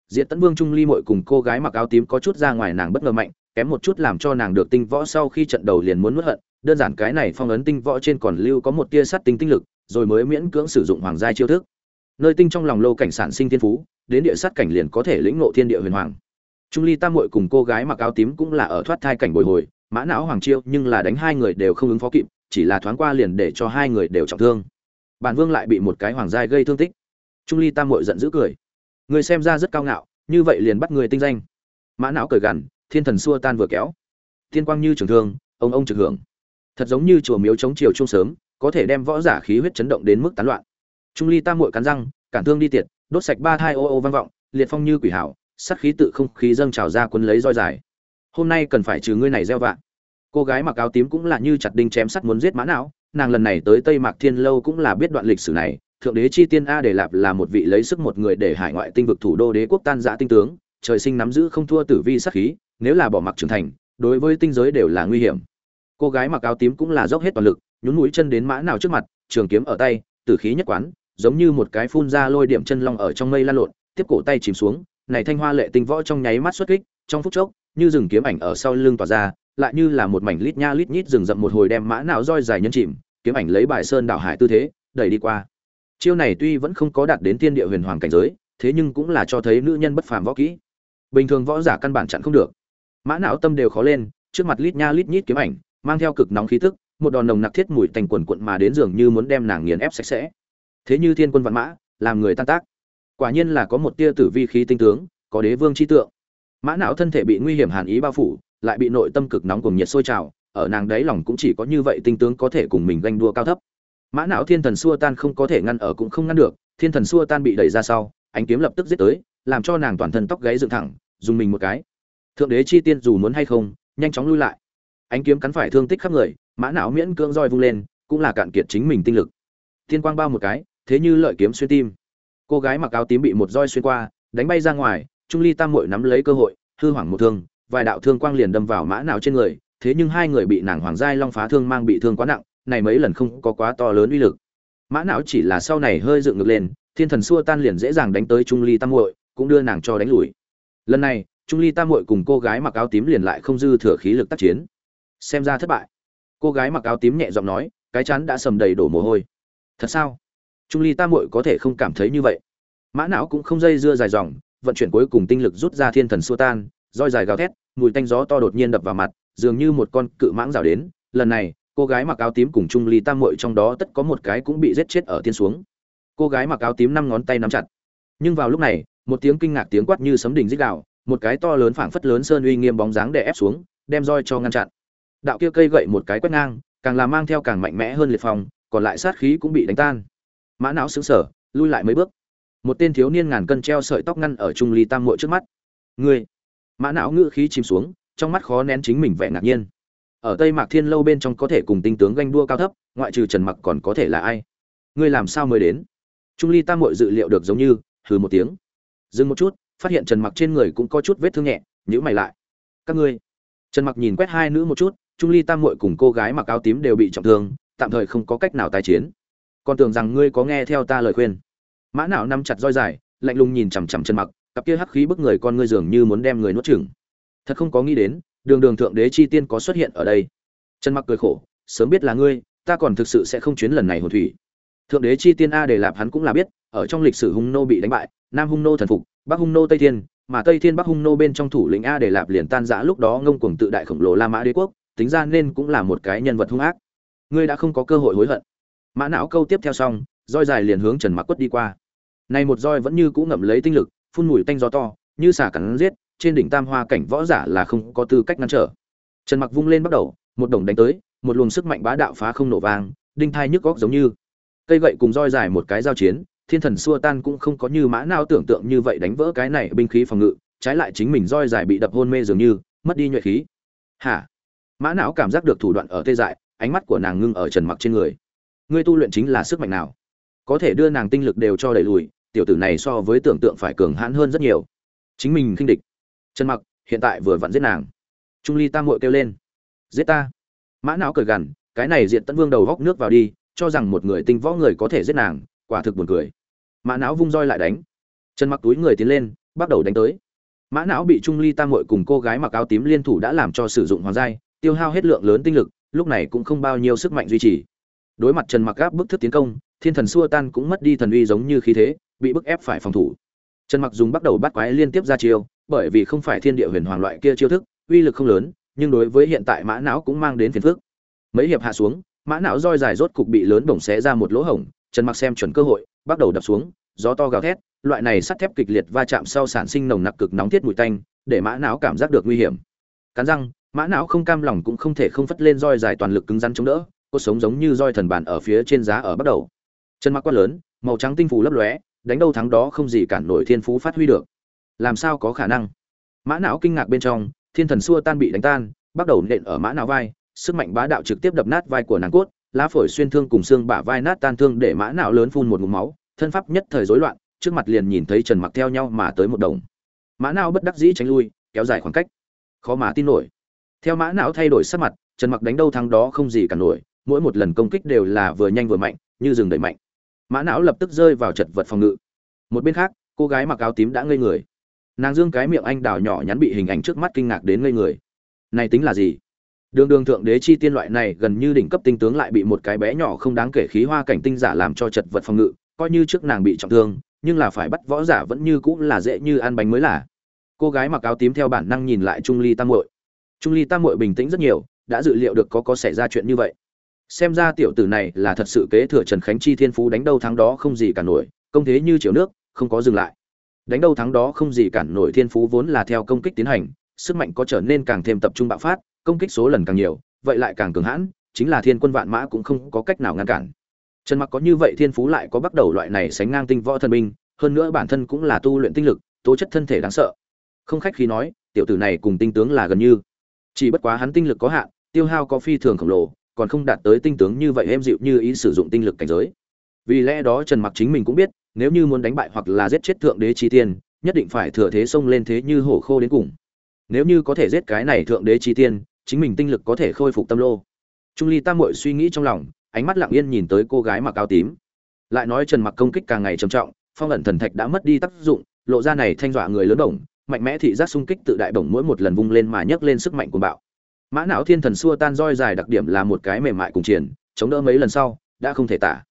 Diện tấn vương trung ly mội cùng cô gái mặc áo tím có chút ra ngoài nàng bất ngờ mạnh, kém một chút làm cho nàng được tinh võ sau khi trận đầu liền muốn nuốt hận đơn giản cái này phong ấn tinh võ trên còn lưu có một tia sắt tinh tinh lực, rồi mới miễn cưỡng sử dụng hoàng gia chiêu thức. Nơi tinh trong lòng lâu cảnh sản sinh thiên phú, đến địa sát cảnh liền có thể lĩnh ngộ thiên địa huyền hoàng. Trung ly tam muội cùng cô gái mặc áo tím cũng là ở thoát thai cảnh bồi hồi, mã não hoàng chiêu nhưng là đánh hai người đều không ứng phó kịp, chỉ là thoáng qua liền để cho hai người đều trọng thương. Bản vương lại bị một cái hoàng giai gây thương tích. Trung ly tam muội giận dữ cười. Người xem ra rất cao ngạo, như vậy liền bắt người tinh danh. Mã não cười gằn, thiên thần xua tan vừa kéo. Thiên quang như trường thương, ông ông trực hưởng thật giống như chùa miếu chống chiều chung sớm, có thể đem võ giả khí huyết chấn động đến mức tán loạn. Trung ly tam muội cắn răng, cản thương đi tiệt, đốt sạch ba thai ô ô vang vọng, liệt phong như quỷ hảo, sát khí tự không khí dâng trào ra quân lấy roi dài. Hôm nay cần phải trừ ngươi này gieo vạ. Cô gái mặc áo tím cũng là như chặt đinh chém sắt muốn giết mã não, nàng lần này tới tây mạc thiên lâu cũng là biết đoạn lịch sử này, thượng đế chi tiên a để lạp là một vị lấy sức một người để hải ngoại tinh vực thủ đô đế quốc tan giã tinh tướng, trời sinh nắm giữ không thua tử vi sát khí, nếu là bỏ mặc trưởng thành, đối với tinh giới đều là nguy hiểm cô gái mặc áo tím cũng là dốc hết toàn lực, nhún mũi chân đến mã nào trước mặt, trường kiếm ở tay, tử khí nhất quán, giống như một cái phun ra lôi điểm chân long ở trong mây lan lộn, tiếp cổ tay chìm xuống, này thanh hoa lệ tinh võ trong nháy mắt xuất kích, trong phút chốc, như rừng kiếm ảnh ở sau lưng tỏa ra, lại như là một mảnh lít nha lít nhít rừng rậm một hồi đem mã não roi dài nhân chìm, kiếm ảnh lấy bài sơn đảo hải tư thế, đẩy đi qua. Chiêu này tuy vẫn không có đạt đến tiên địa huyền hoàng cảnh giới, thế nhưng cũng là cho thấy nữ nhân bất phàm võ kỹ. Bình thường võ giả căn bản chặn không được. Mã não tâm đều khó lên, trước mặt lít nha lít nhít kiếm ảnh mang theo cực nóng khí tức, một đòn nồng nặc thiết mùi thành quần quận mà đến dường như muốn đem nàng nghiền ép sạch sẽ. Thế như thiên quân vạn mã, làm người tan tác. Quả nhiên là có một tia tử vi khí tinh tướng, có đế vương chi tượng. Mã não thân thể bị nguy hiểm hàn ý bao phủ, lại bị nội tâm cực nóng cùng nhiệt sôi trào, ở nàng đáy lòng cũng chỉ có như vậy tinh tướng có thể cùng mình ganh đua cao thấp. Mã não thiên thần xua tan không có thể ngăn ở cũng không ngăn được, thiên thần xua tan bị đẩy ra sau, ánh kiếm lập tức giết tới, làm cho nàng toàn thân tóc gáy dựng thẳng, dùng mình một cái. Thượng đế chi tiên dù muốn hay không, nhanh chóng lui lại ánh kiếm cắn phải thương tích khắp người, mã não miễn cưỡng roi vung lên, cũng là cạn kiệt chính mình tinh lực. Thiên quang bao một cái, thế như lợi kiếm xuyên tim. Cô gái mặc áo tím bị một roi xuyên qua, đánh bay ra ngoài, trung ly tam Mội nắm lấy cơ hội, hư hoảng một thương, vài đạo thương quang liền đâm vào mã não trên người, thế nhưng hai người bị nàng hoàng giai long phá thương mang bị thương quá nặng, này mấy lần không có quá to lớn uy lực. Mã não chỉ là sau này hơi dựng ngược lên, thiên thần xua tan liền dễ dàng đánh tới trung ly tam muội, cũng đưa nàng cho đánh lùi. Lần này, trung ly tam muội cùng cô gái mặc áo tím liền lại không dư thừa khí lực tác chiến xem ra thất bại. Cô gái mặc áo tím nhẹ giọng nói, cái chán đã sầm đầy đổ mồ hôi. Thật sao? Trung ly tam muội có thể không cảm thấy như vậy. Mã não cũng không dây dưa dài dòng, vận chuyển cuối cùng tinh lực rút ra thiên thần xua tan, roi dài gào thét, mùi tanh gió to đột nhiên đập vào mặt, dường như một con cự mãng rào đến. Lần này, cô gái mặc áo tím cùng trung ly tam muội trong đó tất có một cái cũng bị giết chết ở thiên xuống. Cô gái mặc áo tím năm ngón tay nắm chặt. Nhưng vào lúc này, một tiếng kinh ngạc tiếng quát như sấm đình dích đạo một cái to lớn phảng phất lớn sơn uy nghiêm bóng dáng đè ép xuống, đem roi cho ngăn chặn đạo kia cây gậy một cái quét ngang, càng làm mang theo càng mạnh mẽ hơn liệt phòng còn lại sát khí cũng bị đánh tan. Mã não xứng sở lui lại mấy bước. Một tên thiếu niên ngàn cân treo sợi tóc ngăn ở trung ly tam muội trước mắt. Ngươi! Mã não ngữ khí chìm xuống, trong mắt khó nén chính mình vẻ ngạc nhiên. Ở tây mạc thiên lâu bên trong có thể cùng tinh tướng ganh đua cao thấp, ngoại trừ trần mặc còn có thể là ai? Ngươi làm sao mới đến? Trung ly tam muội dự liệu được giống như, hừ một tiếng. Dừng một chút, phát hiện trần mặc trên người cũng có chút vết thương nhẹ nhữ mày lại. Các ngươi! Trần mặc nhìn quét hai nữ một chút trung ly tam muội cùng cô gái mặc áo tím đều bị trọng thương, tạm thời không có cách nào tái chiến. Còn tưởng rằng ngươi có nghe theo ta lời khuyên. Mã não nắm chặt roi dài, lạnh lùng nhìn chằm chằm trần mặc, cặp kia hắc khí bức người con ngươi dường như muốn đem người nuốt chửng. Thật không có nghĩ đến, đường đường thượng đế chi tiên có xuất hiện ở đây. Trần mặc cười khổ, sớm biết là ngươi, ta còn thực sự sẽ không chuyến lần này hồn thủy. Thượng đế chi tiên a để lạp hắn cũng là biết, ở trong lịch sử hung nô bị đánh bại, nam hung nô thần phục, bắc hung nô tây thiên, mà tây thiên bắc hung nô bên trong thủ lĩnh a để lạp liền tan rã lúc đó ngông cuồng tự đại khổng lồ la mã đế quốc tính ra nên cũng là một cái nhân vật hung ác. Ngươi đã không có cơ hội hối hận. Mã não câu tiếp theo xong, roi dài liền hướng trần mặc quất đi qua. Này một roi vẫn như cũ ngậm lấy tinh lực, phun mùi tanh gió to, như xả cắn giết, trên đỉnh tam hoa cảnh võ giả là không có tư cách ngăn trở. Trần mặc vung lên bắt đầu, một đồng đánh tới, một luồng sức mạnh bá đạo phá không nổ vang, đinh thai nhức góc giống như. Cây gậy cùng roi dài một cái giao chiến, thiên thần xua tan cũng không có như mã nao tưởng tượng như vậy đánh vỡ cái này binh khí phòng ngự, trái lại chính mình roi dài bị đập hôn mê dường như, mất đi nhuệ khí. Hả? Mã não cảm giác được thủ đoạn ở tê dại, ánh mắt của nàng ngưng ở trần mặc trên người. Ngươi tu luyện chính là sức mạnh nào? Có thể đưa nàng tinh lực đều cho đẩy lùi, tiểu tử này so với tưởng tượng phải cường hãn hơn rất nhiều. Chính mình khinh địch. Trần mặc, hiện tại vừa vặn giết nàng. Trung ly tam muội kêu lên. Giết ta. Mã não cười gằn, cái này diện tấn vương đầu góc nước vào đi, cho rằng một người tinh võ người có thể giết nàng, quả thực buồn cười. Mã não vung roi lại đánh. Trần mặc túi người tiến lên, bắt đầu đánh tới. Mã não bị trung ly tam muội cùng cô gái mặc áo tím liên thủ đã làm cho sử dụng hoàng giai tiêu hao hết lượng lớn tinh lực, lúc này cũng không bao nhiêu sức mạnh duy trì. Đối mặt trần mặc gáp bức thức tiến công, thiên thần xua tan cũng mất đi thần uy giống như khí thế, bị bức ép phải phòng thủ. Trần mặc dùng bắt đầu bắt quái liên tiếp ra chiêu, bởi vì không phải thiên địa huyền hoàng loại kia chiêu thức, uy lực không lớn, nhưng đối với hiện tại mã não cũng mang đến phiền phức. Mấy hiệp hạ xuống, mã não roi dài rốt cục bị lớn bổng xé ra một lỗ hổng, trần mặc xem chuẩn cơ hội, bắt đầu đập xuống, gió to gào thét, loại này sắt thép kịch liệt va chạm sau sản sinh nồng nặc cực nóng thiết mùi tanh, để mã não cảm giác được nguy hiểm. Cắn răng mã não không cam lòng cũng không thể không phất lên roi dài toàn lực cứng rắn chống đỡ, cô sống giống như roi thần bàn ở phía trên giá ở bắt đầu. Chân mặc quát lớn, màu trắng tinh phù lấp lóe, đánh đâu thắng đó không gì cản nổi thiên phú phát huy được. Làm sao có khả năng? Mã não kinh ngạc bên trong, thiên thần xua tan bị đánh tan, bắt đầu nện ở mã não vai, sức mạnh bá đạo trực tiếp đập nát vai của nàng cốt, lá phổi xuyên thương cùng xương bả vai nát tan thương để mã não lớn phun một ngụm máu, thân pháp nhất thời rối loạn, trước mặt liền nhìn thấy trần mặc theo nhau mà tới một đồng. Mã não bất đắc dĩ tránh lui, kéo dài khoảng cách. Khó mà tin nổi theo mã não thay đổi sắc mặt, trần mặc đánh đâu thắng đó không gì cả nổi, mỗi một lần công kích đều là vừa nhanh vừa mạnh, như rừng đẩy mạnh. Mã não lập tức rơi vào chật vật phòng ngự. Một bên khác, cô gái mặc áo tím đã ngây người. Nàng dương cái miệng anh đào nhỏ nhắn bị hình ảnh trước mắt kinh ngạc đến ngây người. Này tính là gì? Đường đường thượng đế chi tiên loại này gần như đỉnh cấp tinh tướng lại bị một cái bé nhỏ không đáng kể khí hoa cảnh tinh giả làm cho chật vật phòng ngự, coi như trước nàng bị trọng thương, nhưng là phải bắt võ giả vẫn như cũng là dễ như ăn bánh mới là. Cô gái mặc áo tím theo bản năng nhìn lại trung ly tam muội trung ly tam muội bình tĩnh rất nhiều, đã dự liệu được có có xảy ra chuyện như vậy. Xem ra tiểu tử này là thật sự kế thừa trần khánh chi thiên phú đánh đâu thắng đó không gì cả nổi, công thế như chiều nước, không có dừng lại. Đánh đâu thắng đó không gì cản nổi thiên phú vốn là theo công kích tiến hành, sức mạnh có trở nên càng thêm tập trung bạo phát, công kích số lần càng nhiều, vậy lại càng cường hãn, chính là thiên quân vạn mã cũng không có cách nào ngăn cản. Trần mặc có như vậy thiên phú lại có bắt đầu loại này sánh ngang tinh võ thần binh, hơn nữa bản thân cũng là tu luyện tinh lực, tố chất thân thể đáng sợ. Không khách khi nói, tiểu tử này cùng tinh tướng là gần như chỉ bất quá hắn tinh lực có hạn, tiêu hao có phi thường khổng lồ, còn không đạt tới tinh tướng như vậy êm dịu như ý sử dụng tinh lực cảnh giới. Vì lẽ đó trần mặc chính mình cũng biết, nếu như muốn đánh bại hoặc là giết chết thượng đế chi tiên, nhất định phải thừa thế xông lên thế như hổ khô đến cùng. Nếu như có thể giết cái này thượng đế chi tiên, chính mình tinh lực có thể khôi phục tâm lô. Trung ly tam muội suy nghĩ trong lòng, ánh mắt lặng yên nhìn tới cô gái mặc áo tím. Lại nói trần mặc công kích càng ngày trầm trọng, phong ẩn thần thạch đã mất đi tác dụng, lộ ra này thanh dọa người lớn đồng mạnh mẽ thị giác xung kích tự đại bổng mỗi một lần vung lên mà nhấc lên sức mạnh của bạo. Mã não thiên thần xua tan roi dài đặc điểm là một cái mềm mại cùng triển chống đỡ mấy lần sau, đã không thể tả.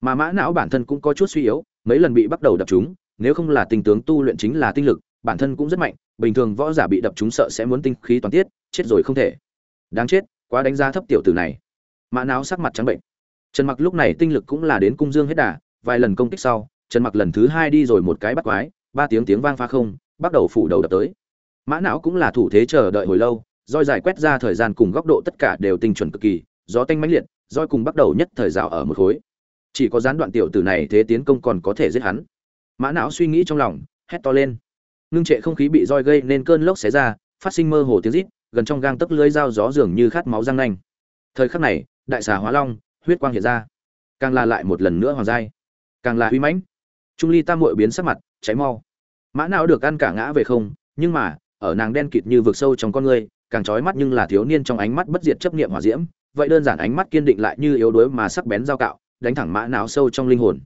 Mà mã não bản thân cũng có chút suy yếu, mấy lần bị bắt đầu đập chúng nếu không là tinh tướng tu luyện chính là tinh lực, bản thân cũng rất mạnh, bình thường võ giả bị đập chúng sợ sẽ muốn tinh khí toàn tiết, chết rồi không thể. Đáng chết, quá đánh giá thấp tiểu tử này. Mã não sắc mặt trắng bệnh. Trần mặc lúc này tinh lực cũng là đến cung dương hết đà, vài lần công kích sau, trần mặc lần thứ hai đi rồi một cái bắt quái, ba tiếng tiếng vang pha không bắt đầu phủ đầu đập tới. Mã não cũng là thủ thế chờ đợi hồi lâu, roi dài quét ra thời gian cùng góc độ tất cả đều tinh chuẩn cực kỳ, gió tanh mãnh liệt, roi cùng bắt đầu nhất thời rào ở một khối. Chỉ có gián đoạn tiểu tử này thế tiến công còn có thể giết hắn. Mã não suy nghĩ trong lòng, hét to lên. Ngưng trệ không khí bị roi gây nên cơn lốc xé ra, phát sinh mơ hồ tiếng rít, gần trong gang tấc lưới dao gió dường như khát máu răng nanh. Thời khắc này, đại xà hóa long, huyết quang hiện ra. Càng là lại một lần nữa hoàng giai. Càng là uy mãnh. Trung ly tam muội biến sắc mặt, cháy mau mã não được ăn cả ngã về không, nhưng mà, ở nàng đen kịt như vực sâu trong con người càng trói mắt nhưng là thiếu niên trong ánh mắt bất diệt chấp niệm hỏa diễm. Vậy đơn giản ánh mắt kiên định lại như yếu đuối mà sắc bén dao cạo, đánh thẳng mã não sâu trong linh hồn.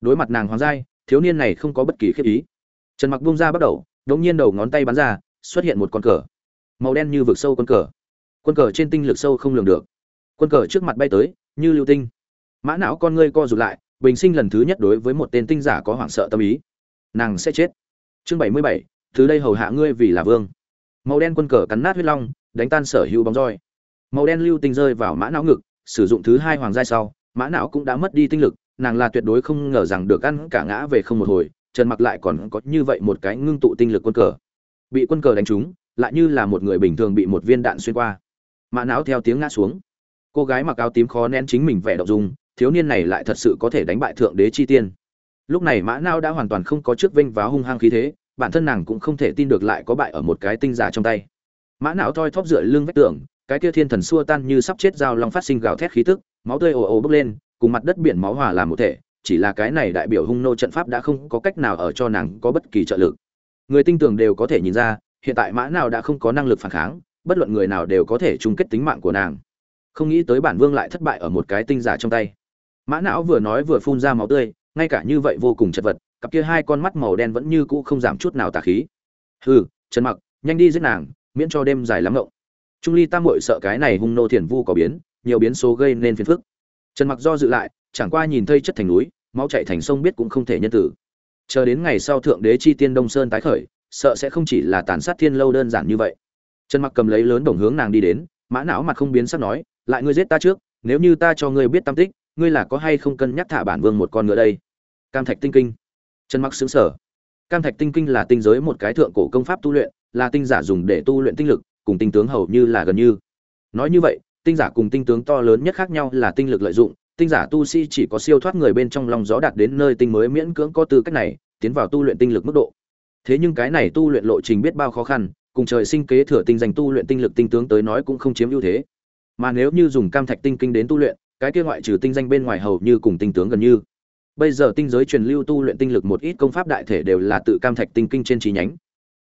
Đối mặt nàng hoàng giai, thiếu niên này không có bất kỳ khiếp ý. Trần mặc buông ra bắt đầu đống nhiên đầu ngón tay bắn ra, xuất hiện một con cờ. Màu đen như vực sâu con cờ. Quân cờ trên tinh lực sâu không lường được. Quân cờ trước mặt bay tới, như lưu tinh. Mã não con ngươi co rụt lại, bình sinh lần thứ nhất đối với một tên tinh giả có hoảng sợ tâm ý. Nàng sẽ chết chương bảy mươi bảy, từ đây hầu hạ ngươi vì là vương. Màu đen quân cờ cắn nát huyết long, đánh tan sở hữu bóng roi. Màu đen lưu tinh rơi vào mã não ngực, sử dụng thứ hai hoàng giai sau, mã não cũng đã mất đi tinh lực, nàng là tuyệt đối không ngờ rằng được ăn cả ngã về không một hồi, trần mặc lại còn có như vậy một cái ngưng tụ tinh lực quân cờ. Bị quân cờ đánh trúng, lại như là một người bình thường bị một viên đạn xuyên qua. Mã não theo tiếng ngã xuống. Cô gái mặc áo tím khó nén chính mình vẻ động dung, thiếu niên này lại thật sự có thể đánh bại thượng đế chi tiên lúc này mã não đã hoàn toàn không có trước vinh và hung hăng khí thế, bản thân nàng cũng không thể tin được lại có bại ở một cái tinh giả trong tay. Mã não thoi thóp dựa lưng vách tường, cái kia thiên thần xua tan như sắp chết dao long phát sinh gào thét khí tức, máu tươi ồ ồ bốc lên, cùng mặt đất biển máu hòa làm một thể, chỉ là cái này đại biểu hung nô trận pháp đã không có cách nào ở cho nàng có bất kỳ trợ lực. Người tinh tường đều có thể nhìn ra, hiện tại mã nào đã không có năng lực phản kháng, bất luận người nào đều có thể chung kết tính mạng của nàng. Không nghĩ tới bản vương lại thất bại ở một cái tinh giả trong tay. Mã não vừa nói vừa phun ra máu tươi ngay cả như vậy vô cùng chật vật, cặp kia hai con mắt màu đen vẫn như cũ không giảm chút nào tà khí. Hừ, trần mặc, nhanh đi giết nàng, miễn cho đêm dài lắm ngộng. Trung ly tam muội sợ cái này hung nô thiền vu có biến, nhiều biến số gây nên phiền phức. Trần mặc do dự lại, chẳng qua nhìn thây chất thành núi, máu chạy thành sông biết cũng không thể nhân tử. Chờ đến ngày sau thượng đế chi tiên đông sơn tái khởi, sợ sẽ không chỉ là tàn sát thiên lâu đơn giản như vậy. Trần mặc cầm lấy lớn đồng hướng nàng đi đến, mã não mặt không biến sắc nói, lại ngươi giết ta trước, nếu như ta cho ngươi biết tam tích, ngươi là có hay không cân nhắc thả bản vương một con ngựa đây? Cam thạch tinh kinh. Trần mặc xứng sở cam thạch tinh kinh là tinh giới một cái thượng cổ công pháp tu luyện, là tinh giả dùng để tu luyện tinh lực, cùng tinh tướng hầu như là gần như. Nói như vậy, tinh giả cùng tinh tướng to lớn nhất khác nhau là tinh lực lợi dụng, tinh giả tu sĩ chỉ có siêu thoát người bên trong lòng gió đạt đến nơi tinh mới miễn cưỡng có tư cách này, tiến vào tu luyện tinh lực mức độ. Thế nhưng cái này tu luyện lộ trình biết bao khó khăn, cùng trời sinh kế thừa tinh dành tu luyện tinh lực tinh tướng tới nói cũng không chiếm ưu thế. Mà nếu như dùng cam thạch tinh kinh đến tu luyện, cái kia ngoại trừ tinh danh bên ngoài hầu như cùng tinh tướng gần như bây giờ tinh giới truyền lưu tu luyện tinh lực một ít công pháp đại thể đều là tự cam thạch tinh kinh trên trí nhánh.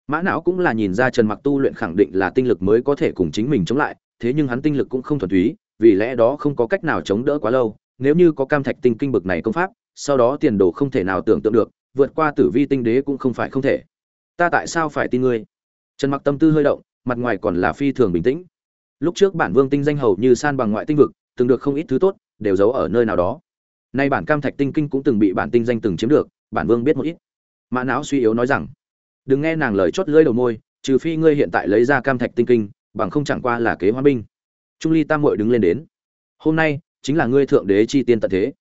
Mã não cũng là nhìn ra trần mặc tu luyện khẳng định là tinh lực mới có thể cùng chính mình chống lại, thế nhưng hắn tinh lực cũng không thuần túy, vì lẽ đó không có cách nào chống đỡ quá lâu. Nếu như có cam thạch tinh kinh bực này công pháp, sau đó tiền đồ không thể nào tưởng tượng được, vượt qua tử vi tinh đế cũng không phải không thể. Ta tại sao phải tin ngươi? Trần mặc tâm tư hơi động, mặt ngoài còn là phi thường bình tĩnh. Lúc trước bản vương tinh danh hầu như san bằng ngoại tinh vực, từng được không ít thứ tốt, đều giấu ở nơi nào đó nay bản cam thạch tinh kinh cũng từng bị bản tinh danh từng chiếm được, bản vương biết một ít. Mã não suy yếu nói rằng, đừng nghe nàng lời chót lưỡi đầu môi, trừ phi ngươi hiện tại lấy ra cam thạch tinh kinh, bằng không chẳng qua là kế hoa binh. Trung ly tam muội đứng lên đến, hôm nay chính là ngươi thượng đế chi tiên tận thế.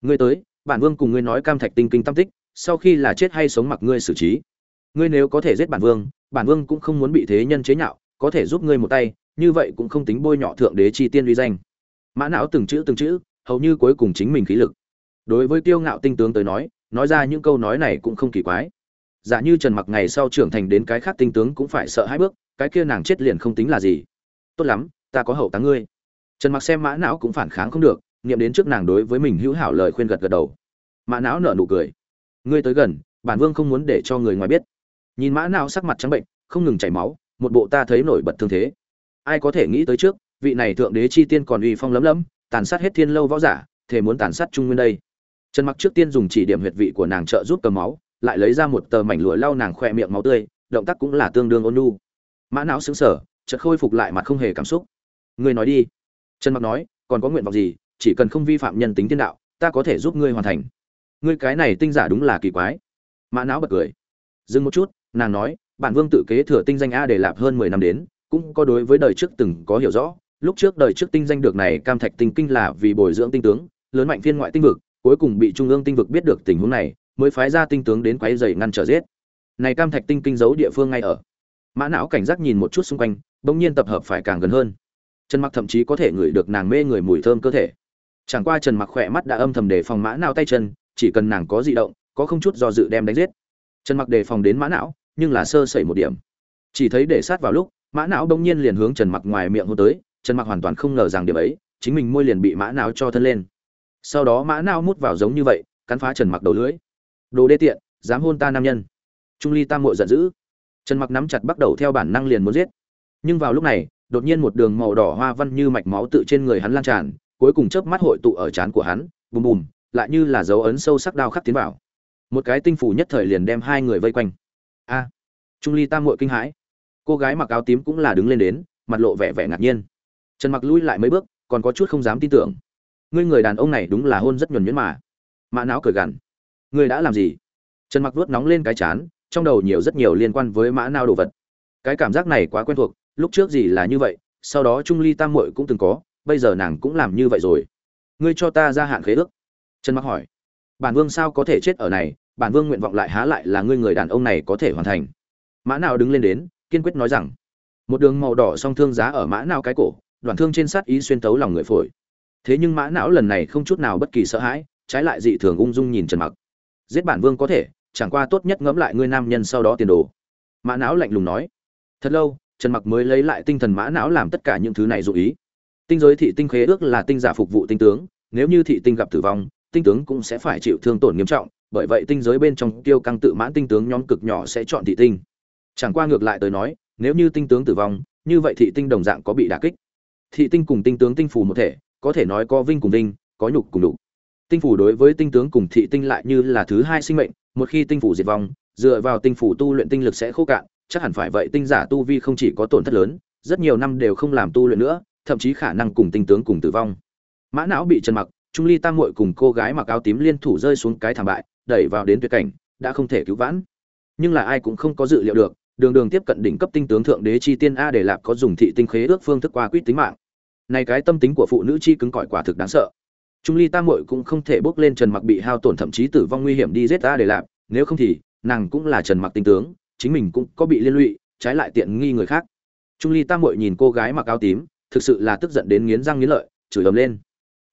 Ngươi tới, bản vương cùng ngươi nói cam thạch tinh kinh tam tích, sau khi là chết hay sống mặc ngươi xử trí. Ngươi nếu có thể giết bản vương bản vương cũng không muốn bị thế nhân chế nhạo, có thể giúp ngươi một tay, như vậy cũng không tính bôi nhọ thượng đế chi tiên uy danh. Mã não từng chữ từng chữ, hầu như cuối cùng chính mình khí lực đối với tiêu ngạo tinh tướng tới nói nói ra những câu nói này cũng không kỳ quái. Giả như trần mặc ngày sau trưởng thành đến cái khác tinh tướng cũng phải sợ hai bước, cái kia nàng chết liền không tính là gì. Tốt lắm, ta có hậu táng ngươi. Trần mặc xem mã não cũng phản kháng không được nghiệm đến trước nàng đối với mình hữu hảo lời khuyên gật gật đầu. Mã não nở nụ cười. Ngươi tới gần, bản vương không muốn để cho người ngoài biết. Nhìn mã não sắc mặt trắng bệnh, không ngừng chảy máu, một bộ ta thấy nổi bật thương thế. Ai có thể nghĩ tới trước, vị này thượng đế chi tiên còn uy phong lấm lấm, tàn sát hết thiên lâu võ giả thể muốn tàn sát trung nguyên đây trần mặc trước tiên dùng chỉ điểm huyệt vị của nàng trợ giúp cầm máu, lại lấy ra một tờ mảnh lụa lau nàng khỏe miệng máu tươi, động tác cũng là tương đương ôn nhu. Mã não xứng sở chợt khôi phục lại mặt không hề cảm xúc. Ngươi nói đi. Trần mặc nói, còn có nguyện vọng gì? Chỉ cần không vi phạm nhân tính thiên đạo, ta có thể giúp ngươi hoàn thành. Ngươi cái này tinh giả đúng là kỳ quái. Mã não bật cười. Dừng một chút, nàng nói, bản vương tự kế thừa tinh danh a để lạp hơn mười năm đến, cũng có đối với đời trước từng có hiểu rõ. Lúc trước đời trước tinh danh được này cam thạch tinh kinh là vì bồi dưỡng tinh tướng, lớn mạnh phiên ngoại tinh vực cuối cùng bị trung ương tinh vực biết được tình huống này, mới phái ra tinh tướng đến quấy dày ngăn trở giết. Này cam thạch tinh kinh giấu địa phương ngay ở. Mã não cảnh giác nhìn một chút xung quanh, bỗng nhiên tập hợp phải càng gần hơn. Trần mặc thậm chí có thể ngửi được nàng mê người mùi thơm cơ thể. Chẳng qua trần mặc khỏe mắt đã âm thầm đề phòng mã não tay chân, chỉ cần nàng có dị động, có không chút do dự đem đánh giết. Trần mặc đề phòng đến mã não, nhưng là sơ sẩy một điểm. Chỉ thấy để sát vào lúc, mã não bỗng nhiên liền hướng trần mặc ngoài miệng hôn tới, trần mặc hoàn toàn không ngờ rằng điểm ấy, chính mình môi liền bị mã não cho thân lên sau đó mã não mút vào giống như vậy, cắn phá trần mặc đầu lưỡi. Đồ đê tiện, dám hôn ta nam nhân. Trung ly tam muội giận dữ. Trần mặc nắm chặt bắt đầu theo bản năng liền muốn giết. Nhưng vào lúc này, đột nhiên một đường màu đỏ hoa văn như mạch máu tự trên người hắn lan tràn, cuối cùng chớp mắt hội tụ ở trán của hắn, bùm bùm, lại như là dấu ấn sâu sắc đao khắc tiến vào. Một cái tinh phủ nhất thời liền đem hai người vây quanh. A! À, Trung ly tam muội kinh hãi. Cô gái mặc áo tím cũng là đứng lên đến, mặt lộ vẻ vẻ ngạc nhiên. Trần mặc lui lại mấy bước, còn có chút không dám tin tưởng ngươi người đàn ông này đúng là hôn rất nhuần nhuyễn mà. Mã não cười gằn. Ngươi đã làm gì? Trần mặc vuốt nóng lên cái chán, trong đầu nhiều rất nhiều liên quan với mã não đồ vật. Cái cảm giác này quá quen thuộc, lúc trước gì là như vậy, sau đó trung ly tam muội cũng từng có, bây giờ nàng cũng làm như vậy rồi. Ngươi cho ta ra hạn khế ước. Trần mặc hỏi. Bản vương sao có thể chết ở này, bản vương nguyện vọng lại há lại là ngươi người đàn ông này có thể hoàn thành. Mã nào đứng lên đến, kiên quyết nói rằng. Một đường màu đỏ song thương giá ở mã nào cái cổ, đoạn thương trên sát ý xuyên tấu lòng người phổi thế nhưng mã não lần này không chút nào bất kỳ sợ hãi, trái lại dị thường ung dung nhìn trần mặc. Giết bản vương có thể, chẳng qua tốt nhất ngẫm lại ngươi nam nhân sau đó tiền đồ. Mã não lạnh lùng nói. Thật lâu, trần mặc mới lấy lại tinh thần mã não làm tất cả những thứ này dụ ý. Tinh giới thị tinh khế ước là tinh giả phục vụ tinh tướng, nếu như thị tinh gặp tử vong, tinh tướng cũng sẽ phải chịu thương tổn nghiêm trọng, bởi vậy tinh giới bên trong tiêu căng tự mãn tinh tướng nhóm cực nhỏ sẽ chọn thị tinh. Chẳng qua ngược lại tới nói, nếu như tinh tướng tử vong, như vậy thị tinh đồng dạng có bị đả kích. Thị tinh cùng tinh tướng tinh phù một thể có thể nói có vinh cùng vinh, có nhục cùng nhục. Tinh phủ đối với tinh tướng cùng thị tinh lại như là thứ hai sinh mệnh, một khi tinh phủ diệt vong, dựa vào tinh phủ tu luyện tinh lực sẽ khô cạn, chắc hẳn phải vậy tinh giả tu vi không chỉ có tổn thất lớn, rất nhiều năm đều không làm tu luyện nữa, thậm chí khả năng cùng tinh tướng cùng tử vong. Mã não bị trần mặc, trung ly tam muội cùng cô gái mặc áo tím liên thủ rơi xuống cái thảm bại, đẩy vào đến tuyệt cảnh, đã không thể cứu vãn. Nhưng là ai cũng không có dự liệu được, đường đường tiếp cận đỉnh cấp tinh tướng thượng đế chi tiên a để lạp có dùng thị tinh khế ước phương thức qua quýt tính mạng này cái tâm tính của phụ nữ chi cứng cỏi quả thực đáng sợ. Trung ly tam muội cũng không thể bước lên trần mặc bị hao tổn thậm chí tử vong nguy hiểm đi giết ta để làm, nếu không thì nàng cũng là trần mặc tinh tướng chính mình cũng có bị liên lụy trái lại tiện nghi người khác. Trung ly tam muội nhìn cô gái mặc áo tím thực sự là tức giận đến nghiến răng nghiến lợi chửi ầm lên.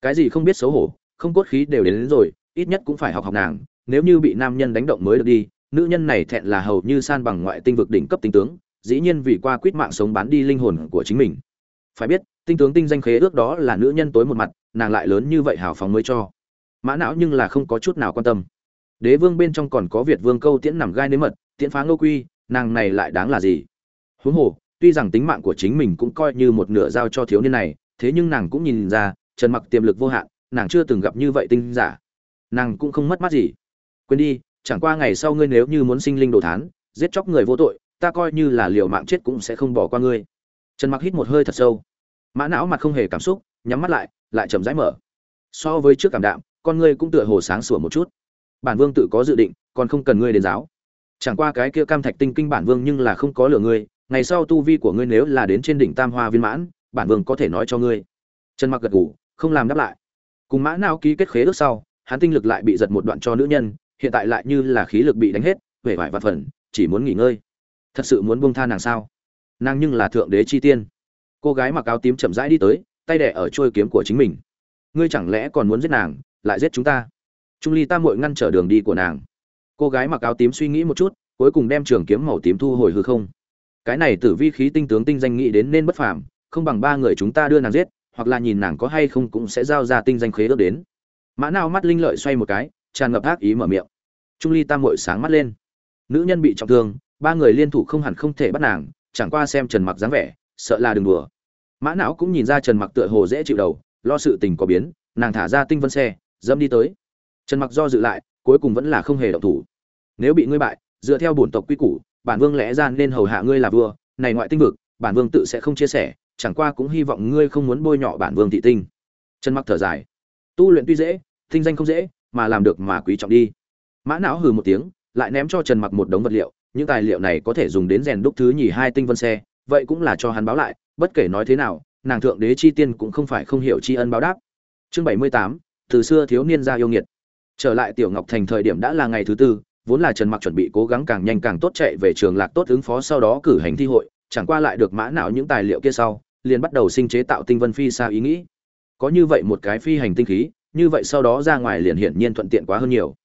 Cái gì không biết xấu hổ không cốt khí đều đến, đến rồi ít nhất cũng phải học học nàng nếu như bị nam nhân đánh động mới được đi nữ nhân này thẹn là hầu như san bằng ngoại tinh vực đỉnh cấp tinh tướng dĩ nhiên vì qua quýt mạng sống bán đi linh hồn của chính mình. Phải biết tinh tướng tinh danh khế ước đó là nữ nhân tối một mặt, nàng lại lớn như vậy hào phóng mới cho. Mã não nhưng là không có chút nào quan tâm. Đế vương bên trong còn có việt vương câu tiễn nằm gai nếm mật, tiễn phá ngô quy, nàng này lại đáng là gì? Huống hồ, tuy rằng tính mạng của chính mình cũng coi như một nửa giao cho thiếu niên này, thế nhưng nàng cũng nhìn ra, trần mặc tiềm lực vô hạn, nàng chưa từng gặp như vậy tinh giả. Nàng cũng không mất mát gì. Quên đi, chẳng qua ngày sau ngươi nếu như muốn sinh linh đồ thán, giết chóc người vô tội, ta coi như là liều mạng chết cũng sẽ không bỏ qua ngươi. Trần mặc hít một hơi thật sâu mã não mặt không hề cảm xúc, nhắm mắt lại lại chậm rãi mở. So với trước cảm đạm, con ngươi cũng tựa hồ sáng sủa một chút. Bản vương tự có dự định, còn không cần ngươi đến giáo. Chẳng qua cái kia cam thạch tinh kinh bản vương nhưng là không có lửa ngươi, ngày sau tu vi của ngươi nếu là đến trên đỉnh tam hoa viên mãn, bản vương có thể nói cho ngươi. Trần mặc gật gù, không làm đáp lại. Cùng mã não ký kết khế ước sau, hắn tinh lực lại bị giật một đoạn cho nữ nhân, hiện tại lại như là khí lực bị đánh hết huệ vải vặt phần, chỉ muốn nghỉ ngơi. Thật sự muốn buông tha nàng sao? Nàng nhưng là thượng đế chi tiên cô gái mặc áo tím chậm rãi đi tới, tay đẻ ở trôi kiếm của chính mình. Ngươi chẳng lẽ còn muốn giết nàng, lại giết chúng ta? Trung ly tam muội ngăn trở đường đi của nàng. Cô gái mặc áo tím suy nghĩ một chút, cuối cùng đem trường kiếm màu tím thu hồi hư không. Cái này tử vi khí tinh tướng tinh danh nghĩ đến nên bất phàm, không bằng ba người chúng ta đưa nàng giết, hoặc là nhìn nàng có hay không cũng sẽ giao ra tinh danh khế ước đến. Mã nào mắt linh lợi xoay một cái, tràn ngập ác ý mở miệng. Trung ly tam muội sáng mắt lên. Nữ nhân bị trọng thương, ba người liên thủ không hẳn không thể bắt nàng, chẳng qua xem trần mặc dáng vẻ, sợ là đừng đùa mã não cũng nhìn ra trần mặc tựa hồ dễ chịu đầu, lo sự tình có biến, nàng thả ra tinh vân xe dâm đi tới. Trần mặc do dự lại, cuối cùng vẫn là không hề động thủ. Nếu bị ngươi bại, dựa theo bổn tộc quy củ, bản vương lẽ ra nên hầu hạ ngươi là vua, này ngoại tinh vực, bản vương tự sẽ không chia sẻ, chẳng qua cũng hy vọng ngươi không muốn bôi nhọ bản vương thị tinh. Trần mặc thở dài. Tu luyện tuy dễ, tinh danh không dễ, mà làm được mà quý trọng đi. Mã não hừ một tiếng, lại ném cho trần mặc một đống vật liệu, những tài liệu này có thể dùng đến rèn đúc thứ nhì hai tinh vân xe, vậy cũng là cho hắn báo lại bất kể nói thế nào, nàng thượng đế chi tiên cũng không phải không hiểu tri ân báo đáp. Chương bảy mươi tám, từ xưa thiếu niên gia yêu nghiệt. Trở lại tiểu ngọc thành thời điểm đã là ngày thứ tư, vốn là trần mặc chuẩn bị cố gắng càng nhanh càng tốt chạy về trường lạc tốt ứng phó sau đó cử hành thi hội, chẳng qua lại được mã não những tài liệu kia sau, liền bắt đầu sinh chế tạo tinh vân phi xa ý nghĩ. Có như vậy một cái phi hành tinh khí, như vậy sau đó ra ngoài liền hiển nhiên thuận tiện quá hơn nhiều.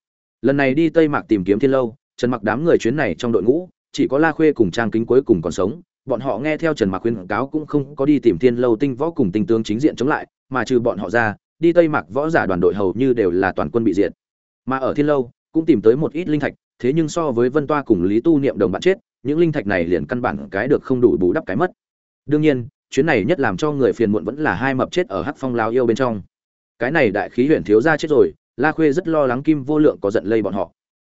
Lần này đi tây mạc tìm kiếm thiên lâu, trần mặc đám người chuyến này trong đội ngũ, chỉ có la khuê cùng trang kính cuối cùng còn sống bọn họ nghe theo trần mặc khuyên cáo cũng không có đi tìm thiên lâu tinh võ cùng tinh tướng chính diện chống lại, mà trừ bọn họ ra, đi tây mạc võ giả đoàn đội hầu như đều là toàn quân bị diệt. Mà ở thiên lâu, cũng tìm tới một ít linh thạch, thế nhưng so với vân toa cùng lý tu niệm đồng bạn chết, những linh thạch này liền căn bản cái được không đủ bù đắp cái mất. Đương nhiên, chuyến này nhất làm cho người phiền muộn vẫn là hai mập chết ở hắc phong lao yêu bên trong. Cái này đại khí Huyền thiếu gia chết rồi, la khuê rất lo lắng kim vô lượng có giận lây bọn họ.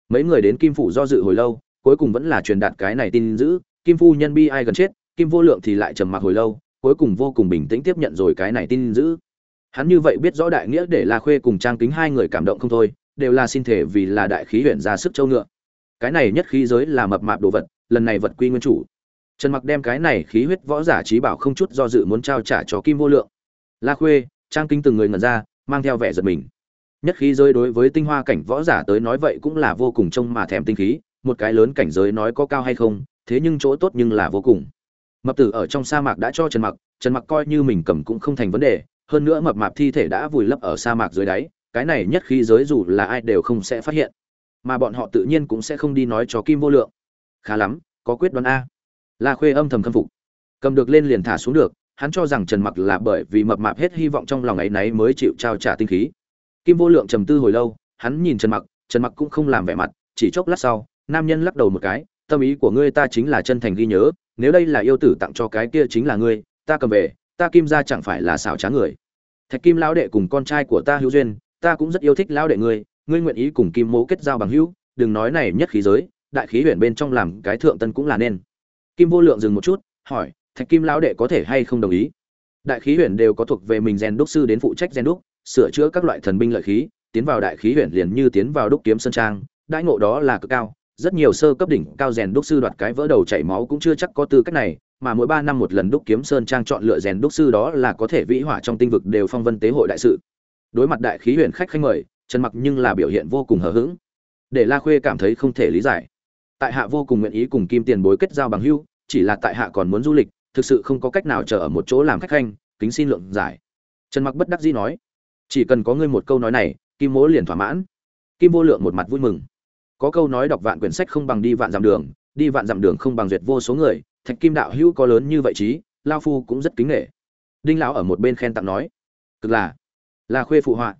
Mấy người đến kim phủ do dự hồi lâu, cuối cùng vẫn là truyền đạt cái này tin dữ kim phu nhân bi ai gần chết, kim vô lượng thì lại trầm mặc hồi lâu, cuối cùng vô cùng bình tĩnh tiếp nhận rồi cái này tin giữ hắn như vậy biết rõ đại nghĩa để la khuê cùng trang kính hai người cảm động không thôi, đều là xin thể vì là đại khí huyện ra sức châu ngựa. Cái này nhất khí giới là mập mạp đồ vật, lần này vật quy nguyên chủ. Trần mặc đem cái này khí huyết võ giả trí bảo không chút do dự muốn trao trả cho kim vô lượng. La khuê, trang kính từng người ngẩn ra, mang theo vẻ giật mình. Nhất khí giới đối với tinh hoa cảnh võ giả tới nói vậy cũng là vô cùng trông mà thèm tinh khí, một cái lớn cảnh giới nói có cao hay không thế nhưng chỗ tốt nhưng là vô cùng. Mập tử ở trong sa mạc đã cho trần mặc trần mặc coi như mình cầm cũng không thành vấn đề, hơn nữa mập mạp thi thể đã vùi lấp ở sa mạc dưới đáy, cái này nhất khi giới dù là ai đều không sẽ phát hiện. Mà bọn họ tự nhiên cũng sẽ không đi nói cho kim vô lượng. Khá lắm, có quyết đoán a. La khuê âm thầm khâm phục. Cầm được lên liền thả xuống được, hắn cho rằng trần mặc là bởi vì mập mạp hết hy vọng trong lòng ấy náy mới chịu trao trả tinh khí. Kim vô lượng trầm tư hồi lâu, hắn nhìn trần mặc trần mặc cũng không làm vẻ mặt, chỉ chốc lát sau, nam nhân lắc đầu một cái tâm ý của ngươi ta chính là chân thành ghi nhớ, nếu đây là yêu tử tặng cho cái kia chính là ngươi, ta cầm về, ta kim ra chẳng phải là xảo trá người. Thạch kim lão đệ cùng con trai của ta hữu duyên, ta cũng rất yêu thích lão đệ ngươi ngươi nguyện ý cùng kim mố kết giao bằng hữu, đừng nói này nhất khí giới, đại khí huyện bên trong làm cái thượng tân cũng là nên. Kim vô lượng dừng một chút, hỏi, thạch kim lão đệ có thể hay không đồng ý? Đại khí huyện đều có thuộc về mình rèn đúc sư đến phụ trách rèn đúc, sửa chữa các loại thần binh lợi khí, tiến vào đại khí huyện liền như tiến vào đúc kiếm sơn trang, đãi ngộ đó là cực cao rất nhiều sơ cấp đỉnh cao rèn đúc sư đoạt cái vỡ đầu chảy máu cũng chưa chắc có tư cách này, mà mỗi ba năm một lần đúc kiếm sơn trang chọn lựa rèn đúc sư đó là có thể vĩ hỏa trong tinh vực đều phong vân tế hội đại sự. Đối mặt đại khí huyền khách khanh mời, trần mặc nhưng là biểu hiện vô cùng hờ hững. Để la khuê cảm thấy không thể lý giải. Tại hạ vô cùng nguyện ý cùng kim tiền bối kết giao bằng hữu, chỉ là tại hạ còn muốn du lịch, thực sự không có cách nào chờ ở một chỗ làm khách khanh, kính xin lượng giải. Trần mặc bất đắc dĩ nói, chỉ cần có ngươi một câu nói này, kim mỗ liền thỏa mãn. Kim vô lượng một mặt vui mừng có câu nói đọc vạn quyển sách không bằng đi vạn dặm đường, đi vạn dặm đường không bằng duyệt vô số người, thạch kim đạo hữu có lớn như vậy trí, lao phu cũng rất kính nghệ đinh lão ở một bên khen tặng nói, cực là là khuê phụ họa.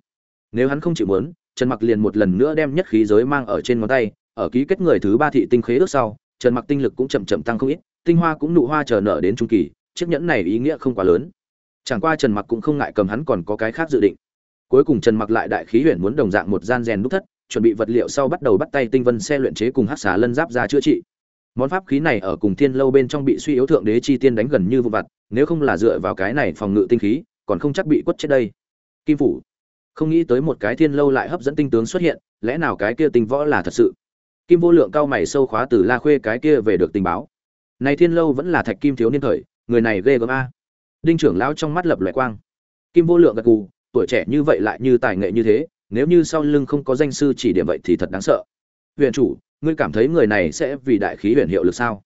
Nếu hắn không chịu muốn, trần mặc liền một lần nữa đem nhất khí giới mang ở trên ngón tay, ở ký kết người thứ ba thị tinh khế ước sau, trần mặc tinh lực cũng chậm chậm tăng không ít, tinh hoa cũng nụ hoa chờ nở đến trung kỳ, chiếc nhẫn này ý nghĩa không quá lớn. Chẳng qua trần mặc cũng không ngại cầm hắn còn có cái khác dự định. Cuối cùng trần mặc lại đại khí huyền muốn đồng dạng một gian rèn đúc thất chuẩn bị vật liệu sau bắt đầu bắt tay tinh vân xe luyện chế cùng hắc xà lân giáp ra chữa trị. Món pháp khí này ở cùng thiên lâu bên trong bị suy yếu thượng đế chi tiên đánh gần như vụ vặt, nếu không là dựa vào cái này phòng ngự tinh khí, còn không chắc bị quất chết đây. Kim phủ. Không nghĩ tới một cái thiên lâu lại hấp dẫn tinh tướng xuất hiện, lẽ nào cái kia tinh võ là thật sự? Kim vô lượng cao mày sâu khóa từ la khuê cái kia về được tình báo. Này thiên lâu vẫn là thạch kim thiếu niên thời, người này ghê gớm a. Đinh trưởng lão trong mắt lập loại quang. Kim vô lượng gật gù, tuổi trẻ như vậy lại như tài nghệ như thế nếu như sau lưng không có danh sư chỉ điểm vậy thì thật đáng sợ. Huyện chủ, ngươi cảm thấy người này sẽ vì đại khí huyện hiệu lực sao?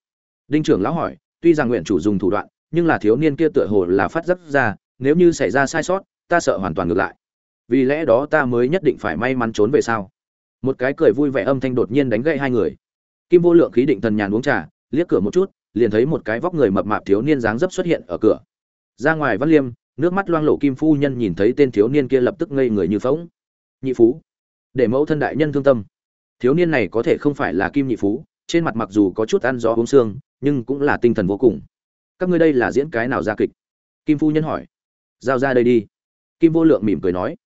Đinh trưởng lão hỏi, tuy rằng huyện chủ dùng thủ đoạn, nhưng là thiếu niên kia tựa hồ là phát giác ra, nếu như xảy ra sai sót, ta sợ hoàn toàn ngược lại. Vì lẽ đó ta mới nhất định phải may mắn trốn về sau. Một cái cười vui vẻ âm thanh đột nhiên đánh gậy hai người. Kim vô lượng khí định thần nhàn uống trà, liếc cửa một chút, liền thấy một cái vóc người mập mạp thiếu niên dáng dấp xuất hiện ở cửa. Ra ngoài văn liêm, nước mắt loang lộ kim phu nhân nhìn thấy tên thiếu niên kia lập tức ngây người như phóng nhị phú. Để mẫu thân đại nhân thương tâm. Thiếu niên này có thể không phải là kim nhị phú, trên mặt mặc dù có chút ăn gió uống xương nhưng cũng là tinh thần vô cùng. Các ngươi đây là diễn cái nào ra kịch? Kim phu nhân hỏi. Giao ra đây đi. Kim vô lượng mỉm cười nói.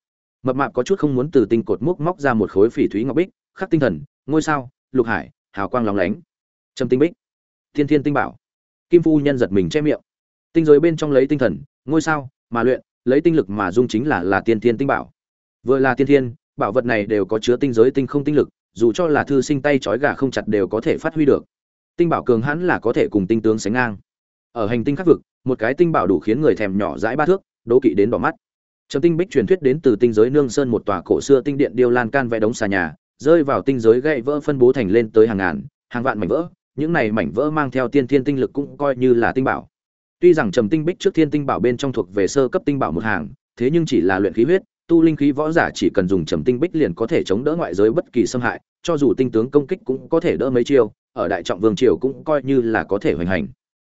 Mập mạp có chút không muốn từ tinh cột múc móc ra một khối phỉ thúy ngọc bích, khắc tinh thần, ngôi sao, lục hải, hào quang lóng lánh. Trầm tinh bích. Thiên thiên tinh bảo. Kim phu nhân giật mình che miệng. Tinh giới bên trong lấy tinh thần, ngôi sao, mà luyện, lấy tinh lực mà dung chính là là tiên thiên tinh bảo vừa là tiên thiên, bảo vật này đều có chứa tinh giới tinh không tinh lực, dù cho là thư sinh tay trói gà không chặt đều có thể phát huy được. Tinh bảo cường hãn là có thể cùng tinh tướng sánh ngang. Ở hành tinh khắc vực, một cái tinh bảo đủ khiến người thèm nhỏ dãi ba thước, đố kỵ đến đỏ mắt. Trầm tinh bích truyền thuyết đến từ tinh giới nương sơn một tòa cổ xưa tinh điện điêu lan can vẽ đống xà nhà, rơi vào tinh giới gãy vỡ phân bố thành lên tới hàng ngàn, hàng vạn mảnh vỡ, những này mảnh vỡ mang theo tiên thiên tinh lực cũng coi như là tinh bảo. Tuy rằng trầm tinh bích trước thiên tinh bảo bên trong thuộc về sơ cấp tinh bảo một hàng, thế nhưng chỉ là luyện khí huyết tu linh khí võ giả chỉ cần dùng trầm tinh bích liền có thể chống đỡ ngoại giới bất kỳ xâm hại, cho dù tinh tướng công kích cũng có thể đỡ mấy chiêu, ở đại trọng vương triều cũng coi như là có thể hoành hành.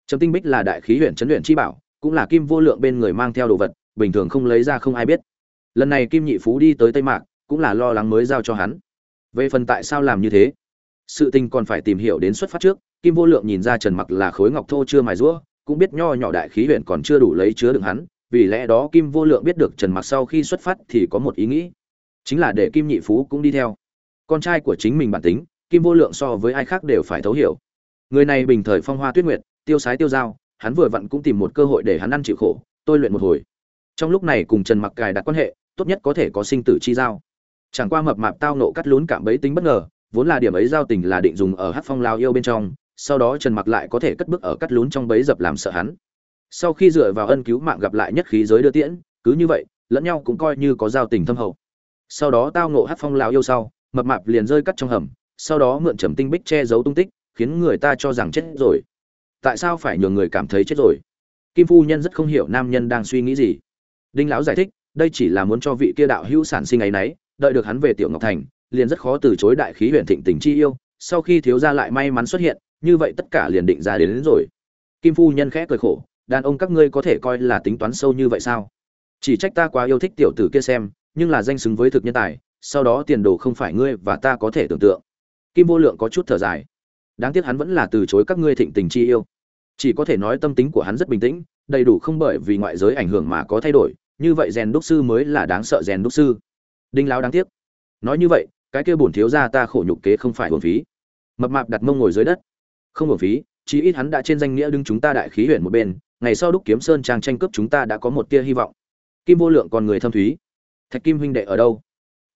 Trầm tinh bích là đại khí huyện chấn luyện chi bảo, cũng là kim vô lượng bên người mang theo đồ vật, bình thường không lấy ra không ai biết. Lần này kim nhị phú đi tới tây mạc, cũng là lo lắng mới giao cho hắn. Về phần tại sao làm như thế? Sự tình còn phải tìm hiểu đến xuất phát trước, kim vô lượng nhìn ra trần mặc là khối ngọc thô chưa mài rũa cũng biết nho nhỏ đại khí huyện còn chưa đủ lấy chứa đựng hắn vì lẽ đó kim vô lượng biết được trần mặc sau khi xuất phát thì có một ý nghĩ. Chính là để kim nhị phú cũng đi theo. Con trai của chính mình bản tính, kim vô lượng so với ai khác đều phải thấu hiểu. Người này bình thời phong hoa tuyết nguyệt, tiêu sái tiêu dao, hắn vừa vặn cũng tìm một cơ hội để hắn ăn chịu khổ, tôi luyện một hồi. Trong lúc này cùng trần mặc cài đặt quan hệ, tốt nhất có thể có sinh tử chi giao. Chẳng qua mập mạp tao nộ cắt lún cạm bấy tính bất ngờ, vốn là điểm ấy giao tình là định dùng ở hát phong lao yêu bên trong, sau đó trần mặc lại có thể cất bước ở cắt lún trong bấy dập làm sợ hắn sau khi dựa vào ân cứu mạng gặp lại nhất khí giới đưa tiễn cứ như vậy lẫn nhau cũng coi như có giao tình thâm hậu. Sau đó tao ngộ hát phong lao yêu sau mập mạp liền rơi cắt trong hầm sau đó mượn trầm tinh bích che giấu tung tích khiến người ta cho rằng chết rồi. Tại sao phải nhường người cảm thấy chết rồi? Kim phu nhân rất không hiểu nam nhân đang suy nghĩ gì. Đinh lão giải thích đây chỉ là muốn cho vị kia đạo hữu sản sinh ấy nấy đợi được hắn về tiểu ngọc thành liền rất khó từ chối đại khí huyện thịnh tình chi yêu sau khi thiếu gia lại may mắn xuất hiện như vậy tất cả liền định ra đến, đến rồi. Kim phu nhân khẽ cười khổ đàn ông các ngươi có thể coi là tính toán sâu như vậy sao? Chỉ trách ta quá yêu thích tiểu tử kia xem, nhưng là danh xứng với thực nhân tài, sau đó tiền đồ không phải ngươi và ta có thể tưởng tượng. Kim vô lượng có chút thở dài. Đáng tiếc hắn vẫn là từ chối các ngươi thịnh tình chi yêu. Chỉ có thể nói tâm tính của hắn rất bình tĩnh, đầy đủ không bởi vì ngoại giới ảnh hưởng mà có thay đổi, như vậy rèn đúc sư mới là đáng sợ rèn đúc sư. Đinh lão đáng tiếc. Nói như vậy, cái kia bổn thiếu gia ta khổ nhục kế không phải uổng phí. Mập mạp đặt mông ngồi dưới đất. Không uổng phí, chí ít hắn đã trên danh nghĩa đứng chúng ta đại khí huyện một bên ngày sau đúc kiếm sơn trang tranh cướp chúng ta đã có một tia hy vọng. Kim vô lượng còn người thâm thúy. Thạch kim huynh đệ ở đâu?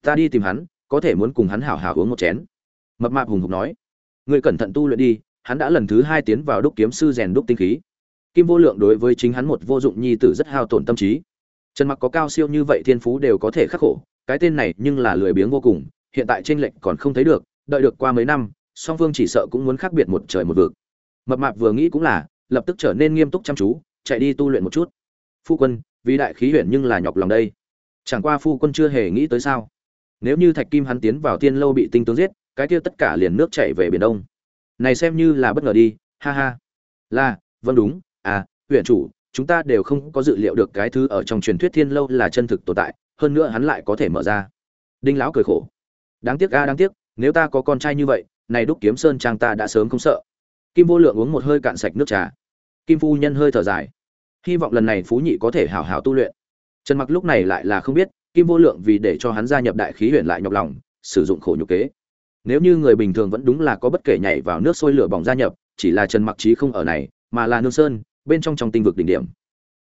Ta đi tìm hắn, có thể muốn cùng hắn hảo hảo uống một chén. Mập mạp hùng hục nói. Người cẩn thận tu luyện đi, hắn đã lần thứ hai tiến vào đúc kiếm sư rèn đúc tinh khí. Kim vô lượng đối với chính hắn một vô dụng nhi tử rất hao tổn tâm trí. Trần mặc có cao siêu như vậy thiên phú đều có thể khắc khổ, cái tên này nhưng là lười biếng vô cùng, hiện tại trên lệnh còn không thấy được, đợi được qua mấy năm, song phương chỉ sợ cũng muốn khác biệt một trời một vực. Mập mạp vừa nghĩ cũng là lập tức trở nên nghiêm túc chăm chú, chạy đi tu luyện một chút. Phu quân, vì đại khí huyện nhưng là nhọc lòng đây. Chẳng qua phu quân chưa hề nghĩ tới sao. Nếu như thạch kim hắn tiến vào tiên lâu bị tinh tướng giết, cái kia tất cả liền nước chảy về biển đông. Này xem như là bất ngờ đi, ha ha. Là vâng đúng à huyện chủ, chúng ta đều không có dự liệu được cái thứ ở trong truyền thuyết thiên lâu là chân thực tồn tại, hơn nữa hắn lại có thể mở ra. Đinh lão cười khổ. Đáng tiếc a, đáng tiếc, nếu ta có con trai như vậy, này đúc kiếm sơn trang ta đã sớm không sợ kim vô lượng uống một hơi cạn sạch nước trà. Kim phu nhân hơi thở dài. Hy vọng lần này phú nhị có thể hảo hảo tu luyện. Trần mặc lúc này lại là không biết, kim vô lượng vì để cho hắn gia nhập đại khí huyền lại nhọc lòng, sử dụng khổ nhục kế. Nếu như người bình thường vẫn đúng là có bất kể nhảy vào nước sôi lửa bỏng gia nhập, chỉ là trần mặc trí không ở này, mà là nương sơn, bên trong trong tinh vực đỉnh điểm.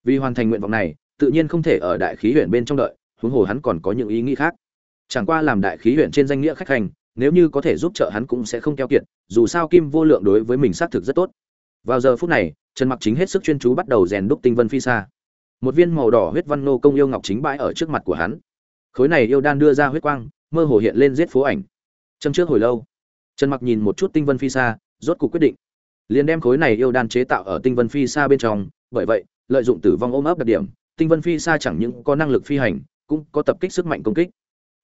Vì hoàn thành nguyện vọng này, tự nhiên không thể ở đại khí huyền bên trong đợi, huống hồ hắn còn có những ý nghĩ khác. Chẳng qua làm đại khí huyền trên danh nghĩa khách hành nếu như có thể giúp trợ hắn cũng sẽ không keo kiệt, dù sao kim vô lượng đối với mình xác thực rất tốt. Vào giờ phút này, trần mặc chính hết sức chuyên chú bắt đầu rèn đúc tinh vân phi xa một viên màu đỏ huyết văn nô công yêu ngọc chính bãi ở trước mặt của hắn. Khối này yêu đan đưa ra huyết quang, mơ hồ hiện lên giết phố ảnh. Châm trước hồi lâu, trần mặc nhìn một chút tinh vân phi xa rốt cuộc quyết định. Liền đem khối này yêu đan chế tạo ở tinh vân phi xa bên trong, bởi vậy, lợi dụng tử vong ôm ấp đặc điểm, tinh vân phi xa chẳng những có năng lực phi hành, cũng có tập kích sức mạnh công kích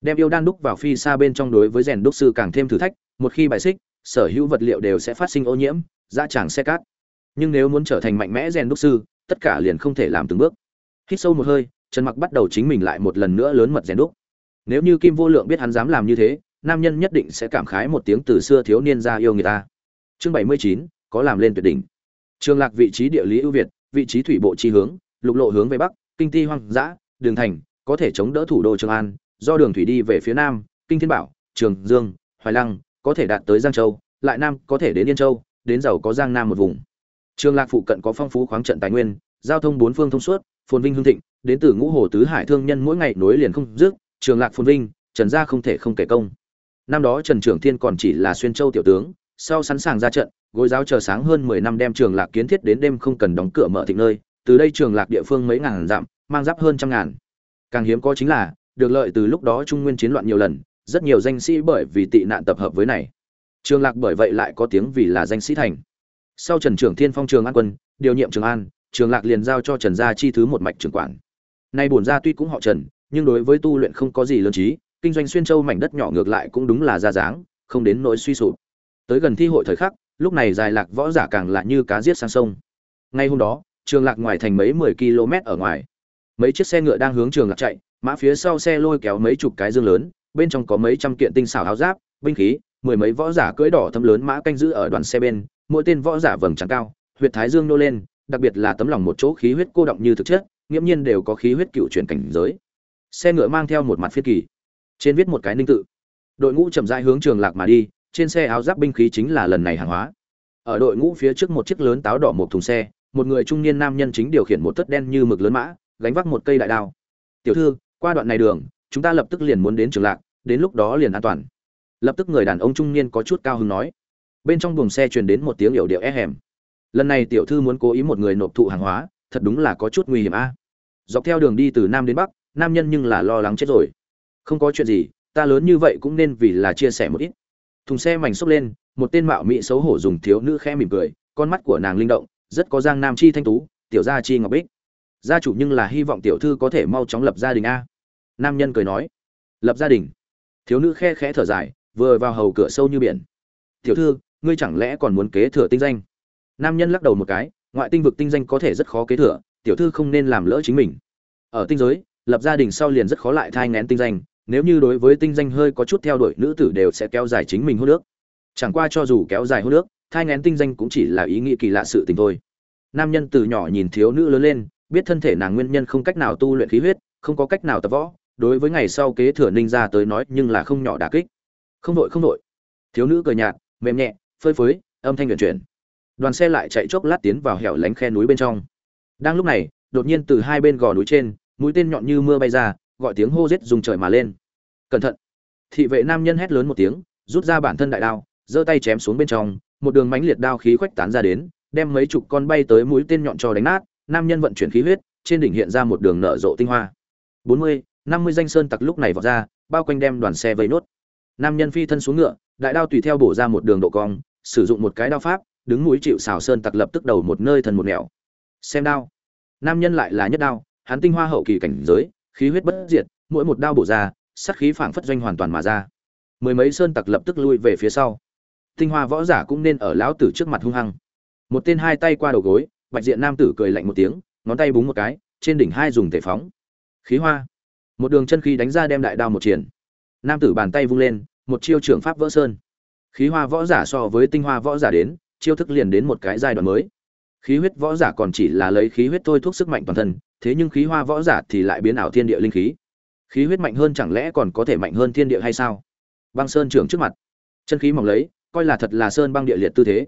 đem yêu đan đúc vào phi xa bên trong đối với rèn đúc sư càng thêm thử thách một khi bài xích sở hữu vật liệu đều sẽ phát sinh ô nhiễm ra tràng xe cát. Nhưng nếu muốn trở thành mạnh mẽ rèn đúc sư tất cả liền không thể làm từng bước. Hít sâu một hơi trần mặc bắt đầu chính mình lại một lần nữa lớn mật rèn đúc. Nếu như kim vô lượng biết hắn dám làm như thế nam nhân nhất định sẽ cảm khái một tiếng từ xưa thiếu niên ra yêu người ta. Chương 79, có làm lên tuyệt đỉnh. Trường lạc vị trí địa lý ưu việt vị trí thủy bộ chi hướng lục lộ hướng về bắc kinh ti hoang dã đường thành có thể chống đỡ thủ đô trường an do đường thủy đi về phía nam, kinh thiên bảo, trường dương, hoài lăng, có thể đạt tới giang châu, lại nam có thể đến yên châu, đến giàu có giang nam một vùng. Trường lạc phụ cận có phong phú khoáng trận tài nguyên, giao thông bốn phương thông suốt, phồn vinh hương thịnh, đến từ ngũ hồ tứ hải thương nhân mỗi ngày nối liền không dứt, trường lạc phồn vinh, trần gia không thể không kể công. Năm đó trần trưởng thiên còn chỉ là xuyên châu tiểu tướng, sau sẵn sàng ra trận, gối giáo chờ sáng hơn mười năm đem trường lạc kiến thiết đến đêm không cần đóng cửa mở thịnh nơi, từ đây trường lạc địa phương mấy ngàn dặm, mang giáp hơn trăm ngàn. Càng hiếm có chính là được lợi từ lúc đó trung nguyên chiến loạn nhiều lần, rất nhiều danh sĩ bởi vì tị nạn tập hợp với này. Trường lạc bởi vậy lại có tiếng vì là danh sĩ thành. Sau trần trưởng thiên phong trường an quân, điều nhiệm trường an, trường lạc liền giao cho trần gia chi thứ một mạch trường quản. Nay bổn gia tuy cũng họ trần, nhưng đối với tu luyện không có gì lớn trí, kinh doanh xuyên châu mảnh đất nhỏ ngược lại cũng đúng là ra dáng, không đến nỗi suy sụp. Tới gần thi hội thời khắc, lúc này dài lạc võ giả càng lạ như cá giết sang sông. Ngay hôm đó, trường lạc ngoài thành mấy mười km ở ngoài mấy chiếc xe ngựa đang hướng trường lạc chạy, mã phía sau xe lôi kéo mấy chục cái dương lớn, bên trong có mấy trăm kiện tinh xảo áo giáp, binh khí, mười mấy võ giả cưỡi đỏ thâm lớn mã canh giữ ở đoàn xe bên, mỗi tên võ giả vầng trắng cao, huyệt thái dương nô lên, đặc biệt là tấm lòng một chỗ khí huyết cô động như thực chất, nghiễm nhiên đều có khí huyết cựu chuyển cảnh giới. Xe ngựa mang theo một mặt phiết kỳ, trên viết một cái ninh tự. Đội ngũ chậm rãi hướng trường lạc mà đi, trên xe áo giáp binh khí chính là lần này hàng hóa. Ở đội ngũ phía trước một chiếc lớn táo đỏ một thùng xe, một người trung niên nam nhân chính điều khiển một tất đen như mực lớn mã gánh vác một cây đại đao. Tiểu thư, qua đoạn này đường, chúng ta lập tức liền muốn đến trường lạc, đến lúc đó liền an toàn. Lập tức người đàn ông trung niên có chút cao hứng nói. Bên trong buồng xe truyền đến một tiếng yểu điệu é hèm. Lần này tiểu thư muốn cố ý một người nộp thụ hàng hóa, thật đúng là có chút nguy hiểm a. Dọc theo đường đi từ nam đến bắc, nam nhân nhưng là lo lắng chết rồi. Không có chuyện gì, ta lớn như vậy cũng nên vì là chia sẻ một ít. Thùng xe mảnh xốc lên, một tên mạo mỹ xấu hổ dùng thiếu nữ khẽ mỉm cười, con mắt của nàng linh động, rất có giang nam chi thanh tú, tiểu gia chi ngọc bích gia chủ nhưng là hy vọng tiểu thư có thể mau chóng lập gia đình a. Nam nhân cười nói. Lập gia đình? Thiếu nữ khe khẽ thở dài, vừa vào hầu cửa sâu như biển. Tiểu thư, ngươi chẳng lẽ còn muốn kế thừa tinh danh? Nam nhân lắc đầu một cái, ngoại tinh vực tinh danh có thể rất khó kế thừa, tiểu thư không nên làm lỡ chính mình. Ở tinh giới, lập gia đình sau liền rất khó lại thai ngén tinh danh, nếu như đối với tinh danh hơi có chút theo đuổi, nữ tử đều sẽ kéo dài chính mình hô nước chẳng qua cho dù kéo dài hô nước thai ngén tinh danh cũng chỉ là ý nghĩ kỳ lạ sự tình thôi. Nam nhân từ nhỏ nhìn thiếu nữ lớn lên biết thân thể nàng nguyên nhân không cách nào tu luyện khí huyết, không có cách nào tập võ, đối với ngày sau kế thừa ninh ra tới nói nhưng là không nhỏ đả kích. Không đội không đội. Thiếu nữ cười nhạt, mềm nhẹ, phơi phới, âm thanh huyền chuyển. Đoàn xe lại chạy chốc lát tiến vào hẻo lánh khe núi bên trong. Đang lúc này, đột nhiên từ hai bên gò núi trên, mũi tên nhọn như mưa bay ra, gọi tiếng hô rết dùng trời mà lên. Cẩn thận. Thị vệ nam nhân hét lớn một tiếng, rút ra bản thân đại đao, giơ tay chém xuống bên trong, một đường mãnh liệt đao khí khuếch tán ra đến, đem mấy chục con bay tới mũi tên nhọn cho đánh nát nam nhân vận chuyển khí huyết, trên đỉnh hiện ra một đường nở rộ tinh hoa. Bốn mươi, năm mươi danh sơn tặc lúc này vọt ra, bao quanh đem đoàn xe vây nốt. Nam nhân phi thân xuống ngựa, đại đao tùy theo bổ ra một đường độ cong, sử dụng một cái đao pháp, đứng mũi chịu xào sơn tặc lập tức đầu một nơi thần một nẻo. Xem đao. Nam nhân lại là nhất đao, hắn tinh hoa hậu kỳ cảnh giới, khí huyết bất diệt, mỗi một đao bổ ra, sát khí phảng phất doanh hoàn toàn mà ra. Mười mấy sơn tặc lập tức lui về phía sau. Tinh hoa võ giả cũng nên ở lão tử trước mặt hung hăng. Một tên hai tay qua đầu gối bạch diện nam tử cười lạnh một tiếng, ngón tay búng một cái, trên đỉnh hai dùng thể phóng. Khí hoa. Một đường chân khí đánh ra đem đại đao một triển. Nam tử bàn tay vung lên, một chiêu trưởng pháp vỡ sơn. Khí hoa võ giả so với tinh hoa võ giả đến, chiêu thức liền đến một cái giai đoạn mới. Khí huyết võ giả còn chỉ là lấy khí huyết thôi thuốc sức mạnh toàn thân, thế nhưng khí hoa võ giả thì lại biến ảo thiên địa linh khí. Khí huyết mạnh hơn chẳng lẽ còn có thể mạnh hơn thiên địa hay sao? Băng sơn trưởng trước mặt. Chân khí mỏng lấy, coi là thật là sơn băng địa liệt tư thế.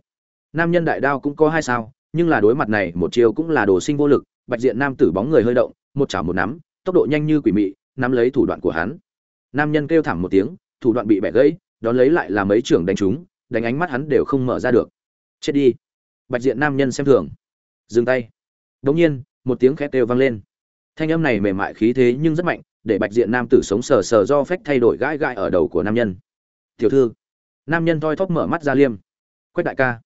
Nam nhân đại đao cũng có hai sao nhưng là đối mặt này, một chiều cũng là đồ sinh vô lực, bạch diện nam tử bóng người hơi động, một chảo một nắm, tốc độ nhanh như quỷ mị, nắm lấy thủ đoạn của hắn. Nam nhân kêu thảm một tiếng, thủ đoạn bị bẻ gãy, đón lấy lại là mấy trưởng đánh trúng, đánh ánh mắt hắn đều không mở ra được. Chết đi. Bạch diện nam nhân xem thường. Dừng tay. Đống nhiên, một tiếng khét kêu vang lên. Thanh âm này mềm mại khí thế nhưng rất mạnh, để bạch diện nam tử sống sờ sờ do phách thay đổi gãi gãi ở đầu của nam nhân. Tiểu thư. Nam nhân thoi thóp mở mắt ra liêm. Quách đại ca.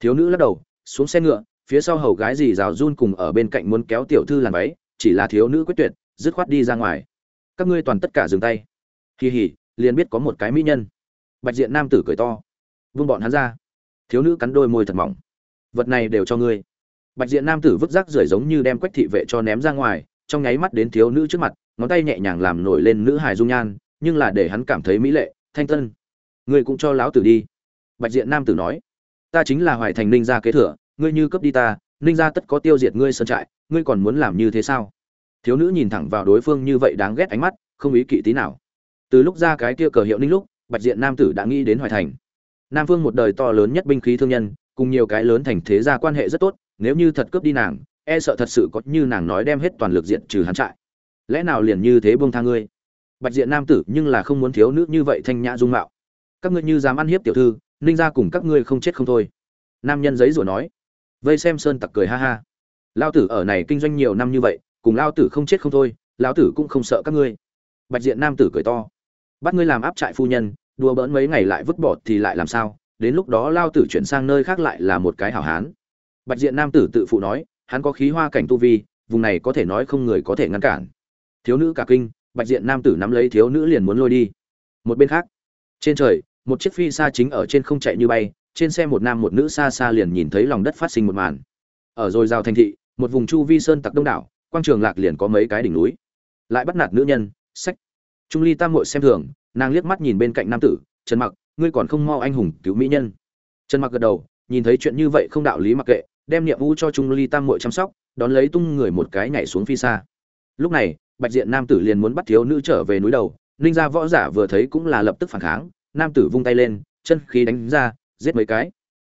Thiếu nữ lắc đầu, xuống xe ngựa phía sau hầu gái dì rào run cùng ở bên cạnh muốn kéo tiểu thư làm váy, chỉ là thiếu nữ quyết tuyệt, dứt khoát đi ra ngoài. Các ngươi toàn tất cả dừng tay. Kỳ hỉ liền biết có một cái mỹ nhân. Bạch diện nam tử cười to. Vung bọn hắn ra. Thiếu nữ cắn đôi môi thật mỏng. Vật này đều cho ngươi. Bạch diện nam tử vứt rác rưởi giống như đem quách thị vệ cho ném ra ngoài, trong nháy mắt đến thiếu nữ trước mặt, ngón tay nhẹ nhàng làm nổi lên nữ hài dung nhan, nhưng là để hắn cảm thấy mỹ lệ, thanh tân. Ngươi cũng cho lão tử đi. Bạch diện nam tử nói. Ta chính là hoài thành ninh gia kế thừa ngươi như cướp đi ta, ninh gia tất có tiêu diệt ngươi sơn trại, ngươi còn muốn làm như thế sao? Thiếu nữ nhìn thẳng vào đối phương như vậy đáng ghét ánh mắt, không ý kỵ tí nào. Từ lúc ra cái kia cờ hiệu ninh lúc, bạch diện nam tử đã nghĩ đến hoài thành. Nam phương một đời to lớn nhất binh khí thương nhân, cùng nhiều cái lớn thành thế gia quan hệ rất tốt, nếu như thật cướp đi nàng e sợ thật sự có như nàng nói đem hết toàn lực diện trừ hắn trại. Lẽ nào liền như thế buông tha ngươi? Bạch diện nam tử nhưng là không muốn thiếu nữ như vậy thanh nhã dung mạo. Các ngươi như dám ăn hiếp tiểu thư, ninh ra cùng các ngươi không chết không thôi. Nam nhân giấy rủa nói vây xem sơn tặc cười ha ha. Lao tử ở này kinh doanh nhiều năm như vậy, cùng lao tử không chết không thôi lao tử cũng không sợ các ngươi. Bạch diện nam tử cười to. Bắt ngươi làm áp trại phu nhân, đùa bỡn mấy ngày lại vứt bỏ thì lại làm sao? Đến lúc đó lao tử chuyển sang nơi khác lại là một cái hảo hán. Bạch diện nam tử tự phụ nói, hắn có khí hoa cảnh tu vi, vùng này có thể nói không người có thể ngăn cản. Thiếu nữ cả kinh, bạch diện nam tử nắm lấy thiếu nữ liền muốn lôi đi. Một bên khác, trên trời, một chiếc phi xa chính ở trên không chạy như bay trên xe một nam một nữ xa xa liền nhìn thấy lòng đất phát sinh một màn. Ở rồi giao thành thị, một vùng chu vi sơn tặc đông đảo, quang trường lạc liền có mấy cái đỉnh núi. Lại bắt nạt nữ nhân, sách. Trung ly tam muội xem thường, nàng liếc mắt nhìn bên cạnh nam tử, trần mặc, ngươi còn không mau anh hùng cứu mỹ nhân. Trần mặc gật đầu, nhìn thấy chuyện như vậy không đạo lý mặc kệ, đem nhiệm vụ cho trung ly tam muội chăm sóc, đón lấy tung người một cái nhảy xuống phi xa. Lúc này, bạch diện nam tử liền muốn bắt thiếu nữ trở về núi đầu, ninh gia võ giả vừa thấy cũng là lập tức phản kháng, nam tử vung tay lên, chân khí đánh ra giết mấy cái.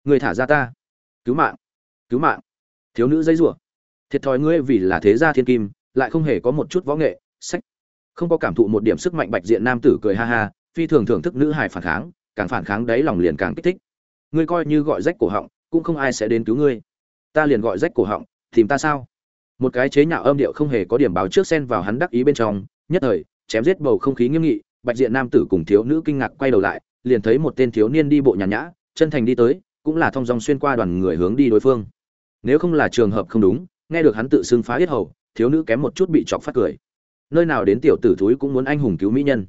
Người thả ra ta. Cứu mạng. Cứu mạng. Thiếu nữ dây rủa. Thiệt thòi ngươi vì là thế gia thiên kim, lại không hề có một chút võ nghệ, sách. Không có cảm thụ một điểm sức mạnh bạch diện nam tử cười ha ha, phi thường thưởng thức nữ hài phản kháng, càng phản kháng đấy lòng liền càng kích thích. Ngươi coi như gọi rách cổ họng, cũng không ai sẽ đến cứu ngươi. Ta liền gọi rách cổ họng, tìm ta sao? Một cái chế nhạo âm điệu không hề có điểm báo trước xen vào hắn đắc ý bên trong, nhất thời, chém giết bầu không khí nghiêm nghị, bạch diện nam tử cùng thiếu nữ kinh ngạc quay đầu lại, liền thấy một tên thiếu niên đi bộ nhàn nhã chân thành đi tới, cũng là thong dong xuyên qua đoàn người hướng đi đối phương. Nếu không là trường hợp không đúng, nghe được hắn tự xưng phá hết hầu, thiếu nữ kém một chút bị chọc phát cười. Nơi nào đến tiểu tử thúi cũng muốn anh hùng cứu mỹ nhân.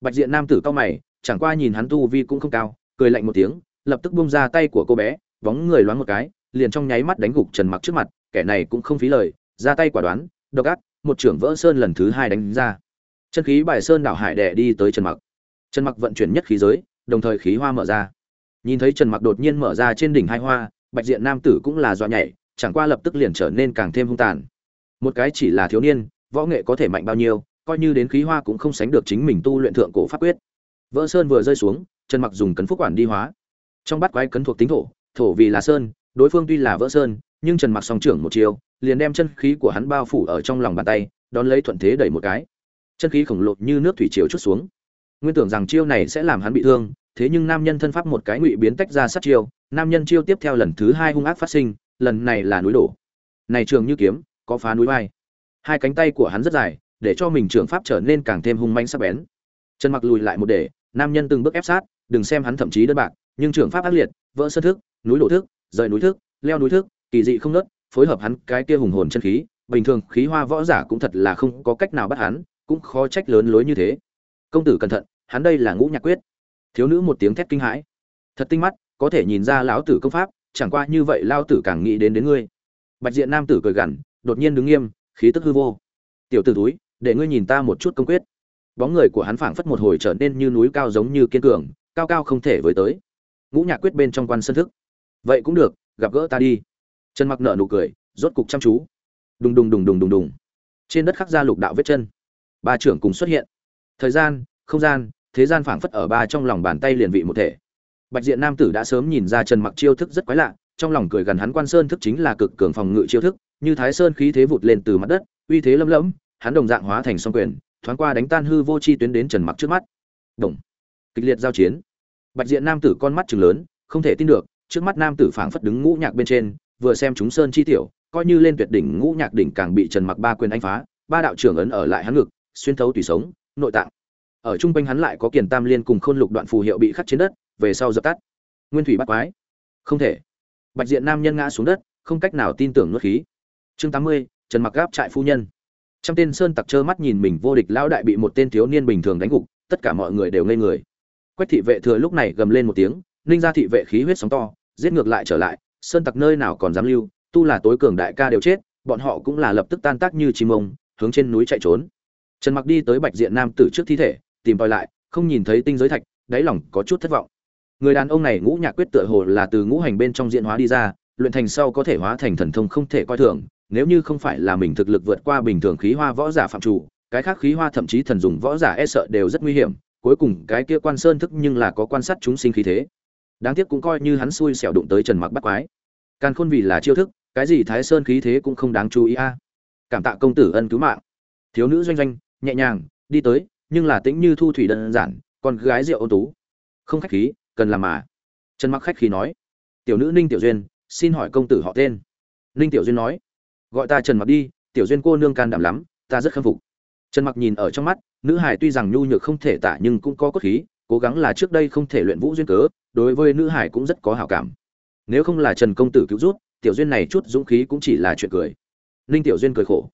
Bạch diện nam tử cao mày, chẳng qua nhìn hắn tu vi cũng không cao, cười lạnh một tiếng, lập tức bung ra tay của cô bé, bóng người loáng một cái, liền trong nháy mắt đánh gục trần mặc trước mặt, kẻ này cũng không phí lời, ra tay quả đoán, độc ác, một trưởng vỡ sơn lần thứ hai đánh ra. Chân khí bài sơn đảo hải đẻ đi tới trần mặc. Trần mặc vận chuyển nhất khí giới, đồng thời khí hoa mở ra nhìn thấy trần mặc đột nhiên mở ra trên đỉnh hai hoa, bạch diện nam tử cũng là dọa nhảy, chẳng qua lập tức liền trở nên càng thêm hung tàn. Một cái chỉ là thiếu niên, võ nghệ có thể mạnh bao nhiêu, coi như đến khí hoa cũng không sánh được chính mình tu luyện thượng cổ pháp quyết. Vỡ sơn vừa rơi xuống, trần mặc dùng cấn phúc quản đi hóa. Trong bắt quái cấn thuộc tính thổ thổ vì là sơn, đối phương tuy là vỡ sơn, nhưng trần mặc song trưởng một chiều, liền đem chân khí của hắn bao phủ ở trong lòng bàn tay, đón lấy thuận thế đẩy một cái. Chân khí khổng lồ như nước thủy chiều chút xuống. Nguyên tưởng rằng chiêu này sẽ làm hắn bị thương thế nhưng nam nhân thân pháp một cái ngụy biến tách ra sát chiêu nam nhân chiêu tiếp theo lần thứ hai hung ác phát sinh lần này là núi đổ. Này trường như kiếm có phá núi bay hai cánh tay của hắn rất dài để cho mình trường pháp trở nên càng thêm hung manh sắc bén. Chân mặc lùi lại một để nam nhân từng bước ép sát đừng xem hắn thậm chí đơn bạc nhưng trường pháp ác liệt vỡ sơn thức núi đổ thức rời núi thức leo núi thức kỳ dị không ngớt, phối hợp hắn cái kia hùng hồn chân khí bình thường khí hoa võ giả cũng thật là không có cách nào bắt hắn cũng khó trách lớn lối như thế. Công tử cẩn thận hắn đây là ngũ nhạc quyết thiếu nữ một tiếng thét kinh hãi. Thật tinh mắt, có thể nhìn ra lão tử công pháp, chẳng qua như vậy lao tử càng nghĩ đến đến ngươi. Bạch diện nam tử cười gằn, đột nhiên đứng nghiêm, khí tức hư vô. Tiểu tử túi, để ngươi nhìn ta một chút công quyết. Bóng người của hắn phảng phất một hồi trở nên như núi cao giống như kiên cường, cao cao không thể với tới. Ngũ nhạc quyết bên trong quan sân thức. Vậy cũng được, gặp gỡ ta đi. Trần mặc nợ nụ cười, rốt cục chăm chú. Đùng đùng đùng đùng đùng đùng. Trên đất khắc ra lục đạo vết chân. Ba trưởng cùng xuất hiện. Thời gian, không gian thế gian phảng phất ở ba trong lòng bàn tay liền vị một thể. Bạch diện nam tử đã sớm nhìn ra trần mặc chiêu thức rất quái lạ, trong lòng cười gần hắn quan sơn thức chính là cực cường phòng ngự chiêu thức, như thái sơn khí thế vụt lên từ mặt đất, uy thế lâm lẫm, hắn đồng dạng hóa thành song quyền, thoáng qua đánh tan hư vô chi tuyến đến trần mặc trước mắt. Đồng. Kịch liệt giao chiến. Bạch diện nam tử con mắt trừng lớn, không thể tin được, trước mắt nam tử phảng phất đứng ngũ nhạc bên trên, vừa xem chúng sơn chi tiểu, coi như lên tuyệt đỉnh ngũ nhạc đỉnh càng bị trần mặc ba quyền đánh phá, ba đạo trưởng ấn ở lại hắn ngực, xuyên thấu tùy sống, nội tạng ở trung quanh hắn lại có kiền tam liên cùng khôn lục đoạn phù hiệu bị khắc trên đất, về sau dập tắt. Nguyên thủy bắt quái. Không thể. Bạch diện nam nhân ngã xuống đất, không cách nào tin tưởng nuốt khí. Chương tám mươi, trần mặc gáp trại phu nhân. Trăm tên sơn tặc trơ mắt nhìn mình vô địch lão đại bị một tên thiếu niên bình thường đánh gục, tất cả mọi người đều ngây người. Quách thị vệ thừa lúc này gầm lên một tiếng, ninh ra thị vệ khí huyết sóng to, giết ngược lại trở lại, sơn tặc nơi nào còn dám lưu, tu là tối cường đại ca đều chết, bọn họ cũng là lập tức tan tác như chim ông, hướng trên núi chạy trốn. Trần mặc đi tới bạch diện nam tử trước thi thể tìm tòi lại, không nhìn thấy tinh giới thạch, đáy lòng có chút thất vọng. Người đàn ông này ngũ nhạc quyết tựa hồ là từ ngũ hành bên trong diễn hóa đi ra, luyện thành sau có thể hóa thành thần thông không thể coi thường, nếu như không phải là mình thực lực vượt qua bình thường khí hoa võ giả phạm chủ, cái khác khí hoa thậm chí thần dùng võ giả e sợ đều rất nguy hiểm, cuối cùng cái kia quan sơn thức nhưng là có quan sát chúng sinh khí thế. Đáng tiếc cũng coi như hắn xui xẻo đụng tới trần mặc bắt quái. Càn khôn vì là chiêu thức, cái gì thái sơn khí thế cũng không đáng chú ý a. Cảm tạ công tử ân cứu mạng. Thiếu nữ doanh doanh, nhẹ nhàng, đi tới nhưng là tĩnh như thu thủy đơn giản còn gái rượu ôn tú. Không khách khí, cần làm mà. Trần mặc khách khí nói. Tiểu nữ ninh tiểu duyên, xin hỏi công tử họ tên. Ninh tiểu duyên nói. Gọi ta trần mặc đi, tiểu duyên cô nương can đảm lắm, ta rất khâm phục. Trần mặc nhìn ở trong mắt, nữ hải tuy rằng nhu nhược không thể tả nhưng cũng có cốt khí, cố gắng là trước đây không thể luyện vũ duyên cớ, đối với nữ hải cũng rất có hảo cảm. Nếu không là trần công tử cứu rút tiểu duyên này chút dũng khí cũng chỉ là chuyện cười. Ninh tiểu duyên cười khổ.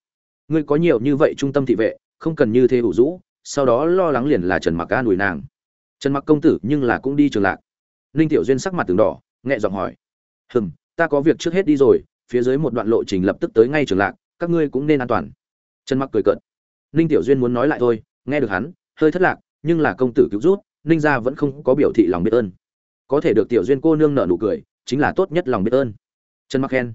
Ngươi có nhiều như vậy trung tâm thị vệ, không cần như thế ủ rũ sau đó lo lắng liền là trần mặc ca đùi nàng. Trần mặc công tử nhưng là cũng đi trường lạc. Ninh tiểu duyên sắc mặt từng đỏ, nhẹ giọng hỏi. Hừm, ta có việc trước hết đi rồi, phía dưới một đoạn lộ trình lập tức tới ngay trường lạc, các ngươi cũng nên an toàn. Trần mặc cười cợt. Ninh tiểu duyên muốn nói lại thôi, nghe được hắn, hơi thất lạc, nhưng là công tử cứu rút ninh gia vẫn không có biểu thị lòng biết ơn. Có thể được tiểu duyên cô nương nợ nụ cười, chính là tốt nhất lòng biết ơn. Trần mặc khen.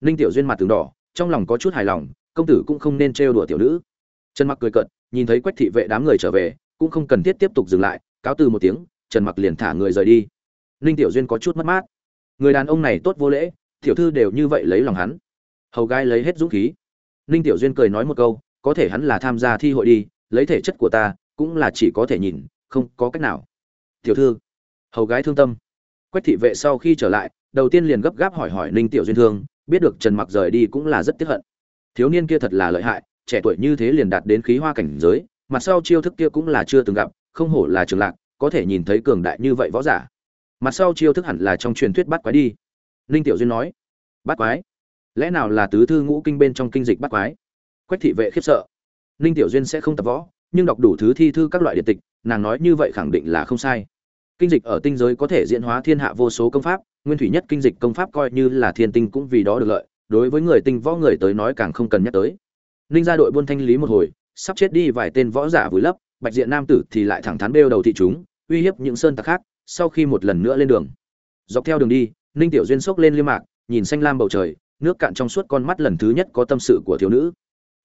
Ninh tiểu duyên mặt từng đỏ, trong lòng có chút hài lòng, công tử cũng không nên trêu đùa tiểu nữ. Trần mặc cười cợt nhìn thấy quách thị vệ đám người trở về, cũng không cần thiết tiếp tục dừng lại, cáo từ một tiếng, trần mặc liền thả người rời đi. Ninh tiểu duyên có chút mất mát. Người đàn ông này tốt vô lễ, tiểu thư đều như vậy lấy lòng hắn. Hầu gái lấy hết dũng khí. Ninh tiểu duyên cười nói một câu, có thể hắn là tham gia thi hội đi, lấy thể chất của ta, cũng là chỉ có thể nhìn, không có cách nào. Tiểu thư, hầu gái thương tâm. Quách thị vệ sau khi trở lại, đầu tiên liền gấp gáp hỏi hỏi ninh tiểu duyên thương, biết được trần mặc rời đi cũng là rất tiếc hận. Thiếu niên kia thật là lợi hại trẻ tuổi như thế liền đạt đến khí hoa cảnh giới mặt sau chiêu thức kia cũng là chưa từng gặp, không hổ là trường lạc, có thể nhìn thấy cường đại như vậy võ giả. Mặt sau chiêu thức hẳn là trong truyền thuyết bắt quái đi. Linh tiểu duyên nói, bắt quái? Lẽ nào là tứ thư ngũ kinh bên trong kinh dịch bắt quái? Quách thị vệ khiếp sợ. Linh tiểu duyên sẽ không tập võ, nhưng đọc đủ thứ thi thư các loại điện tịch, nàng nói như vậy khẳng định là không sai. Kinh dịch ở tinh giới có thể diễn hóa thiên hạ vô số công pháp, nguyên thủy nhất kinh dịch công pháp coi như là thiên tinh cũng vì đó được lợi, đối với người tinh võ người tới nói càng không cần nhắc tới ninh ra đội buôn thanh lý một hồi, sắp chết đi vài tên võ giả vùi lấp, bạch diện nam tử thì lại thẳng thắn bêu đầu thị chúng, uy hiếp những sơn tặc khác, sau khi một lần nữa lên đường. Dọc theo đường đi, ninh tiểu duyên xốc lên liêm mạc, nhìn xanh lam bầu trời, nước cạn trong suốt con mắt lần thứ nhất có tâm sự của thiếu nữ.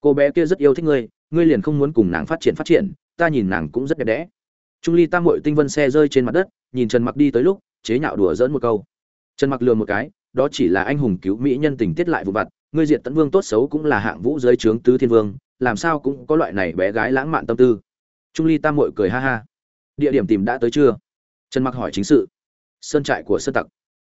Cô bé kia rất yêu thích ngươi ngươi liền không muốn cùng nàng phát triển phát triển, ta nhìn nàng cũng rất đẹp đẽ. Trung ly tam mội tinh vân xe rơi trên mặt đất, nhìn trần mặc đi tới lúc, chế nhạo đùa dỡn một câu. Trần mặc lừa một cái, đó chỉ là anh hùng cứu mỹ nhân tình tiết lại vụ vặt ngươi diệt tấn vương tốt xấu cũng là hạng vũ giới trướng tứ thiên vương, làm sao cũng có loại này bé gái lãng mạn tâm tư. Trung ly tam mội cười ha ha. Địa điểm tìm đã tới chưa? Trần mặc hỏi chính sự. Sơn trại của sơn tặc.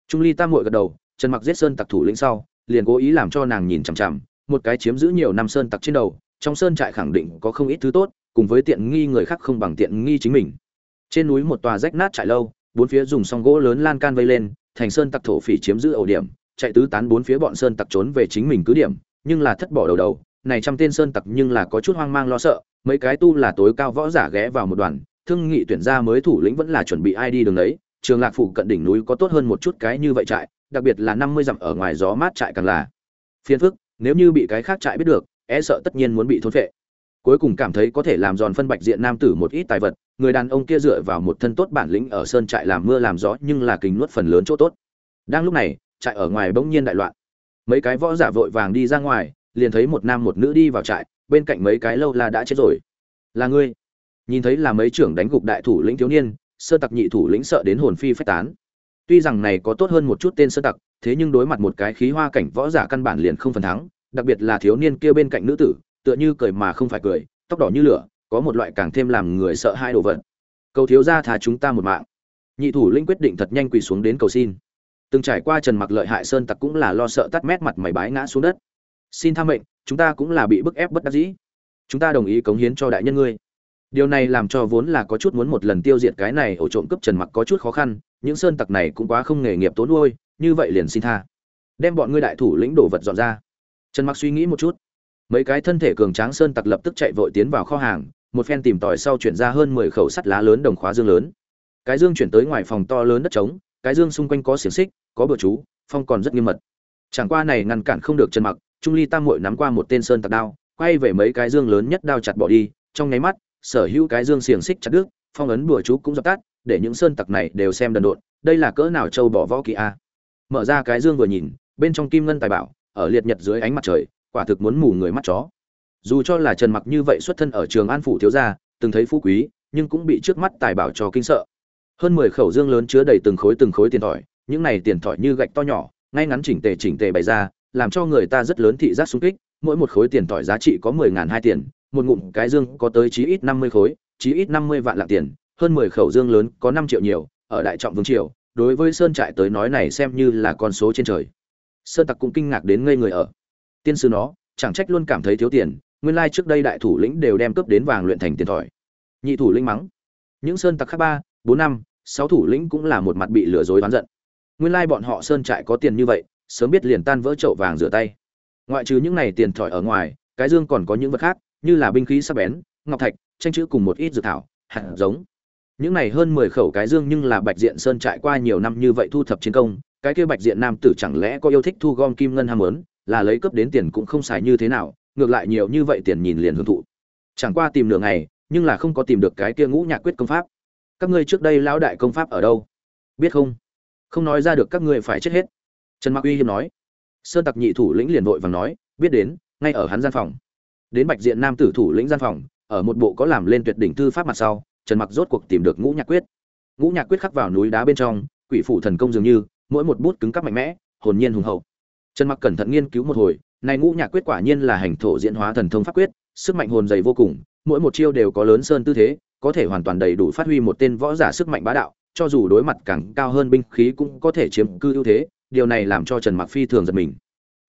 Trung ly tam mội gật đầu, trần mặc giết sơn tặc thủ lĩnh sau, liền cố ý làm cho nàng nhìn chằm chằm, một cái chiếm giữ nhiều năm sơn tặc trên đầu, trong sơn trại khẳng định có không ít thứ tốt, cùng với tiện nghi người khác không bằng tiện nghi chính mình. Trên núi một tòa rách nát trại lâu, bốn phía dùng song gỗ lớn lan can vây lên, thành sơn tặc thổ phỉ chiếm giữ ổ điểm chạy tứ tán bốn phía bọn sơn tặc trốn về chính mình cứ điểm, nhưng là thất bỏ đầu đầu. Này trăm tên sơn tặc nhưng là có chút hoang mang lo sợ, mấy cái tu là tối cao võ giả ghé vào một đoàn, thương nghị tuyển ra mới thủ lĩnh vẫn là chuẩn bị ai đi đường đấy. Trường lạc phủ cận đỉnh núi có tốt hơn một chút cái như vậy trại, đặc biệt là năm mươi dặm ở ngoài gió mát trại càng là. Phiền phức, nếu như bị cái khác trại biết được e sợ tất nhiên muốn bị thôn phệ. Cuối cùng cảm thấy có thể làm giòn phân bạch diện nam tử một ít tài vật, người đàn ông kia dựa vào một thân tốt bản lĩnh ở sơn trại làm mưa làm gió nhưng là kính nuốt phần lớn chỗ tốt. Đang lúc này trại ở ngoài bỗng nhiên đại loạn. Mấy cái võ giả vội vàng đi ra ngoài, liền thấy một nam một nữ đi vào trại, bên cạnh mấy cái lâu la đã chết rồi. Là ngươi? Nhìn thấy là mấy trưởng đánh gục đại thủ lĩnh thiếu niên, sơ tặc nhị thủ lĩnh sợ đến hồn phi phách tán. Tuy rằng này có tốt hơn một chút tên sơ tặc, thế nhưng đối mặt một cái khí hoa cảnh võ giả căn bản liền không phần thắng, đặc biệt là thiếu niên kia bên cạnh nữ tử, tựa như cười mà không phải cười, tóc đỏ như lửa, có một loại càng thêm làm người sợ hai đồ vật. Cầu thiếu gia thà chúng ta một mạng. Nhị thủ lĩnh quyết định thật nhanh quỳ xuống đến cầu xin từng trải qua trần mặc lợi hại sơn tặc cũng là lo sợ tắt mét mặt mày bái ngã xuống đất. Xin tham mệnh, chúng ta cũng là bị bức ép bất đắc dĩ. Chúng ta đồng ý cống hiến cho đại nhân ngươi. Điều này làm cho vốn là có chút muốn một lần tiêu diệt cái này ổ trộm cướp trần mặc có chút khó khăn, những sơn tặc này cũng quá không nghề nghiệp tốn nuôi, như vậy liền xin tha. Đem bọn ngươi đại thủ lĩnh đồ vật dọn ra. Trần mặc suy nghĩ một chút. Mấy cái thân thể cường tráng sơn tặc lập tức chạy vội tiến vào kho hàng, một phen tìm tòi sau chuyển ra hơn 10 khẩu sắt lá lớn đồng khóa dương lớn. Cái dương chuyển tới ngoài phòng to lớn đất trống cái dương xung quanh có xiềng xích, có bừa chú, phong còn rất nghiêm mật. Chẳng qua này ngăn cản không được trần mặc, trung ly tam muội nắm qua một tên sơn tạc đao, quay về mấy cái dương lớn nhất đao chặt bỏ đi, trong nháy mắt, sở hữu cái dương xiềng xích chặt đứt, phong ấn bừa chú cũng dập tắt, để những sơn tặc này đều xem đần độn, đây là cỡ nào châu bỏ võ kỳ a. Mở ra cái dương vừa nhìn, bên trong kim ngân tài bảo, ở liệt nhật dưới ánh mặt trời, quả thực muốn mù người mắt chó. Dù cho là trần mặc như vậy xuất thân ở trường an phủ thiếu gia, từng thấy phú quý, nhưng cũng bị trước mắt tài bảo cho kinh sợ hơn 10 khẩu dương lớn chứa đầy từng khối từng khối tiền thỏi, những này tiền thỏi như gạch to nhỏ, ngay ngắn chỉnh tề chỉnh tề bày ra, làm cho người ta rất lớn thị giác xung kích. Mỗi một khối tiền thỏi giá trị có mười ngàn hai tiền, một ngụm cái dương có tới chí ít năm mươi khối, chí ít năm mươi vạn lạng tiền, hơn mười khẩu dương lớn có năm triệu nhiều, ở đại trọng vương triều, đối với sơn trại tới nói này xem như là con số trên trời. Sơn tặc cũng kinh ngạc đến ngây người ở. Tiên sư nó, chẳng trách luôn cảm thấy thiếu tiền, nguyên lai trước đây đại thủ lĩnh đều đem cướp đến vàng luyện thành tiền thỏi. Nhị thủ lĩnh mắng. Những sơn tặc khác ba, bốn năm sáu thủ lĩnh cũng là một mặt bị lừa dối oán giận. Nguyên lai bọn họ sơn trại có tiền như vậy, sớm biết liền tan vỡ chậu vàng rửa tay. Ngoại trừ những này tiền thỏi ở ngoài, cái dương còn có những vật khác, như là binh khí sắc bén, ngọc thạch, tranh chữ cùng một ít dược thảo, hạt giống. Những này hơn mười khẩu cái dương nhưng là bạch diện sơn trại qua nhiều năm như vậy thu thập chiến công, cái kia bạch diện nam tử chẳng lẽ có yêu thích thu gom kim ngân ham muốn, là lấy cướp đến tiền cũng không xài như thế nào, ngược lại nhiều như vậy tiền nhìn liền hưởng thụ. Chẳng qua tìm nửa ngày, nhưng là không có tìm được cái kia ngũ nhạc quyết công pháp các ngươi trước đây lão đại công pháp ở đâu? Biết không? Không nói ra được các ngươi phải chết hết. Trần mặc uy hiếm nói. Sơn tặc nhị thủ lĩnh liền vội vàng nói, biết đến, ngay ở hắn gian phòng. Đến bạch diện nam tử thủ lĩnh gian phòng, ở một bộ có làm lên tuyệt đỉnh thư pháp mặt sau, trần mặc rốt cuộc tìm được ngũ nhạc quyết. Ngũ nhạc quyết khắc vào núi đá bên trong, quỷ phủ thần công dường như, mỗi một bút cứng cắp mạnh mẽ, hồn nhiên hùng hậu. Trần mặc cẩn thận nghiên cứu một hồi, này ngũ nhạc quyết quả nhiên là hành thổ diễn hóa thần thông pháp quyết, sức mạnh hồn dày vô cùng, mỗi một chiêu đều có lớn sơn tư thế có thể hoàn toàn đầy đủ phát huy một tên võ giả sức mạnh bá đạo, cho dù đối mặt càng cao hơn binh khí cũng có thể chiếm cư ưu thế, điều này làm cho trần mặc phi thường giật mình.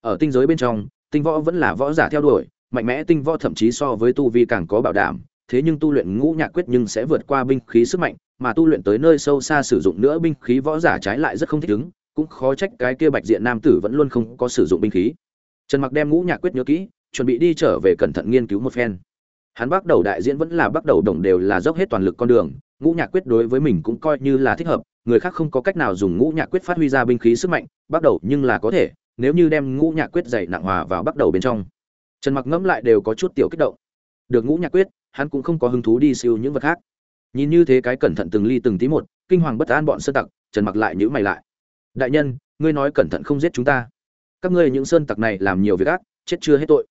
Ở tinh giới bên trong, tinh võ vẫn là võ giả theo đuổi, mạnh mẽ tinh võ thậm chí so với tu vi càng có bảo đảm, thế nhưng tu luyện ngũ nhạc quyết nhưng sẽ vượt qua binh khí sức mạnh, mà tu luyện tới nơi sâu xa sử dụng nữa binh khí võ giả trái lại rất không thích ứng, cũng khó trách cái kia bạch diện nam tử vẫn luôn không có sử dụng binh khí. Trần mặc đem ngũ nhạc quyết nhớ kỹ, chuẩn bị đi trở về cẩn thận nghiên cứu một phen hắn bắt đầu đại diễn vẫn là bắt đầu đồng đều là dốc hết toàn lực con đường, ngũ nhạc quyết đối với mình cũng coi như là thích hợp, người khác không có cách nào dùng ngũ nhạc quyết phát huy ra binh khí sức mạnh, bắt đầu nhưng là có thể, nếu như đem ngũ nhạc quyết dày nặng hòa vào bắt đầu bên trong. Trần mặc ngẫm lại đều có chút tiểu kích động. Được ngũ nhạc quyết, hắn cũng không có hứng thú đi siêu những vật khác. Nhìn như thế cái cẩn thận từng ly từng tí một, kinh hoàng bất an bọn sơn tặc, trần mặc lại nhữ mày lại. Đại nhân, ngươi nói cẩn thận không giết chúng ta. Các ngươi những sơn tặc này làm nhiều việc ác, chết chưa hết tội.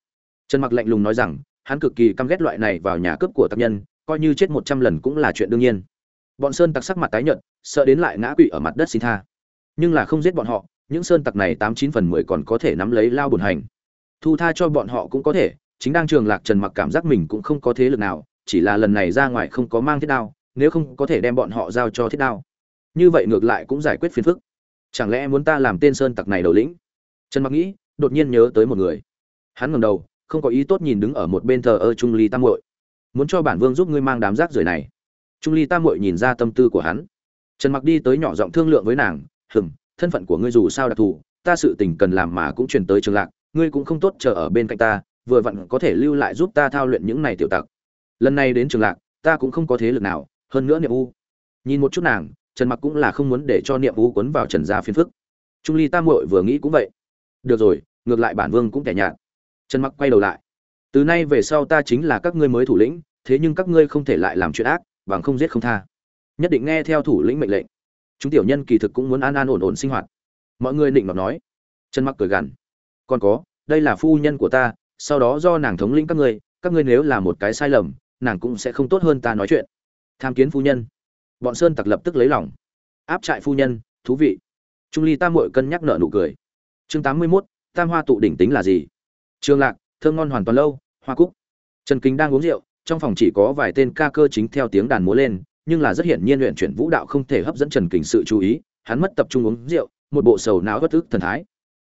Trần mặc lạnh lùng nói rằng hắn cực kỳ căm ghét loại này vào nhà cướp của tập nhân, coi như chết một trăm lần cũng là chuyện đương nhiên. Bọn sơn tặc sắc mặt tái nhợt, sợ đến lại ngã quỵ ở mặt đất xin tha. Nhưng là không giết bọn họ, những sơn tặc này tám chín phần mười còn có thể nắm lấy lao bùn hành. Thu tha cho bọn họ cũng có thể, chính đang trường lạc trần mặc cảm giác mình cũng không có thế lực nào, chỉ là lần này ra ngoài không có mang thiết đao, nếu không có thể đem bọn họ giao cho thiết đao. Như vậy ngược lại cũng giải quyết phiền phức. Chẳng lẽ muốn ta làm tên sơn tặc này đầu lĩnh? Trần mặc nghĩ, đột nhiên nhớ tới một người. Hắn ngẩng đầu không có ý tốt nhìn đứng ở một bên thờ ơ trung ly tam muội. Muốn cho bản vương giúp ngươi mang đám rác rưởi này. Trung ly tam muội nhìn ra tâm tư của hắn. Trần mặc đi tới nhỏ giọng thương lượng với nàng, hừm, thân phận của ngươi dù sao đặc thù, ta sự tình cần làm mà cũng truyền tới trường lạc, ngươi cũng không tốt chờ ở bên cạnh ta, vừa vặn có thể lưu lại giúp ta thao luyện những này tiểu tặc. Lần này đến trường lạc, ta cũng không có thế lực nào, hơn nữa niệm u. Nhìn một chút nàng, trần mặc cũng là không muốn để cho niệm u quấn vào trần gia phiền phức. Trung ly tam muội vừa nghĩ cũng vậy. Được rồi, ngược lại bản vương cũng kẻ nhạt trần mặc quay đầu lại. Từ nay về sau ta chính là các ngươi mới thủ lĩnh thế nhưng các ngươi không thể lại làm chuyện ác bằng không giết không tha. Nhất định nghe theo thủ lĩnh mệnh lệnh. Chúng tiểu nhân kỳ thực cũng muốn an an ổn ổn sinh hoạt. Mọi người định mặc nói. Trần mặc cười gằn. Còn có đây là phu nhân của ta sau đó do nàng thống lĩnh các ngươi các ngươi nếu là một cái sai lầm nàng cũng sẽ không tốt hơn ta nói chuyện. Tham kiến phu nhân. Bọn sơn tặc lập tức lấy lòng. Áp trại phu nhân thú vị. Trung ly tam muội cân nhắc nợ nụ cười. Chương tám mươi 81, tam hoa tụ đỉnh tính là gì? Trường lạc, thơm ngon hoàn toàn lâu, hoa cúc. Trần kính đang uống rượu, trong phòng chỉ có vài tên ca cơ chính theo tiếng đàn múa lên, nhưng là rất hiển nhiên luyện chuyển vũ đạo không thể hấp dẫn trần kính sự chú ý, hắn mất tập trung uống rượu, một bộ sầu não bất tức thần thái.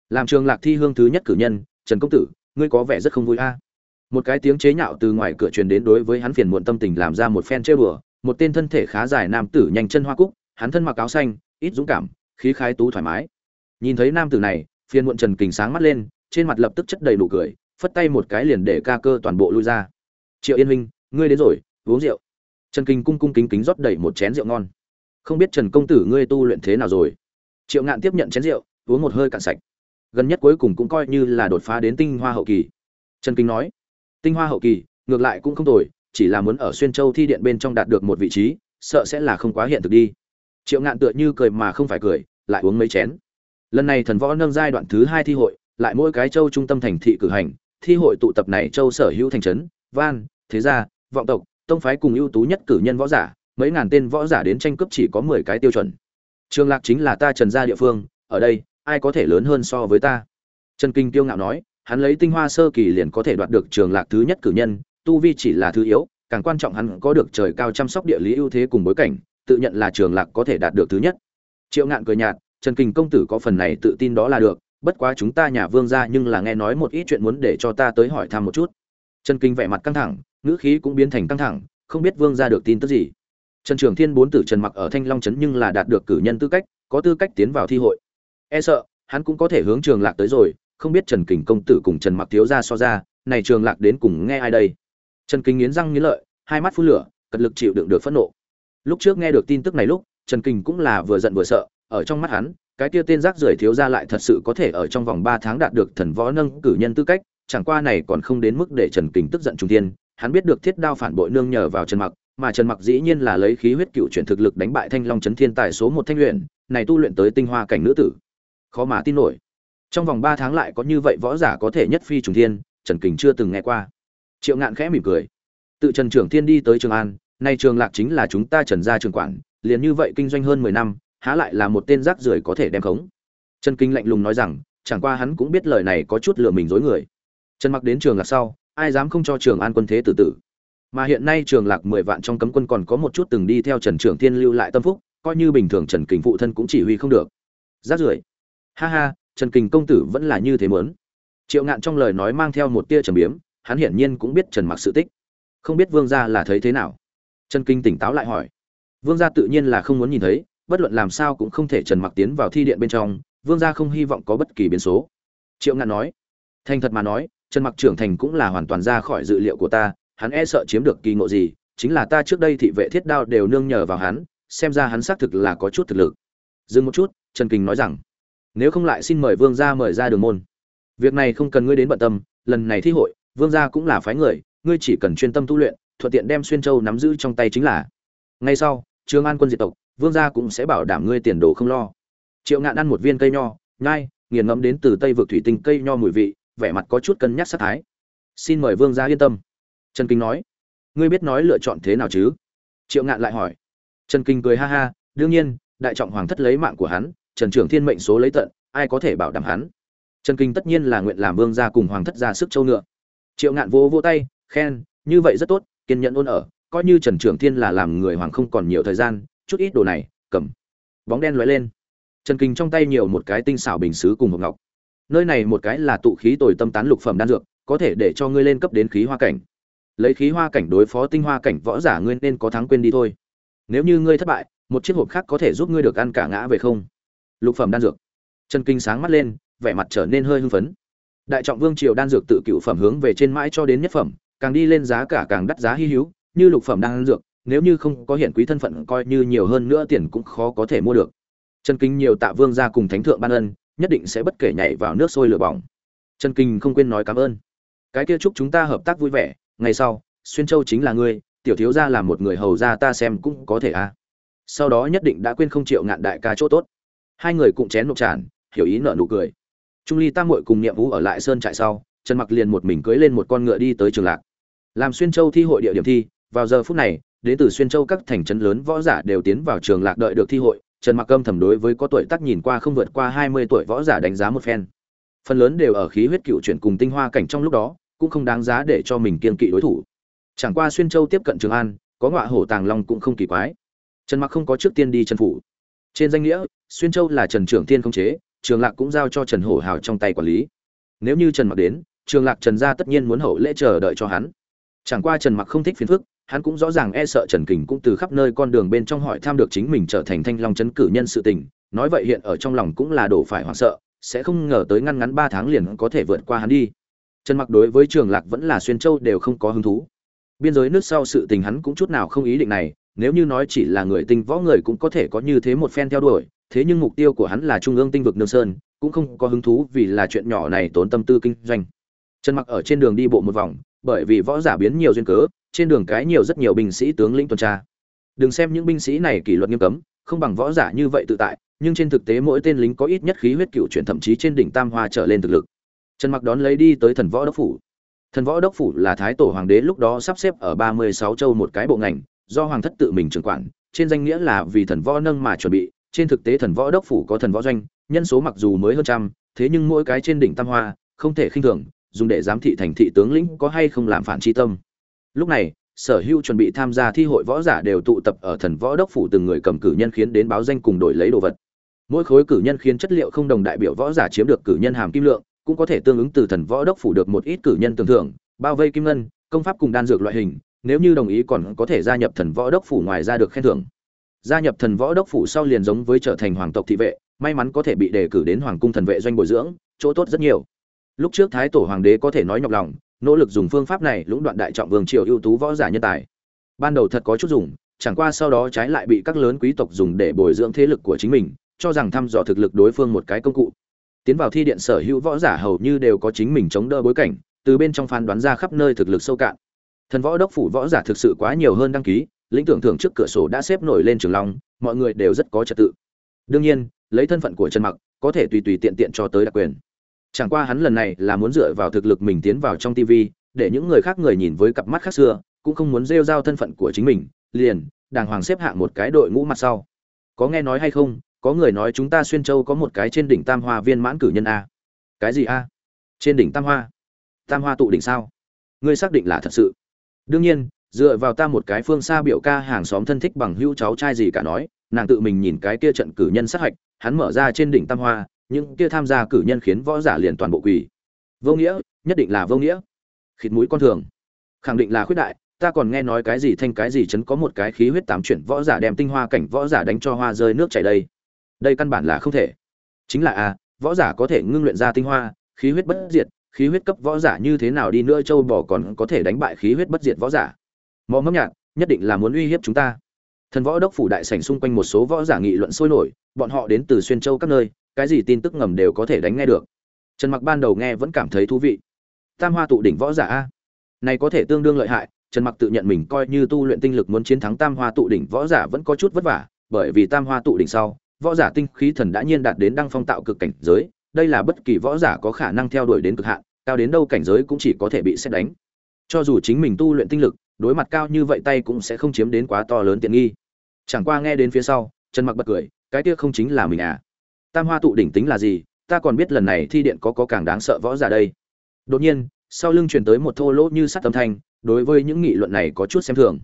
Làm trường lạc thi hương thứ nhất cử nhân, trần công tử, ngươi có vẻ rất không vui a. Một cái tiếng chế nhạo từ ngoài cửa truyền đến đối với hắn phiền muộn tâm tình làm ra một phen chơi bừa, một tên thân thể khá dài nam tử nhanh chân hoa cúc, hắn thân mặc áo xanh, ít dũng cảm, khí khái tú thoải mái. Nhìn thấy nam tử này, phiền muộn trần kình sáng mắt lên trên mặt lập tức chất đầy nụ cười, phất tay một cái liền để ca cơ toàn bộ lui ra. Triệu yên huynh, ngươi đến rồi, uống rượu. Trần kinh cung cung kính kính rót đầy một chén rượu ngon. Không biết trần công tử ngươi tu luyện thế nào rồi? Triệu ngạn tiếp nhận chén rượu, uống một hơi cạn sạch. Gần nhất cuối cùng cũng coi như là đột phá đến tinh hoa hậu kỳ. Trần kinh nói, tinh hoa hậu kỳ, ngược lại cũng không tồi, chỉ là muốn ở xuyên châu thi điện bên trong đạt được một vị trí, sợ sẽ là không quá hiện thực đi. Triệu ngạn tựa như cười mà không phải cười, lại uống mấy chén. Lần này thần võ nâng giai đoạn thứ hai thi hội lại mỗi cái châu trung tâm thành thị cử hành, thi hội tụ tập này châu sở hữu thành trấn, van, thế gia, vọng tộc, tông phái cùng ưu tú nhất cử nhân võ giả, mấy ngàn tên võ giả đến tranh cướp chỉ có mười cái tiêu chuẩn. Trường lạc chính là ta trần gia địa phương, ở đây, ai có thể lớn hơn so với ta? Trần kinh tiêu ngạo nói, hắn lấy tinh hoa sơ kỳ liền có thể đoạt được trường lạc thứ nhất cử nhân, tu vi chỉ là thứ yếu, càng quan trọng hắn có được trời cao chăm sóc địa lý ưu thế cùng bối cảnh, tự nhận là trường lạc có thể đạt được thứ nhất. Triệu ngạn cười nhạt, trần kinh công tử có phần này tự tin đó là được bất quá chúng ta nhà vương gia nhưng là nghe nói một ít chuyện muốn để cho ta tới hỏi thăm một chút. Trần kinh vẻ mặt căng thẳng, ngữ khí cũng biến thành căng thẳng, không biết vương gia được tin tức gì. Trần trường thiên bốn tử trần mặc ở thanh long trấn nhưng là đạt được cử nhân tư cách, có tư cách tiến vào thi hội. E sợ, hắn cũng có thể hướng trường lạc tới rồi, không biết trần kình công tử cùng trần mặc thiếu gia so ra, này trường lạc đến cùng nghe ai đây? Trần kinh nghiến răng nghiến lợi, hai mắt phun lửa, cật lực chịu đựng được phẫn nộ. Lúc trước nghe được tin tức này lúc, trần kình cũng là vừa giận vừa sợ, ở trong mắt hắn cái kia tên rác rưởi thiếu gia lại thật sự có thể ở trong vòng ba tháng đạt được thần võ nâng cử nhân tư cách, chẳng qua này còn không đến mức để trần Kình tức giận trung thiên, hắn biết được thiết đao phản bội nương nhờ vào trần mặc, mà trần mặc dĩ nhiên là lấy khí huyết cựu chuyển thực lực đánh bại thanh long trấn thiên tài số một thanh luyện, này tu luyện tới tinh hoa cảnh nữ tử. Khó mà tin nổi. Trong vòng ba tháng lại có như vậy võ giả có thể nhất phi trùng thiên, trần kình chưa từng nghe qua. Triệu ngạn khẽ mỉm cười. Tự trần trưởng thiên đi tới trường an, nay trường lạc chính là chúng ta trần gia trường quản, liền như vậy kinh doanh hơn mười năm há lại là một tên rác rưởi có thể đem khống. Trần kinh lạnh lùng nói rằng, chẳng qua hắn cũng biết lời này có chút lừa mình dối người. Trần mặc đến trường lạc sau, ai dám không cho trường an quân thế tử tử. Mà hiện nay trường lạc mười vạn trong cấm quân còn có một chút từng đi theo trần Trường thiên lưu lại tâm phúc, coi như bình thường trần kình phụ thân cũng chỉ huy không được. Rác rưởi. Ha ha, trần kình công tử vẫn là như thế mớn triệu ngạn trong lời nói mang theo một tia trầm biếm, hắn hiển nhiên cũng biết trần mặc sự tích. Không biết vương gia là thấy thế nào. Trần kinh tỉnh táo lại hỏi. Vương gia tự nhiên là không muốn nhìn thấy bất luận làm sao cũng không thể trần mặc tiến vào thi điện bên trong, vương gia không hy vọng có bất kỳ biến số. Triệu ngạn nói, thành thật mà nói, trần mặc trưởng thành cũng là hoàn toàn ra khỏi dự liệu của ta, hắn e sợ chiếm được kỳ ngộ gì, chính là ta trước đây thị vệ thiết đao đều nương nhờ vào hắn, xem ra hắn xác thực là có chút thực lực. Dừng một chút, trần kinh nói rằng, nếu không lại xin mời vương gia mời ra đường môn. Việc này không cần ngươi đến bận tâm, lần này thi hội, vương gia cũng là phái người, ngươi chỉ cần chuyên tâm tu luyện, thuận tiện đem xuyên châu nắm giữ trong tay chính là. Ngay sau, Trương an quân diệt tộc vương gia cũng sẽ bảo đảm ngươi tiền đồ không lo. Triệu ngạn ăn một viên cây nho, nhai, nghiền ngẫm đến từ tây vực thủy tinh cây nho mùi vị, vẻ mặt có chút cân nhắc sát thái. Xin mời vương gia yên tâm. Trần kinh nói, ngươi biết nói lựa chọn thế nào chứ? Triệu ngạn lại hỏi. Trần kinh cười ha ha, đương nhiên, đại trọng hoàng thất lấy mạng của hắn, trần trưởng thiên mệnh số lấy tận, ai có thể bảo đảm hắn? Trần kinh tất nhiên là nguyện làm vương gia cùng hoàng thất ra sức châu ngựa. Triệu ngạn vô vô tay, khen, như vậy rất tốt, kiên nhẫn ôn ở, coi như trần trưởng thiên là làm người hoàng không còn nhiều thời gian chút ít đồ này, cầm. Bóng đen lóe lên. Trần kinh trong tay nhiều một cái tinh xảo bình xứ cùng hộp ngọc. Nơi này một cái là tụ khí tồi tâm tán lục phẩm đan dược, có thể để cho ngươi lên cấp đến khí hoa cảnh. Lấy khí hoa cảnh đối phó tinh hoa cảnh võ giả ngươi nên có thắng quên đi thôi. Nếu như ngươi thất bại, một chiếc hộp khác có thể giúp ngươi được ăn cả ngã về không? Lục phẩm đan dược. Trần kinh sáng mắt lên, vẻ mặt trở nên hơi hưng phấn. Đại trọng vương triều đan dược tự cựu phẩm hướng về trên mãi cho đến nhất phẩm, càng đi lên giá cả càng đắt giá hy hữu, như lục phẩm đan dược nếu như không có hiện quý thân phận coi như nhiều hơn nữa tiền cũng khó có thể mua được. Trần kinh nhiều tạ vương ra cùng thánh thượng ban ân, nhất định sẽ bất kể nhảy vào nước sôi lửa bỏng. Trần kinh không quên nói cảm ơn. Cái kia chúc chúng ta hợp tác vui vẻ, ngày sau, xuyên châu chính là ngươi, tiểu thiếu gia làm một người hầu gia ta xem cũng có thể a à. sau đó nhất định đã quên không triệu ngạn đại ca chỗ tốt. Hai người cùng chén nộp tràn, hiểu ý nợ nụ cười. Trung ly tam muội cùng niệm vũ ở lại sơn trại sau, trần mặc liền một mình cưỡi lên một con ngựa đi tới trường lạc. Làm xuyên châu thi hội địa điểm thi, vào giờ phút này đến từ xuyên châu các thành trấn lớn võ giả đều tiến vào trường lạc đợi được thi hội, trần mặc âm thầm đối với có tuổi tác nhìn qua không vượt qua 20 tuổi võ giả đánh giá một phen. Phần lớn đều ở khí huyết cựu chuyển cùng tinh hoa cảnh trong lúc đó, cũng không đáng giá để cho mình kiên kỵ đối thủ. Chẳng qua xuyên châu tiếp cận trường an, có ngọa hổ tàng long cũng không kỳ quái. Trần mặc không có trước tiên đi trần phủ. Trên danh nghĩa, xuyên châu là trần trưởng tiên không chế, trường lạc cũng giao cho trần hổ hào trong tay quản lý. Nếu như trần mặc đến, trường lạc trần gia tất nhiên muốn hậu lễ chờ đợi cho hắn. Chẳng qua trần mặc không thích phiền phức hắn cũng rõ ràng e sợ trần kình cũng từ khắp nơi con đường bên trong hỏi tham được chính mình trở thành thanh long chấn cử nhân sự tình. Nói vậy hiện ở trong lòng cũng là đổ phải hoảng sợ, sẽ không ngờ tới ngăn ngắn ba tháng liền có thể vượt qua hắn đi. Trần mặc đối với trường lạc vẫn là xuyên châu đều không có hứng thú. Biên giới nước sau sự tình hắn cũng chút nào không ý định này, nếu như nói chỉ là người tinh võ người cũng có thể có như thế một phen theo đuổi, thế nhưng mục tiêu của hắn là trung ương tinh vực nương sơn, cũng không có hứng thú vì là chuyện nhỏ này tốn tâm tư kinh doanh. Trần mặc ở trên đường đi bộ một vòng bởi vì võ giả biến nhiều duyên cớ, trên đường cái nhiều rất nhiều binh sĩ tướng lĩnh tuần tra. Đừng xem những binh sĩ này kỷ luật nghiêm cấm, không bằng võ giả như vậy tự tại, nhưng trên thực tế mỗi tên lính có ít nhất khí huyết cựu chuyển thậm chí trên đỉnh tam hoa trở lên thực lực. Trần mặc đón lấy đi tới thần võ đốc phủ. Thần võ đốc phủ là thái tổ hoàng đế lúc đó sắp xếp ở 36 châu một cái bộ ngành, do hoàng thất tự mình trưởng quản, trên danh nghĩa là vì thần võ nâng mà chuẩn bị, trên thực tế thần võ đốc phủ có thần võ doanh, nhân số mặc dù mới hơn trăm, thế nhưng mỗi cái trên đỉnh tam hoa, không thể khinh thường dùng để giám thị thành thị tướng lĩnh có hay không làm phản chi tâm. Lúc này, sở hữu chuẩn bị tham gia thi hội võ giả đều tụ tập ở thần võ đốc phủ từng người cầm cử nhân khiến đến báo danh cùng đổi lấy đồ vật. Mỗi khối cử nhân khiến chất liệu không đồng đại biểu võ giả chiếm được cử nhân hàm kim lượng, cũng có thể tương ứng từ thần võ đốc phủ được một ít cử nhân tưởng thưởng, bao vây kim ngân, công pháp cùng đan dược loại hình, nếu như đồng ý còn có thể gia nhập thần võ đốc phủ ngoài ra được khen thưởng. Gia nhập thần võ đốc phủ sau liền giống với trở thành hoàng tộc thị vệ, may mắn có thể bị đề cử đến hoàng cung thần vệ doanh bồi dưỡng, chỗ tốt rất nhiều lúc trước thái tổ hoàng đế có thể nói nhọc lòng, nỗ lực dùng phương pháp này lũng đoạn đại trọng vương triều ưu tú võ giả nhân tài. Ban đầu thật có chút dùng, chẳng qua sau đó trái lại bị các lớn quý tộc dùng để bồi dưỡng thế lực của chính mình, cho rằng thăm dò thực lực đối phương một cái công cụ. Tiến vào thi điện sở hữu võ giả hầu như đều có chính mình chống đỡ bối cảnh, từ bên trong phán đoán ra khắp nơi thực lực sâu cạn. Thần võ đốc phủ võ giả thực sự quá nhiều hơn đăng ký, lĩnh tưởng thưởng trước cửa sổ đã xếp nổi lên trường long, mọi người đều rất có trật tự. Đương nhiên, lấy thân phận của trần mặc, có thể tùy tùy tiện tiện cho tới đặc quyền chẳng qua hắn lần này là muốn dựa vào thực lực mình tiến vào trong tv để những người khác người nhìn với cặp mắt khác xưa, cũng không muốn rêu rao thân phận của chính mình, liền, đàng hoàng xếp hạng một cái đội ngũ mặt sau. Có nghe nói hay không? Có người nói chúng ta xuyên châu có một cái trên đỉnh tam hoa viên mãn cử nhân a. Cái gì a? Trên đỉnh tam hoa? Tam hoa tụ đỉnh sao? Ngươi xác định là thật sự. Đương nhiên, dựa vào ta một cái phương xa biểu ca hàng xóm thân thích bằng hữu cháu trai gì cả nói, nàng tự mình nhìn cái kia trận cử nhân sát hạch, hắn mở ra trên đỉnh tam hoa những kia tham gia cử nhân khiến võ giả liền toàn bộ quỳ. Vô nghĩa, nhất định là vô nghĩa. Khịt mũi con thường. Khẳng định là khuyết đại, ta còn nghe nói cái gì thanh cái gì chấn có một cái khí huyết tám chuyển võ giả đem tinh hoa cảnh võ giả đánh cho hoa rơi nước chảy đây. Đây căn bản là không thể. Chính là a võ giả có thể ngưng luyện ra tinh hoa, khí huyết bất diệt, khí huyết cấp võ giả như thế nào đi nữa châu bò còn có thể đánh bại khí huyết bất diệt võ giả. Mò mấp nhạc nhất định là muốn uy hiếp chúng ta. Thần võ đốc phủ đại sảnh xung quanh một số võ giả nghị luận sôi nổi, bọn họ đến từ xuyên châu các nơi cái gì tin tức ngầm đều có thể đánh nghe được. Trần mặc ban đầu nghe vẫn cảm thấy thú vị. Tam hoa tụ đỉnh võ giả a. Này có thể tương đương lợi hại, trần mặc tự nhận mình coi như tu luyện tinh lực muốn chiến thắng tam hoa tụ đỉnh võ giả vẫn có chút vất vả, bởi vì tam hoa tụ đỉnh sau, võ giả tinh khí thần đã nhiên đạt đến đăng phong tạo cực cảnh giới, đây là bất kỳ võ giả có khả năng theo đuổi đến cực hạn, cao đến đâu cảnh giới cũng chỉ có thể bị xét đánh. Cho dù chính mình tu luyện tinh lực, đối mặt cao như vậy tay cũng sẽ không chiếm đến quá to lớn tiện nghi. Chẳng qua nghe đến phía sau, trần mặc bật cười, cái kia không chính là mình à? Tam hoa tụ đỉnh tính là gì ta còn biết lần này thi điện có có càng đáng sợ võ giả đây. Đột nhiên sau lưng truyền tới một thô lỗ như sắt âm thanh đối với những nghị luận này có chút xem thường.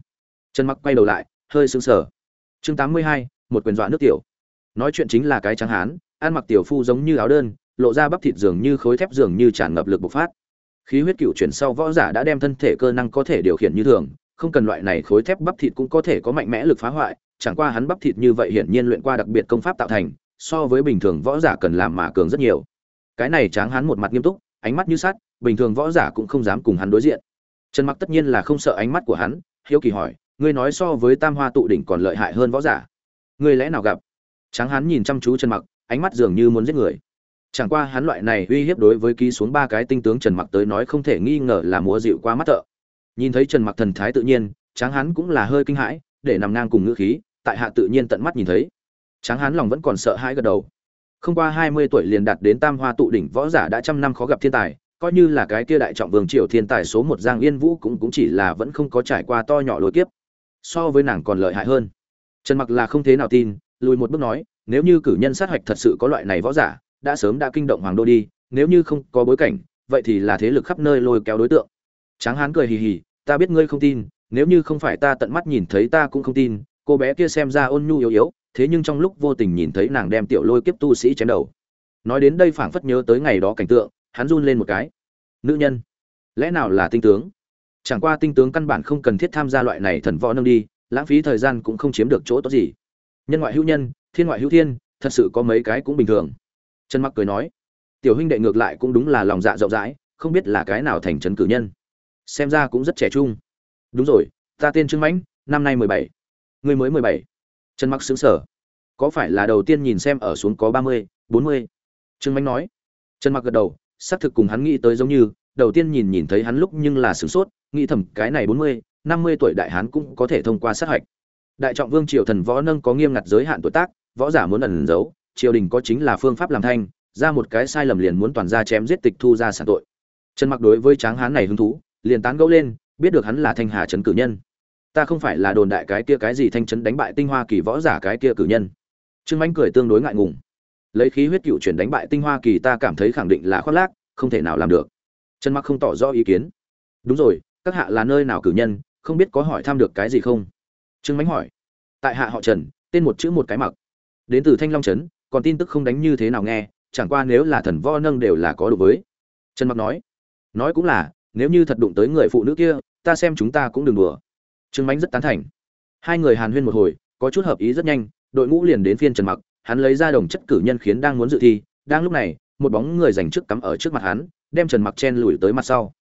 Trần mặc quay đầu lại hơi sững sờ. Chương 82, một quyền dọa nước tiểu. Nói chuyện chính là cái trắng hán ăn mặc tiểu phu giống như áo đơn lộ ra bắp thịt dường như khối thép dường như tràn ngập lực bộc phát. Khí huyết cựu chuyển sau võ giả đã đem thân thể cơ năng có thể điều khiển như thường không cần loại này khối thép bắp thịt cũng có thể có mạnh mẽ lực phá hoại chẳng qua hắn bắp thịt như vậy hiển nhiên luyện qua đặc biệt công pháp tạo thành so với bình thường võ giả cần làm mà cường rất nhiều. Cái này tráng hắn một mặt nghiêm túc, ánh mắt như sắt, bình thường võ giả cũng không dám cùng hắn đối diện. Trần mặc tất nhiên là không sợ ánh mắt của hắn, hiếu kỳ hỏi, ngươi nói so với tam hoa tụ đỉnh còn lợi hại hơn võ giả? Ngươi lẽ nào gặp? Tráng hắn nhìn chăm chú trần mặc, ánh mắt dường như muốn giết người. Chẳng qua hắn loại này uy hiếp đối với ký xuống ba cái tinh tướng trần mặc tới nói không thể nghi ngờ là múa dịu qua mắt thợ. Nhìn thấy trần mặc thần thái tự nhiên, tráng hắn cũng là hơi kinh hãi, để nằm ngang cùng ngữ khí, tại hạ tự nhiên tận mắt nhìn thấy tráng Hán lòng vẫn còn sợ hãi gật đầu. Không qua hai mươi tuổi liền đạt đến tam hoa tụ đỉnh võ giả đã trăm năm khó gặp thiên tài, coi như là cái kia đại trọng vương triều thiên tài số một giang yên vũ cũng cũng chỉ là vẫn không có trải qua to nhỏ lối kiếp. So với nàng còn lợi hại hơn. Trần mặc là không thế nào tin, lùi một bước nói, nếu như cử nhân sát hạch thật sự có loại này võ giả, đã sớm đã kinh động hoàng đô đi, nếu như không có bối cảnh, vậy thì là thế lực khắp nơi lôi kéo đối tượng. Tráng hán cười hì hì, ta biết ngươi không tin, nếu như không phải ta tận mắt nhìn thấy ta cũng không tin, cô bé kia xem ra ôn nhu yếu yếu thế nhưng trong lúc vô tình nhìn thấy nàng đem tiểu lôi kiếp tu sĩ chém đầu. Nói đến đây phảng phất nhớ tới ngày đó cảnh tượng, hắn run lên một cái. Nữ nhân, lẽ nào là tinh tướng? Chẳng qua tinh tướng căn bản không cần thiết tham gia loại này thần võ nâng đi, lãng phí thời gian cũng không chiếm được chỗ tốt gì. Nhân ngoại hữu nhân, thiên ngoại hữu thiên, thật sự có mấy cái cũng bình thường. Trần mặc cười nói, tiểu huynh đệ ngược lại cũng đúng là lòng dạ rộng rãi, không biết là cái nào thành trấn cử nhân. Xem ra cũng rất trẻ trung. Đúng rồi, ta tên trương mãnh, năm nay mười bảy. Người mới mười bảy trần mặc xứng sở có phải là đầu tiên nhìn xem ở xuống có ba mươi, bốn mươi? Trương mãnh nói. Trần mặc gật đầu, xác thực cùng hắn nghĩ tới giống như, đầu tiên nhìn nhìn thấy hắn lúc nhưng là sửng sốt, nghĩ thầm cái này bốn mươi, năm mươi tuổi đại hán cũng có thể thông qua sát hạch. Đại trọng vương triều thần võ nâng có nghiêm ngặt giới hạn tuổi tác, võ giả muốn ẩn giấu, triều đình có chính là phương pháp làm thanh, ra một cái sai lầm liền muốn toàn ra chém giết tịch thu ra sản tội. Trần mặc đối với tráng hán này hứng thú, liền tán gẫu lên, biết được hắn là thanh hà trấn cử nhân ta không phải là đồn đại cái kia cái gì thanh trấn đánh bại tinh hoa kỳ võ giả cái kia cử nhân. Trương mãnh cười tương đối ngại ngùng. Lấy khí huyết cựu chuyển đánh bại tinh hoa kỳ ta cảm thấy khẳng định là khoác lác, không thể nào làm được. Trần mặc không tỏ rõ ý kiến. Đúng rồi, các hạ là nơi nào cử nhân, không biết có hỏi thăm được cái gì không? Trương mánh hỏi. Tại hạ họ trần, tên một chữ một cái mặc. Đến từ thanh long trấn, còn tin tức không đánh như thế nào nghe, chẳng qua nếu là thần vo nâng đều là có đủ với. Trần mặc nói. Nói cũng là, nếu như thật đụng tới người phụ nữ kia, ta xem chúng ta cũng đừng đùa trương Mạnh rất tán thành. Hai người hàn huyên một hồi, có chút hợp ý rất nhanh, đội ngũ liền đến phiên trần mặc, hắn lấy ra đồng chất cử nhân khiến đang muốn dự thi, đang lúc này, một bóng người dành trước cắm ở trước mặt hắn, đem trần mặc chen lùi tới mặt sau.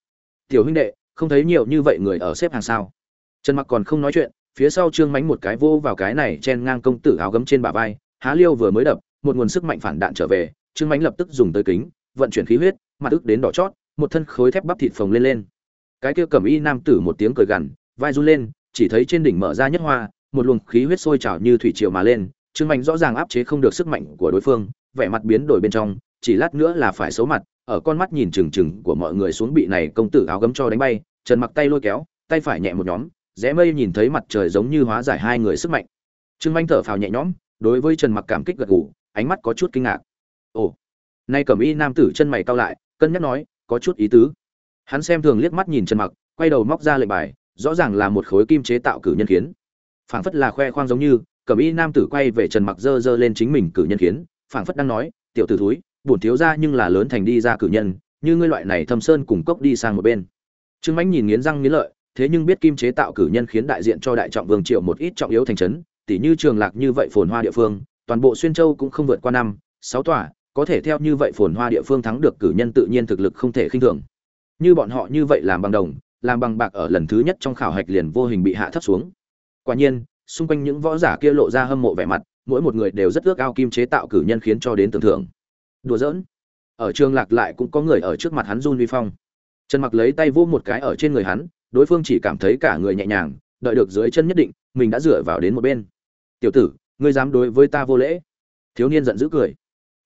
Tiểu huynh đệ, không thấy nhiều như vậy người ở xếp hàng sao? Trần mặc còn không nói chuyện, phía sau trương mánh một cái vô vào cái này chen ngang công tử áo gấm trên bả vai, há liêu vừa mới đập, một nguồn sức mạnh phản đạn trở về, trương mánh lập tức dùng tới kính, vận chuyển khí huyết, mặt ức đến đỏ chót, một thân khối thép bắp thịt phồng lên lên. Cái kia cầm y nam tử một tiếng cười gằn, vai run lên chỉ thấy trên đỉnh mở ra nhất hoa, một luồng khí huyết sôi trào như thủy triều mà lên, trương Mạnh rõ ràng áp chế không được sức mạnh của đối phương, vẻ mặt biến đổi bên trong, chỉ lát nữa là phải xấu mặt, ở con mắt nhìn chừng chừng của mọi người xuống bị này công tử áo gấm cho đánh bay, trần mặc tay lôi kéo, tay phải nhẹ một nhóm, rẽ mây nhìn thấy mặt trời giống như hóa giải hai người sức mạnh. Trương Mạnh thở phào nhẹ nhõm, đối với trần mặc cảm kích gật gù, ánh mắt có chút kinh ngạc. Ồ, nay cẩm y nam tử chân mày cau lại, cân nhắc nói, có chút ý tứ. Hắn xem thường liếc mắt nhìn trần mặc, quay đầu móc ra lệnh bài rõ ràng là một khối kim chế tạo cử nhân kiến. Phảng phất là khoe khoang giống như cẩm y nam tử quay về trần mặc dơ dơ lên chính mình cử nhân kiến, phảng phất đang nói, tiểu tử thúi, bổn thiếu ra nhưng là lớn thành đi ra cử nhân, như ngươi loại này thâm sơn cùng cốc đi sang một bên. Trương mãnh nhìn nghiến răng nghiến lợi, thế nhưng biết kim chế tạo cử nhân khiến đại diện cho đại trọng vương triệu một ít trọng yếu thành trấn tỷ như trường lạc như vậy phồn hoa địa phương, toàn bộ xuyên châu cũng không vượt qua năm, sáu tòa, có thể theo như vậy phồn hoa địa phương thắng được cử nhân tự nhiên thực lực không thể khinh thường. Như bọn họ như vậy làm bằng đồng làm bằng bạc ở lần thứ nhất trong khảo hạch liền vô hình bị hạ thấp xuống. Quả nhiên, xung quanh những võ giả kia lộ ra hâm mộ vẻ mặt, mỗi một người đều rất ước ao kim chế tạo cử nhân khiến cho đến tưởng thưởng. Đùa giỡn. Ở trường lạc lại cũng có người ở trước mặt hắn run vi phong. Trần mặc lấy tay vô một cái ở trên người hắn, đối phương chỉ cảm thấy cả người nhẹ nhàng, đợi được dưới chân nhất định, mình đã dựa vào đến một bên. Tiểu tử, ngươi dám đối với ta vô lễ? Thiếu niên giận dữ cười.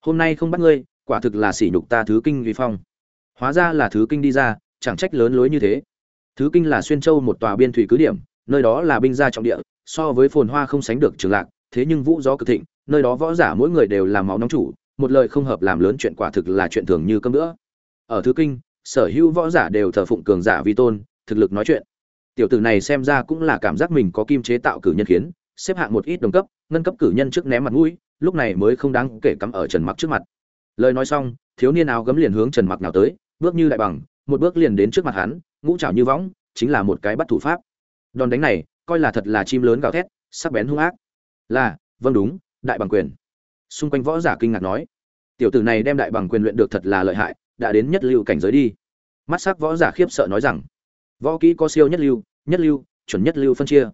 Hôm nay không bắt ngươi, quả thực là sỉ nhục ta thứ kinh vi phong. Hóa ra là thứ kinh đi ra, chẳng trách lớn lối như thế thứ kinh là xuyên châu một tòa biên thủy cứ điểm, nơi đó là binh gia trọng địa, so với phồn hoa không sánh được trường lạc, thế nhưng vũ gió cực thịnh, nơi đó võ giả mỗi người đều làm máu nóng chủ, một lời không hợp làm lớn chuyện quả thực là chuyện thường như cơm nữa ở thứ kinh, sở hữu võ giả đều thờ phụng cường giả vi tôn, thực lực nói chuyện. Tiểu tử này xem ra cũng là cảm giác mình có kim chế tạo cử nhân khiến, xếp hạng một ít đồng cấp, ngân cấp cử nhân trước ném mặt mũi, lúc này mới không đáng kể cắm ở trần mặc trước mặt. Lời nói xong, thiếu niên áo gấm liền hướng trần mặc nào tới, bước như đại bằng, một bước liền đến trước mặt hắn ngũ trảo như võng, chính là một cái bắt thủ pháp. Đòn đánh này, coi là thật là chim lớn gào thét, sắc bén hung ác. Là vâng đúng, đại bằng quyền. Xung quanh võ giả kinh ngạc nói, tiểu tử này đem đại bằng quyền luyện được thật là lợi hại, đã đến nhất lưu cảnh giới đi. Mắt sắc võ giả khiếp sợ nói rằng, võ kỹ có siêu nhất lưu nhất lưu, chuẩn nhất lưu phân chia.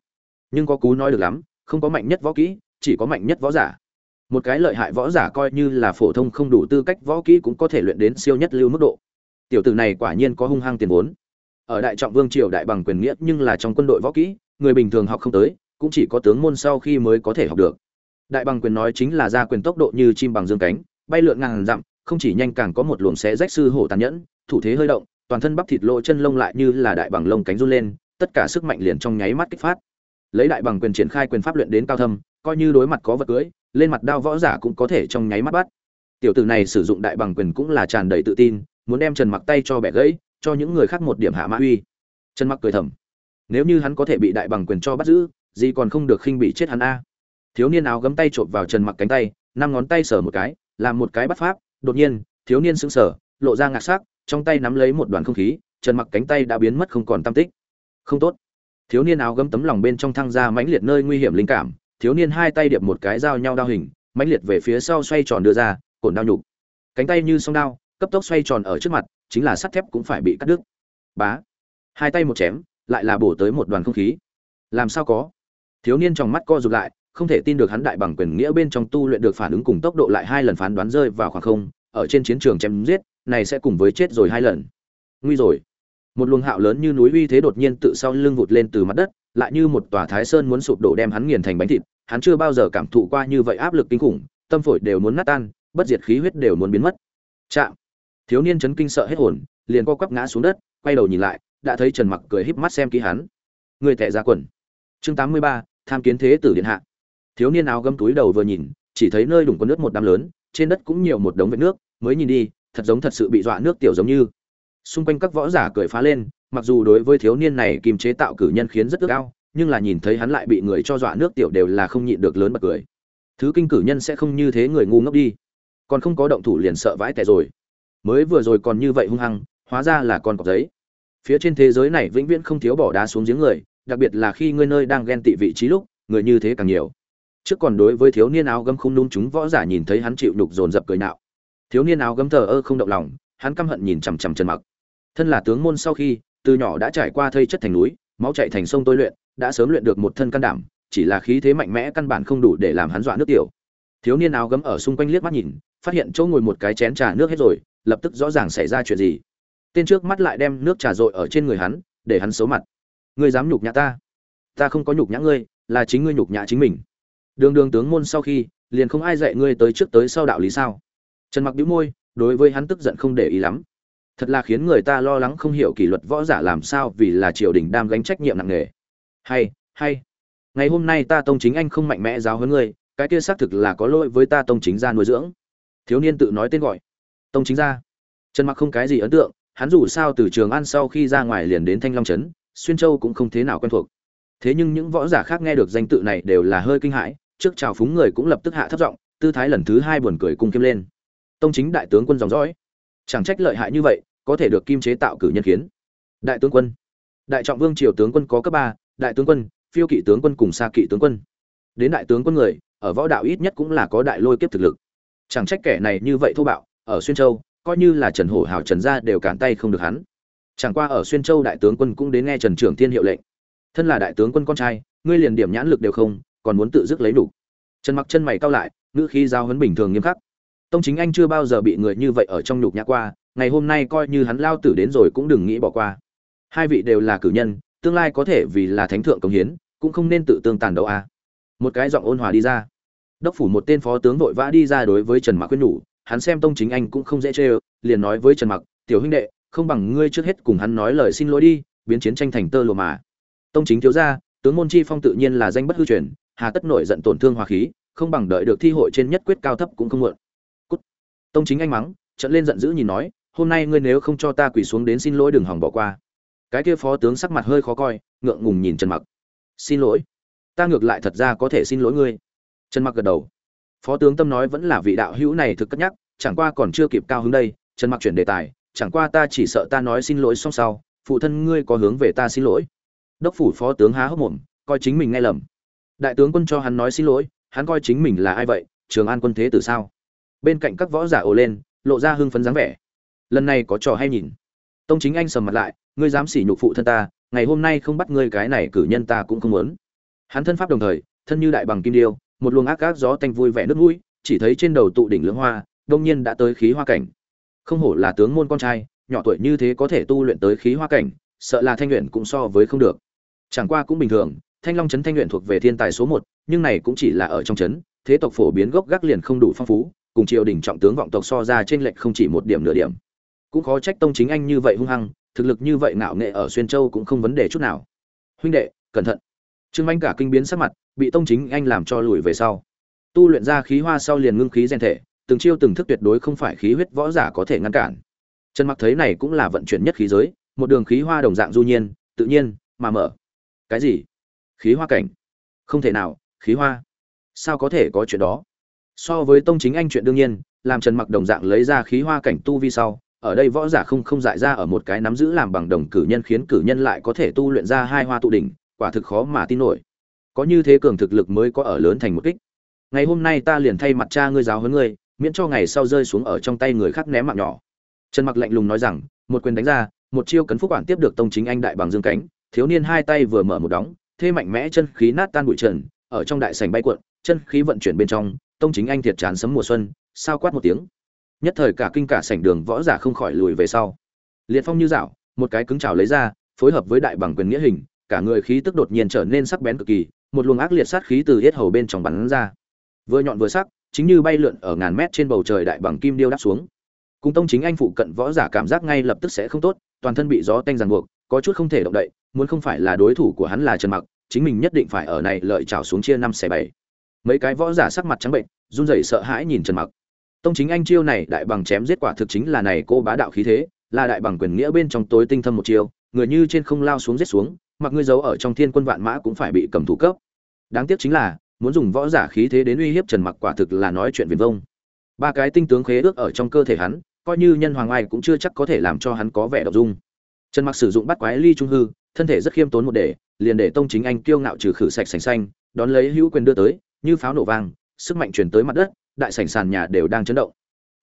Nhưng có cú nói được lắm, không có mạnh nhất võ kỹ, chỉ có mạnh nhất võ giả. Một cái lợi hại võ giả coi như là phổ thông không đủ tư cách võ kỹ cũng có thể luyện đến siêu nhất lưu mức độ. Tiểu tử này quả nhiên có hung hăng tiền vốn ở đại trọng vương triều đại bằng quyền nghĩa nhưng là trong quân đội võ kỹ, người bình thường học không tới, cũng chỉ có tướng môn sau khi mới có thể học được. Đại bằng quyền nói chính là ra quyền tốc độ như chim bằng dương cánh, bay lượn ngàn dặm, không chỉ nhanh càng có một luồng xé rách sư hổ tàn nhẫn, thủ thế hơi động, toàn thân bắp thịt lộ chân lông lại như là đại bằng lông cánh run lên, tất cả sức mạnh liền trong nháy mắt kích phát. Lấy đại bằng quyền triển khai quyền pháp luyện đến cao thâm, coi như đối mặt có vật cưới, lên mặt đao võ giả cũng có thể trong nháy mắt bắt. Tiểu tử này sử dụng đại bằng quyền cũng là tràn đầy tự tin, muốn đem trần mặc tay cho bẻ gãy cho những người khác một điểm hạ mã uy. Trần mặc cười thầm. Nếu như hắn có thể bị đại bằng quyền cho bắt giữ, gì còn không được khinh bị chết hắn a? Thiếu niên áo gấm tay trộm vào trần mặc cánh tay, năm ngón tay sờ một cái, làm một cái bắt pháp, đột nhiên, thiếu niên sững sờ, lộ ra ngạc sắc, trong tay nắm lấy một đoàn không khí, trần mặc cánh tay đã biến mất không còn tam tích. Không tốt. Thiếu niên áo gấm tấm lòng bên trong thăng ra mãnh liệt nơi nguy hiểm linh cảm, thiếu niên hai tay điệp một cái dao nhau đao hình, mãnh liệt về phía sau xoay tròn đưa ra, cổn đao nhục. Cánh tay như song đao, cấp tốc xoay tròn ở trước mặt chính là sắt thép cũng phải bị cắt đứt. Bá. Hai tay một chém, lại là bổ tới một đoàn không khí. Làm sao có? Thiếu niên trong mắt co rụt lại, không thể tin được hắn đại bằng quyền nghĩa bên trong tu luyện được phản ứng cùng tốc độ lại hai lần phán đoán rơi vào khoảng không, ở trên chiến trường chém giết, này sẽ cùng với chết rồi hai lần. Nguy rồi. Một luồng hạo lớn như núi uy thế đột nhiên tự sau lưng vụt lên từ mặt đất, lại như một tòa thái sơn muốn sụp đổ đem hắn nghiền thành bánh thịt, hắn chưa bao giờ cảm thụ qua như vậy áp lực kinh khủng, tâm phổi đều muốn nát tan, bất diệt khí huyết đều muốn biến mất. Chạm thiếu niên chấn kinh sợ hết hồn liền co quắp ngã xuống đất quay đầu nhìn lại đã thấy trần mặc cười híp mắt xem kỹ hắn. Người tệ ra quần. Chương 83, tham kiến thế tử điện hạ. Thiếu niên áo gấm túi đầu vừa nhìn chỉ thấy nơi đủng có nước một đám lớn trên đất cũng nhiều một đống vệt nước mới nhìn đi thật giống thật sự bị dọa nước tiểu giống như. Xung quanh các võ giả cười phá lên mặc dù đối với thiếu niên này kiềm chế tạo cử nhân khiến rất ước ao nhưng là nhìn thấy hắn lại bị người cho dọa nước tiểu đều là không nhịn được lớn bật cười. Thứ kinh cử nhân sẽ không như thế người ngu ngốc đi. Còn không có động thủ liền sợ vãi tẻ rồi mới vừa rồi còn như vậy hung hăng, hóa ra là con cọc giấy. Phía trên thế giới này vĩnh viễn không thiếu bỏ đá xuống giếng người, đặc biệt là khi ngươi nơi đang ghen tị vị trí lúc, người như thế càng nhiều. Trước còn đối với thiếu niên áo gấm không nung chúng võ giả nhìn thấy hắn chịu nhục dồn dập cười nạo. Thiếu niên áo gấm thờ ơ không động lòng, hắn căm hận nhìn chằm chằm trần mặc. Thân là tướng môn sau khi, từ nhỏ đã trải qua thây chất thành núi, máu chạy thành sông tôi luyện, đã sớm luyện được một thân can đảm, chỉ là khí thế mạnh mẽ căn bản không đủ để làm hắn dọa nước tiểu. Thiếu niên áo gấm ở xung quanh liếc mắt nhìn, phát hiện chỗ ngồi một cái chén trà nước hết rồi lập tức rõ ràng xảy ra chuyện gì. Tên trước mắt lại đem nước trà dội ở trên người hắn, để hắn xấu mặt. Ngươi dám nhục nhã ta? Ta không có nhục nhã ngươi, là chính ngươi nhục nhã chính mình. Đường đường tướng môn sau khi, liền không ai dạy ngươi tới trước tới sau đạo lý sao? Trần mặc đĩu môi, đối với hắn tức giận không để ý lắm. Thật là khiến người ta lo lắng không hiểu kỷ luật võ giả làm sao vì là triều đình đam gánh trách nhiệm nặng nề. Hay hay. Ngày hôm nay ta tông chính anh không mạnh mẽ giáo hơn ngươi, cái kia xác thực là có lỗi với ta tông chính gia nuôi dưỡng. Thiếu niên tự nói tên gọi tông chính gia. Trần mặc không cái gì ấn tượng, hắn dù sao từ trường an sau khi ra ngoài liền đến thanh long trấn, xuyên châu cũng không thế nào quen thuộc. Thế nhưng những võ giả khác nghe được danh tự này đều là hơi kinh hãi, trước chào phúng người cũng lập tức hạ thấp giọng, tư thái lần thứ hai buồn cười cung kiếm lên. Tông chính đại tướng quân dòng dõi. Chẳng trách lợi hại như vậy, có thể được kim chế tạo cử nhân khiến đại tướng quân. Đại trọng vương triều tướng quân có cấp ba, đại tướng quân, phiêu kỵ tướng quân cùng xa kỵ tướng quân. Đến đại tướng quân người, ở võ đạo ít nhất cũng là có đại lôi kiếp thực lực. Chẳng trách kẻ này như vậy thô bạo ở xuyên châu, coi như là trần hổ hào trần gia đều cản tay không được hắn. Chẳng qua ở xuyên châu đại tướng quân cũng đến nghe trần trưởng thiên hiệu lệnh. Thân là đại tướng quân con trai, ngươi liền điểm nhãn lực đều không, còn muốn tự dứt lấy đủ. Trần mặc chân mày cao lại, ngữ khí giao huấn bình thường nghiêm khắc. Tông chính anh chưa bao giờ bị người như vậy ở trong nhục nhã qua, ngày hôm nay coi như hắn lao tử đến rồi cũng đừng nghĩ bỏ qua. Hai vị đều là cử nhân, tương lai có thể vì là thánh thượng công hiến, cũng không nên tự tương tàn đâu à. Một cái giọng ôn hòa đi ra. Đốc phủ một tên phó tướng vội vã đi ra đối với trần mặc quyết nhủ hắn xem tông chính anh cũng không dễ chê liền nói với trần mặc, tiểu huynh đệ, không bằng ngươi trước hết cùng hắn nói lời xin lỗi đi, biến chiến tranh thành tơ lùa mà. Tông chính thiếu gia, tướng môn chi phong tự nhiên là danh bất hư truyền, hà tất nổi giận tổn thương hòa khí, không bằng đợi được thi hội trên nhất quyết cao thấp cũng không muộn. Cút. Tông chính anh mắng trận lên giận dữ nhìn nói, hôm nay ngươi nếu không cho ta quỳ xuống đến xin lỗi đừng hòng bỏ qua. Cái kia phó tướng sắc mặt hơi khó coi, ngượng ngùng nhìn trần mặc. Xin lỗi. Ta ngược lại thật ra có thể xin lỗi ngươi. Trần mặc gật đầu phó tướng tâm nói vẫn là vị đạo hữu này thực cất nhắc, chẳng qua còn chưa kịp cao hứng đây, trần mặc chuyển đề tài, chẳng qua ta chỉ sợ ta nói xin lỗi xong sau, phụ thân ngươi có hướng về ta xin lỗi. Đốc phủ phó tướng há hốc mồm, coi chính mình nghe lầm. Đại tướng quân cho hắn nói xin lỗi, hắn coi chính mình là ai vậy, trường an quân thế tử sao? Bên cạnh các võ giả ồ lên, lộ ra hưng phấn dáng vẻ. Lần này có trò hay nhìn. Tông chính anh sầm mặt lại, ngươi dám sỉ nhục phụ thân ta, ngày hôm nay không bắt ngươi cái này cử nhân ta cũng không muốn. Hắn thân pháp đồng thời, thân như đại bằng kim điêu một luồng ác ác gió tanh vui vẻ nước mũi, chỉ thấy trên đầu tụ đỉnh lưỡng hoa, đông nhiên đã tới khí hoa cảnh. Không hổ là tướng môn con trai, nhỏ tuổi như thế có thể tu luyện tới khí hoa cảnh, sợ là thanh luyện cũng so với không được. Chẳng qua cũng bình thường, thanh long trấn thanh luyện thuộc về thiên tài số một, nhưng này cũng chỉ là ở trong trấn, thế tộc phổ biến gốc gác liền không đủ phong phú, cùng triều đình trọng tướng vọng tộc so ra trên lệch không chỉ một điểm nửa điểm. Cũng khó trách tông chính anh như vậy hung hăng, thực lực như vậy ngạo nghệ ở xuyên châu cũng không vấn đề chút nào. Huynh đệ, cẩn thận. Trương anh cả kinh biến sắc mặt bị tông chính anh làm cho lùi về sau. Tu luyện ra khí hoa sau liền ngưng khí rèn thể, từng chiêu từng thức tuyệt đối không phải khí huyết võ giả có thể ngăn cản. Trần mặc thấy này cũng là vận chuyển nhất khí giới, một đường khí hoa đồng dạng du nhiên, tự nhiên, mà mở. Cái gì? Khí hoa cảnh? Không thể nào, khí hoa. Sao có thể có chuyện đó? So với tông chính anh chuyện đương nhiên, làm trần mặc đồng dạng lấy ra khí hoa cảnh tu vi sau, ở đây võ giả không không dại ra ở một cái nắm giữ làm bằng đồng cử nhân khiến cử nhân lại có thể tu luyện ra hai hoa tụ đỉnh, quả thực khó mà tin nổi có như thế cường thực lực mới có ở lớn thành một kích. Ngày hôm nay ta liền thay mặt cha ngươi giáo huấn ngươi, miễn cho ngày sau rơi xuống ở trong tay người khác ném mạng nhỏ. Trần mặc lạnh lùng nói rằng, một quyền đánh ra, một chiêu cấn phúc quản tiếp được tông chính anh đại bằng dương cánh, thiếu niên hai tay vừa mở một đóng, thế mạnh mẽ chân khí nát tan bụi trần, ở trong đại sảnh bay cuộn, chân khí vận chuyển bên trong, tông chính anh thiệt chán sấm mùa xuân, sao quát một tiếng. Nhất thời cả kinh cả sảnh đường võ giả không khỏi lùi về sau. Liệt phong như dạo, một cái cứng trào lấy ra, phối hợp với đại bằng quyền nghĩa hình, cả người khí tức đột nhiên trở nên sắc bén cực kỳ một luồng ác liệt sát khí từ yết hầu bên trong bắn ra. Vừa nhọn vừa sắc, chính như bay lượn ở ngàn mét trên bầu trời đại bằng kim điêu đáp xuống. Cùng tông chính anh phụ cận võ giả cảm giác ngay lập tức sẽ không tốt, toàn thân bị gió tanh ràng buộc, có chút không thể động đậy, muốn không phải là đối thủ của hắn là trần mặc, chính mình nhất định phải ở này lợi trào xuống chia năm xẻ bảy. Mấy cái võ giả sắc mặt trắng bệnh, run rẩy sợ hãi nhìn trần mặc. Tông chính anh chiêu này đại bằng chém giết quả thực chính là này cô bá đạo khí thế, là đại bằng quyền nghĩa bên trong tối tinh thâm một chiêu, người như trên không lao xuống giết xuống mặc ngươi giấu ở trong thiên quân vạn mã cũng phải bị cầm thủ cấp. Đáng tiếc chính là, muốn dùng võ giả khí thế đến uy hiếp trần mặc quả thực là nói chuyện viền vông. Ba cái tinh tướng khế ước ở trong cơ thể hắn, coi như nhân hoàng ai cũng chưa chắc có thể làm cho hắn có vẻ độc dung. Trần mặc sử dụng bắt quái ly trung hư, thân thể rất khiêm tốn một để, liền để tông chính anh kiêu ngạo trừ khử sạch sành xanh, đón lấy hữu quyền đưa tới, như pháo nổ vang, sức mạnh truyền tới mặt đất, đại sảnh sàn nhà đều đang chấn động.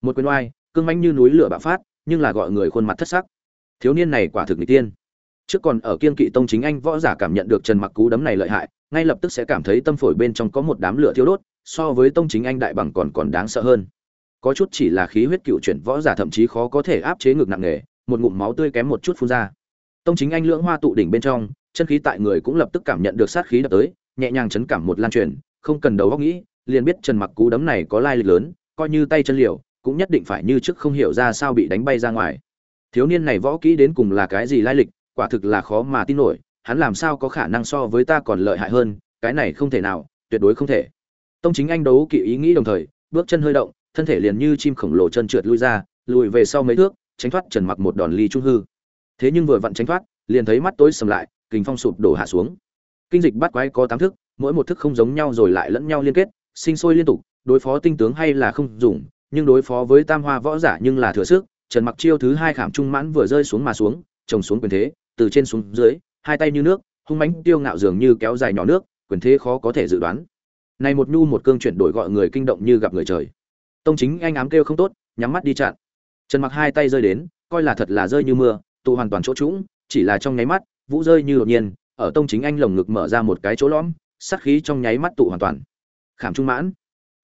Một quyền oai, cương mãnh như núi lửa bạo phát, nhưng là gọi người khuôn mặt thất sắc. Thiếu niên này quả thực người tiên trước còn ở kiên kỵ tông chính anh võ giả cảm nhận được trần mặc cú đấm này lợi hại, ngay lập tức sẽ cảm thấy tâm phổi bên trong có một đám lửa thiêu đốt, so với tông chính anh đại bằng còn còn đáng sợ hơn. Có chút chỉ là khí huyết cựu chuyển võ giả thậm chí khó có thể áp chế ngực nặng nề, một ngụm máu tươi kém một chút phun ra. Tông chính anh lưỡng hoa tụ đỉnh bên trong, chân khí tại người cũng lập tức cảm nhận được sát khí đập tới, nhẹ nhàng chấn cảm một lan truyền, không cần đầu óc nghĩ, liền biết trần mặc cú đấm này có lai lịch lớn, coi như tay chân liều, cũng nhất định phải như trước không hiểu ra sao bị đánh bay ra ngoài. Thiếu niên này võ kỹ đến cùng là cái gì lai lịch quả thực là khó mà tin nổi, hắn làm sao có khả năng so với ta còn lợi hại hơn, cái này không thể nào, tuyệt đối không thể. Tông chính anh đấu kỵ ý nghĩ đồng thời, bước chân hơi động, thân thể liền như chim khổng lồ chân trượt lui ra, lùi về sau mấy thước, tránh thoát trần mặc một đòn ly trung hư. Thế nhưng vừa vặn tránh thoát, liền thấy mắt tối sầm lại, kình phong sụp đổ hạ xuống. Kinh dịch bắt quái có tám thức, mỗi một thức không giống nhau rồi lại lẫn nhau liên kết, sinh sôi liên tục, đối phó tinh tướng hay là không dùng, nhưng đối phó với tam hoa võ giả nhưng là thừa sức, trần mặc chiêu thứ hai khảm trung mãn vừa rơi xuống mà xuống trồng xuống quyền thế từ trên xuống dưới, hai tay như nước, hung mãnh tiêu ngạo dường như kéo dài nhỏ nước, quyền thế khó có thể dự đoán. Này một nhu một cương chuyển đổi gọi người kinh động như gặp người trời. Tông chính anh ám kêu không tốt, nhắm mắt đi chặn. Trần mặc hai tay rơi đến, coi là thật là rơi như mưa, tụ hoàn toàn chỗ trũng, chỉ là trong nháy mắt, vũ rơi như đột nhiên, ở tông chính anh lồng ngực mở ra một cái chỗ lõm, sát khí trong nháy mắt tụ hoàn toàn. Khảm trung mãn.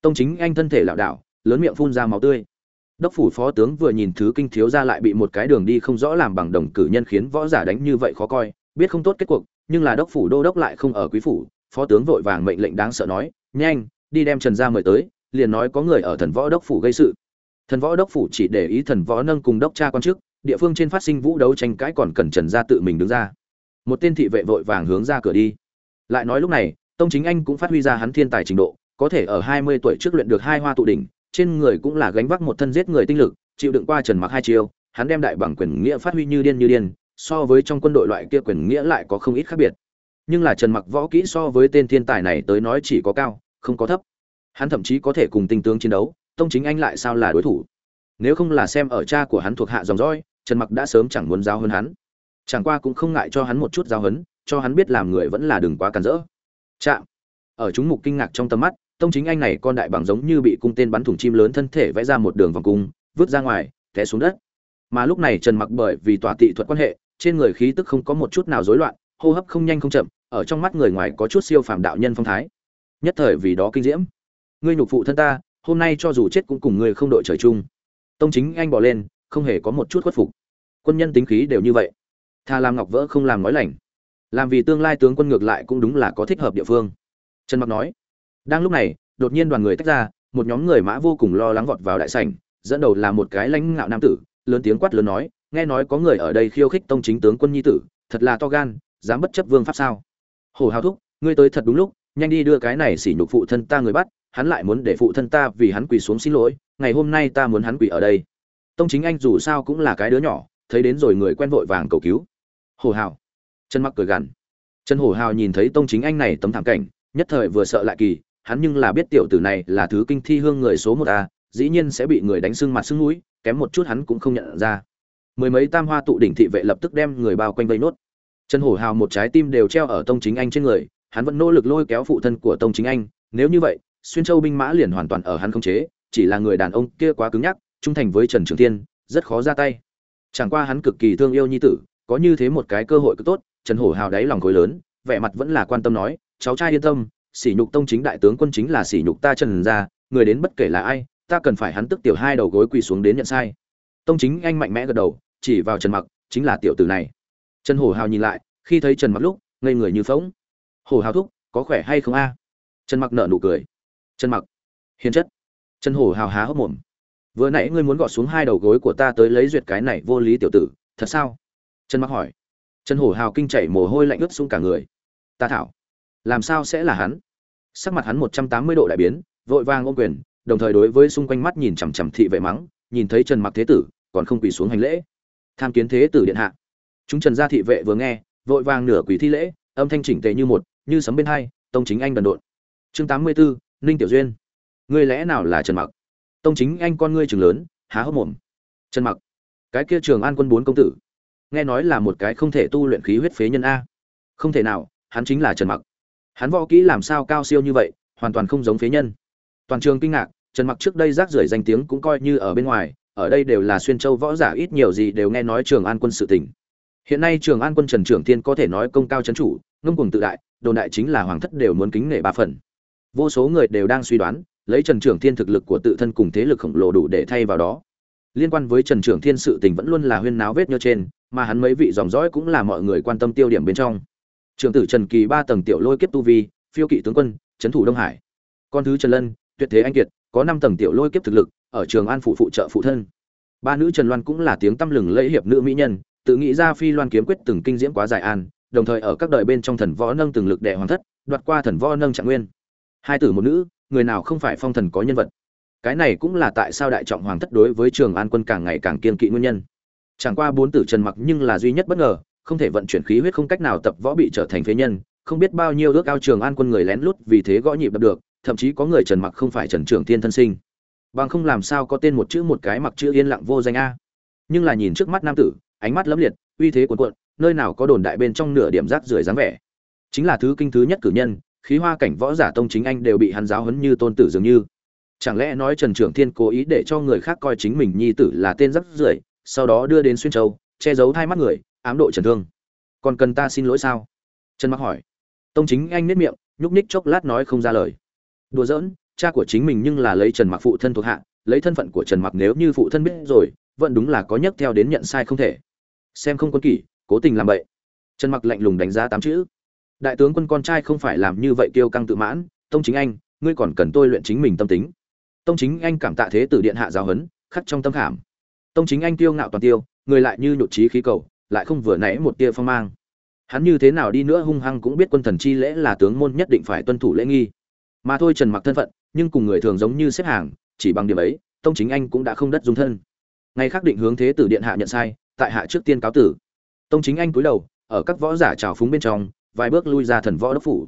Tông chính anh thân thể lảo đảo, lớn miệng phun ra máu tươi đốc phủ phó tướng vừa nhìn thứ kinh thiếu ra lại bị một cái đường đi không rõ làm bằng đồng cử nhân khiến võ giả đánh như vậy khó coi, biết không tốt kết cuộc, nhưng là đốc phủ đô đốc lại không ở quý phủ, phó tướng vội vàng mệnh lệnh đáng sợ nói, nhanh, đi đem trần gia mời tới, liền nói có người ở thần võ đốc phủ gây sự. Thần võ đốc phủ chỉ để ý thần võ nâng cùng đốc cha quan chức, địa phương trên phát sinh vũ đấu tranh cãi còn cần trần gia tự mình đứng ra. Một tên thị vệ vội vàng hướng ra cửa đi. Lại nói lúc này, tông chính anh cũng phát huy ra hắn thiên tài trình độ, có thể ở hai mươi tuổi trước luyện được hai hoa tụ đỉnh trên người cũng là gánh vác một thân giết người tinh lực, chịu đựng qua trần mặc hai chiêu, hắn đem đại bằng quyền nghĩa phát huy như điên như điên, so với trong quân đội loại kia quyền nghĩa lại có không ít khác biệt. Nhưng là trần mặc võ kỹ so với tên thiên tài này tới nói chỉ có cao, không có thấp. Hắn thậm chí có thể cùng tinh tướng chiến đấu, tông chính anh lại sao là đối thủ? Nếu không là xem ở cha của hắn thuộc hạ dòng dõi, trần mặc đã sớm chẳng muốn giao hơn hắn. Chẳng qua cũng không ngại cho hắn một chút giao hấn cho hắn biết làm người vẫn là đừng quá cản rỡ. Chạm. Ở chúng mục kinh ngạc trong tầm mắt tông chính anh này con đại bằng giống như bị cung tên bắn thủng chim lớn thân thể vẽ ra một đường vòng cung, vứt ra ngoài, té xuống đất. Mà lúc này trần mặc bởi vì tòa tị thuật quan hệ, trên người khí tức không có một chút nào rối loạn, hô hấp không nhanh không chậm, ở trong mắt người ngoài có chút siêu phàm đạo nhân phong thái. Nhất thời vì đó kinh diễm. Ngươi nhục phụ thân ta, hôm nay cho dù chết cũng cùng ngươi không đội trời chung. Tông chính anh bỏ lên, không hề có một chút khuất phục. Quân nhân tính khí đều như vậy. Thà làm ngọc vỡ không làm nói lành. Làm vì tương lai tướng quân ngược lại cũng đúng là có thích hợp địa phương. Trần mặc nói đang lúc này, đột nhiên đoàn người tách ra, một nhóm người mã vô cùng lo lắng vọt vào đại sảnh, dẫn đầu là một cái lãnh ngạo nam tử, lớn tiếng quát lớn nói, nghe nói có người ở đây khiêu khích tông chính tướng quân nhi tử, thật là to gan, dám bất chấp vương pháp sao? Hồ hào thúc, ngươi tới thật đúng lúc, nhanh đi đưa cái này xỉ nhục phụ thân ta người bắt, hắn lại muốn để phụ thân ta vì hắn quỳ xuống xin lỗi, ngày hôm nay ta muốn hắn quỳ ở đây. Tông chính anh dù sao cũng là cái đứa nhỏ, thấy đến rồi người quen vội vàng cầu cứu. Hồ hào. Chân mặc cười gằn. Trần hổ hào nhìn thấy tông chính anh này tấm thảm cảnh, nhất thời vừa sợ lại kỳ hắn nhưng là biết tiểu tử này là thứ kinh thi hương người số một a, dĩ nhiên sẽ bị người đánh sưng mặt sưng mũi, kém một chút hắn cũng không nhận ra. Mười mấy tam hoa tụ đỉnh thị vệ lập tức đem người bao quanh vây nốt. Trần hổ hào một trái tim đều treo ở tông chính anh trên người, hắn vẫn nỗ lực lôi kéo phụ thân của tông chính anh, nếu như vậy, xuyên châu binh mã liền hoàn toàn ở hắn không chế, chỉ là người đàn ông kia quá cứng nhắc, trung thành với trần trường tiên rất khó ra tay. Chẳng qua hắn cực kỳ thương yêu nhi tử, có như thế một cái cơ hội cứ tốt, trần hổ hào đáy lòng khối lớn, vẻ mặt vẫn là quan tâm nói, cháu trai yên tâm sỉ nhục tông chính đại tướng quân chính là sỉ nhục ta trần gia, người đến bất kể là ai, ta cần phải hắn tức tiểu hai đầu gối quỳ xuống đến nhận sai. Tông chính anh mạnh mẽ gật đầu, chỉ vào trần mặc, chính là tiểu tử này. Trần hổ hào nhìn lại, khi thấy trần mặc lúc, ngây người như phóng hổ hào thúc, có khỏe hay không a? Trần mặc nở nụ cười. Trần mặc, hiền chất. Trần hổ hào há hốc mồm. Vừa nãy ngươi muốn gọt xuống hai đầu gối của ta tới lấy duyệt cái này vô lý tiểu tử, thật sao? Trần mặc hỏi. Trần hổ hào kinh chảy mồ hôi lạnh ướt xuống cả người. Ta thảo làm sao sẽ là hắn? Sắc mặt hắn một trăm tám mươi độ đại biến vội vàng ôm quyền đồng thời đối với xung quanh mắt nhìn chằm chằm thị vệ mắng nhìn thấy trần mặc thế tử còn không quỳ xuống hành lễ. Tham kiến thế tử điện hạ. Chúng trần gia thị vệ vừa nghe vội vàng nửa quỳ thi lễ âm thanh chỉnh tề như một như sấm bên hai tông chính anh đần độn. Chương 84, ninh tiểu duyên. Ngươi lẽ nào là trần mặc? Tông chính anh con ngươi trường lớn há hốc mồm. Trần mặc cái kia trường an quân bốn công tử nghe nói là một cái không thể tu luyện khí huyết phế nhân a. Không thể nào hắn chính là trần mặc hắn võ kỹ làm sao cao siêu như vậy, hoàn toàn không giống phế nhân. Toàn trường kinh ngạc, trần mặc trước đây rác rưởi danh tiếng cũng coi như ở bên ngoài, ở đây đều là xuyên châu võ giả ít nhiều gì đều nghe nói trường an quân sự tình. Hiện nay trường an quân trần trưởng Thiên có thể nói công cao chấn chủ, ngông cuồng tự đại, đồn đại chính là hoàng thất đều muốn kính nể ba phần. Vô số người đều đang suy đoán, lấy trần trưởng thiên thực lực của tự thân cùng thế lực khổng lồ đủ để thay vào đó. Liên quan với trần trưởng thiên sự tình vẫn luôn là huyên náo vết nhơ trên, mà hắn mấy vị dòng dõi cũng là mọi người quan tâm tiêu điểm bên trong trưởng tử trần kỳ ba tầng tiểu lôi kiếp tu vi, phiêu kỵ tướng quân, trấn thủ đông hải. Con thứ trần lân, tuyệt thế anh kiệt, có năm tầng tiểu lôi kiếp thực lực, ở trường an phụ phụ trợ phụ thân. Ba nữ trần loan cũng là tiếng tăm lừng lẫy hiệp nữ mỹ nhân, tự nghĩ ra phi loan kiếm quyết từng kinh diễm quá dài an, đồng thời ở các đời bên trong thần võ nâng từng lực đệ hoàng thất, đoạt qua thần võ nâng trạng nguyên. Hai tử một nữ, người nào không phải phong thần có nhân vật. Cái này cũng là tại sao đại trọng hoàng thất đối với trường an quân càng ngày càng kiên kỵ nguyên nhân. Chẳng qua bốn tử trần mặc nhưng là duy nhất bất ngờ không thể vận chuyển khí huyết không cách nào tập võ bị trở thành phế nhân, không biết bao nhiêu ước ao trường an quân người lén lút vì thế gõ nhịp đập được, thậm chí có người trần mặc không phải trần trưởng tiên thân sinh. Bằng không làm sao có tên một chữ một cái mặc chữ yên lặng vô danh a. Nhưng là nhìn trước mắt nam tử, ánh mắt lấm liệt, uy thế cuồn cuộn, nơi nào có đồn đại bên trong nửa điểm rác rưởi dáng vẻ. Chính là thứ kinh thứ nhất cử nhân, khí hoa cảnh võ giả tông chính anh đều bị hắn giáo huấn như tôn tử dường như. Chẳng lẽ nói trần trưởng thiên cố ý để cho người khác coi chính mình nhi tử là tên rắc rưởi, sau đó đưa đến xuyên châu, che giấu hai mắt người ám độ trần thương. Còn cần ta xin lỗi sao? Trần mặc hỏi. Tông chính anh nết miệng, nhúc ních chốc lát nói không ra lời. Đùa giỡn, cha của chính mình nhưng là lấy trần mặc phụ thân thuộc hạ, lấy thân phận của trần mặc nếu như phụ thân biết rồi, vẫn đúng là có nhấc theo đến nhận sai không thể. Xem không quân kỷ, cố tình làm vậy trần mặc lạnh lùng đánh giá tám chữ. Đại tướng quân con trai không phải làm như vậy kiêu căng tự mãn, tông chính anh, ngươi còn cần tôi luyện chính mình tâm tính. Tông chính anh cảm tạ thế tử điện hạ giáo huấn, khắc trong tâm khảm. Tông chính anh tiêu ngạo toàn tiêu, người lại như nhụt chí khí cầu lại không vừa nãy một tia phong mang. Hắn như thế nào đi nữa hung hăng cũng biết quân thần chi lễ là tướng môn nhất định phải tuân thủ lễ nghi. Mà thôi trần mặc thân phận, nhưng cùng người thường giống như xếp hàng, chỉ bằng điểm ấy, tông chính anh cũng đã không đất dung thân. Ngày khác định hướng thế tử điện hạ nhận sai, tại hạ trước tiên cáo tử. Tông chính anh cúi đầu, ở các võ giả trào phúng bên trong, vài bước lui ra thần võ đốc phủ.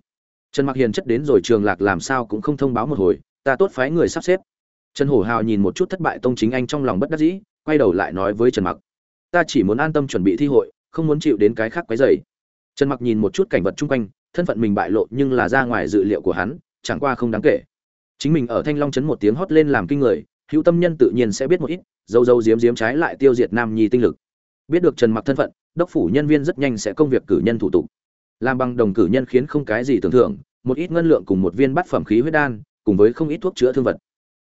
Trần mặc hiền chất đến rồi trường lạc làm sao cũng không thông báo một hồi, ta tốt phái người sắp xếp. Trần hổ hào nhìn một chút thất bại tông chính anh trong lòng bất đắc dĩ, quay đầu lại nói với trần mặc ta chỉ muốn an tâm chuẩn bị thi hội, không muốn chịu đến cái khác quấy dày. trần mặc nhìn một chút cảnh vật chung quanh, thân phận mình bại lộ nhưng là ra ngoài dự liệu của hắn, chẳng qua không đáng kể. Chính mình ở thanh long chấn một tiếng hót lên làm kinh người, hữu tâm nhân tự nhiên sẽ biết một ít, dâu dâu diếm diếm trái lại tiêu diệt nam nhi tinh lực. Biết được trần mặc thân phận, đốc phủ nhân viên rất nhanh sẽ công việc cử nhân thủ tục. Làm bằng đồng cử nhân khiến không cái gì tưởng thưởng, một ít ngân lượng cùng một viên bát phẩm khí huyết đan, cùng với không ít thuốc chữa thương vật.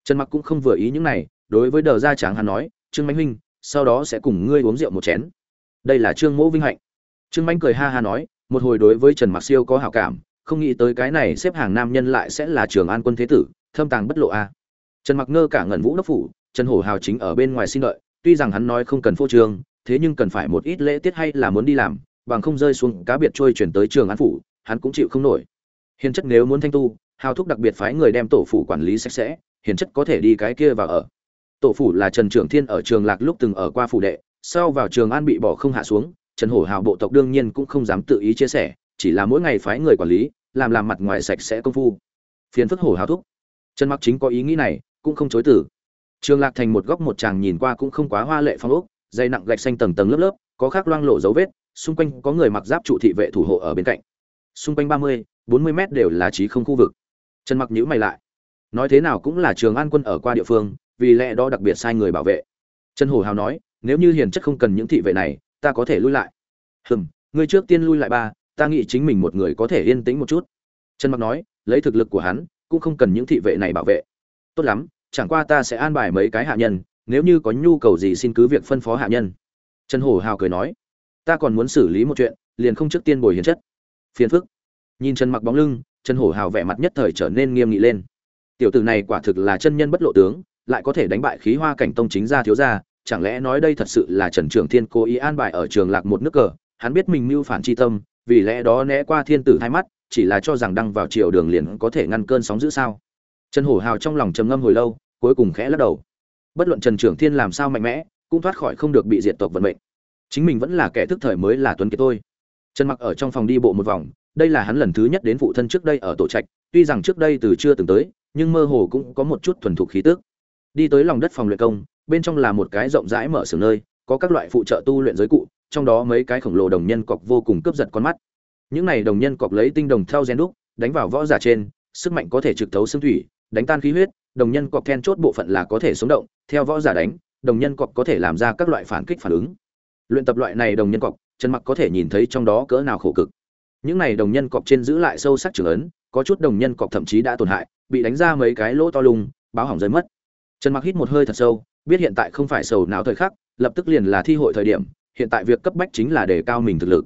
Trần mặc cũng không vừa ý những này, đối với đờ gia tráng hắn nói, trương mạnh huynh sau đó sẽ cùng ngươi uống rượu một chén. Đây là trương mỗ vinh hạnh. Trương mạnh cười ha ha nói, một hồi đối với trần mặc siêu có hảo cảm, không nghĩ tới cái này xếp hàng nam nhân lại sẽ là trường an quân thế tử, thâm tàng bất lộ a. Trần mặc ngơ cả ngẩn vũ đốc phủ, trần hổ hào chính ở bên ngoài xin lợi tuy rằng hắn nói không cần phô trương, thế nhưng cần phải một ít lễ tiết hay là muốn đi làm, bằng không rơi xuống cá biệt trôi chuyển tới trường an phủ, hắn cũng chịu không nổi. Hiền chất nếu muốn thanh tu, hào thúc đặc biệt phái người đem tổ phủ quản lý sạch sẽ, hiền chất có thể đi cái kia vào ở tổ phủ là trần trưởng thiên ở trường lạc lúc từng ở qua phủ đệ, sau vào trường an bị bỏ không hạ xuống, trần hổ hào bộ tộc đương nhiên cũng không dám tự ý chia sẻ, chỉ là mỗi ngày phái người quản lý, làm làm mặt ngoài sạch sẽ công phu. Phiền phức hổ hào thúc. Trần mặc chính có ý nghĩ này, cũng không chối từ. Trường lạc thành một góc một chàng nhìn qua cũng không quá hoa lệ phong ốc, dây nặng gạch xanh tầng tầng lớp lớp, có khắc loang lộ dấu vết, xung quanh có người mặc giáp trụ thị vệ thủ hộ ở bên cạnh. Xung quanh ba mươi, bốn mươi mét đều là trí không khu vực. Trần mặc nhíu mày lại. Nói thế nào cũng là trường an quân ở qua địa phương vì lẽ đó đặc biệt sai người bảo vệ. Trần hổ hào nói, nếu như hiền chất không cần những thị vệ này, ta có thể lui lại. Hừm, ngươi trước tiên lui lại ba, ta nghĩ chính mình một người có thể yên tĩnh một chút. Trần mặc nói, lấy thực lực của hắn, cũng không cần những thị vệ này bảo vệ. Tốt lắm, chẳng qua ta sẽ an bài mấy cái hạ nhân, nếu như có nhu cầu gì xin cứ việc phân phó hạ nhân. Trần hổ hào cười nói, ta còn muốn xử lý một chuyện, liền không trước tiên bồi hiền chất. Phiền phức. Nhìn trần mặc bóng lưng, trần hổ hào vẻ mặt nhất thời trở nên nghiêm nghị lên. Tiểu tử này quả thực là chân nhân bất lộ tướng lại có thể đánh bại khí hoa cảnh tông chính gia thiếu gia, chẳng lẽ nói đây thật sự là trần trường thiên cố ý an bài ở trường lạc một nước cờ? Hắn biết mình mưu phản chi tâm, vì lẽ đó né qua thiên tử hai mắt, chỉ là cho rằng đăng vào triều đường liền có thể ngăn cơn sóng dữ sao? Trần hổ hào trong lòng trầm ngâm hồi lâu, cuối cùng khẽ lắc đầu. Bất luận trần trưởng thiên làm sao mạnh mẽ, cũng thoát khỏi không được bị diệt tộc vận mệnh. Chính mình vẫn là kẻ thức thời mới là tuấn kiệt thôi. Trần mặc ở trong phòng đi bộ một vòng, đây là hắn lần thứ nhất đến phụ thân trước đây ở tổ trạch, tuy rằng trước đây từ chưa từng tới, nhưng mơ hồ cũng có một chút thuần thục khí tức đi tới lòng đất phòng luyện công, bên trong là một cái rộng rãi mở sừng nơi, có các loại phụ trợ tu luyện giới cụ, trong đó mấy cái khổng lồ đồng nhân cọc vô cùng cướp giật con mắt. Những này đồng nhân cọc lấy tinh đồng theo gen đúc, đánh vào võ giả trên, sức mạnh có thể trực thấu xương thủy, đánh tan khí huyết, đồng nhân cọc then chốt bộ phận là có thể sống động, theo võ giả đánh, đồng nhân cọc có thể làm ra các loại phản kích phản ứng. Luyện tập loại này đồng nhân cọc, trần mặc có thể nhìn thấy trong đó cỡ nào khổ cực. Những này đồng nhân cọc trên giữ lại sâu sắc trưởng ấn, có chút đồng nhân cọc thậm chí đã tổn hại, bị đánh ra mấy cái lỗ to lung báo hỏng rơi mất trần mặc hít một hơi thật sâu, biết hiện tại không phải sầu não thời khắc, lập tức liền là thi hội thời điểm, hiện tại việc cấp bách chính là đề cao mình thực lực.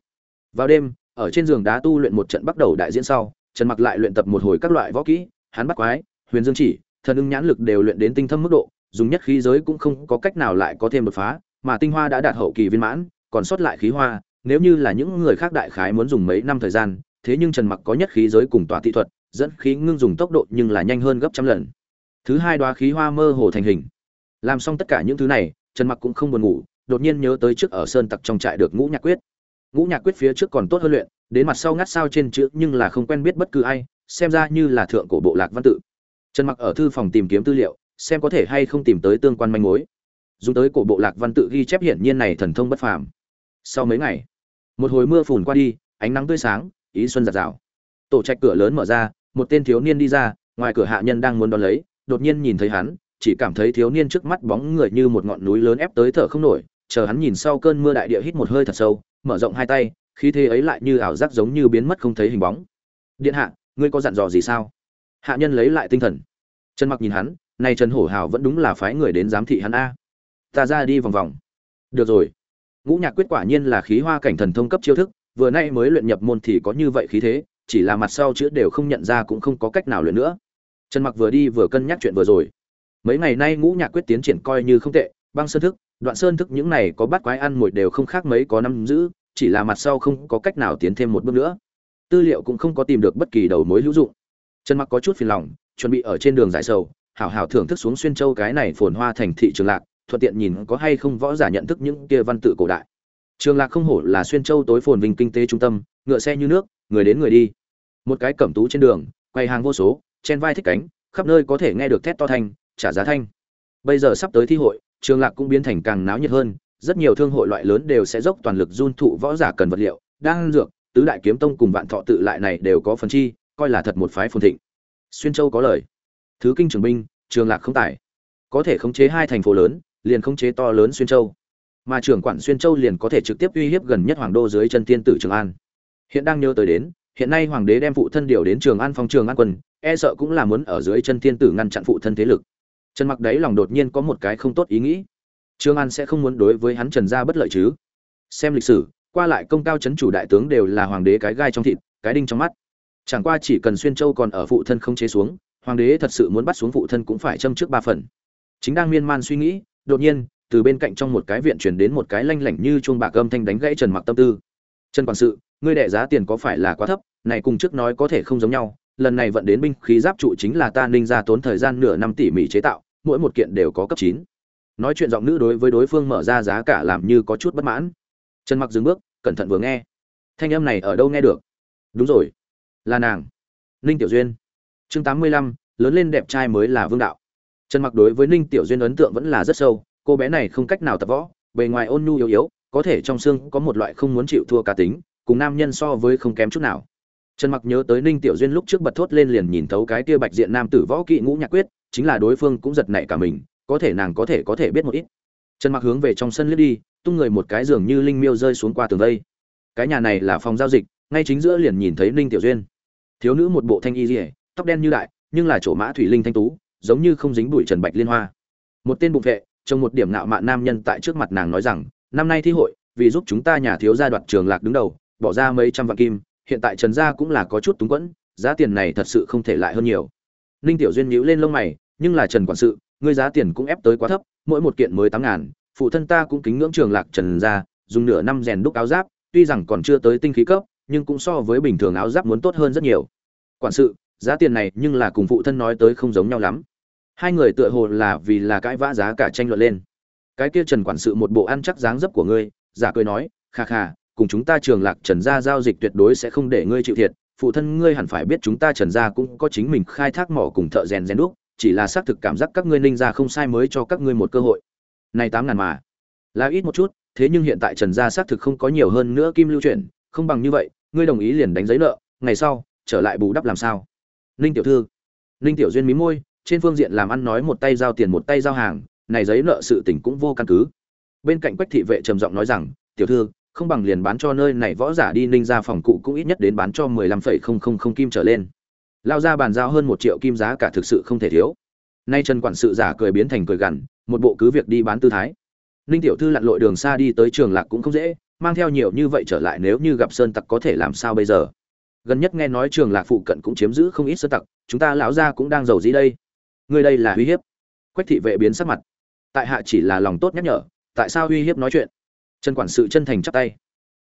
Vào đêm, ở trên giường đá tu luyện một trận bắt đầu đại diễn sau, trần mặc lại luyện tập một hồi các loại võ kỹ, hắn bắt quái, huyền dương chỉ, thần ưng nhãn lực đều luyện đến tinh thâm mức độ, dùng nhất khí giới cũng không có cách nào lại có thêm đột phá, mà tinh hoa đã đạt hậu kỳ viên mãn, còn sót lại khí hoa, nếu như là những người khác đại khái muốn dùng mấy năm thời gian, thế nhưng trần mặc có nhất khí giới cùng tòa thị thuật, dẫn khí ngưng dùng tốc độ nhưng là nhanh hơn gấp trăm lần thứ hai đoá khí hoa mơ hồ thành hình. Làm xong tất cả những thứ này, trần mặc cũng không buồn ngủ, đột nhiên nhớ tới trước ở sơn tặc trong trại được ngũ nhạc quyết. Ngũ nhạc quyết phía trước còn tốt hơn luyện, đến mặt sau ngắt sao trên chữ nhưng là không quen biết bất cứ ai, xem ra như là thượng cổ bộ lạc văn tự. Trần mặc ở thư phòng tìm kiếm tư liệu, xem có thể hay không tìm tới tương quan manh mối. Dùng tới cổ bộ lạc văn tự ghi chép hiển nhiên này thần thông bất phàm. Sau mấy ngày, một hồi mưa phùn qua đi, ánh nắng tươi sáng, ý xuân giạt rào. Tổ trạch cửa lớn mở ra, một tên thiếu niên đi ra, ngoài cửa hạ nhân đang muốn đón lấy đột nhiên nhìn thấy hắn, chỉ cảm thấy thiếu niên trước mắt bóng người như một ngọn núi lớn ép tới thở không nổi, chờ hắn nhìn sau cơn mưa đại địa hít một hơi thật sâu, mở rộng hai tay, khí thế ấy lại như ảo giác giống như biến mất không thấy hình bóng. Điện hạ, ngươi có dặn dò gì sao? Hạ nhân lấy lại tinh thần. Trần mặc nhìn hắn, này trần hổ hào vẫn đúng là phái người đến giám thị hắn a. Ta ra đi vòng vòng. Được rồi. Ngũ nhạc quyết quả nhiên là khí hoa cảnh thần thông cấp chiêu thức, vừa nay mới luyện nhập môn thì có như vậy khí thế, chỉ là mặt sau chữa đều không nhận ra cũng không có cách nào luyện nữa trần mặc vừa đi vừa cân nhắc chuyện vừa rồi. Mấy ngày nay ngũ nhạc quyết tiến triển coi như không tệ, băng sơn thức, đoạn sơn thức những này có bắt quái ăn mồi đều không khác mấy có năm giữ, chỉ là mặt sau không có cách nào tiến thêm một bước nữa. Tư liệu cũng không có tìm được bất kỳ đầu mối hữu dụng. Trần mặc có chút phiền lòng, chuẩn bị ở trên đường giải sầu, hảo hảo thưởng thức xuống xuyên châu cái này phồn hoa thành thị trường lạc, thuận tiện nhìn có hay không võ giả nhận thức những kia văn tự cổ đại. Trường lạc không hổ là xuyên châu tối phồn vinh kinh tế trung tâm, ngựa xe như nước, người đến người đi. Một cái cẩm tú trên đường quay hàng vô số chen vai thích cánh, khắp nơi có thể nghe được thét to thanh, trả giá thanh. Bây giờ sắp tới thi hội, trường lạc cũng biến thành càng náo nhiệt hơn, rất nhiều thương hội loại lớn đều sẽ dốc toàn lực run thụ võ giả cần vật liệu đang dược, tứ đại kiếm tông cùng vạn thọ tự lại này đều có phần chi, coi là thật một phái phồn thịnh. Xuyên châu có lời. Thứ kinh trường binh, trường lạc không tải. Có thể khống chế hai thành phố lớn, liền khống chế to lớn xuyên châu. Mà trưởng quản xuyên châu liền có thể trực tiếp uy hiếp gần nhất hoàng đô dưới chân tiên tử trường an. Hiện đang nhớ tới đến hiện nay hoàng đế đem phụ thân điều đến trường an phong trường an quân e sợ cũng là muốn ở dưới chân Thiên tử ngăn chặn phụ thân thế lực. Trần mặc đấy lòng đột nhiên có một cái không tốt ý nghĩ. Trương an sẽ không muốn đối với hắn trần gia bất lợi chứ? Xem lịch sử, qua lại công cao chấn chủ đại tướng đều là hoàng đế cái gai trong thịt, cái đinh trong mắt. Chẳng qua chỉ cần xuyên châu còn ở phụ thân không chế xuống, hoàng đế thật sự muốn bắt xuống phụ thân cũng phải châm trước ba phần. Chính đang miên man suy nghĩ, đột nhiên, từ bên cạnh trong một cái viện chuyển đến một cái lanh lảnh như chuông bạc âm thanh đánh gãy trần mặc tâm tư trần quản sự, ngươi đệ giá tiền có phải là quá thấp, này cùng trước nói có thể không giống nhau, lần này vận đến binh khí giáp trụ chính là ta ninh ra tốn thời gian nửa năm tỉ mỉ chế tạo, mỗi một kiện đều có cấp chín. Nói chuyện giọng nữ đối với đối phương mở ra giá cả làm như có chút bất mãn. Trần mặc dừng bước, cẩn thận vừa nghe. Thanh âm này ở đâu nghe được? Đúng rồi, là nàng. Ninh tiểu duyên. Chương tám mươi lăm, lớn lên đẹp trai mới là vương đạo. Trần mặc đối với ninh tiểu duyên ấn tượng vẫn là rất sâu, cô bé này không cách nào tập võ, bề ngoài ôn nhu yếu yếu có thể trong xương có một loại không muốn chịu thua cá tính, cùng nam nhân so với không kém chút nào. Trần mặc nhớ tới ninh tiểu duyên lúc trước bật thốt lên liền nhìn thấu cái kia bạch diện nam tử võ kỵ ngũ nhạc quyết, chính là đối phương cũng giật nảy cả mình, có thể nàng có thể có thể biết một ít. Trần mặc hướng về trong sân liếc đi, tung người một cái giường như linh miêu rơi xuống qua tường vây. Cái nhà này là phòng giao dịch, ngay chính giữa liền nhìn thấy ninh tiểu duyên. Thiếu nữ một bộ thanh y rỉa tóc đen như đại, nhưng là chỗ mã thủy linh thanh tú, giống như không dính bụi trần bạch liên hoa. Một tên bụng vệ trong một điểm nạo mạn nam nhân tại trước mặt nàng nói rằng năm nay thi hội, vì giúp chúng ta nhà thiếu gia đoạt trường lạc đứng đầu, bỏ ra mấy trăm vạn kim, hiện tại trần gia cũng là có chút túng quẫn, giá tiền này thật sự không thể lại hơn nhiều. Ninh tiểu duyên nhíu lên lông mày, nhưng là trần quản sự, ngươi giá tiền cũng ép tới quá thấp, mỗi một kiện mới tám ngàn, phụ thân ta cũng kính ngưỡng trường lạc trần gia, dùng nửa năm rèn đúc áo giáp, tuy rằng còn chưa tới tinh khí cấp, nhưng cũng so với bình thường áo giáp muốn tốt hơn rất nhiều. Quản sự, giá tiền này nhưng là cùng phụ thân nói tới không giống nhau lắm. Hai người tựa hồ là vì là cãi vã giá cả tranh luận lên cái kia trần quản sự một bộ ăn chắc dáng dấp của ngươi, giả cười nói, kha kha, cùng chúng ta trường lạc trần gia giao dịch tuyệt đối sẽ không để ngươi chịu thiệt, phụ thân ngươi hẳn phải biết chúng ta trần gia cũng có chính mình khai thác mỏ cùng thợ rèn rèn đúc, chỉ là xác thực cảm giác các ngươi ninh gia không sai mới cho các ngươi một cơ hội. Này tám ngàn mà. Là ít một chút, thế nhưng hiện tại trần gia xác thực không có nhiều hơn nữa kim lưu chuyển, không bằng như vậy, ngươi đồng ý liền đánh giấy nợ, ngày sau, trở lại bù đắp làm sao? Ninh tiểu thư. Ninh tiểu duyên mí môi, trên phương diện làm ăn nói một tay giao tiền một tay giao hàng này giấy nợ sự tình cũng vô căn cứ. Bên cạnh quách thị vệ trầm giọng nói rằng, tiểu thư, không bằng liền bán cho nơi này võ giả đi, ninh ra phòng cụ cũng ít nhất đến bán cho mười lăm phẩy không không không kim trở lên. Lao ra bàn giao hơn một triệu kim giá cả thực sự không thể thiếu. Nay trần quản sự giả cười biến thành cười gằn, một bộ cứ việc đi bán tư thái. Ninh tiểu thư lặn lội đường xa đi tới trường lạc cũng không dễ, mang theo nhiều như vậy trở lại nếu như gặp sơn tặc có thể làm sao bây giờ? Gần nhất nghe nói trường lạc phụ cận cũng chiếm giữ không ít sơn tặc, chúng ta lão gia cũng đang giàu gì đây. Ngươi đây là uy hiếp. Quách thị vệ biến sắc mặt tại hạ chỉ là lòng tốt nhắc nhở, tại sao uy hiếp nói chuyện? Trần quản sự chân thành chắp tay.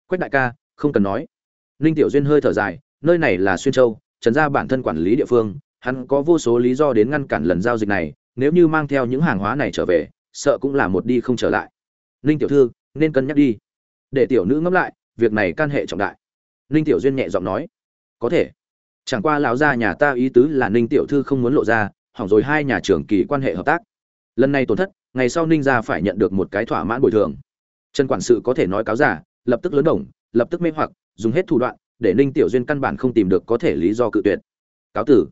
Quách đại ca, không cần nói. Ninh tiểu duyên hơi thở dài, nơi này là xuyên châu, trần gia bản thân quản lý địa phương, hắn có vô số lý do đến ngăn cản lần giao dịch này, nếu như mang theo những hàng hóa này trở về, sợ cũng là một đi không trở lại. Ninh tiểu thư, nên cân nhắc đi. Để tiểu nữ ngẫm lại, việc này can hệ trọng đại. Ninh tiểu duyên nhẹ giọng nói. Có thể. Chẳng qua lão gia nhà ta ý tứ là ninh tiểu thư không muốn lộ ra, hỏng rồi hai nhà trưởng kỳ quan hệ hợp tác. Lần này tổn thất ngày sau ninh gia phải nhận được một cái thỏa mãn bồi thường. Trần quản sự có thể nói cáo giả lập tức lớn đồng, lập tức mê hoặc, dùng hết thủ đoạn để ninh tiểu duyên căn bản không tìm được có thể lý do cự tuyệt. Cáo tử.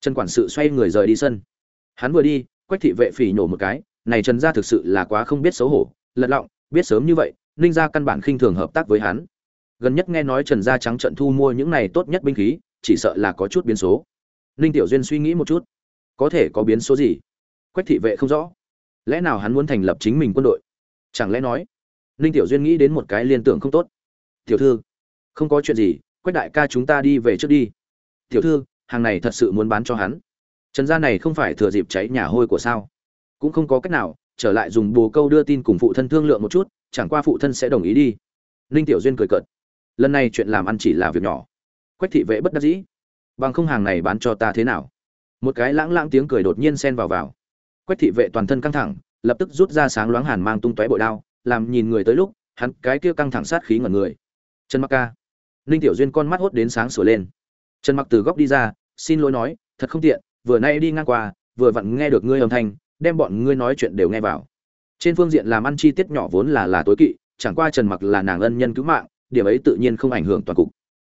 Trần quản sự xoay người rời đi sân. Hắn vừa đi, quách thị vệ phỉ nhổ một cái, này trần gia thực sự là quá không biết xấu hổ, lật lọng, biết sớm như vậy, ninh gia căn bản khinh thường hợp tác với hắn. Gần nhất nghe nói trần gia trắng trận thu mua những này tốt nhất binh khí, chỉ sợ là có chút biến số. Ninh tiểu duyên suy nghĩ một chút, có thể có biến số gì? Quách thị vệ không rõ lẽ nào hắn muốn thành lập chính mình quân đội? Chẳng lẽ nói, ninh tiểu duyên nghĩ đến một cái liên tưởng không tốt. Tiểu thư, không có chuyện gì, quách đại ca chúng ta đi về trước đi. Tiểu thư, hàng này thật sự muốn bán cho hắn. Trần gia này không phải thừa dịp cháy nhà hôi của sao? Cũng không có cách nào, trở lại dùng bồ câu đưa tin cùng phụ thân thương lượng một chút, chẳng qua phụ thân sẽ đồng ý đi. Ninh tiểu duyên cười cợt. Lần này chuyện làm ăn chỉ là việc nhỏ. Quách thị vệ bất đắc dĩ. Bằng không hàng này bán cho ta thế nào? Một cái lãng lãng tiếng cười đột nhiên xen vào vào quách thị vệ toàn thân căng thẳng, lập tức rút ra sáng loáng hàn mang tung tóe bội đao, làm nhìn người tới lúc, hắn cái kia căng thẳng sát khí ngẩn người. Trần mặc ca. Ninh tiểu duyên con mắt hốt đến sáng sửa lên. Trần mặc từ góc đi ra, xin lỗi nói, thật không tiện, vừa nay đi ngang qua, vừa vặn nghe được ngươi âm thanh, đem bọn ngươi nói chuyện đều nghe vào. Trên phương diện làm ăn chi tiết nhỏ vốn là là tối kỵ, chẳng qua trần mặc là nàng ân nhân cứu mạng, điểm ấy tự nhiên không ảnh hưởng toàn cục.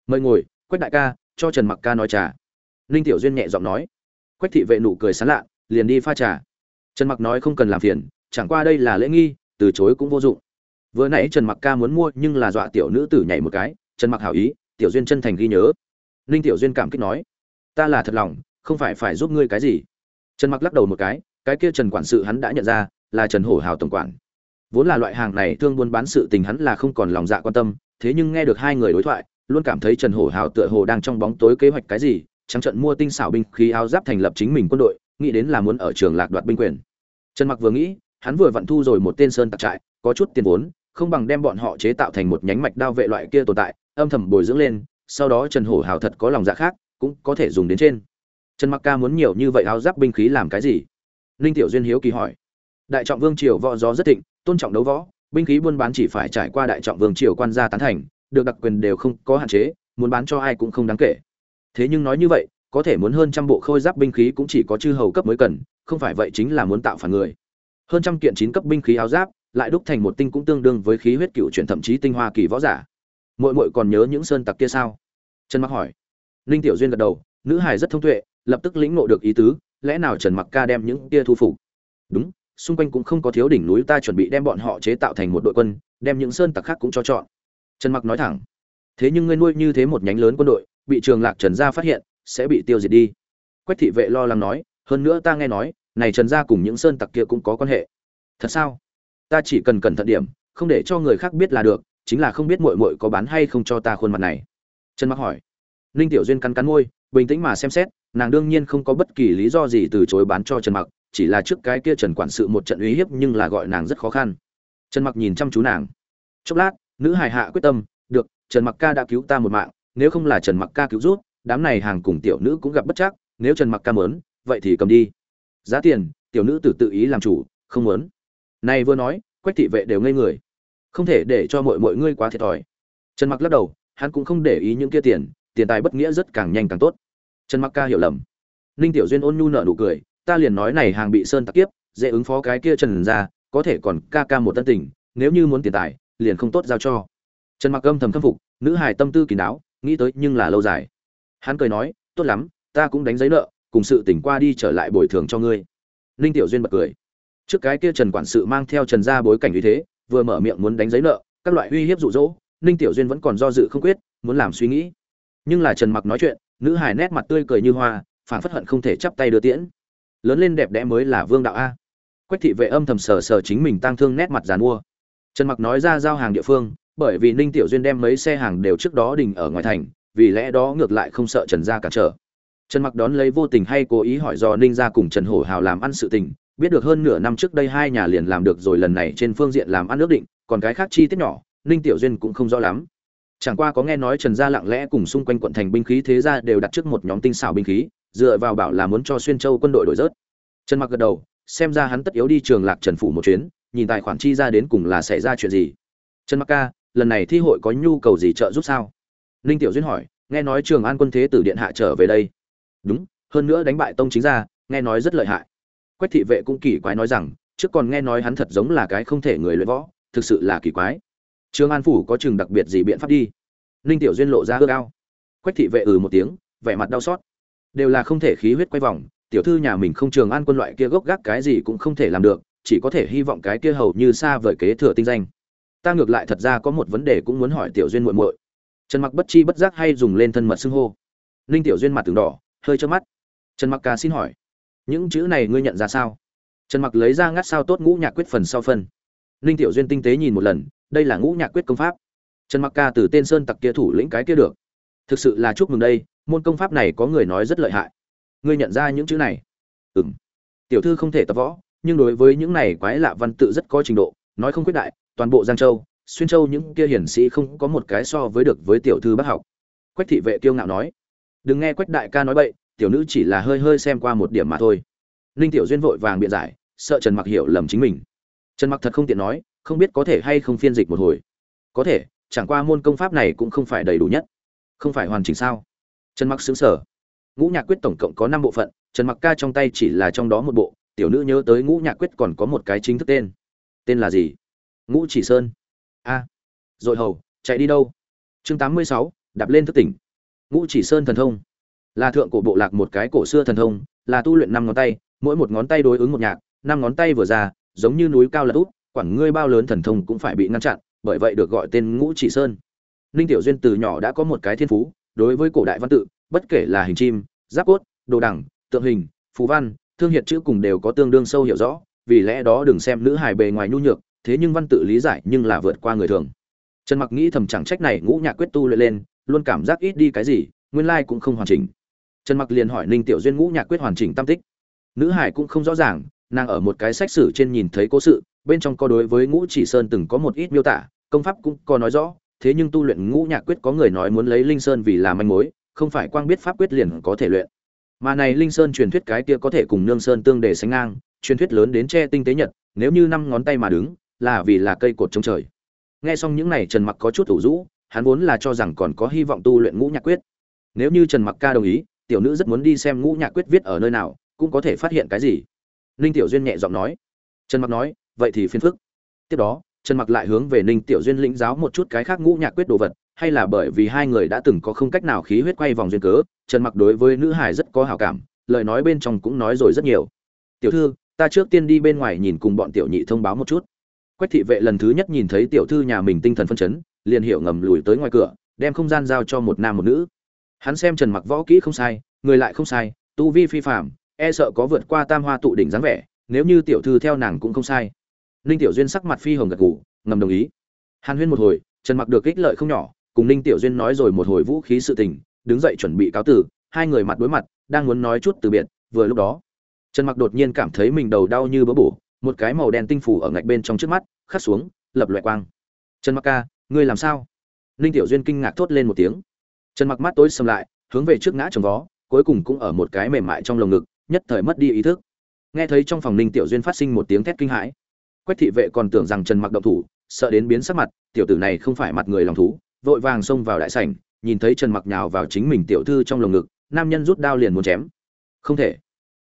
Mời ngồi, quách đại ca, cho trần mặc ca nói trà. Ninh tiểu duyên nhẹ giọng nói. Quách thị vệ nụ cười sán lạ, liền đi pha trà trần mặc nói không cần làm phiền, chẳng qua đây là lễ nghi, từ chối cũng vô dụng. Vừa nãy trần mặc ca muốn mua nhưng là dọa tiểu nữ tử nhảy một cái, trần mặc hảo ý, tiểu duyên chân thành ghi nhớ. Ninh tiểu duyên cảm kích nói, ta là thật lòng, không phải phải giúp ngươi cái gì. Trần mặc lắc đầu một cái cái kia trần quản sự hắn đã nhận ra, là trần hổ hào tổng quản. Vốn là loại hàng này thương buôn bán sự tình hắn là không còn lòng dạ quan tâm, thế nhưng nghe được hai người đối thoại, luôn cảm thấy trần hổ hào tựa hồ đang trong bóng tối kế hoạch cái gì, trắng trận mua tinh xảo binh khí áo giáp thành lập chính mình quân đội nghĩ đến là muốn ở trường lạc đoạt binh quyền. Trần mặc vừa nghĩ, hắn vừa vận thu rồi một tên sơn tặc trại, có chút tiền vốn, không bằng đem bọn họ chế tạo thành một nhánh mạch đao vệ loại kia tồn tại, âm thầm bồi dưỡng lên, sau đó trần hổ hào thật có lòng dạ khác, cũng có thể dùng đến trên. Trần mặc ca muốn nhiều như vậy áo giáp binh khí làm cái gì? Ninh tiểu duyên hiếu kỳ hỏi. Đại trọng vương triều võ gió rất thịnh, tôn trọng đấu võ, binh khí buôn bán chỉ phải trải qua đại trọng vương triều quan gia tán thành, được đặc quyền đều không có hạn chế, muốn bán cho ai cũng không đáng kể. Thế nhưng nói như vậy có thể muốn hơn trăm bộ khôi giáp binh khí cũng chỉ có chư hầu cấp mới cần, không phải vậy chính là muốn tạo phản người. Hơn trăm kiện chín cấp binh khí áo giáp, lại đúc thành một tinh cũng tương đương với khí huyết cựu chuyển thậm chí tinh hoa kỳ võ giả. Muội muội còn nhớ những sơn tặc kia sao? Trần mặc hỏi. Ninh tiểu duyên gật đầu, nữ hài rất thông tuệ, lập tức lĩnh ngộ được ý tứ, lẽ nào trần mặc ca đem những kia thu phục? Đúng, xung quanh cũng không có thiếu đỉnh núi ta chuẩn bị đem bọn họ chế tạo thành một đội quân, đem những sơn tặc khác cũng cho chọn. Trần mặc nói thẳng. Thế nhưng ngươi nuôi như thế một nhánh lớn quân đội, bị trường lạc trần gia phát hiện sẽ bị tiêu diệt đi. Quách thị vệ lo lắng nói, hơn nữa ta nghe nói, này trần gia cùng những sơn tặc kia cũng có quan hệ. Thật sao? Ta chỉ cần cẩn thận điểm, không để cho người khác biết là được, chính là không biết muội muội có bán hay không cho ta khuôn mặt này. Trần mặc hỏi. Ninh tiểu duyên cắn cắn môi, bình tĩnh mà xem xét, nàng đương nhiên không có bất kỳ lý do gì từ chối bán cho trần mặc, chỉ là trước cái kia trần quản sự một trận uy hiếp nhưng là gọi nàng rất khó khăn. Trần mặc nhìn chăm chú nàng. Chốc lát, nữ hài hạ quyết tâm, được, trần mặc ca đã cứu ta một mạng, nếu không là trần mặc ca cứu rút đám này hàng cùng tiểu nữ cũng gặp bất chắc, nếu trần mặc ca mớn vậy thì cầm đi. Giá tiền, tiểu nữ tự tự ý làm chủ, không muốn. Này vừa nói, quách thị vệ đều ngây người. Không thể để cho mọi mọi ngươi quá thiệt thòi. Trần mặc lắc đầu, hắn cũng không để ý những kia tiền tiền tài bất nghĩa rất càng nhanh càng tốt. Trần mặc ca hiểu lầm. Ninh tiểu duyên ôn nhu nợ nụ cười, ta liền nói này hàng bị sơn tặc kiếp, dễ ứng phó cái kia trần ra có thể còn ca ca một tân tình, nếu như muốn tiền tài, liền không tốt giao cho. Trần mặc âm thầm khâm phục, nữ hài tâm tư kín đáo nghĩ tới nhưng là lâu dài hắn cười nói, tốt lắm, ta cũng đánh giấy nợ, cùng sự tỉnh qua đi trở lại bồi thường cho ngươi. Ninh tiểu duyên bật cười. Trước cái kia trần quản sự mang theo trần ra bối cảnh như thế, vừa mở miệng muốn đánh giấy nợ, các loại uy hiếp rụ rỗ ninh tiểu duyên vẫn còn do dự không quyết, muốn làm suy nghĩ. Nhưng là trần mặc nói chuyện, nữ hài nét mặt tươi cười như hoa phản phất hận không thể chắp tay đưa tiễn. Lớn lên đẹp đẽ mới là vương đạo a. Quách thị vệ âm thầm sờ sờ chính mình tăng thương nét mặt dàn mua. Trần mặc nói ra giao hàng địa phương, bởi vì ninh tiểu duyên đem mấy xe hàng đều trước đó đình ở ngoài thành vì lẽ đó ngược lại không sợ trần gia cản trở. Trần mặc đón lấy vô tình hay cố ý hỏi do ninh gia cùng trần hổ hào làm ăn sự tình, biết được hơn nửa năm trước đây hai nhà liền làm được rồi lần này trên phương diện làm ăn ước định, còn cái khác chi tiết nhỏ, ninh tiểu duyên cũng không rõ lắm. Chẳng qua có nghe nói trần gia lặng lẽ cùng xung quanh quận thành binh khí thế gia đều đặt trước một nhóm tinh xảo binh khí, dựa vào bảo là muốn cho xuyên châu quân đội đổi rớt. Trần mặc gật đầu, xem ra hắn tất yếu đi trường lạc trần phủ một chuyến, nhìn tài khoản chi ra đến cùng là xảy ra chuyện gì. Trần mặc ca, lần này thi hội có nhu cầu gì trợ giúp sao? Ninh tiểu duyên hỏi, nghe nói trường an quân thế tử điện hạ trở về đây. Đúng, hơn nữa đánh bại tông chính gia, nghe nói rất lợi hại. Quách thị vệ cũng kỳ quái nói rằng, trước còn nghe nói hắn thật giống là cái không thể người luyện võ, thực sự là kỳ quái. Trường an phủ có chừng đặc biệt gì biện pháp đi? Ninh tiểu duyên lộ ra ước ao. Quách thị vệ ừ một tiếng, vẻ mặt đau xót. Đều là không thể khí huyết quay vòng, tiểu thư nhà mình không trường an quân loại kia gốc gác cái gì cũng không thể làm được, chỉ có thể hy vọng cái kia hầu như xa vời kế thừa tinh danh. Ta ngược lại thật ra có một vấn đề cũng muốn hỏi tiểu duyên muội muội trần mặc bất chi bất giác hay dùng lên thân mật xưng hô. Ninh tiểu duyên mặt từng đỏ, hơi cho mắt. Trần mặc ca xin hỏi, những chữ này ngươi nhận ra sao? Trần mặc lấy ra ngắt sao tốt ngũ nhạc quyết phần sau phân. Ninh tiểu duyên tinh tế nhìn một lần, đây là ngũ nhạc quyết công pháp. Trần mặc ca từ tên sơn tặc kia thủ lĩnh cái kia được. Thực sự là chúc mừng đây, môn công pháp này có người nói rất lợi hại. Ngươi nhận ra những chữ này? Ừm. Tiểu thư không thể tập võ, nhưng đối với những này quái lạ văn tự rất có trình độ, nói không quyết đại, toàn bộ giang châu xuyên châu những kia hiển sĩ không có một cái so với được với tiểu thư bác học. Quách thị vệ kiêu ngạo nói, đừng nghe quách đại ca nói bậy, tiểu nữ chỉ là hơi hơi xem qua một điểm mà thôi. Ninh tiểu duyên vội vàng biện giải, sợ trần mặc hiểu lầm chính mình. Trần mặc thật không tiện nói, không biết có thể hay không phiên dịch một hồi. Có thể, chẳng qua môn công pháp này cũng không phải đầy đủ nhất. Không phải hoàn chỉnh sao? Trần mặc xứng sở ngũ nhạc quyết tổng cộng có năm bộ phận, trần mặc ca trong tay chỉ là trong đó một bộ, tiểu nữ nhớ tới ngũ nhạc quyết còn có một cái chính thức tên. Tên là gì? Ngũ chỉ sơn a. À. dội hầu chạy đi đâu? Chương 86, đạp lên thức tỉnh. Ngũ chỉ sơn thần thông. Là thượng cổ bộ lạc một cái cổ xưa thần thông là tu luyện năm ngón tay mỗi một ngón tay đối ứng một nhạc năm ngón tay vừa ra giống như núi cao là út quản ngươi bao lớn thần thông cũng phải bị ngăn chặn bởi vậy được gọi tên ngũ chỉ sơn. Ninh tiểu duyên từ nhỏ đã có một cái thiên phú đối với cổ đại văn tự bất kể là hình chim giáp cốt đồ đẳng tượng hình phú văn thương hiệt chữ cùng đều có tương đương sâu hiểu rõ vì lẽ đó đừng xem nữ hài bề ngoài nhu nhược thế nhưng văn tự lý giải nhưng là vượt qua người thường. Trần mặc nghĩ thầm chẳng trách này ngũ nhạc quyết tu luyện lên, luôn cảm giác ít đi cái gì, nguyên lai cũng không hoàn chỉnh. Trần mặc liền hỏi ninh tiểu duyên ngũ nhạc quyết hoàn chỉnh tam tích. Nữ hải cũng không rõ ràng, nàng ở một cái sách sử trên nhìn thấy cố sự, bên trong có đối với ngũ chỉ sơn từng có một ít miêu tả, công pháp cũng có nói rõ, thế nhưng tu luyện ngũ nhạc quyết có người nói muốn lấy linh sơn vì làm manh mối, không phải quang biết pháp quyết liền có thể luyện. Mà này linh sơn truyền thuyết cái kia có thể cùng nương sơn tương để sánh ngang, truyền thuyết lớn đến che tinh tế nhật, nếu như năm ngón tay mà đứng là vì là cây cột chống trời. Nghe xong những này trần mặc có chút thủ rũ, hắn vốn là cho rằng còn có hy vọng tu luyện ngũ nhạc quyết. Nếu như trần mặc ca đồng ý, tiểu nữ rất muốn đi xem ngũ nhạc quyết viết ở nơi nào, cũng có thể phát hiện cái gì. Ninh tiểu duyên nhẹ giọng nói. Trần mặc nói, vậy thì phiền phức. Tiếp đó, trần mặc lại hướng về ninh tiểu duyên lĩnh giáo một chút cái khác ngũ nhạc quyết đồ vật, hay là bởi vì hai người đã từng có không cách nào khí huyết quay vòng duyên cớ, trần mặc đối với nữ hải rất có hảo cảm, lời nói bên trong cũng nói rồi rất nhiều. Tiểu thư, ta trước tiên đi bên ngoài nhìn cùng bọn tiểu nhị thông báo một chút quách thị vệ lần thứ nhất nhìn thấy tiểu thư nhà mình tinh thần phân chấn, liền hiểu ngầm lùi tới ngoài cửa, đem không gian giao cho một nam một nữ. Hắn xem trần mặc võ kỹ không sai, người lại không sai, tu vi phi phạm e sợ có vượt qua tam hoa tụ đỉnh dáng vẻ, nếu như tiểu thư theo nàng cũng không sai. Ninh tiểu duyên sắc mặt phi hồng gật gù, ngầm đồng ý. Hàn huyên một hồi, trần mặc được ích lợi không nhỏ, cùng ninh tiểu duyên nói rồi một hồi vũ khí sự tình, đứng dậy chuẩn bị cáo tử, hai người mặt đối mặt, đang muốn nói chút từ biệt, vừa lúc đó, trần mặc đột nhiên cảm thấy mình đầu đau như bỡ bổ một cái màu đen tinh phủ ở ngạch bên trong trước mắt, khắc xuống, lập loại quang. Trần mặc ca, ngươi làm sao? Ninh tiểu duyên kinh ngạc thốt lên một tiếng. Trần mặc mắt tối sầm lại, hướng về trước ngã trồng vó, cuối cùng cũng ở một cái mềm mại trong lồng ngực, nhất thời mất đi ý thức. Nghe thấy trong phòng ninh tiểu duyên phát sinh một tiếng thét kinh hãi. Quách thị vệ còn tưởng rằng trần mặc động thủ, sợ đến biến sắc mặt, tiểu tử này không phải mặt người lòng thú, vội vàng xông vào đại sảnh, nhìn thấy trần mặc nhào vào chính mình tiểu thư trong lồng ngực, nam nhân rút đao liền muốn chém. Không thể.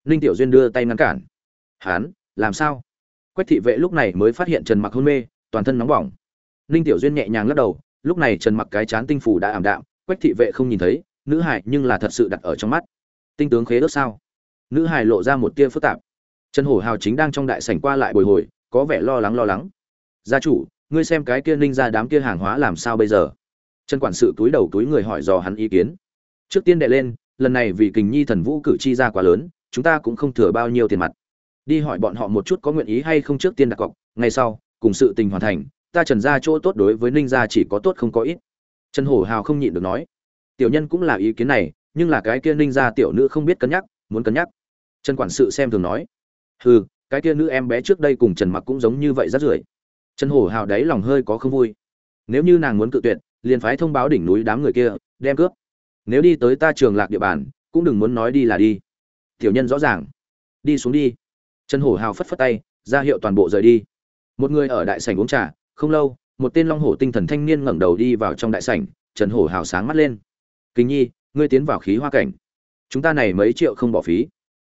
Ninh tiểu duyên đưa tay ngăn cản. Hán làm sao? Quách thị vệ lúc này mới phát hiện trần mặc hôn mê, toàn thân nóng bỏng. Ninh tiểu duyên nhẹ nhàng lắc đầu, lúc này trần mặc cái chán tinh phủ đã ảm đạm, quách thị vệ không nhìn thấy, nữ hải nhưng là thật sự đặt ở trong mắt. Tinh tướng khế ước sao? Nữ hải lộ ra một tia phức tạp. Trần hổ hào chính đang trong đại sảnh qua lại bồi hồi, có vẻ lo lắng lo lắng. Gia chủ, ngươi xem cái kia ninh ra đám kia hàng hóa làm sao bây giờ? Trần quản sự túi đầu túi người hỏi dò hắn ý kiến. Trước tiên đệ lên, lần này vì kình nhi thần vũ cử chi ra quá lớn, chúng ta cũng không thừa bao nhiêu tiền mặt đi hỏi bọn họ một chút có nguyện ý hay không trước tiên đặt cọc, ngày sau, cùng sự tình hoàn thành, ta trần ra chỗ tốt đối với ninh gia chỉ có tốt không có ít. Trần hổ hào không nhịn được nói. Tiểu nhân cũng là ý kiến này, nhưng là cái kia ninh gia tiểu nữ không biết cân nhắc, muốn cân nhắc. Trần quản sự xem thường nói. Hừ, cái kia nữ em bé trước đây cùng trần mặc cũng giống như vậy rất rưởi. Trần hổ hào đáy lòng hơi có không vui. Nếu như nàng muốn cự tuyệt, liền phái thông báo đỉnh núi đám người kia, đem cướp. Nếu đi tới ta trường lạc địa bàn, cũng đừng muốn nói đi là đi. Tiểu nhân rõ ràng. Đi xuống đi trần hổ hào phất phất tay, ra hiệu toàn bộ rời đi. Một người ở đại sảnh uống trà, không lâu, một tên long hổ tinh thần thanh niên ngẩng đầu đi vào trong đại sảnh, trần hổ hào sáng mắt lên. Kính nhi, ngươi tiến vào khí hoa cảnh. Chúng ta này mấy triệu không bỏ phí.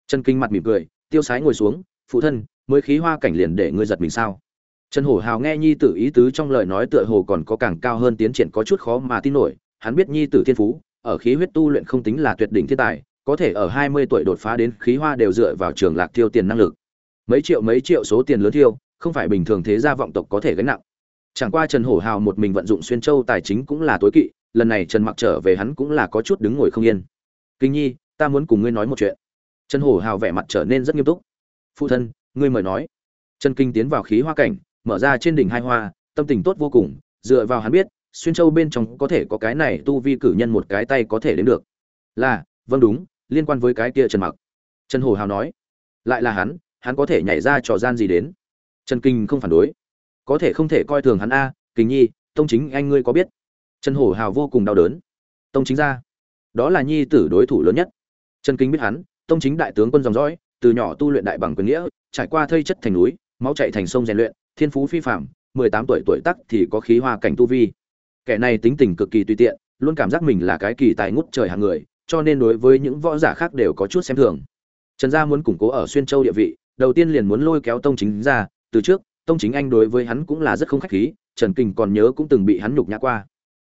Trần kinh mặt mỉm cười, tiêu sái ngồi xuống, phụ thân, mới khí hoa cảnh liền để ngươi giật mình sao? Trần hổ hào nghe nhi tử ý tứ trong lời nói tựa hồ còn có càng cao hơn tiến triển có chút khó mà tin nổi. Hắn biết nhi tử thiên phú, ở khí huyết tu luyện không tính là tuyệt đỉnh thiên tài, có thể ở hai mươi tuổi đột phá đến khí hoa đều dựa vào trường lạc tiêu tiền năng lực mấy triệu mấy triệu số tiền lớn tiêu không phải bình thường thế gia vọng tộc có thể gánh nặng. Chẳng qua trần hổ hào một mình vận dụng xuyên châu tài chính cũng là tối kỵ, lần này trần mặc trở về hắn cũng là có chút đứng ngồi không yên. Kinh nhi, ta muốn cùng ngươi nói một chuyện. Trần hổ hào vẻ mặt trở nên rất nghiêm túc. Phụ thân, ngươi mời nói. Trần kinh tiến vào khí hoa cảnh, mở ra trên đỉnh hai hoa, tâm tình tốt vô cùng, dựa vào hắn biết, xuyên châu bên trong có thể có cái này tu vi cử nhân một cái tay có thể đến được. Là vâng đúng, liên quan với cái kia trần mặc. Trần Hổ hào nói. Lại là hắn hắn có thể nhảy ra trò gian gì đến. Trần kinh không phản đối. Có thể không thể coi thường hắn a, kình nhi, tông chính, anh ngươi có biết? Trần hổ hào vô cùng đau đớn. Tông chính ra. Đó là nhi tử đối thủ lớn nhất. Trần kinh biết hắn, tông chính đại tướng quân dòng dõi, từ nhỏ tu luyện đại bằng quyền nghĩa, trải qua thây chất thành núi, máu chạy thành sông rèn luyện, thiên phú phi phạm mười tám tuổi tuổi tắc thì có khí hoa cảnh tu vi. Kẻ này tính tình cực kỳ tùy tiện, luôn cảm giác mình là cái kỳ tài ngút trời hàng người, cho nên đối với những võ giả khác đều có chút xem thường. Trần gia muốn củng cố ở xuyên châu địa vị đầu tiên liền muốn lôi kéo tông chính ra, từ trước, tông chính anh đối với hắn cũng là rất không khách khí, trần kinh còn nhớ cũng từng bị hắn nhục nhã qua.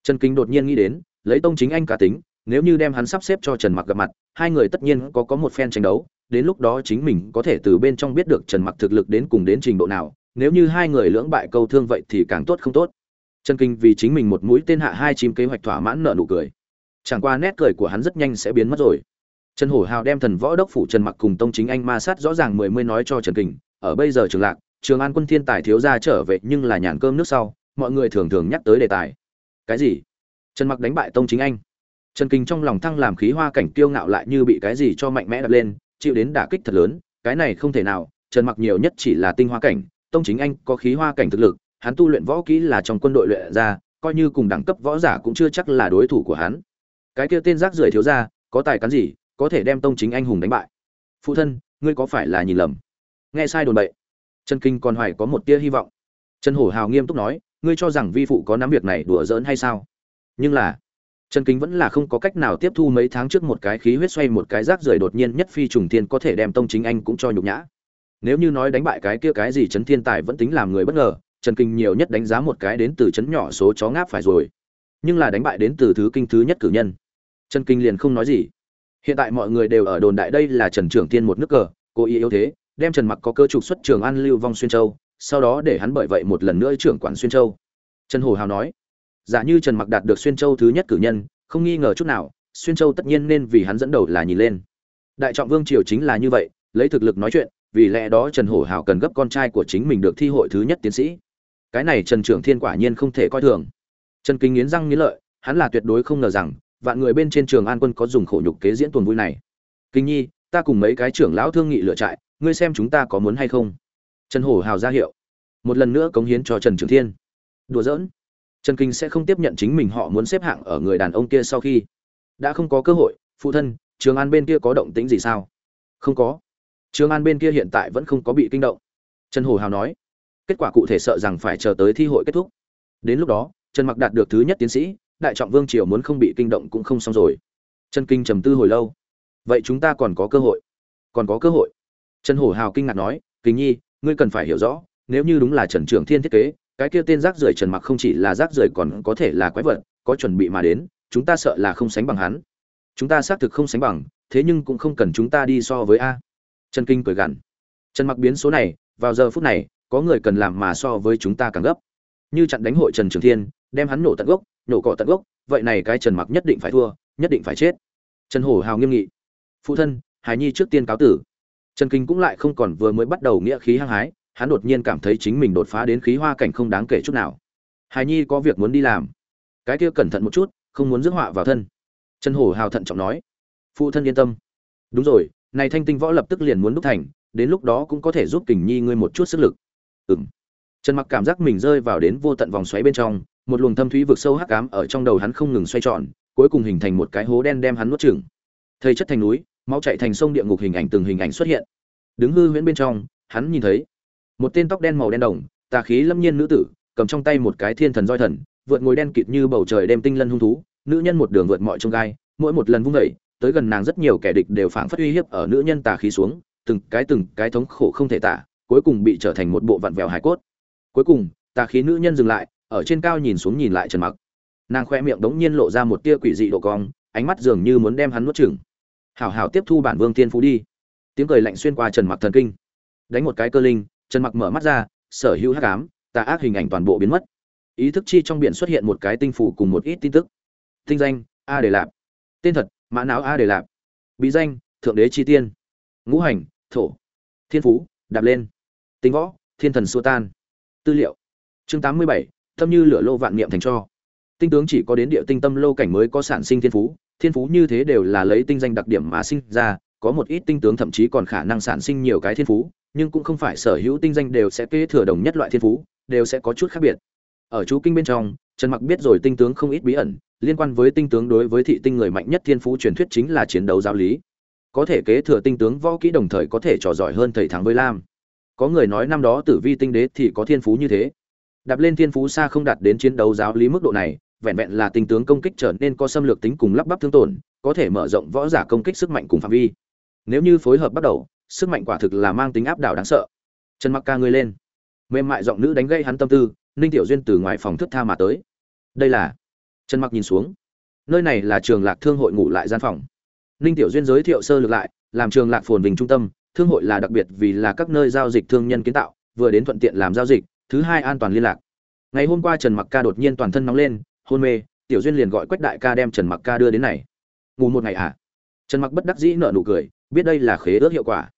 Trần kinh đột nhiên nghĩ đến, lấy tông chính anh cá tính, nếu như đem hắn sắp xếp cho trần mặc gặp mặt, hai người tất nhiên có có một phen tranh đấu, đến lúc đó chính mình có thể từ bên trong biết được trần mặc thực lực đến cùng đến trình độ nào, nếu như hai người lưỡng bại câu thương vậy thì càng tốt không tốt. Trần kinh vì chính mình một mũi tên hạ hai chim kế hoạch thỏa mãn nợ nụ cười. Chẳng qua nét cười của hắn rất nhanh sẽ biến mất rồi trần hổ hào đem thần võ đốc phủ trần mặc cùng tông chính anh ma sát rõ ràng mười mươi nói cho trần kình, ở bây giờ trường lạc, trường an quân thiên tài thiếu gia trở về, nhưng là nhàn cơm nước sau, mọi người thường thường nhắc tới đề tài. Cái gì? Trần mặc đánh bại tông chính anh. Trần Kình trong lòng thăng làm khí hoa cảnh kiêu ngạo lại như bị cái gì cho mạnh mẽ đập lên, chịu đến đả kích thật lớn, cái này không thể nào, trần mặc nhiều nhất chỉ là tinh hoa cảnh, tông chính anh có khí hoa cảnh thực lực, hắn tu luyện võ kỹ là trong quân đội luyện ra, coi như cùng đẳng cấp võ giả cũng chưa chắc là đối thủ của hắn. Cái kia tên rác rưởi thiếu gia, có tài cán gì có thể đem tông chính anh hùng đánh bại. Phụ thân, ngươi có phải là nhìn lầm? Nghe sai đồn bậy. Trần kinh còn hoài có một tia hy vọng. Trần hổ hào nghiêm túc nói, ngươi cho rằng vi phụ có nắm việc này đùa giỡn hay sao? Nhưng là, trần kinh vẫn là không có cách nào tiếp thu mấy tháng trước một cái khí huyết xoay một cái rác rưởi đột nhiên nhất phi trùng thiên có thể đem tông chính anh cũng cho nhục nhã. Nếu như nói đánh bại cái kia cái gì chấn thiên tài vẫn tính làm người bất ngờ, trần kinh nhiều nhất đánh giá một cái đến từ chấn nhỏ số chó ngáp phải rồi. Nhưng là đánh bại đến từ thứ kinh thứ nhất cử nhân. Trần kinh liền không nói gì hiện tại mọi người đều ở đồn đại đây là trần trưởng tiên một nước cờ, cố ý yếu thế, đem trần mặc có cơ trục xuất trường an lưu vong xuyên châu, sau đó để hắn bởi vậy một lần nữa trưởng quản xuyên châu. Trần hồ hào nói, giả như trần mặc đạt được xuyên châu thứ nhất cử nhân, không nghi ngờ chút nào, xuyên châu tất nhiên nên vì hắn dẫn đầu là nhìn lên. Đại trọng vương triều chính là như vậy, lấy thực lực nói chuyện, vì lẽ đó trần hổ hào cần gấp con trai của chính mình được thi hội thứ nhất tiến sĩ. Cái này trần trưởng thiên quả nhiên không thể coi thường. Trần kinh nghiến răng nghiến lợi, hắn là tuyệt đối không ngờ rằng vạn người bên trên trường an quân có dùng khổ nhục kế diễn tuần vui này. Kinh nhi, ta cùng mấy cái trưởng lão thương nghị lựa trại, ngươi xem chúng ta có muốn hay không? Trần hổ hào ra hiệu. Một lần nữa cống hiến cho trần trường thiên. Đùa giỡn. Trần kinh sẽ không tiếp nhận chính mình họ muốn xếp hạng ở người đàn ông kia sau khi. Đã không có cơ hội, phụ thân, trường an bên kia có động tĩnh gì sao? Không có. Trường an bên kia hiện tại vẫn không có bị kinh động. Trần hồ hào nói. Kết quả cụ thể sợ rằng phải chờ tới thi hội kết thúc. Đến lúc đó, trần mặc đạt được thứ nhất tiến sĩ đại trọng vương triều muốn không bị kinh động cũng không xong rồi. Trần kinh trầm tư hồi lâu. Vậy chúng ta còn có cơ hội. Còn có cơ hội. Trần hổ hào kinh ngạc nói kính nhi, ngươi cần phải hiểu rõ, nếu như đúng là trần trường thiên thiết kế, cái kia tên rác rưởi trần mặc không chỉ là rác rưởi còn có thể là quái vật, có chuẩn bị mà đến, chúng ta sợ là không sánh bằng hắn. Chúng ta xác thực không sánh bằng, thế nhưng cũng không cần chúng ta đi so với a. Trần kinh cười gằn. Trần mặc biến số này, vào giờ phút này, có người cần làm mà so với chúng ta càng gấp. Như chặn đánh hội trần trường thiên, đem hắn nổ tận gốc nổ cỏ tận gốc, vậy này cái trần mặc nhất định phải thua, nhất định phải chết. Trần hổ hào nghiêm nghị. Phụ thân, hải nhi trước tiên cáo tử. Trần kinh cũng lại không còn vừa mới bắt đầu nghĩa khí hăng hái, hắn đột nhiên cảm thấy chính mình đột phá đến khí hoa cảnh không đáng kể chút nào. Hải nhi có việc muốn đi làm. Cái kia cẩn thận một chút, không muốn rước họa vào thân. Trần hổ hào thận trọng nói. Phụ thân yên tâm. Đúng rồi, này thanh tinh võ lập tức liền muốn đúc thành, đến lúc đó cũng có thể giúp kình nhi ngươi một chút sức lực. Ừng trần mặc cảm giác mình rơi vào đến vô tận vòng xoáy bên trong một luồng thâm thúy vực sâu hắc ám ở trong đầu hắn không ngừng xoay tròn cuối cùng hình thành một cái hố đen đem hắn nuốt chửng. Thầy chất thành núi máu chảy thành sông địa ngục hình ảnh từng hình ảnh xuất hiện. Đứng hư huyễn bên trong hắn nhìn thấy một tên tóc đen màu đen đồng tà khí lâm nhiên nữ tử cầm trong tay một cái thiên thần roi thần vượt ngồi đen kịt như bầu trời đêm tinh lân hung thú nữ nhân một đường vượt mọi trông gai mỗi một lần vung dậy, tới gần nàng rất nhiều kẻ địch đều phảng phất uy hiếp ở nữ nhân tà khí xuống từng cái từng cái thống khổ không thể tả cuối cùng bị trở thành một bộ vặn vẹo hài cốt. Cuối cùng tà khí nữ nhân dừng lại ở trên cao nhìn xuống nhìn lại trần mặc. Nàng khoe miệng đống nhiên lộ ra một tia quỷ dị độ cong, ánh mắt dường như muốn đem hắn nuốt chửng. Hảo hảo tiếp thu bản vương tiên phú đi. Tiếng cười lạnh xuyên qua trần mặc thần kinh. Đánh một cái cơ linh, trần mặc mở mắt ra, sở hữu hắc ám, tà ác hình ảnh toàn bộ biến mất. Ý thức chi trong biển xuất hiện một cái tinh phủ cùng một ít tin tức. Tinh danh, a đề lạp. Tên thật, mã não a đề lạp. Bí danh, thượng đế chi tiên. Ngũ hành, thổ. Thiên phú, đạp lên. Tính võ, thiên thần xua tan. Tư liệu. Chương tám mươi bảy tâm như lửa lô vạn niệm thành cho. Tinh tướng chỉ có đến địa tinh tâm lô cảnh mới có sản sinh thiên phú thiên phú như thế đều là lấy tinh danh đặc điểm mà sinh ra, có một ít tinh tướng thậm chí còn khả năng sản sinh nhiều cái thiên phú, nhưng cũng không phải sở hữu tinh danh đều sẽ kế thừa đồng nhất loại thiên phú, đều sẽ có chút khác biệt. Ở chú kinh bên trong, trần mặc biết rồi tinh tướng không ít bí ẩn, liên quan với tinh tướng đối với thị tinh người mạnh nhất thiên phú truyền thuyết chính là chiến đấu giáo lý. Có thể kế thừa tinh tướng võ kỹ đồng thời có thể trò giỏi hơn thầy thắng với lam. Có người nói năm đó tử vi tinh đế thì có thiên phú như thế đạp lên thiên phú xa không đạt đến chiến đấu giáo lý mức độ này, vẹn vẹn là tinh tướng công kích trở nên có xâm lược tính cùng lắp bắp thương tổn, có thể mở rộng võ giả công kích sức mạnh cùng phạm vi. Nếu như phối hợp bắt đầu, sức mạnh quả thực là mang tính áp đảo đáng sợ. Trần mặc ca ngươi lên. Mềm mại giọng nữ đánh gây hắn tâm tư, ninh tiểu duyên từ ngoài phòng thức tha mà tới. Đây là trần mặc nhìn xuống. Nơi này là trường lạc thương hội ngủ lại gian phòng. Ninh tiểu duyên giới thiệu sơ lược lại, làm trường lạc phồn bình trung tâm, thương hội là đặc biệt vì là các nơi giao dịch thương nhân kiến tạo, vừa đến thuận tiện làm giao dịch thứ hai an toàn liên lạc. Ngày hôm qua trần mặc ca đột nhiên toàn thân nóng lên, hôn mê, tiểu duyên liền gọi quách đại ca đem trần mặc ca đưa đến này. Ngủ một ngày à trần mặc bất đắc dĩ nở nụ cười, biết đây là khế ước hiệu quả.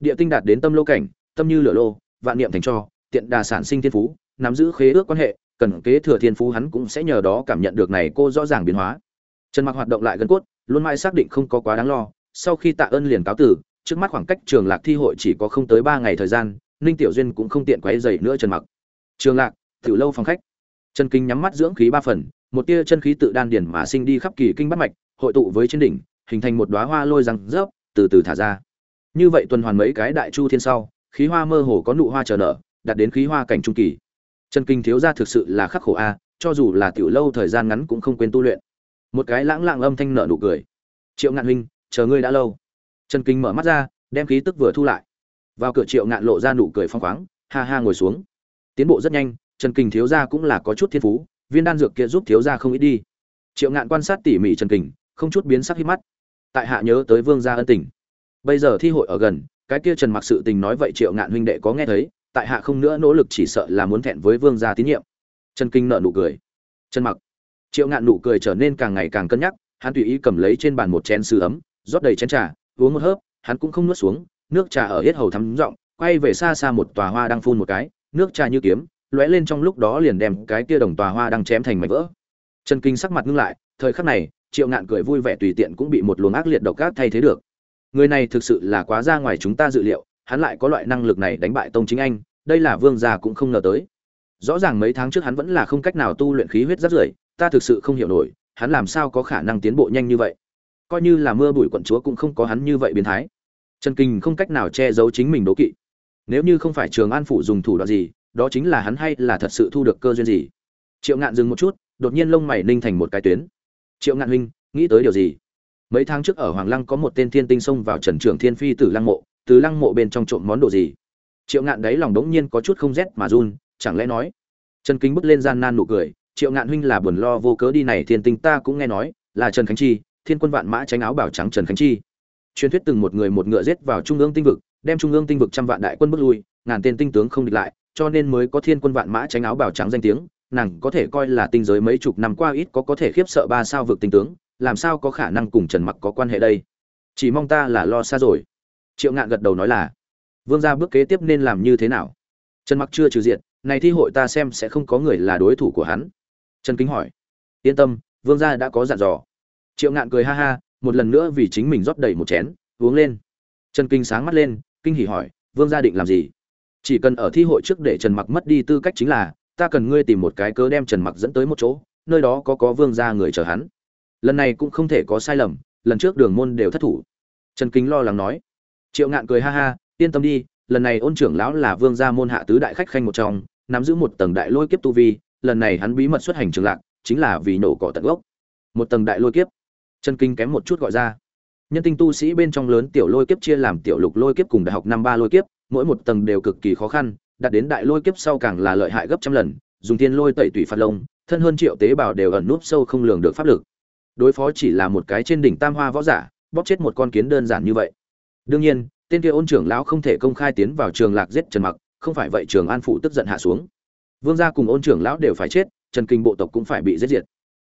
Địa tinh đạt đến tâm lô cảnh, tâm như lửa lô, vạn niệm thành cho, tiện đà sản sinh thiên phú, nắm giữ khế ước quan hệ, cần kế thừa thiên phú hắn cũng sẽ nhờ đó cảm nhận được này cô rõ ràng biến hóa. Trần mặc hoạt động lại gần cốt, luôn mãi xác định không có quá đáng lo, sau khi tạ ơn liền cáo tử trước mắt khoảng cách trường lạc thi hội chỉ có không tới ba ngày thời gian, ninh tiểu duyên cũng không tiện quấy dày nữa trần mặc trường lạc, tiểu lâu phòng khách. Chân kinh nhắm mắt dưỡng khí ba phần, một tia chân khí tự đan điển mà sinh đi khắp kỳ kinh bắt mạch, hội tụ với trên đỉnh, hình thành một đóa hoa lôi răng rớp, từ từ thả ra. Như vậy tuần hoàn mấy cái đại chu thiên sau, khí hoa mơ hồ có nụ hoa chờ nở, đạt đến khí hoa cảnh trung kỳ. Chân kinh thiếu gia thực sự là khắc khổ a, cho dù là tiểu lâu thời gian ngắn cũng không quên tu luyện. Một cái lãng lặng âm thanh nở nụ cười. Triệu ngạn huynh, chờ ngươi đã lâu. Chân kinh mở mắt ra, đem khí tức vừa thu lại. Vào cửa triệu ngạn lộ ra nụ cười phong khoáng, ha ha ngồi xuống tiến bộ rất nhanh trần kình thiếu gia cũng là có chút thiên phú viên đan dược kia giúp thiếu gia không ít đi. Triệu ngạn quan sát tỉ mỉ trần kình, không chút biến sắc hít mắt. Tại hạ nhớ tới vương gia ân tình. Bây giờ thi hội ở gần cái kia trần mặc sự tình nói vậy triệu ngạn huynh đệ có nghe thấy tại hạ không nữa nỗ lực chỉ sợ là muốn thẹn với vương gia tín nhiệm. Trần kinh nợ nụ cười. Trần mặc. Triệu ngạn nụ cười trở nên càng ngày càng cân nhắc hắn tùy ý cầm lấy trên bàn một chén sứ ấm rót đầy chén trà uống một hớp hắn cũng không nuốt xuống nước trà ở hết hầu thắm rộng quay về xa xa một tòa hoa đang phun một cái nước trà như kiếm, lóe lên trong lúc đó liền đem cái kia đồng tòa hoa đang chém thành mảnh vỡ. Trần kinh sắc mặt ngưng lại, thời khắc này, triệu ngạn cười vui vẻ tùy tiện cũng bị một luồng ác liệt độc ác thay thế được. Người này thực sự là quá ra ngoài chúng ta dự liệu, hắn lại có loại năng lực này đánh bại tông chính anh, đây là vương gia cũng không ngờ tới. Rõ ràng mấy tháng trước hắn vẫn là không cách nào tu luyện khí huyết rất rưởi, ta thực sự không hiểu nổi, hắn làm sao có khả năng tiến bộ nhanh như vậy? Coi như là mưa bụi quận chúa cũng không có hắn như vậy biến thái. Trần kinh không cách nào che giấu chính mình đố kỵ nếu như không phải trường an phủ dùng thủ đoạn gì, đó chính là hắn hay là thật sự thu được cơ duyên gì? Triệu ngạn dừng một chút, đột nhiên lông mày ninh thành một cái tuyến. Triệu ngạn huynh, nghĩ tới điều gì? Mấy tháng trước ở hoàng lăng có một tên thiên tinh xông vào trần trường thiên phi từ lăng mộ, từ lăng mộ bên trong trộm món đồ gì? Triệu ngạn đấy lòng đống nhiên có chút không rét mà run, chẳng lẽ nói? Trần kính bước lên gian nan nụ cười, triệu ngạn huynh là buồn lo vô cớ đi này thiên tinh ta cũng nghe nói, là trần khánh chi, thiên quân vạn mã tránh áo bảo trắng trần khánh chi. Truyền thuyết từng một người một ngựa giết vào trung ương tinh vực đem trung ương tinh vực trăm vạn đại quân bước lui, ngàn tên tinh tướng không địch lại, cho nên mới có thiên quân vạn mã tránh áo bảo trắng danh tiếng, nàng có thể coi là tinh giới mấy chục năm qua ít có có thể khiếp sợ ba sao vực tinh tướng, làm sao có khả năng cùng trần mặc có quan hệ đây? Chỉ mong ta là lo xa rồi. Triệu ngạn gật đầu nói là, vương gia bước kế tiếp nên làm như thế nào? Trần mặc chưa trừ diện, này thi hội ta xem sẽ không có người là đối thủ của hắn. Trần kính hỏi, yên tâm, vương gia đã có dặn dò. Triệu ngạn cười ha ha, một lần nữa vì chính mình rót đầy một chén, uống lên. Trần kinh sáng mắt lên kinh hỉ hỏi, vương gia định làm gì? Chỉ cần ở thi hội trước để trần mặc mất đi tư cách chính là, ta cần ngươi tìm một cái cớ đem trần mặc dẫn tới một chỗ, nơi đó có có vương gia người chờ hắn. Lần này cũng không thể có sai lầm, lần trước đường môn đều thất thủ. Trần kính lo lắng nói. Triệu ngạn cười ha ha, yên tâm đi, lần này ôn trưởng lão là vương gia môn hạ tứ đại khách khanh một trong, nắm giữ một tầng đại lôi kiếp tu vi, lần này hắn bí mật xuất hành trường lạc, chính là vì nổ cỏ tận gốc. Một tầng đại lôi kiếp. Trần kinh kém một chút gọi ra nhân tinh tu sĩ bên trong lớn tiểu lôi kiếp chia làm tiểu lục lôi kiếp cùng đại học năm ba lôi kiếp, mỗi một tầng đều cực kỳ khó khăn, đạt đến đại lôi kiếp sau càng là lợi hại gấp trăm lần, dùng thiên lôi tẩy tủy phạt lông, thân hơn triệu tế bào đều ẩn núp sâu không lường được pháp lực. Đối phó chỉ là một cái trên đỉnh tam hoa võ giả, bóp chết một con kiến đơn giản như vậy. Đương nhiên, tên kia ôn trưởng lão không thể công khai tiến vào trường lạc giết trần mặc, không phải vậy trường an phụ tức giận hạ xuống. Vương gia cùng ôn trưởng lão đều phải chết, trần kinh bộ tộc cũng phải bị giết diệt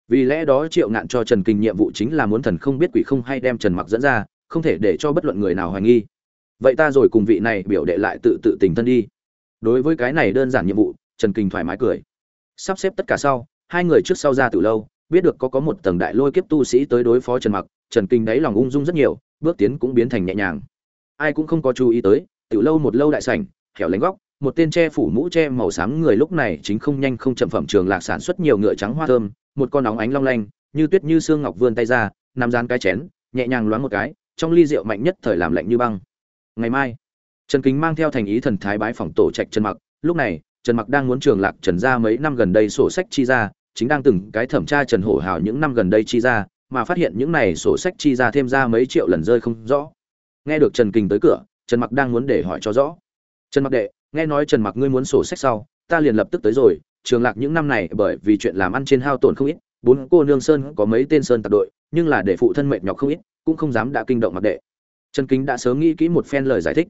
vì lẽ đó triệu ngạn cho trần kinh nhiệm vụ chính là muốn thần không biết quỷ không hay đem trần mặc dẫn ra, không thể để cho bất luận người nào hoài nghi. Vậy ta rồi cùng vị này biểu đệ lại tự tự tình thân đi. Đối với cái này đơn giản nhiệm vụ, trần kinh thoải mái cười. Sắp xếp tất cả sau, hai người trước sau ra từ lâu, biết được có có một tầng đại lôi kiếp tu sĩ tới đối phó trần mặc, trần kinh đáy lòng ung dung rất nhiều, bước tiến cũng biến thành nhẹ nhàng. Ai cũng không có chú ý tới, từ lâu một lâu đại sảnh, hẻo lánh góc một tên che phủ mũ che màu xám người lúc này chính không nhanh không chậm phẩm trường lạc sản xuất nhiều ngựa trắng hoa thơm, một con nóng ánh long lanh, như tuyết như xương ngọc vươn tay ra, nắm dán cái chén, nhẹ nhàng loáng một cái, trong ly rượu mạnh nhất thời làm lạnh như băng. Ngày mai, trần kính mang theo thành ý thần thái bái phòng tổ trạch trần mặc. Lúc này, trần mặc đang muốn trường lạc trần ra mấy năm gần đây sổ sách chi ra, chính đang từng cái thẩm tra trần hổ hào những năm gần đây chi ra, mà phát hiện những này sổ sách chi ra thêm ra mấy triệu lần rơi không rõ. Nghe được trần Kính tới cửa, trần mặc đang muốn để hỏi cho rõ. Trần mặc đệ nghe nói trần mặc ngươi muốn sổ sách sau, ta liền lập tức tới rồi. Trường lạc những năm này bởi vì chuyện làm ăn trên hao tổn không ít, bốn cô nương sơn có mấy tên sơn tạc đội, nhưng là để phụ thân mệt nhọc không ít, cũng không dám đã kinh động mặc đệ. Trần kính đã sớm nghĩ kỹ một phen lời giải thích.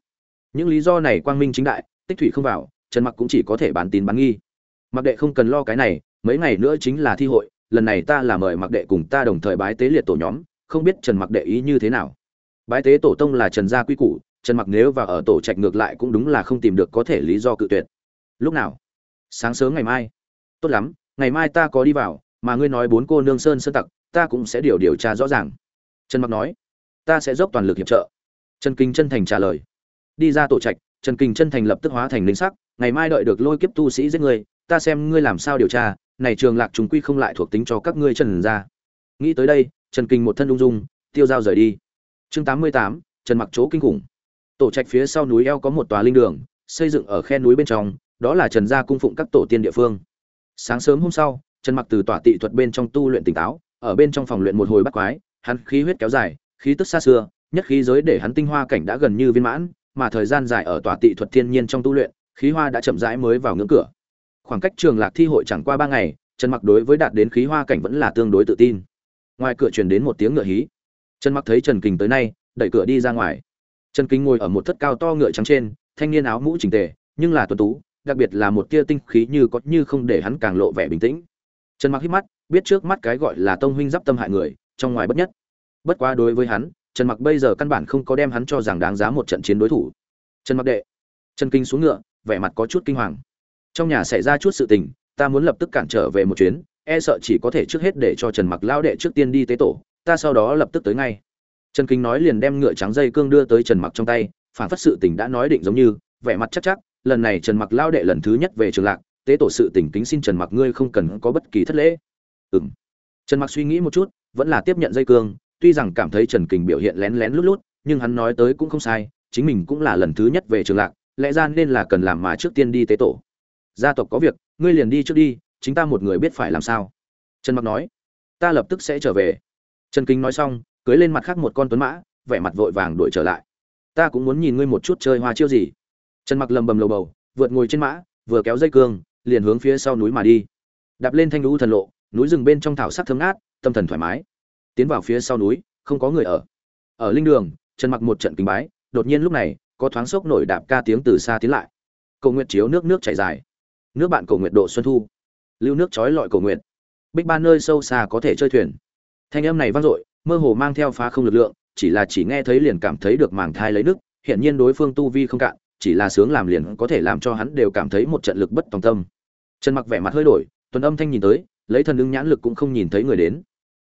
Những lý do này quang minh chính đại, tích thủy không vào, trần mặc cũng chỉ có thể bán tín bán nghi. Mặc đệ không cần lo cái này, mấy ngày nữa chính là thi hội, lần này ta là mời mặc đệ cùng ta đồng thời bái tế liệt tổ nhóm, không biết trần mặc đệ ý như thế nào. Bái tế tổ tông là trần gia quy củ trần mặc nếu và ở tổ trạch ngược lại cũng đúng là không tìm được có thể lý do cự tuyệt. Lúc nào? Sáng sớm ngày mai. Tốt lắm ngày mai ta có đi vào mà ngươi nói bốn cô nương sơn sơn tặc ta cũng sẽ điều điều tra rõ ràng. Trần mặc nói. Ta sẽ dốc toàn lực hiệp trợ. Trần kinh chân thành trả lời. Đi ra tổ trạch trần kinh chân thành lập tức hóa thành linh sắc ngày mai đợi được lôi kiếp tu sĩ giết ngươi ta xem ngươi làm sao điều tra này trường lạc chúng quy không lại thuộc tính cho các ngươi trần ra. Nghĩ tới đây trần kinh một thân ung dung tiêu dao rời đi. Chương 88, trần mặc chỗ kinh khủng tổ trạch phía sau núi eo có một tòa linh đường, xây dựng ở khe núi bên trong, đó là trần gia cung phụng các tổ tiên địa phương. Sáng sớm hôm sau, trần mặc từ tòa tị thuật bên trong tu luyện tỉnh táo, ở bên trong phòng luyện một hồi bắt quái, hắn khí huyết kéo dài, khí tức xa xưa, nhất khí giới để hắn tinh hoa cảnh đã gần như viên mãn, mà thời gian dài ở tòa tị thuật thiên nhiên trong tu luyện, khí hoa đã chậm rãi mới vào ngưỡng cửa. Khoảng cách trường lạc thi hội chẳng qua ba ngày, trần mặc đối với đạt đến khí hoa cảnh vẫn là tương đối tự tin. Ngoài cửa truyền đến một tiếng ngựa hí. Trần mặc thấy trần kình tới nay, đẩy cửa đi ra ngoài trần Kính ngồi ở một thất cao to ngựa trắng trên, thanh niên áo mũ chỉnh tề, nhưng là tuấn tú, đặc biệt là một tia tinh khí như có như không để hắn càng lộ vẻ bình tĩnh. Trần mặc hít mắt, biết trước mắt cái gọi là tông huynh giáp tâm hại người, trong ngoài bất nhất. Bất quá đối với hắn, trần mặc bây giờ căn bản không có đem hắn cho rằng đáng giá một trận chiến đối thủ. Trần mặc đệ trần kinh xuống ngựa, vẻ mặt có chút kinh hoàng. Trong nhà xảy ra chút sự tình, ta muốn lập tức cản trở về một chuyến e sợ chỉ có thể trước hết để cho trần mặc lao đệ trước tiên đi tế tổ, ta sau đó lập tức tới ngay trần kinh nói liền đem ngựa trắng dây cương đưa tới trần mặc trong tay, phản phất sự tình đã nói định giống như, vẻ mặt chắc chắc, lần này trần mặc lao đệ lần thứ nhất về trường lạc, tế tổ sự tình kính xin trần mặc ngươi không cần có bất kỳ thất lễ. Ừm. Trần mặc suy nghĩ một chút, vẫn là tiếp nhận dây cương, tuy rằng cảm thấy trần kình biểu hiện lén lén lút lút, nhưng hắn nói tới cũng không sai, chính mình cũng là lần thứ nhất về trường lạc, lẽ ra nên là cần làm mà trước tiên đi tế tổ. Gia tộc có việc, ngươi liền đi trước đi, chính ta một người biết phải làm sao. Trần mặc nói, ta lập tức sẽ trở về. Trần kính nói xong cưới lên mặt khác một con tuấn mã, vẻ mặt vội vàng đuổi trở lại. Ta cũng muốn nhìn ngươi một chút chơi hoa chiêu gì. Trần mặc lầm bầm lầu bầu, vượt ngồi trên mã, vừa kéo dây cương, liền hướng phía sau núi mà đi. Đạp lên thanh lũ thần lộ, núi rừng bên trong thảo sắc thơm ngát, tâm thần thoải mái. Tiến vào phía sau núi, không có người ở. Ở linh đường, trần mặc một trận kính bái, đột nhiên lúc này, có thoáng sốc nổi đạp ca tiếng từ xa tiến lại. Cầu nguyện chiếu nước nước chảy dài. Nước bạn cầu nguyện độ xuân thu. Lưu nước trói lọi cầu nguyện. Bích ba nơi sâu xa có thể chơi thuyền. Thanh âm này vang dội mơ hồ mang theo phá không lực lượng, chỉ là chỉ nghe thấy liền cảm thấy được màng thai lấy nước hiện nhiên đối phương tu vi không cạn, chỉ là sướng làm liền có thể làm cho hắn đều cảm thấy một trận lực bất tòng tâm. Trần mặc vẻ mặt hơi đổi, tuần âm thanh nhìn tới, lấy thần ứng nhãn lực cũng không nhìn thấy người đến.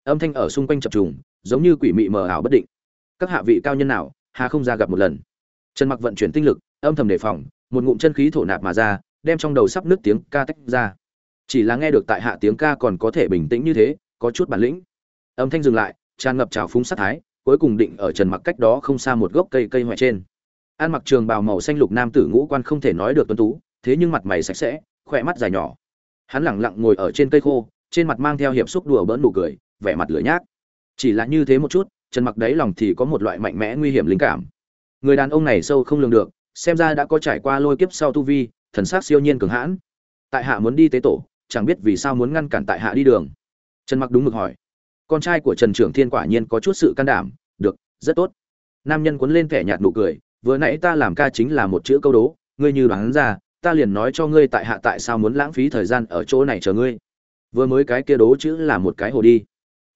Âm thanh ở xung quanh chập trùng, giống như quỷ mị mờ ảo bất định. Các hạ vị cao nhân nào, hà không ra gặp một lần. Trần mặc vận chuyển tinh lực, âm thầm đề phòng, một ngụm chân khí thổ nạp mà ra, đem trong đầu sắp nước tiếng ca tách ra. Chỉ là nghe được tại hạ tiếng ca còn có thể bình tĩnh như thế, có chút bản lĩnh. Âm thanh dừng lại tràn ngập trào phúng sát thái, cuối cùng định ở trần mặc cách đó không xa một gốc cây cây ngoại trên. An mặc trường bào màu xanh lục nam tử ngũ quan không thể nói được tuấn tú, thế nhưng mặt mày sạch sẽ, khỏe mắt dài nhỏ. Hắn lẳng lặng ngồi ở trên cây khô, trên mặt mang theo hiệp xúc đùa bỡn nụ cười, vẻ mặt lửa nhác. Chỉ là như thế một chút, trần mặc đấy lòng thì có một loại mạnh mẽ nguy hiểm linh cảm. Người đàn ông này sâu không lường được, xem ra đã có trải qua lôi kiếp sau tu vi, thần sắc siêu nhiên cường hãn. Tại hạ muốn đi tế tổ, chẳng biết vì sao muốn ngăn cản tại hạ đi đường. Trần mặc đúng mực hỏi con trai của trần trưởng thiên quả nhiên có chút sự can đảm, được, rất tốt. Nam nhân cuốn lên vẻ nhạt nụ cười, vừa nãy ta làm ca chính là một chữ câu đố, ngươi như đoán ra, ta liền nói cho ngươi tại hạ tại sao muốn lãng phí thời gian ở chỗ này chờ ngươi. Vừa mới cái kia đố chữ là một cái hồ đi.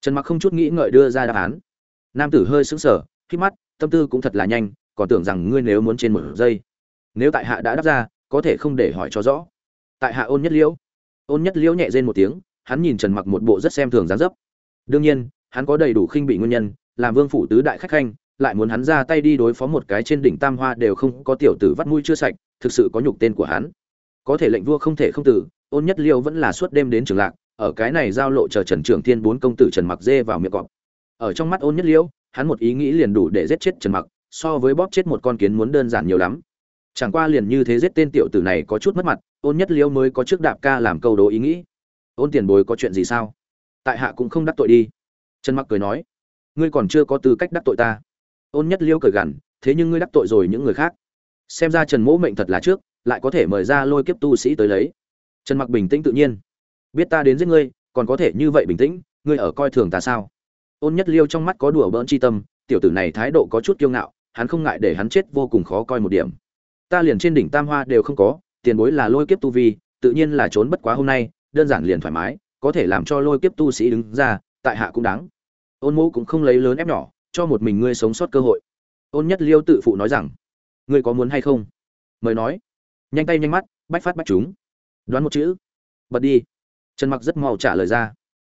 Trần mặc không chút nghĩ ngợi đưa ra đáp án. Nam tử hơi sững sờ khi mắt, tâm tư cũng thật là nhanh, còn tưởng rằng ngươi nếu muốn trên một giây. Nếu tại hạ đã đáp ra, có thể không để hỏi cho rõ. Tại hạ ôn nhất liễu. Ôn nhất liễu nhẹ rên một tiếng, hắn nhìn trần mặc một bộ rất xem thường dáng dấp đương nhiên, hắn có đầy đủ khinh bị nguyên nhân, làm vương phủ tứ đại khách khanh, lại muốn hắn ra tay đi đối phó một cái trên đỉnh tam hoa đều không có tiểu tử vắt mũi chưa sạch, thực sự có nhục tên của hắn. Có thể lệnh vua không thể không tử, ôn nhất liêu vẫn là suốt đêm đến trường lạc, ở cái này giao lộ chờ trần trưởng thiên bốn công tử trần mặc dê vào miệng cọp. Ở trong mắt ôn nhất liêu, hắn một ý nghĩ liền đủ để giết chết trần mặc, so với bóp chết một con kiến muốn đơn giản nhiều lắm. Chẳng qua liền như thế giết tên tiểu tử này có chút mất mặt, ôn nhất liêu mới có trước đạp ca làm câu đố ý nghĩ. Ôn tiền bối có chuyện gì sao? Tại hạ cũng không đắc tội đi. Trần mặc cười nói, ngươi còn chưa có tư cách đắc tội ta. Ôn nhất liêu cười gằn, thế nhưng ngươi đắc tội rồi những người khác. Xem ra trần mỗ mệnh thật là trước, lại có thể mời ra lôi kiếp tu sĩ tới lấy. Trần mặc bình tĩnh tự nhiên. Biết ta đến giết ngươi, còn có thể như vậy bình tĩnh, ngươi ở coi thường ta sao? Ôn nhất liêu trong mắt có đùa bỡn chi tâm, tiểu tử này thái độ có chút kiêu ngạo, hắn không ngại để hắn chết vô cùng khó coi một điểm. Ta liền trên đỉnh tam hoa đều không có, tiền bối là lôi kiếp tu vi, tự nhiên là trốn bất quá hôm nay, đơn giản liền thoải mái có thể làm cho lôi kiếp tu sĩ đứng ra, tại hạ cũng đáng. Ôn mũ cũng không lấy lớn ép nhỏ, cho một mình ngươi sống sót cơ hội. Ôn nhất liêu tự phụ nói rằng, ngươi có muốn hay không? Mời nói. Nhanh tay nhanh mắt, bách phát bách chúng. Đoán một chữ. Bật đi. Trần mặc rất mau trả lời ra.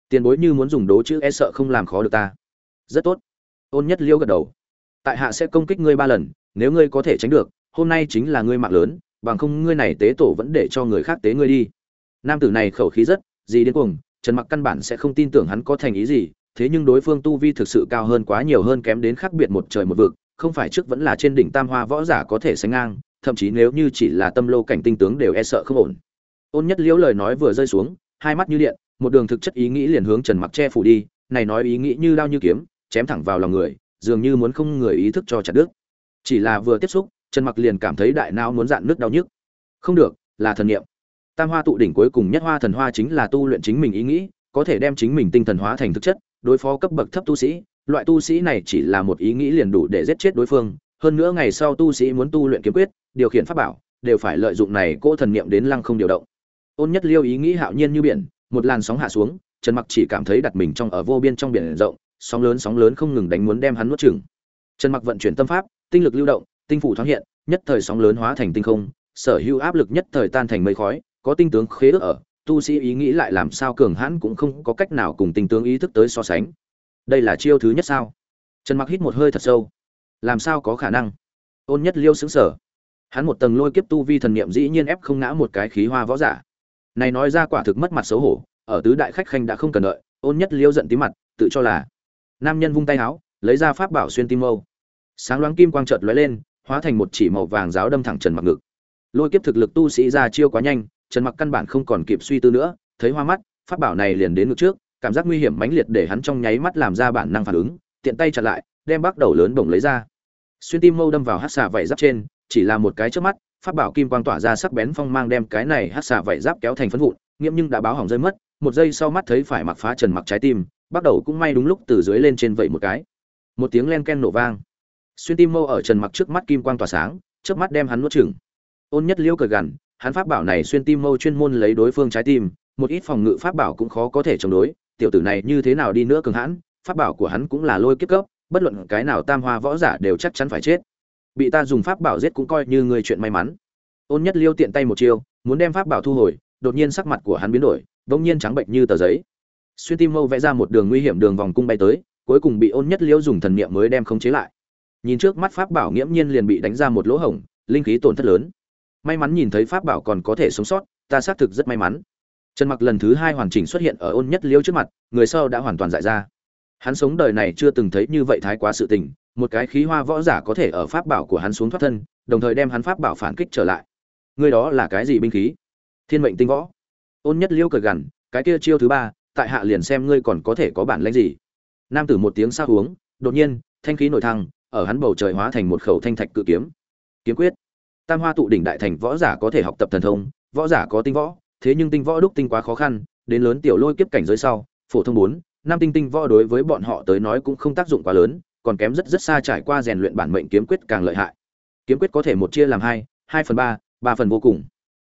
Tiền bối như muốn dùng đố chữ e sợ không làm khó được ta. Rất tốt. Ôn nhất liêu gật đầu. Tại hạ sẽ công kích ngươi ba lần, nếu ngươi có thể tránh được, hôm nay chính là ngươi mạng lớn, bằng không ngươi này tế tổ vẫn để cho người khác tế ngươi đi. Nam tử này khẩu khí rất gì đến cuồng, trần mặc căn bản sẽ không tin tưởng hắn có thành ý gì, thế nhưng đối phương tu vi thực sự cao hơn quá nhiều hơn kém đến khác biệt một trời một vực, không phải trước vẫn là trên đỉnh tam hoa võ giả có thể sánh ngang, thậm chí nếu như chỉ là tâm lô cảnh tinh tướng đều e sợ không ổn. Ôn nhất liễu lời nói vừa rơi xuống, hai mắt như điện, một đường thực chất ý nghĩ liền hướng trần mặc che phủ đi, này nói ý nghĩ như đao như kiếm, chém thẳng vào lòng người, dường như muốn không người ý thức cho chặt đứt. Chỉ là vừa tiếp xúc, trần mặc liền cảm thấy đại não muốn dạn nước đau nhức. Không được, là thần niệm tam hoa tụ đỉnh cuối cùng nhất hoa thần hoa chính là tu luyện chính mình ý nghĩ, có thể đem chính mình tinh thần hóa thành thực chất, đối phó cấp bậc thấp tu sĩ. Loại tu sĩ này chỉ là một ý nghĩ liền đủ để giết chết đối phương. Hơn nữa ngày sau tu sĩ muốn tu luyện kiếm quyết, điều khiển pháp bảo, đều phải lợi dụng này cỗ thần niệm đến lăng không điều động. Ôn nhất liêu ý nghĩ hạo nhiên như biển, một làn sóng hạ xuống, trần mặc chỉ cảm thấy đặt mình trong ở vô biên trong biển rộng, sóng lớn sóng lớn không ngừng đánh muốn đem hắn nuốt chửng. Trần mặc vận chuyển tâm pháp, tinh lực lưu động, tinh phủ thoáng hiện, nhất thời sóng lớn hóa thành tinh không, sở hữu áp lực nhất thời tan thành mây khói có tinh tướng khế ước ở, tu sĩ ý nghĩ lại làm sao cường hãn cũng không có cách nào cùng tinh tướng ý thức tới so sánh. Đây là chiêu thứ nhất sao? Trần mặc hít một hơi thật sâu. Làm sao có khả năng? Ôn nhất liêu xứng sở hắn một tầng lôi kiếp tu vi thần niệm dĩ nhiên ép không ngã một cái khí hoa võ giả. Này nói ra quả thực mất mặt xấu hổ, ở tứ đại khách khanh đã không cần đợi, ôn nhất liêu giận tí mặt, tự cho là nam nhân vung tay áo, lấy ra pháp bảo xuyên tim mâu. Sáng loáng kim quang chợt lóe lên, hóa thành một chỉ màu vàng giáo đâm thẳng trần mặc ngực. Lôi kiếp thực lực tu sĩ ra chiêu quá nhanh trần mặc căn bản không còn kịp suy tư nữa, thấy hoa mắt, pháp bảo này liền đến ngược trước, cảm giác nguy hiểm mãnh liệt để hắn trong nháy mắt làm ra bản năng phản ứng, tiện tay chặn lại, đem bắt đầu lớn bổng lấy ra. Xuyên tim mâu đâm vào hát xà vảy giáp trên, chỉ là một cái trước mắt, pháp bảo kim quang tỏa ra sắc bén phong mang đem cái này hát xà vảy giáp kéo thành phân vụn nghiêm nhưng đã báo hỏng rơi mất, một giây sau mắt thấy phải mặc phá trần mặc trái tim bắt đầu cũng may đúng lúc từ dưới lên trên vậy một cái. Một tiếng len ken nổ vang. Xuyên tim mâu ở trần mặc trước mắt kim quang tỏa sáng trước mắt đem hắn nuốt chửng. Ôn nhất liêu cởi gằn hắn pháp bảo này xuyên tim mâu chuyên môn lấy đối phương trái tim, một ít phòng ngự pháp bảo cũng khó có thể chống đối, tiểu tử này như thế nào đi nữa cường hãn, pháp bảo của hắn cũng là lôi kiếp cấp, bất luận cái nào tam hoa võ giả đều chắc chắn phải chết. Bị ta dùng pháp bảo giết cũng coi như người chuyện may mắn. Ôn nhất liêu tiện tay một chiêu, muốn đem pháp bảo thu hồi, đột nhiên sắc mặt của hắn biến đổi, bỗng nhiên trắng bệnh như tờ giấy. Xuyên tim mâu vẽ ra một đường nguy hiểm đường vòng cung bay tới, cuối cùng bị ôn nhất liêu dùng thần niệm mới đem khống chế lại. Nhìn trước mắt pháp bảo nghiễm nhiên liền bị đánh ra một lỗ hổng, linh khí tổn thất lớn may mắn nhìn thấy pháp bảo còn có thể sống sót, ta xác thực rất may mắn. Trần mặc lần thứ hai hoàn chỉnh xuất hiện ở ôn nhất liêu trước mặt, người sau đã hoàn toàn dại ra. Hắn sống đời này chưa từng thấy như vậy thái quá sự tình, một cái khí hoa võ giả có thể ở pháp bảo của hắn xuống thoát thân, đồng thời đem hắn pháp bảo phản kích trở lại. Người đó là cái gì binh khí? Thiên mệnh tinh võ. Ôn nhất liêu cười gằn, cái kia chiêu thứ ba, tại hạ liền xem ngươi còn có thể có bản lãnh gì. Nam tử một tiếng sao uống đột nhiên, thanh khí nổi thăng, ở hắn bầu trời hóa thành một khẩu thanh thạch cự kiếm. Kiếm quyết tam hoa tụ đỉnh đại thành võ giả có thể học tập thần thông, võ giả có tinh võ, thế nhưng tinh võ đúc tinh quá khó khăn, đến lớn tiểu lôi kiếp cảnh giới sau, phổ thông bốn, năm tinh tinh võ đối với bọn họ tới nói cũng không tác dụng quá lớn, còn kém rất rất xa trải qua rèn luyện bản mệnh kiếm quyết càng lợi hại. Kiếm quyết có thể một chia làm hai hai phần ba ba phần vô cùng.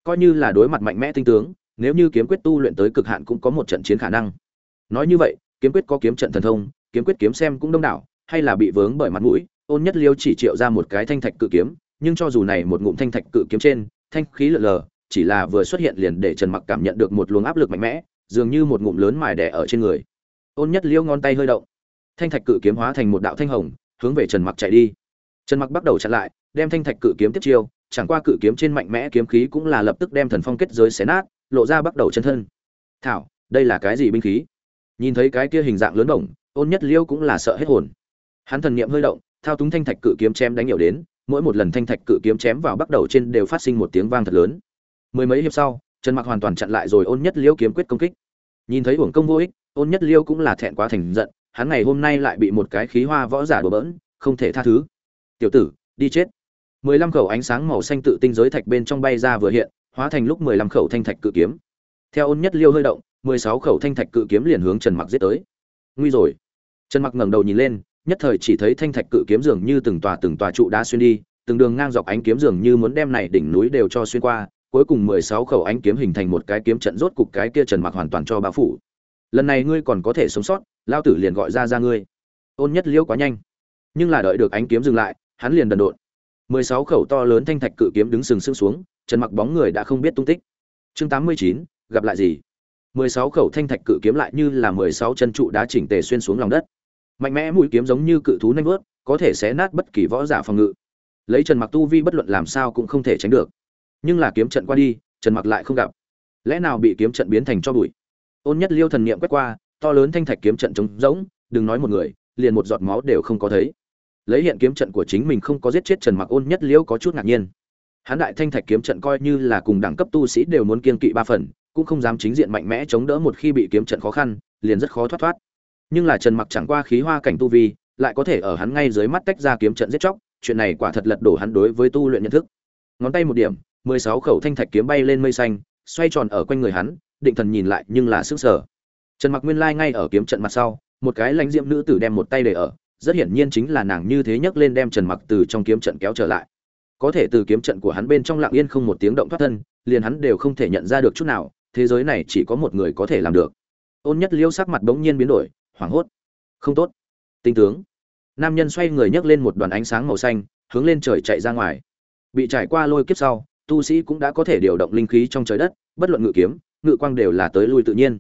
Coi như là đối mặt mạnh mẽ tinh tướng, nếu như kiếm quyết tu luyện tới cực hạn cũng có một trận chiến khả năng. Nói như vậy, kiếm quyết có kiếm trận thần thông, kiếm quyết kiếm xem cũng đông đảo, hay là bị vướng bởi mặt mũi, ôn nhất liêu chỉ triệu ra một cái thanh thạch cự kiếm nhưng cho dù này một ngụm thanh thạch cự kiếm trên, thanh khí lờ lờ, chỉ là vừa xuất hiện liền để trần mặc cảm nhận được một luồng áp lực mạnh mẽ, dường như một ngụm lớn mài đè ở trên người. Ôn nhất liêu ngón tay hơi động. Thanh thạch cự kiếm hóa thành một đạo thanh hồng, hướng về trần mặc chạy đi. Trần mặc bắt đầu chặn lại, đem thanh thạch cự kiếm tiếp chiêu, chẳng qua cự kiếm trên mạnh mẽ kiếm khí cũng là lập tức đem thần phong kết giới xé nát, lộ ra bắt đầu chân thân. Thảo, đây là cái gì binh khí? Nhìn thấy cái kia hình dạng lớn bổng, ôn nhất liêu cũng là sợ hết hồn. Hắn thần niệm hơi động, thao túng thanh thạch cự kiếm chém đánh nhiều đến mỗi một lần thanh thạch cự kiếm chém vào bắt đầu trên đều phát sinh một tiếng vang thật lớn. Mười mấy hiệp sau, trần mặc hoàn toàn chặn lại rồi ôn nhất liêu kiếm quyết công kích. Nhìn thấy uổng công vô ích, ôn nhất liêu cũng là thẹn quá thành giận, hắn ngày hôm nay lại bị một cái khí hoa võ giả đổ bỡn, không thể tha thứ. Tiểu tử, đi chết. Mười lăm khẩu ánh sáng màu xanh tự tinh giới thạch bên trong bay ra vừa hiện, hóa thành lúc mười lăm khẩu thanh thạch cự kiếm. Theo ôn nhất liêu hơi động, mười sáu khẩu thanh thạch cự kiếm liền hướng trần mặc giết tới. Nguy rồi. Trần mặc ngẩng đầu nhìn lên nhất thời chỉ thấy thanh thạch cự kiếm dường như từng tòa từng tòa trụ đá xuyên đi, từng đường ngang dọc ánh kiếm dường như muốn đem này đỉnh núi đều cho xuyên qua, cuối cùng mười sáu khẩu ánh kiếm hình thành một cái kiếm trận rốt cục cái kia trần mặc hoàn toàn cho bao phủ. Lần này ngươi còn có thể sống sót, lao tử liền gọi ra ra ngươi. Ôn nhất liễu quá nhanh, nhưng là đợi được ánh kiếm dừng lại, hắn liền đần độn. Mười sáu khẩu to lớn thanh thạch cự kiếm đứng sừng sững xuống, trần mặc bóng người đã không biết tung tích. Chương tám mươi chín, gặp lại gì? Mười sáu khẩu thanh thạch cự kiếm lại như là mười sáu chân trụ đá chỉnh tề xuyên xuống lòng đất mạnh mẽ mũi kiếm giống như cự thú nanh vớt, có thể xé nát bất kỳ võ giả phòng ngự. Lấy trần mặc tu vi bất luận làm sao cũng không thể tránh được. Nhưng là kiếm trận qua đi, trần mặc lại không gặp. Lẽ nào bị kiếm trận biến thành cho bụi? Ôn nhất liêu thần niệm quét qua, to lớn thanh thạch kiếm trận trống rỗng, đừng nói một người, liền một giọt máu đều không có thấy. Lấy hiện kiếm trận của chính mình không có giết chết trần mặc, ôn nhất liêu có chút ngạc nhiên. Hán đại thanh thạch kiếm trận coi như là cùng đẳng cấp tu sĩ đều muốn kiên kỵ ba phần, cũng không dám chính diện mạnh mẽ chống đỡ một khi bị kiếm trận khó khăn, liền rất khó thoát thoát nhưng là trần mặc chẳng qua khí hoa cảnh tu vi, lại có thể ở hắn ngay dưới mắt tách ra kiếm trận giết chóc, chuyện này quả thật lật đổ hắn đối với tu luyện nhận thức. Ngón tay một điểm, mười sáu khẩu thanh thạch kiếm bay lên mây xanh, xoay tròn ở quanh người hắn, định thần nhìn lại nhưng là sức sở trần mặc nguyên lai ngay ở kiếm trận mặt sau, một cái lãnh diệm nữ tử đem một tay để ở, rất hiển nhiên chính là nàng như thế nhấc lên đem trần mặc từ trong kiếm trận kéo trở lại. Có thể từ kiếm trận của hắn bên trong lặng yên không một tiếng động thoát thân, liền hắn đều không thể nhận ra được chút nào, thế giới này chỉ có một người có thể làm được. Ôn nhất liêu sắc mặt bỗng nhiên biến đổi hoảng hốt. Không tốt. Tinh tướng. Nam nhân xoay người nhấc lên một đoàn ánh sáng màu xanh, hướng lên trời chạy ra ngoài. Bị trải qua lôi kiếp sau, tu sĩ cũng đã có thể điều động linh khí trong trời đất, bất luận ngự kiếm, ngự quang đều là tới lui tự nhiên.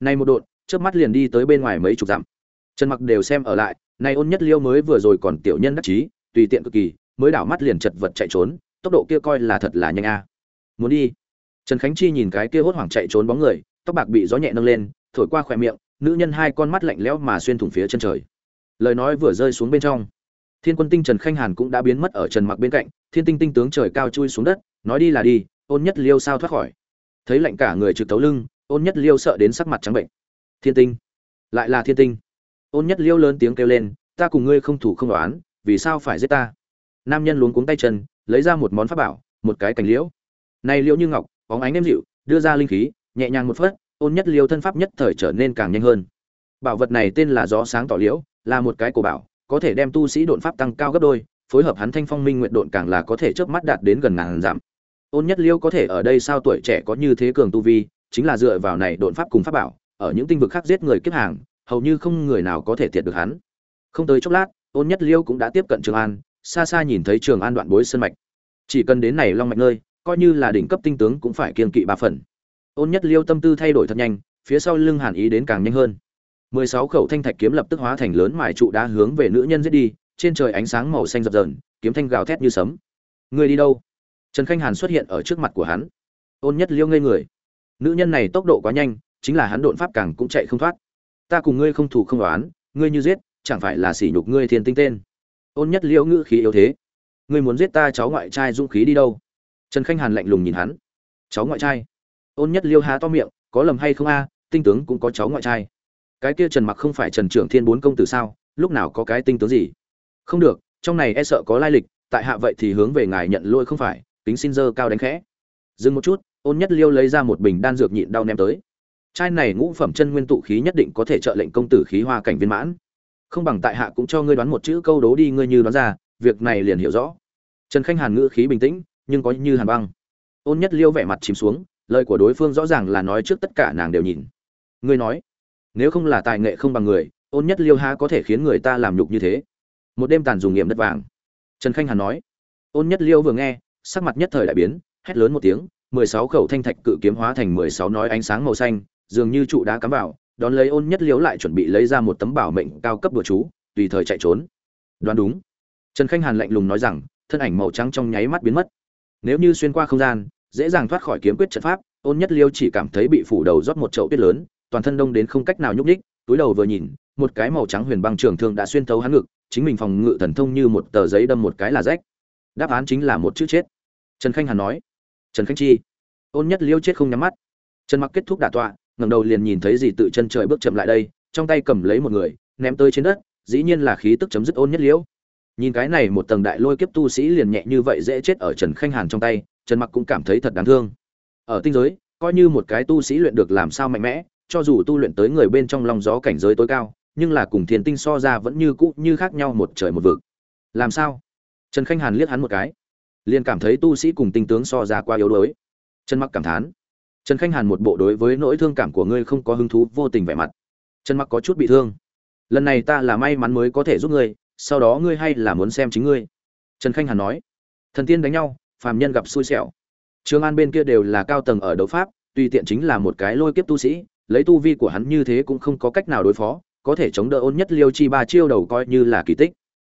Nay một đột trước mắt liền đi tới bên ngoài mấy chục dặm. Trần mặc đều xem ở lại, nay ôn nhất liêu mới vừa rồi còn tiểu nhân đắc chí, tùy tiện cực kỳ, mới đảo mắt liền chật vật chạy trốn, tốc độ kia coi là thật là nhanh a. Muốn đi. Trần khánh chi nhìn cái kia hốt hoảng chạy trốn bóng người, tóc bạc bị gió nhẹ nâng lên, thổi qua khỏe miệng nữ nhân hai con mắt lạnh lẽo mà xuyên thủng phía chân trời. Lời nói vừa rơi xuống bên trong, thiên quân tinh trần khanh hàn cũng đã biến mất ở trần mặc bên cạnh, thiên tinh tinh tướng trời cao chui xuống đất, nói đi là đi, ôn nhất liêu sao thoát khỏi. Thấy lạnh cả người trực tấu lưng, ôn nhất liêu sợ đến sắc mặt trắng bệnh. Thiên tinh, lại là thiên tinh. Ôn nhất liêu lớn tiếng kêu lên, ta cùng ngươi không thủ không đoán vì sao phải giết ta? Nam nhân luống cuống tay chân, lấy ra một món pháp bảo, một cái cành liễu. Này liễu như ngọc, bóng ánh êm dịu, đưa ra linh khí, nhẹ nhàng một phớt ôn nhất liêu thân pháp nhất thời trở nên càng nhanh hơn. Bảo vật này tên là gió sáng tỏ liễu, là một cái cổ bảo, có thể đem tu sĩ độn pháp tăng cao gấp đôi, phối hợp hắn thanh phong minh nguyện độn càng là có thể chớp mắt đạt đến gần ngàn giảm ôn nhất liêu có thể ở đây sao tuổi trẻ có như thế cường tu vi, chính là dựa vào này độn pháp cùng pháp bảo, ở những tinh vực khác giết người kiếp hàng, hầu như không người nào có thể thiệt được hắn. Không tới chốc lát, ôn nhất liêu cũng đã tiếp cận trường an, xa xa nhìn thấy trường an đoạn bối sơn mạch. Chỉ cần đến này long mạch nơi, coi như là đỉnh cấp tinh tướng cũng phải kiên kỵ ba phần ôn nhất liêu tâm tư thay đổi thật nhanh, phía sau lưng hàn ý đến càng nhanh hơn. mười sáu khẩu thanh thạch kiếm lập tức hóa thành lớn mài trụ đá hướng về nữ nhân giết đi, trên trời ánh sáng màu xanh dập dờn, kiếm thanh gào thét như sấm. Người đi đâu? Trần khanh hàn xuất hiện ở trước mặt của hắn. Ôn nhất liêu ngây người. Nữ nhân này tốc độ quá nhanh, chính là hắn độn pháp càng cũng chạy không thoát. Ta cùng ngươi không thủ không đoán ngươi như giết, chẳng phải là sỉ nhục ngươi thiên tinh tên. Ôn nhất liễu ngữ khí yếu thế. Ngươi muốn giết ta, cháu ngoại trai dũng khí đi đâu? Trần khanh hàn lạnh lùng nhìn hắn. Cháu ngoại trai? Ôn nhất liêu há to miệng, có lầm hay không a, tinh tướng cũng có cháu ngoại trai. Cái kia trần mặc không phải trần trưởng thiên bốn công tử sao, lúc nào có cái tinh tướng gì? Không được, trong này e sợ có lai lịch, tại hạ vậy thì hướng về ngài nhận lỗi không phải tính xin dơ cao đánh khẽ. Dừng một chút, ôn nhất liêu lấy ra một bình đan dược nhịn đau ném tới. Chai này ngũ phẩm chân nguyên tụ khí nhất định có thể trợ lệnh công tử khí hoa cảnh viên mãn. Không bằng tại hạ cũng cho ngươi đoán một chữ câu đố đi, ngươi như đoán ra, việc này liền hiểu rõ. Trần khanh hàn ngữ khí bình tĩnh, nhưng có như hàn băng. Ôn nhất liêu vẻ mặt chìm xuống lời của đối phương rõ ràng là nói trước tất cả nàng đều nhìn. Ngươi nói, nếu không là tài nghệ không bằng người, ôn nhất liêu ha có thể khiến người ta làm nhục như thế? Một đêm tàn dùng nghiệm đất vàng. Trần khanh hàn nói, ôn nhất liêu vừa nghe, sắc mặt nhất thời đại biến, hét lớn một tiếng, mười sáu khẩu thanh thạch cự kiếm hóa thành mười sáu nói ánh sáng màu xanh, dường như trụ đá cắm vào, đón lấy ôn nhất liếu lại chuẩn bị lấy ra một tấm bảo mệnh cao cấp bừa chú, tùy thời chạy trốn. Đoán đúng. Trần khanh hàn lạnh lùng nói rằng, thân ảnh màu trắng trong nháy mắt biến mất. Nếu như xuyên qua không gian dễ dàng thoát khỏi kiếm quyết trận pháp, ôn nhất liêu chỉ cảm thấy bị phủ đầu rót một chậu tuyết lớn, toàn thân đông đến không cách nào nhúc nhích, túi đầu vừa nhìn, một cái màu trắng huyền băng trường thương đã xuyên thấu hắn ngực, chính mình phòng ngự thần thông như một tờ giấy đâm một cái là rách. Đáp án chính là một chữ chết. Trần khanh hàn nói. Trần khanh chi. Ôn nhất liêu chết không nhắm mắt. Trần mặc kết thúc đả tọa, ngẩng đầu liền nhìn thấy gì tự chân trời bước chậm lại đây, trong tay cầm lấy một người, ném tới trên đất, dĩ nhiên là khí tức chấm dứt ôn nhất liễu nhìn cái này một tầng đại lôi kiếp tu sĩ liền nhẹ như vậy dễ chết ở trần khanh hàn trong tay trần mặc cũng cảm thấy thật đáng thương. Ở tinh giới, coi như một cái tu sĩ luyện được làm sao mạnh mẽ, cho dù tu luyện tới người bên trong lòng gió cảnh giới tối cao, nhưng là cùng thiên tinh so ra vẫn như cũ như khác nhau một trời một vực. Làm sao? Trần khanh hàn liếc hắn một cái. Liền cảm thấy tu sĩ cùng tinh tướng so ra qua yếu đuối. Trần mặc cảm thán. Trần khanh hàn một bộ đối với nỗi thương cảm của ngươi không có hứng thú, vô tình vẻ mặt. Trần mặc có chút bị thương. Lần này ta là may mắn mới có thể giúp ngươi, sau đó ngươi hay là muốn xem chính ngươi. Trần khanh hàn nói. Thần tiên đánh nhau phàm nhân gặp xui xẻo. Trường an bên kia đều là cao tầng ở đấu pháp, tùy tiện chính là một cái lôi kiếp tu sĩ, lấy tu vi của hắn như thế cũng không có cách nào đối phó, có thể chống đỡ ôn nhất liêu chi ba chiêu đầu coi như là kỳ tích.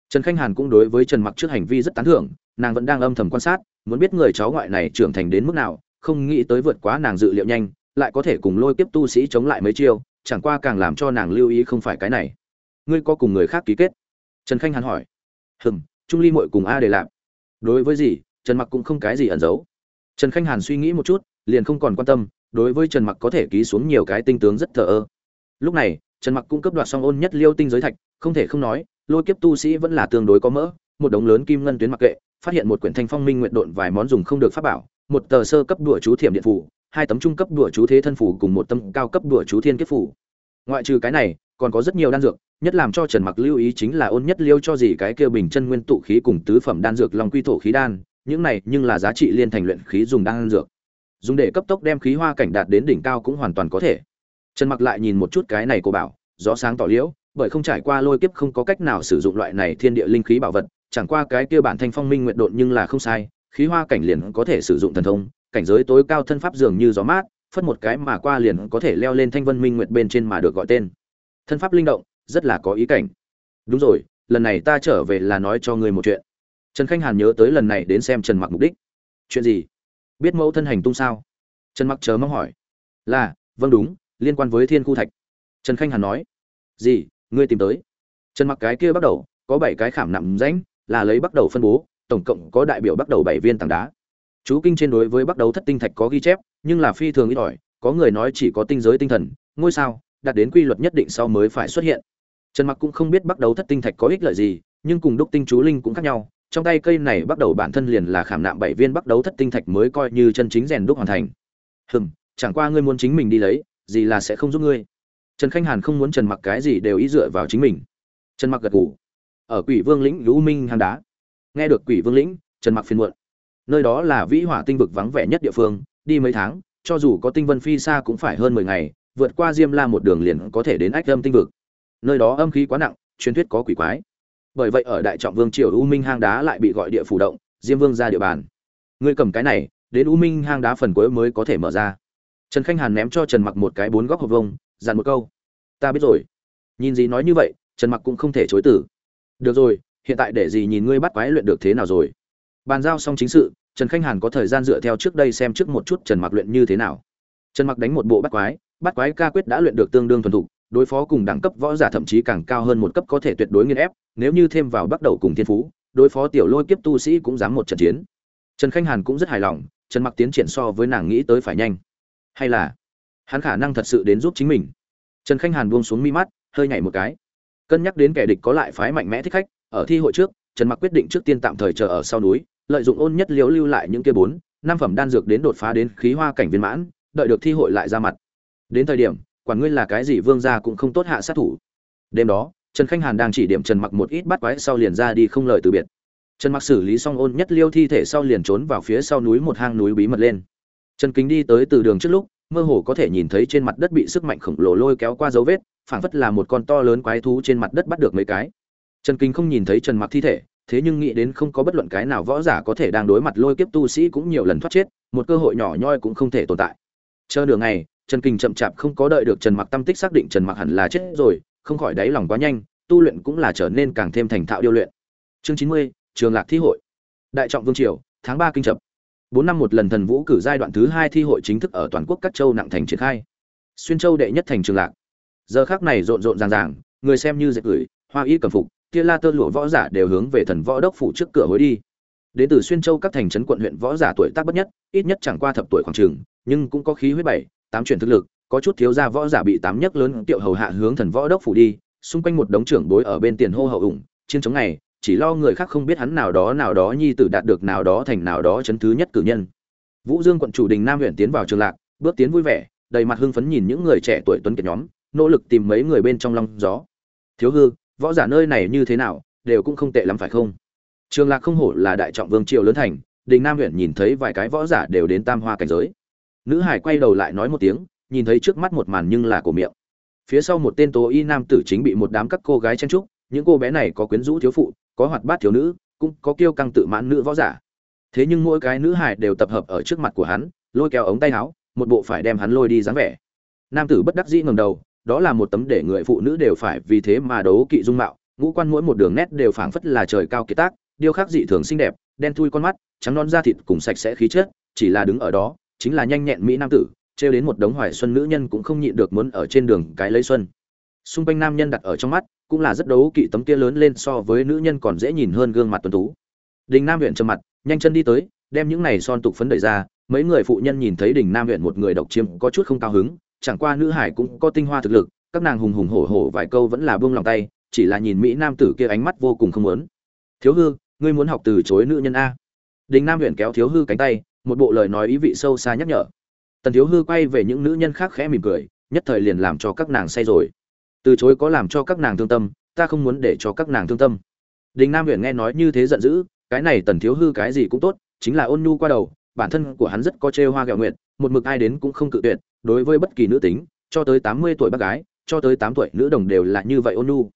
Trần khanh hàn cũng đối với trần mặc trước hành vi rất tán thưởng, nàng vẫn đang âm thầm quan sát, muốn biết người cháu ngoại này trưởng thành đến mức nào, không nghĩ tới vượt quá nàng dự liệu nhanh, lại có thể cùng lôi kiếp tu sĩ chống lại mấy chiêu, chẳng qua càng làm cho nàng lưu ý không phải cái này. Ngươi có cùng người khác ký kết? Trần khanh hàn hỏi. Hừm, trung ly mội cùng a để làm đối với gì? Trần mặc cũng không cái gì ẩn giấu. Trần khanh hàn suy nghĩ một chút, liền không còn quan tâm, đối với trần mặc có thể ký xuống nhiều cái tinh tướng rất thờ ơ. Lúc này, trần mặc cũng cấp đoạt xong ôn nhất liêu tinh giới thạch, không thể không nói, lôi kiếp tu sĩ vẫn là tương đối có mỡ. Một đống lớn kim ngân tuyến mặc kệ, phát hiện một quyển thanh phong minh nguyện độn vài món dùng không được pháp bảo, một tờ sơ cấp đùa chú thiểm điện phủ, hai tấm trung cấp đùa chú thế thân phủ cùng một tâm cao cấp đùa chú thiên kiếp phủ. Ngoại trừ cái này, còn có rất nhiều đan dược, nhất làm cho trần mặc lưu ý chính là ôn nhất liêu cho gì cái kia bình chân nguyên tụ khí cùng tứ phẩm đan dược long quy thổ khí đan những này nhưng là giá trị liên thành luyện khí dùng đan dược dùng để cấp tốc đem khí hoa cảnh đạt đến đỉnh cao cũng hoàn toàn có thể trần mặc lại nhìn một chút cái này cô bảo rõ sáng tỏ liễu bởi không trải qua lôi kiếp không có cách nào sử dụng loại này thiên địa linh khí bảo vật chẳng qua cái kia bản thanh phong minh nguyện độn nhưng là không sai khí hoa cảnh liền có thể sử dụng thần thông, cảnh giới tối cao thân pháp dường như gió mát, phất một cái mà qua liền có thể leo lên thanh vân minh nguyệt bên trên mà được gọi tên. Thân pháp linh động, rất là có ý cảnh. Đúng rồi, lần này ta trở về là nói cho ngươi một chuyện. Trần Khanh Hàn nhớ tới lần này đến xem Trần Mặc mục đích. Chuyện gì? Biết mẫu thân hành tung sao? Trần Mặc chờ mong hỏi. Là, vâng đúng, liên quan với Thiên Khu Thạch. Trần Khanh Hàn nói. Gì? Ngươi tìm tới? trần mặc cái kia bắt đầu có bảy cái khảm nặng rãnh là lấy bắt đầu phân bố tổng cộng có đại biểu bắt đầu bảy viên tảng đá chú kinh trên đối với bắt đầu thất tinh thạch có ghi chép nhưng là phi thường ít ỏi có người nói chỉ có tinh giới tinh thần ngôi sao đạt đến quy luật nhất định sau mới phải xuất hiện trần mặc cũng không biết bắt đầu thất tinh thạch có ích lợi gì nhưng cùng đúc tinh chú linh cũng khác nhau trong tay cây này bắt đầu bản thân liền là khảm nạm bảy viên bắt đầu thất tinh thạch mới coi như chân chính rèn đúc hoàn thành. Hừm, chẳng qua ngươi muốn chính mình đi lấy, gì là sẽ không giúp ngươi. Trần khanh hàn không muốn trần mặc cái gì đều ý dựa vào chính mình. Trần mặc gật gù. Ở quỷ vương lĩnh lũ minh hang đá. Nghe được quỷ vương lĩnh, trần mặc phiền muộn. Nơi đó là vĩ hỏa tinh vực vắng vẻ nhất địa phương, đi mấy tháng, cho dù có tinh vân phi xa cũng phải hơn 10 ngày, vượt qua diêm la một đường liền có thể đến ách âm tinh vực. Nơi đó âm khí quá nặng, truyền thuyết có quỷ quái bởi vậy ở đại trọng vương triều u minh hang đá lại bị gọi địa phủ động, diêm vương ra địa bàn. Ngươi cầm cái này, đến u minh hang đá phần cuối mới có thể mở ra. Trần khanh hàn ném cho trần mặc một cái bốn góc hộp vông dặn một câu, ta biết rồi. Nhìn gì nói như vậy, trần mặc cũng không thể chối tử được rồi, hiện tại để gì nhìn ngươi bắt quái luyện được thế nào rồi? Bàn giao xong chính sự, trần khanh hàn có thời gian dựa theo trước đây xem trước một chút trần mặc luyện như thế nào. Trần mặc đánh một bộ bắt quái bắt quái ca quyết đã luyện được tương đương thuần thục đối phó cùng đẳng cấp võ giả thậm chí càng cao hơn một cấp có thể tuyệt đối nghiên ép, nếu như thêm vào bắt đầu cùng thiên phú, đối phó tiểu lôi kiếp tu sĩ cũng dám một trận chiến. Trần khanh hàn cũng rất hài lòng, trần mặc tiến triển so với nàng nghĩ tới phải nhanh. Hay là, hắn khả năng thật sự đến giúp chính mình. Trần khanh hàn buông xuống mi mắt, hơi nhảy một cái. Cân nhắc đến kẻ địch có lại phái mạnh mẽ thích khách, ở thi hội trước, trần mặc quyết định trước tiên tạm thời chờ ở sau núi, lợi dụng ôn nhất liếu lưu lại những kia bốn, năm phẩm đan dược đến đột phá đến khí hoa cảnh viên mãn, đợi được thi hội lại ra mặt. Đến thời điểm quản ngươi là cái gì vương gia cũng không tốt hạ sát thủ. Đêm đó, trần khanh hàn đang chỉ điểm trần mặc một ít bắt quái sau liền ra đi không lời từ biệt. Trần mặc xử lý xong ôn nhất liêu thi thể sau liền trốn vào phía sau núi một hang núi bí mật lên. Trần kính đi tới từ đường trước lúc, mơ hồ có thể nhìn thấy trên mặt đất bị sức mạnh khổng lồ lôi kéo qua dấu vết, phảng phất là một con to lớn quái thú trên mặt đất bắt được mấy cái. Trần kính không nhìn thấy trần mặc thi thể, thế nhưng nghĩ đến không có bất luận cái nào võ giả có thể đang đối mặt lôi kiếp tu sĩ cũng nhiều lần thoát chết, một cơ hội nhỏ nhoi cũng không thể tồn tại. Chờ đường ngày trần Kình chậm chạp không có đợi được trần mặc tâm tích xác định trần mặc hẳn là chết rồi, không khỏi đáy lòng quá nhanh, tu luyện cũng là trở nên càng thêm thành thạo điêu luyện. Chương chín mươi, trường lạc thi hội. Đại trọng vương triều, tháng ba kinh chập. Bốn năm một lần thần vũ cử giai đoạn thứ hai thi hội chính thức ở toàn quốc các châu nặng thành triển khai. Xuyên châu đệ nhất thành trường lạc. Giờ khắc này rộn rộn ràng ràng, người xem như dệt gửi, hoa y cầm phục kia la tơ lụa võ giả đều hướng về thần võ đốc phủ trước cửa hối đi. Đến từ xuyên châu các thành trấn quận huyện võ giả tuổi tác bất nhất, ít nhất chẳng qua thập tuổi khoảng trường nhưng cũng có khí huyết bảy tám chuyển thực lực, có chút thiếu gia võ giả bị tám nhất lớn tiệu hầu hạ hướng thần võ đốc phủ đi, xung quanh một đống trưởng bối ở bên tiền hô hậu ủng, chiến chống này, chỉ lo người khác không biết hắn nào đó nào đó nhi tử đạt được nào đó thành nào đó chấn thứ nhất cử nhân. Vũ dương quận chủ đình nam huyện tiến vào trường lạc, bước tiến vui vẻ, đầy mặt hưng phấn nhìn những người trẻ tuổi tuấn kiệt nhóm, nỗ lực tìm mấy người bên trong long gió. Thiếu hư, võ giả nơi này như thế nào, đều cũng không tệ lắm phải không? Trường lạc không hổ là đại trọng vương triều lớn thành, đình nam huyện nhìn thấy vài cái võ giả đều đến tam hoa cảnh giới nữ hải quay đầu lại nói một tiếng, nhìn thấy trước mắt một màn nhưng là cổ miệng. Phía sau một tên tố y nam tử chính bị một đám các cô gái chen trúc những cô bé này có quyến rũ thiếu phụ, có hoạt bát thiếu nữ, cũng có kiêu căng tự mãn nữ võ giả. Thế nhưng mỗi cái nữ hải đều tập hợp ở trước mặt của hắn, lôi kéo ống tay áo, một bộ phải đem hắn lôi đi dáng vẻ. Nam tử bất đắc dĩ ngầm đầu, đó là một tấm để người phụ nữ đều phải vì thế mà đấu kỵ dung mạo, ngũ quan mỗi một đường nét đều phảng phất là trời cao kiệt tác, điêu khắc dị thường xinh đẹp, đen thui con mắt, trắng non da thịt cùng sạch sẽ khí chất, chỉ là đứng ở đó chính là nhanh nhẹn mỹ nam tử, trêu đến một đống hoài xuân nữ nhân cũng không nhịn được muốn ở trên đường cái lấy xuân. Xung quanh nam nhân đặt ở trong mắt, cũng là rất đấu kỵ tấm kia lớn lên so với nữ nhân còn dễ nhìn hơn gương mặt tuấn tú. Đình nam huyện trầm mặt, nhanh chân đi tới, đem những này son tục phấn đẩy ra, mấy người phụ nhân nhìn thấy đình nam huyện một người độc chiếm có chút không cao hứng, chẳng qua nữ hải cũng có tinh hoa thực lực, các nàng hùng hùng hổ hổ vài câu vẫn là buông lòng tay, chỉ là nhìn mỹ nam tử kia ánh mắt vô cùng không muốn. Thiếu hư, ngươi muốn học từ chối nữ nhân a? Đình nam huyện kéo thiếu hư cánh tay một bộ lời nói ý vị sâu xa nhắc nhở. Tần thiếu hư quay về những nữ nhân khác khẽ mỉm cười, nhất thời liền làm cho các nàng say rồi. Từ chối có làm cho các nàng thương tâm, ta không muốn để cho các nàng thương tâm. Đình nam huyện nghe nói như thế giận dữ, cái này tần thiếu hư cái gì cũng tốt, chính là ôn nhu qua đầu, bản thân của hắn rất có chê hoa gạo nguyện một mực ai đến cũng không cự tuyệt, đối với bất kỳ nữ tính, cho tới tám mươi tuổi bác gái, cho tới tám tuổi nữ đồng đều là như vậy ôn nhu.